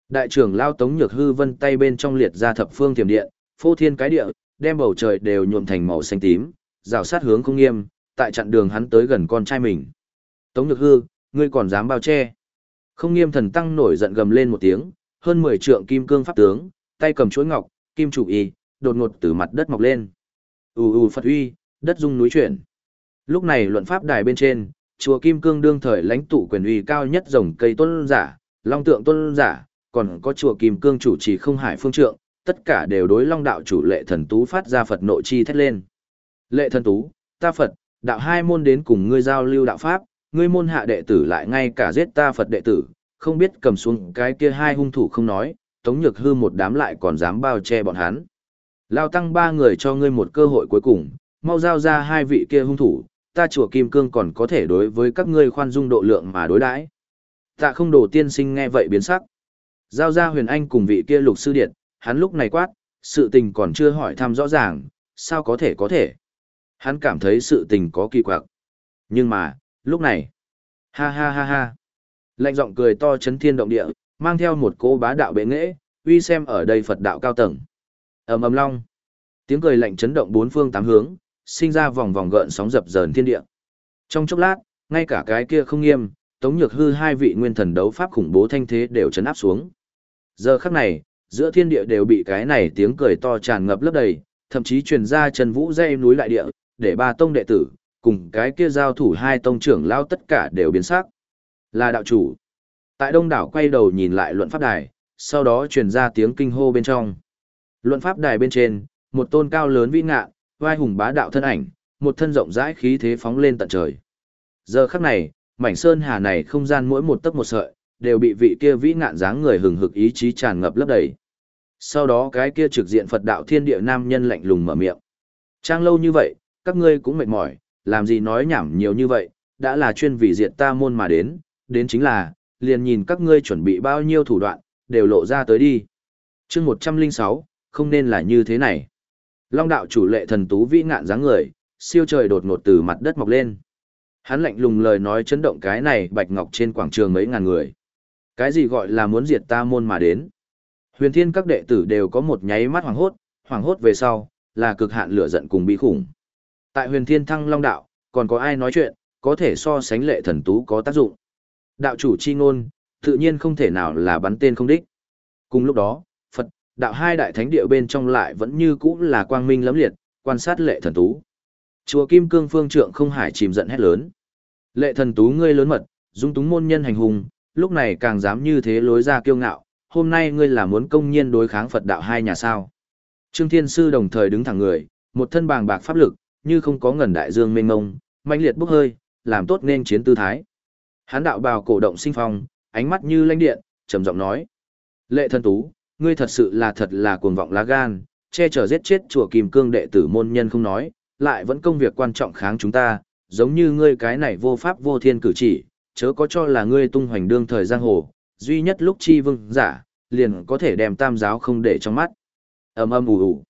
Đại trưởng lao Tống Nhược Hư vân tay bên trong liệt ra thập phương tiềm điện, phô thiên cái địa, đem bầu trời đều nhuộm thành màu xanh tím, rào sát hướng không nghiêm, tại chặn đường hắn tới gần con trai mình. Tống Nhược Hư, ngươi còn dám bao che? Không nghiêm thần tăng nổi giận gầm lên một tiếng, hơn 10 trượng kim cương pháp tướng, tay cầm chuỗi ngọc, kim chủ y, đột ngột từ mặt đất mọc lên. U ù Phật uy, đất rung núi chuyển. Lúc này luận pháp đài bên trên, chùa Kim Cương đương thời lãnh tụ quyền uy cao nhất rồng cây tôn giả, long tượng tôn giả, còn có chùa Kim Cương chủ trì không hải phương trượng, tất cả đều đối long đạo chủ lệ thần tú phát ra Phật nội chi thét lên. Lệ thần tú, ta Phật, đạo hai môn đến cùng ngươi giao lưu đạo pháp, ngươi môn hạ đệ tử lại ngay cả giết ta Phật đệ tử, không biết cầm xuống cái kia hai hung thủ không nói, Tống Nhược Hư một đám lại còn dám bao che bọn hắn. Lao tăng ba người cho ngươi một cơ hội cuối cùng, mau giao ra hai vị kia hung thủ, ta chùa Kim Cương còn có thể đối với các ngươi khoan dung độ lượng mà đối đãi. Tạ không đồ tiên sinh nghe vậy biến sắc. Giao ra huyền anh cùng vị kia lục sư điện, hắn lúc này quát, sự tình còn chưa hỏi thăm rõ ràng, sao có thể có thể. Hắn cảm thấy sự tình có kỳ quặc. Nhưng mà, lúc này, ha ha ha ha. Lạnh giọng cười to chấn thiên động địa, mang theo một cô bá đạo bệ nghệ, uy xem ở đây Phật đạo cao tầng. ầm ầm long. Tiếng cười lạnh chấn động bốn phương tám hướng, sinh ra vòng vòng gợn sóng dập dờn thiên địa. Trong chốc lát, ngay cả cái kia không nghiêm, Tống Nhược Hư hai vị nguyên thần đấu pháp khủng bố thanh thế đều chấn áp xuống. Giờ khắc này, giữa thiên địa đều bị cái này tiếng cười to tràn ngập lấp đầy, thậm chí truyền ra Trần Vũ dây núi lại địa, để ba tông đệ tử cùng cái kia giao thủ hai tông trưởng lao tất cả đều biến sắc. Là đạo chủ. Tại đông đảo quay đầu nhìn lại luận pháp đài, sau đó truyền ra tiếng kinh hô bên trong. Luận pháp đài bên trên, một tôn cao lớn vĩ ngạ, vai hùng bá đạo thân ảnh, một thân rộng rãi khí thế phóng lên tận trời. Giờ khắc này, mảnh sơn hà này không gian mỗi một tấc một sợi, đều bị vị kia vĩ ngạn dáng người hừng hực ý chí tràn ngập lấp đầy. Sau đó cái kia trực diện Phật đạo thiên địa nam nhân lạnh lùng mở miệng. Trang lâu như vậy, các ngươi cũng mệt mỏi, làm gì nói nhảm nhiều như vậy, đã là chuyên vì diện ta môn mà đến, đến chính là, liền nhìn các ngươi chuẩn bị bao nhiêu thủ đoạn, đều lộ ra tới đi. chương 106, không nên là như thế này. Long đạo chủ lệ thần tú vĩ ngạn dáng người, siêu trời đột ngột từ mặt đất mọc lên. Hắn lạnh lùng lời nói chấn động cái này bạch ngọc trên quảng trường mấy ngàn người. Cái gì gọi là muốn diệt ta môn mà đến? Huyền thiên các đệ tử đều có một nháy mắt hoàng hốt, hoàng hốt về sau, là cực hạn lửa giận cùng bị khủng. Tại huyền thiên thăng long đạo, còn có ai nói chuyện, có thể so sánh lệ thần tú có tác dụng. Đạo chủ chi ngôn, tự nhiên không thể nào là bắn tên không đích. Cùng lúc đó, Phật, đạo hai đại thánh địa bên trong lại vẫn như cũ là quang minh lẫm liệt, quan sát lệ thần tú. Chùa Kim Cương phương trượng không hải chìm giận hét lớn. Lệ thần tú ngươi lớn mật, dung túng môn nhân hành hùng, lúc này càng dám như thế lối ra kiêu ngạo, hôm nay ngươi là muốn công nhiên đối kháng Phật đạo hai nhà sao. Trương Thiên Sư đồng thời đứng thẳng người, một thân bàng bạc pháp lực, như không có ngần đại dương mênh mông, mạnh liệt bốc hơi, làm tốt nên chiến tư thái. Hán đạo bào cổ động sinh phong, ánh mắt như lanh điện, trầm giọng nói. Lệ thân tú, ngươi thật sự là thật là cuồng vọng lá gan, che chở giết chết chùa kim cương đệ tử môn nhân không nói, lại vẫn công việc quan trọng kháng chúng ta, giống như ngươi cái này vô pháp vô thiên cử chỉ, chớ có cho là ngươi tung hoành đương thời giang hồ, duy nhất lúc chi vương giả, liền có thể đem tam giáo không để trong mắt. ầm ầm ù ù.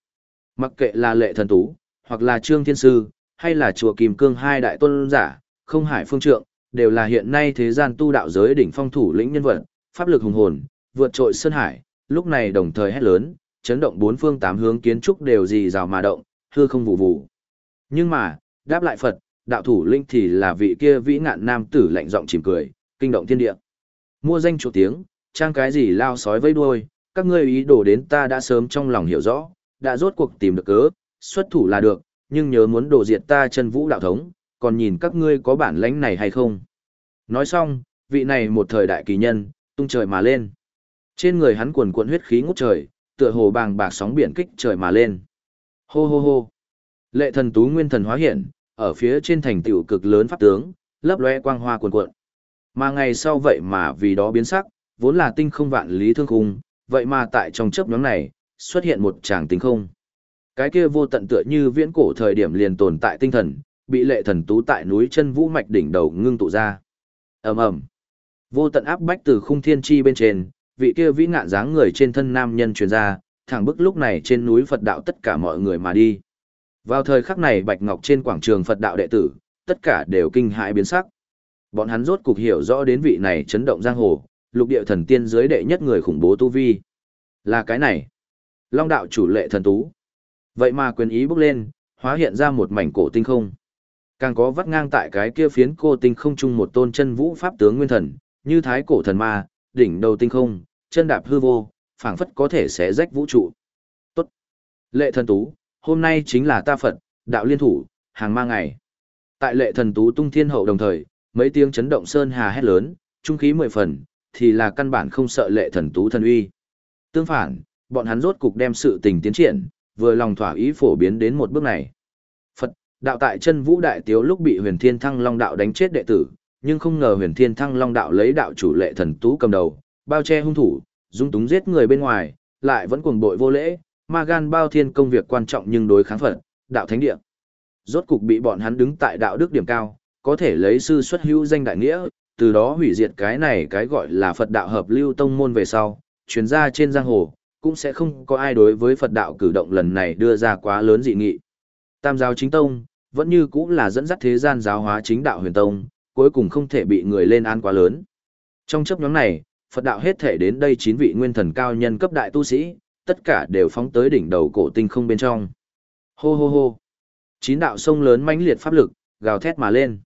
Mặc kệ là lệ thần tú, hoặc là trương thiên sư, hay là chùa kim cương hai đại tôn giả, không hải phương trượng, đều là hiện nay thế gian tu đạo giới đỉnh phong thủ lĩnh nhân vật, pháp lực hùng hồn, vượt trội sơn hải, lúc này đồng thời hét lớn, chấn động bốn phương tám hướng kiến trúc đều gì rào mà động, hư không vụ vụ. Nhưng mà, đáp lại Phật, đạo thủ linh thì là vị kia vĩ ngạn nam tử lạnh giọng chìm cười, kinh động thiên địa. Mua danh chủ tiếng, trang cái gì lao sói vây đuôi, các ngươi ý đồ đến ta đã sớm trong lòng hiểu rõ, đã rốt cuộc tìm được cớ, xuất thủ là được, nhưng nhớ muốn đổ diệt ta chân vũ đạo thống, còn nhìn các ngươi có bản lãnh này hay không. Nói xong, vị này một thời đại kỳ nhân, tung trời mà lên. Trên người hắn quần cuộn huyết khí ngút trời, tựa hồ bàng bạc sóng biển kích trời mà lên. Hô hô hô. Lệ thần tú nguyên thần hóa hiện, ở phía trên thành tựu cực lớn pháp tướng, lấp lóe quang hoa cuồn cuộn. Mà ngày sau vậy mà vì đó biến sắc, vốn là tinh không vạn lý thương khung, vậy mà tại trong chớp nhóm này, xuất hiện một tràng tinh không. Cái kia vô tận tựa như viễn cổ thời điểm liền tồn tại tinh thần, bị lệ thần tú tại núi chân vũ mạch đỉnh đầu ngưng tụ ra. ầm ầm, vô tận áp bách từ khung thiên chi bên trên, vị kia vĩ ngạn dáng người trên thân nam nhân truyền ra, thẳng bức lúc này trên núi Phật đạo tất cả mọi người mà đi. Vào thời khắc này Bạch Ngọc trên quảng trường Phật đạo đệ tử, tất cả đều kinh hãi biến sắc. Bọn hắn rốt cục hiểu rõ đến vị này chấn động giang hồ, lục địa thần tiên dưới đệ nhất người khủng bố tu vi. Là cái này. Long đạo chủ lệ thần tú. Vậy mà quyền ý bước lên, hóa hiện ra một mảnh cổ tinh không. Càng có vắt ngang tại cái kia phiến cô tinh không chung một tôn chân vũ pháp tướng nguyên thần, như thái cổ thần ma, đỉnh đầu tinh không, chân đạp hư vô, phảng phất có thể xé rách vũ trụ. Tốt. Lệ thần tú, hôm nay chính là ta Phật, đạo liên thủ, hàng ma ngày. Tại lệ thần tú tung thiên hậu đồng thời, mấy tiếng chấn động sơn hà hét lớn, trung khí mười phần, thì là căn bản không sợ lệ thần tú thần uy. Tương phản, bọn hắn rốt cục đem sự tình tiến triển, vừa lòng thỏa ý phổ biến đến một bước này. Phật, đạo tại chân vũ đại tiếu lúc bị huyền thiên thăng long đạo đánh chết đệ tử, nhưng không ngờ huyền thiên thăng long đạo lấy đạo chủ lệ thần tú cầm đầu, bao che hung thủ, dung túng giết người bên ngoài, lại vẫn cuồng bội vô lễ, ma gan bao thiên công việc quan trọng nhưng đối kháng Phật, đạo thánh địa. Rốt cục bị bọn hắn đứng tại đạo đức điểm cao, có thể lấy sư xuất hữu danh đại nghĩa, từ đó hủy diệt cái này cái gọi là Phật đạo hợp lưu tông môn về sau, chuyến ra trên giang hồ, cũng sẽ không có ai đối với Phật đạo cử động lần này đưa ra quá lớn dị nghị. Tam giáo chính tông, vẫn như cũng là dẫn dắt thế gian giáo hóa chính đạo huyền tông, cuối cùng không thể bị người lên an quá lớn. Trong chấp nhóm này, Phật đạo hết thể đến đây chín vị nguyên thần cao nhân cấp đại tu sĩ, tất cả đều phóng tới đỉnh đầu cổ tinh không bên trong. Hô hô hô. Chín đạo sông lớn mãnh liệt pháp lực, gào thét mà lên.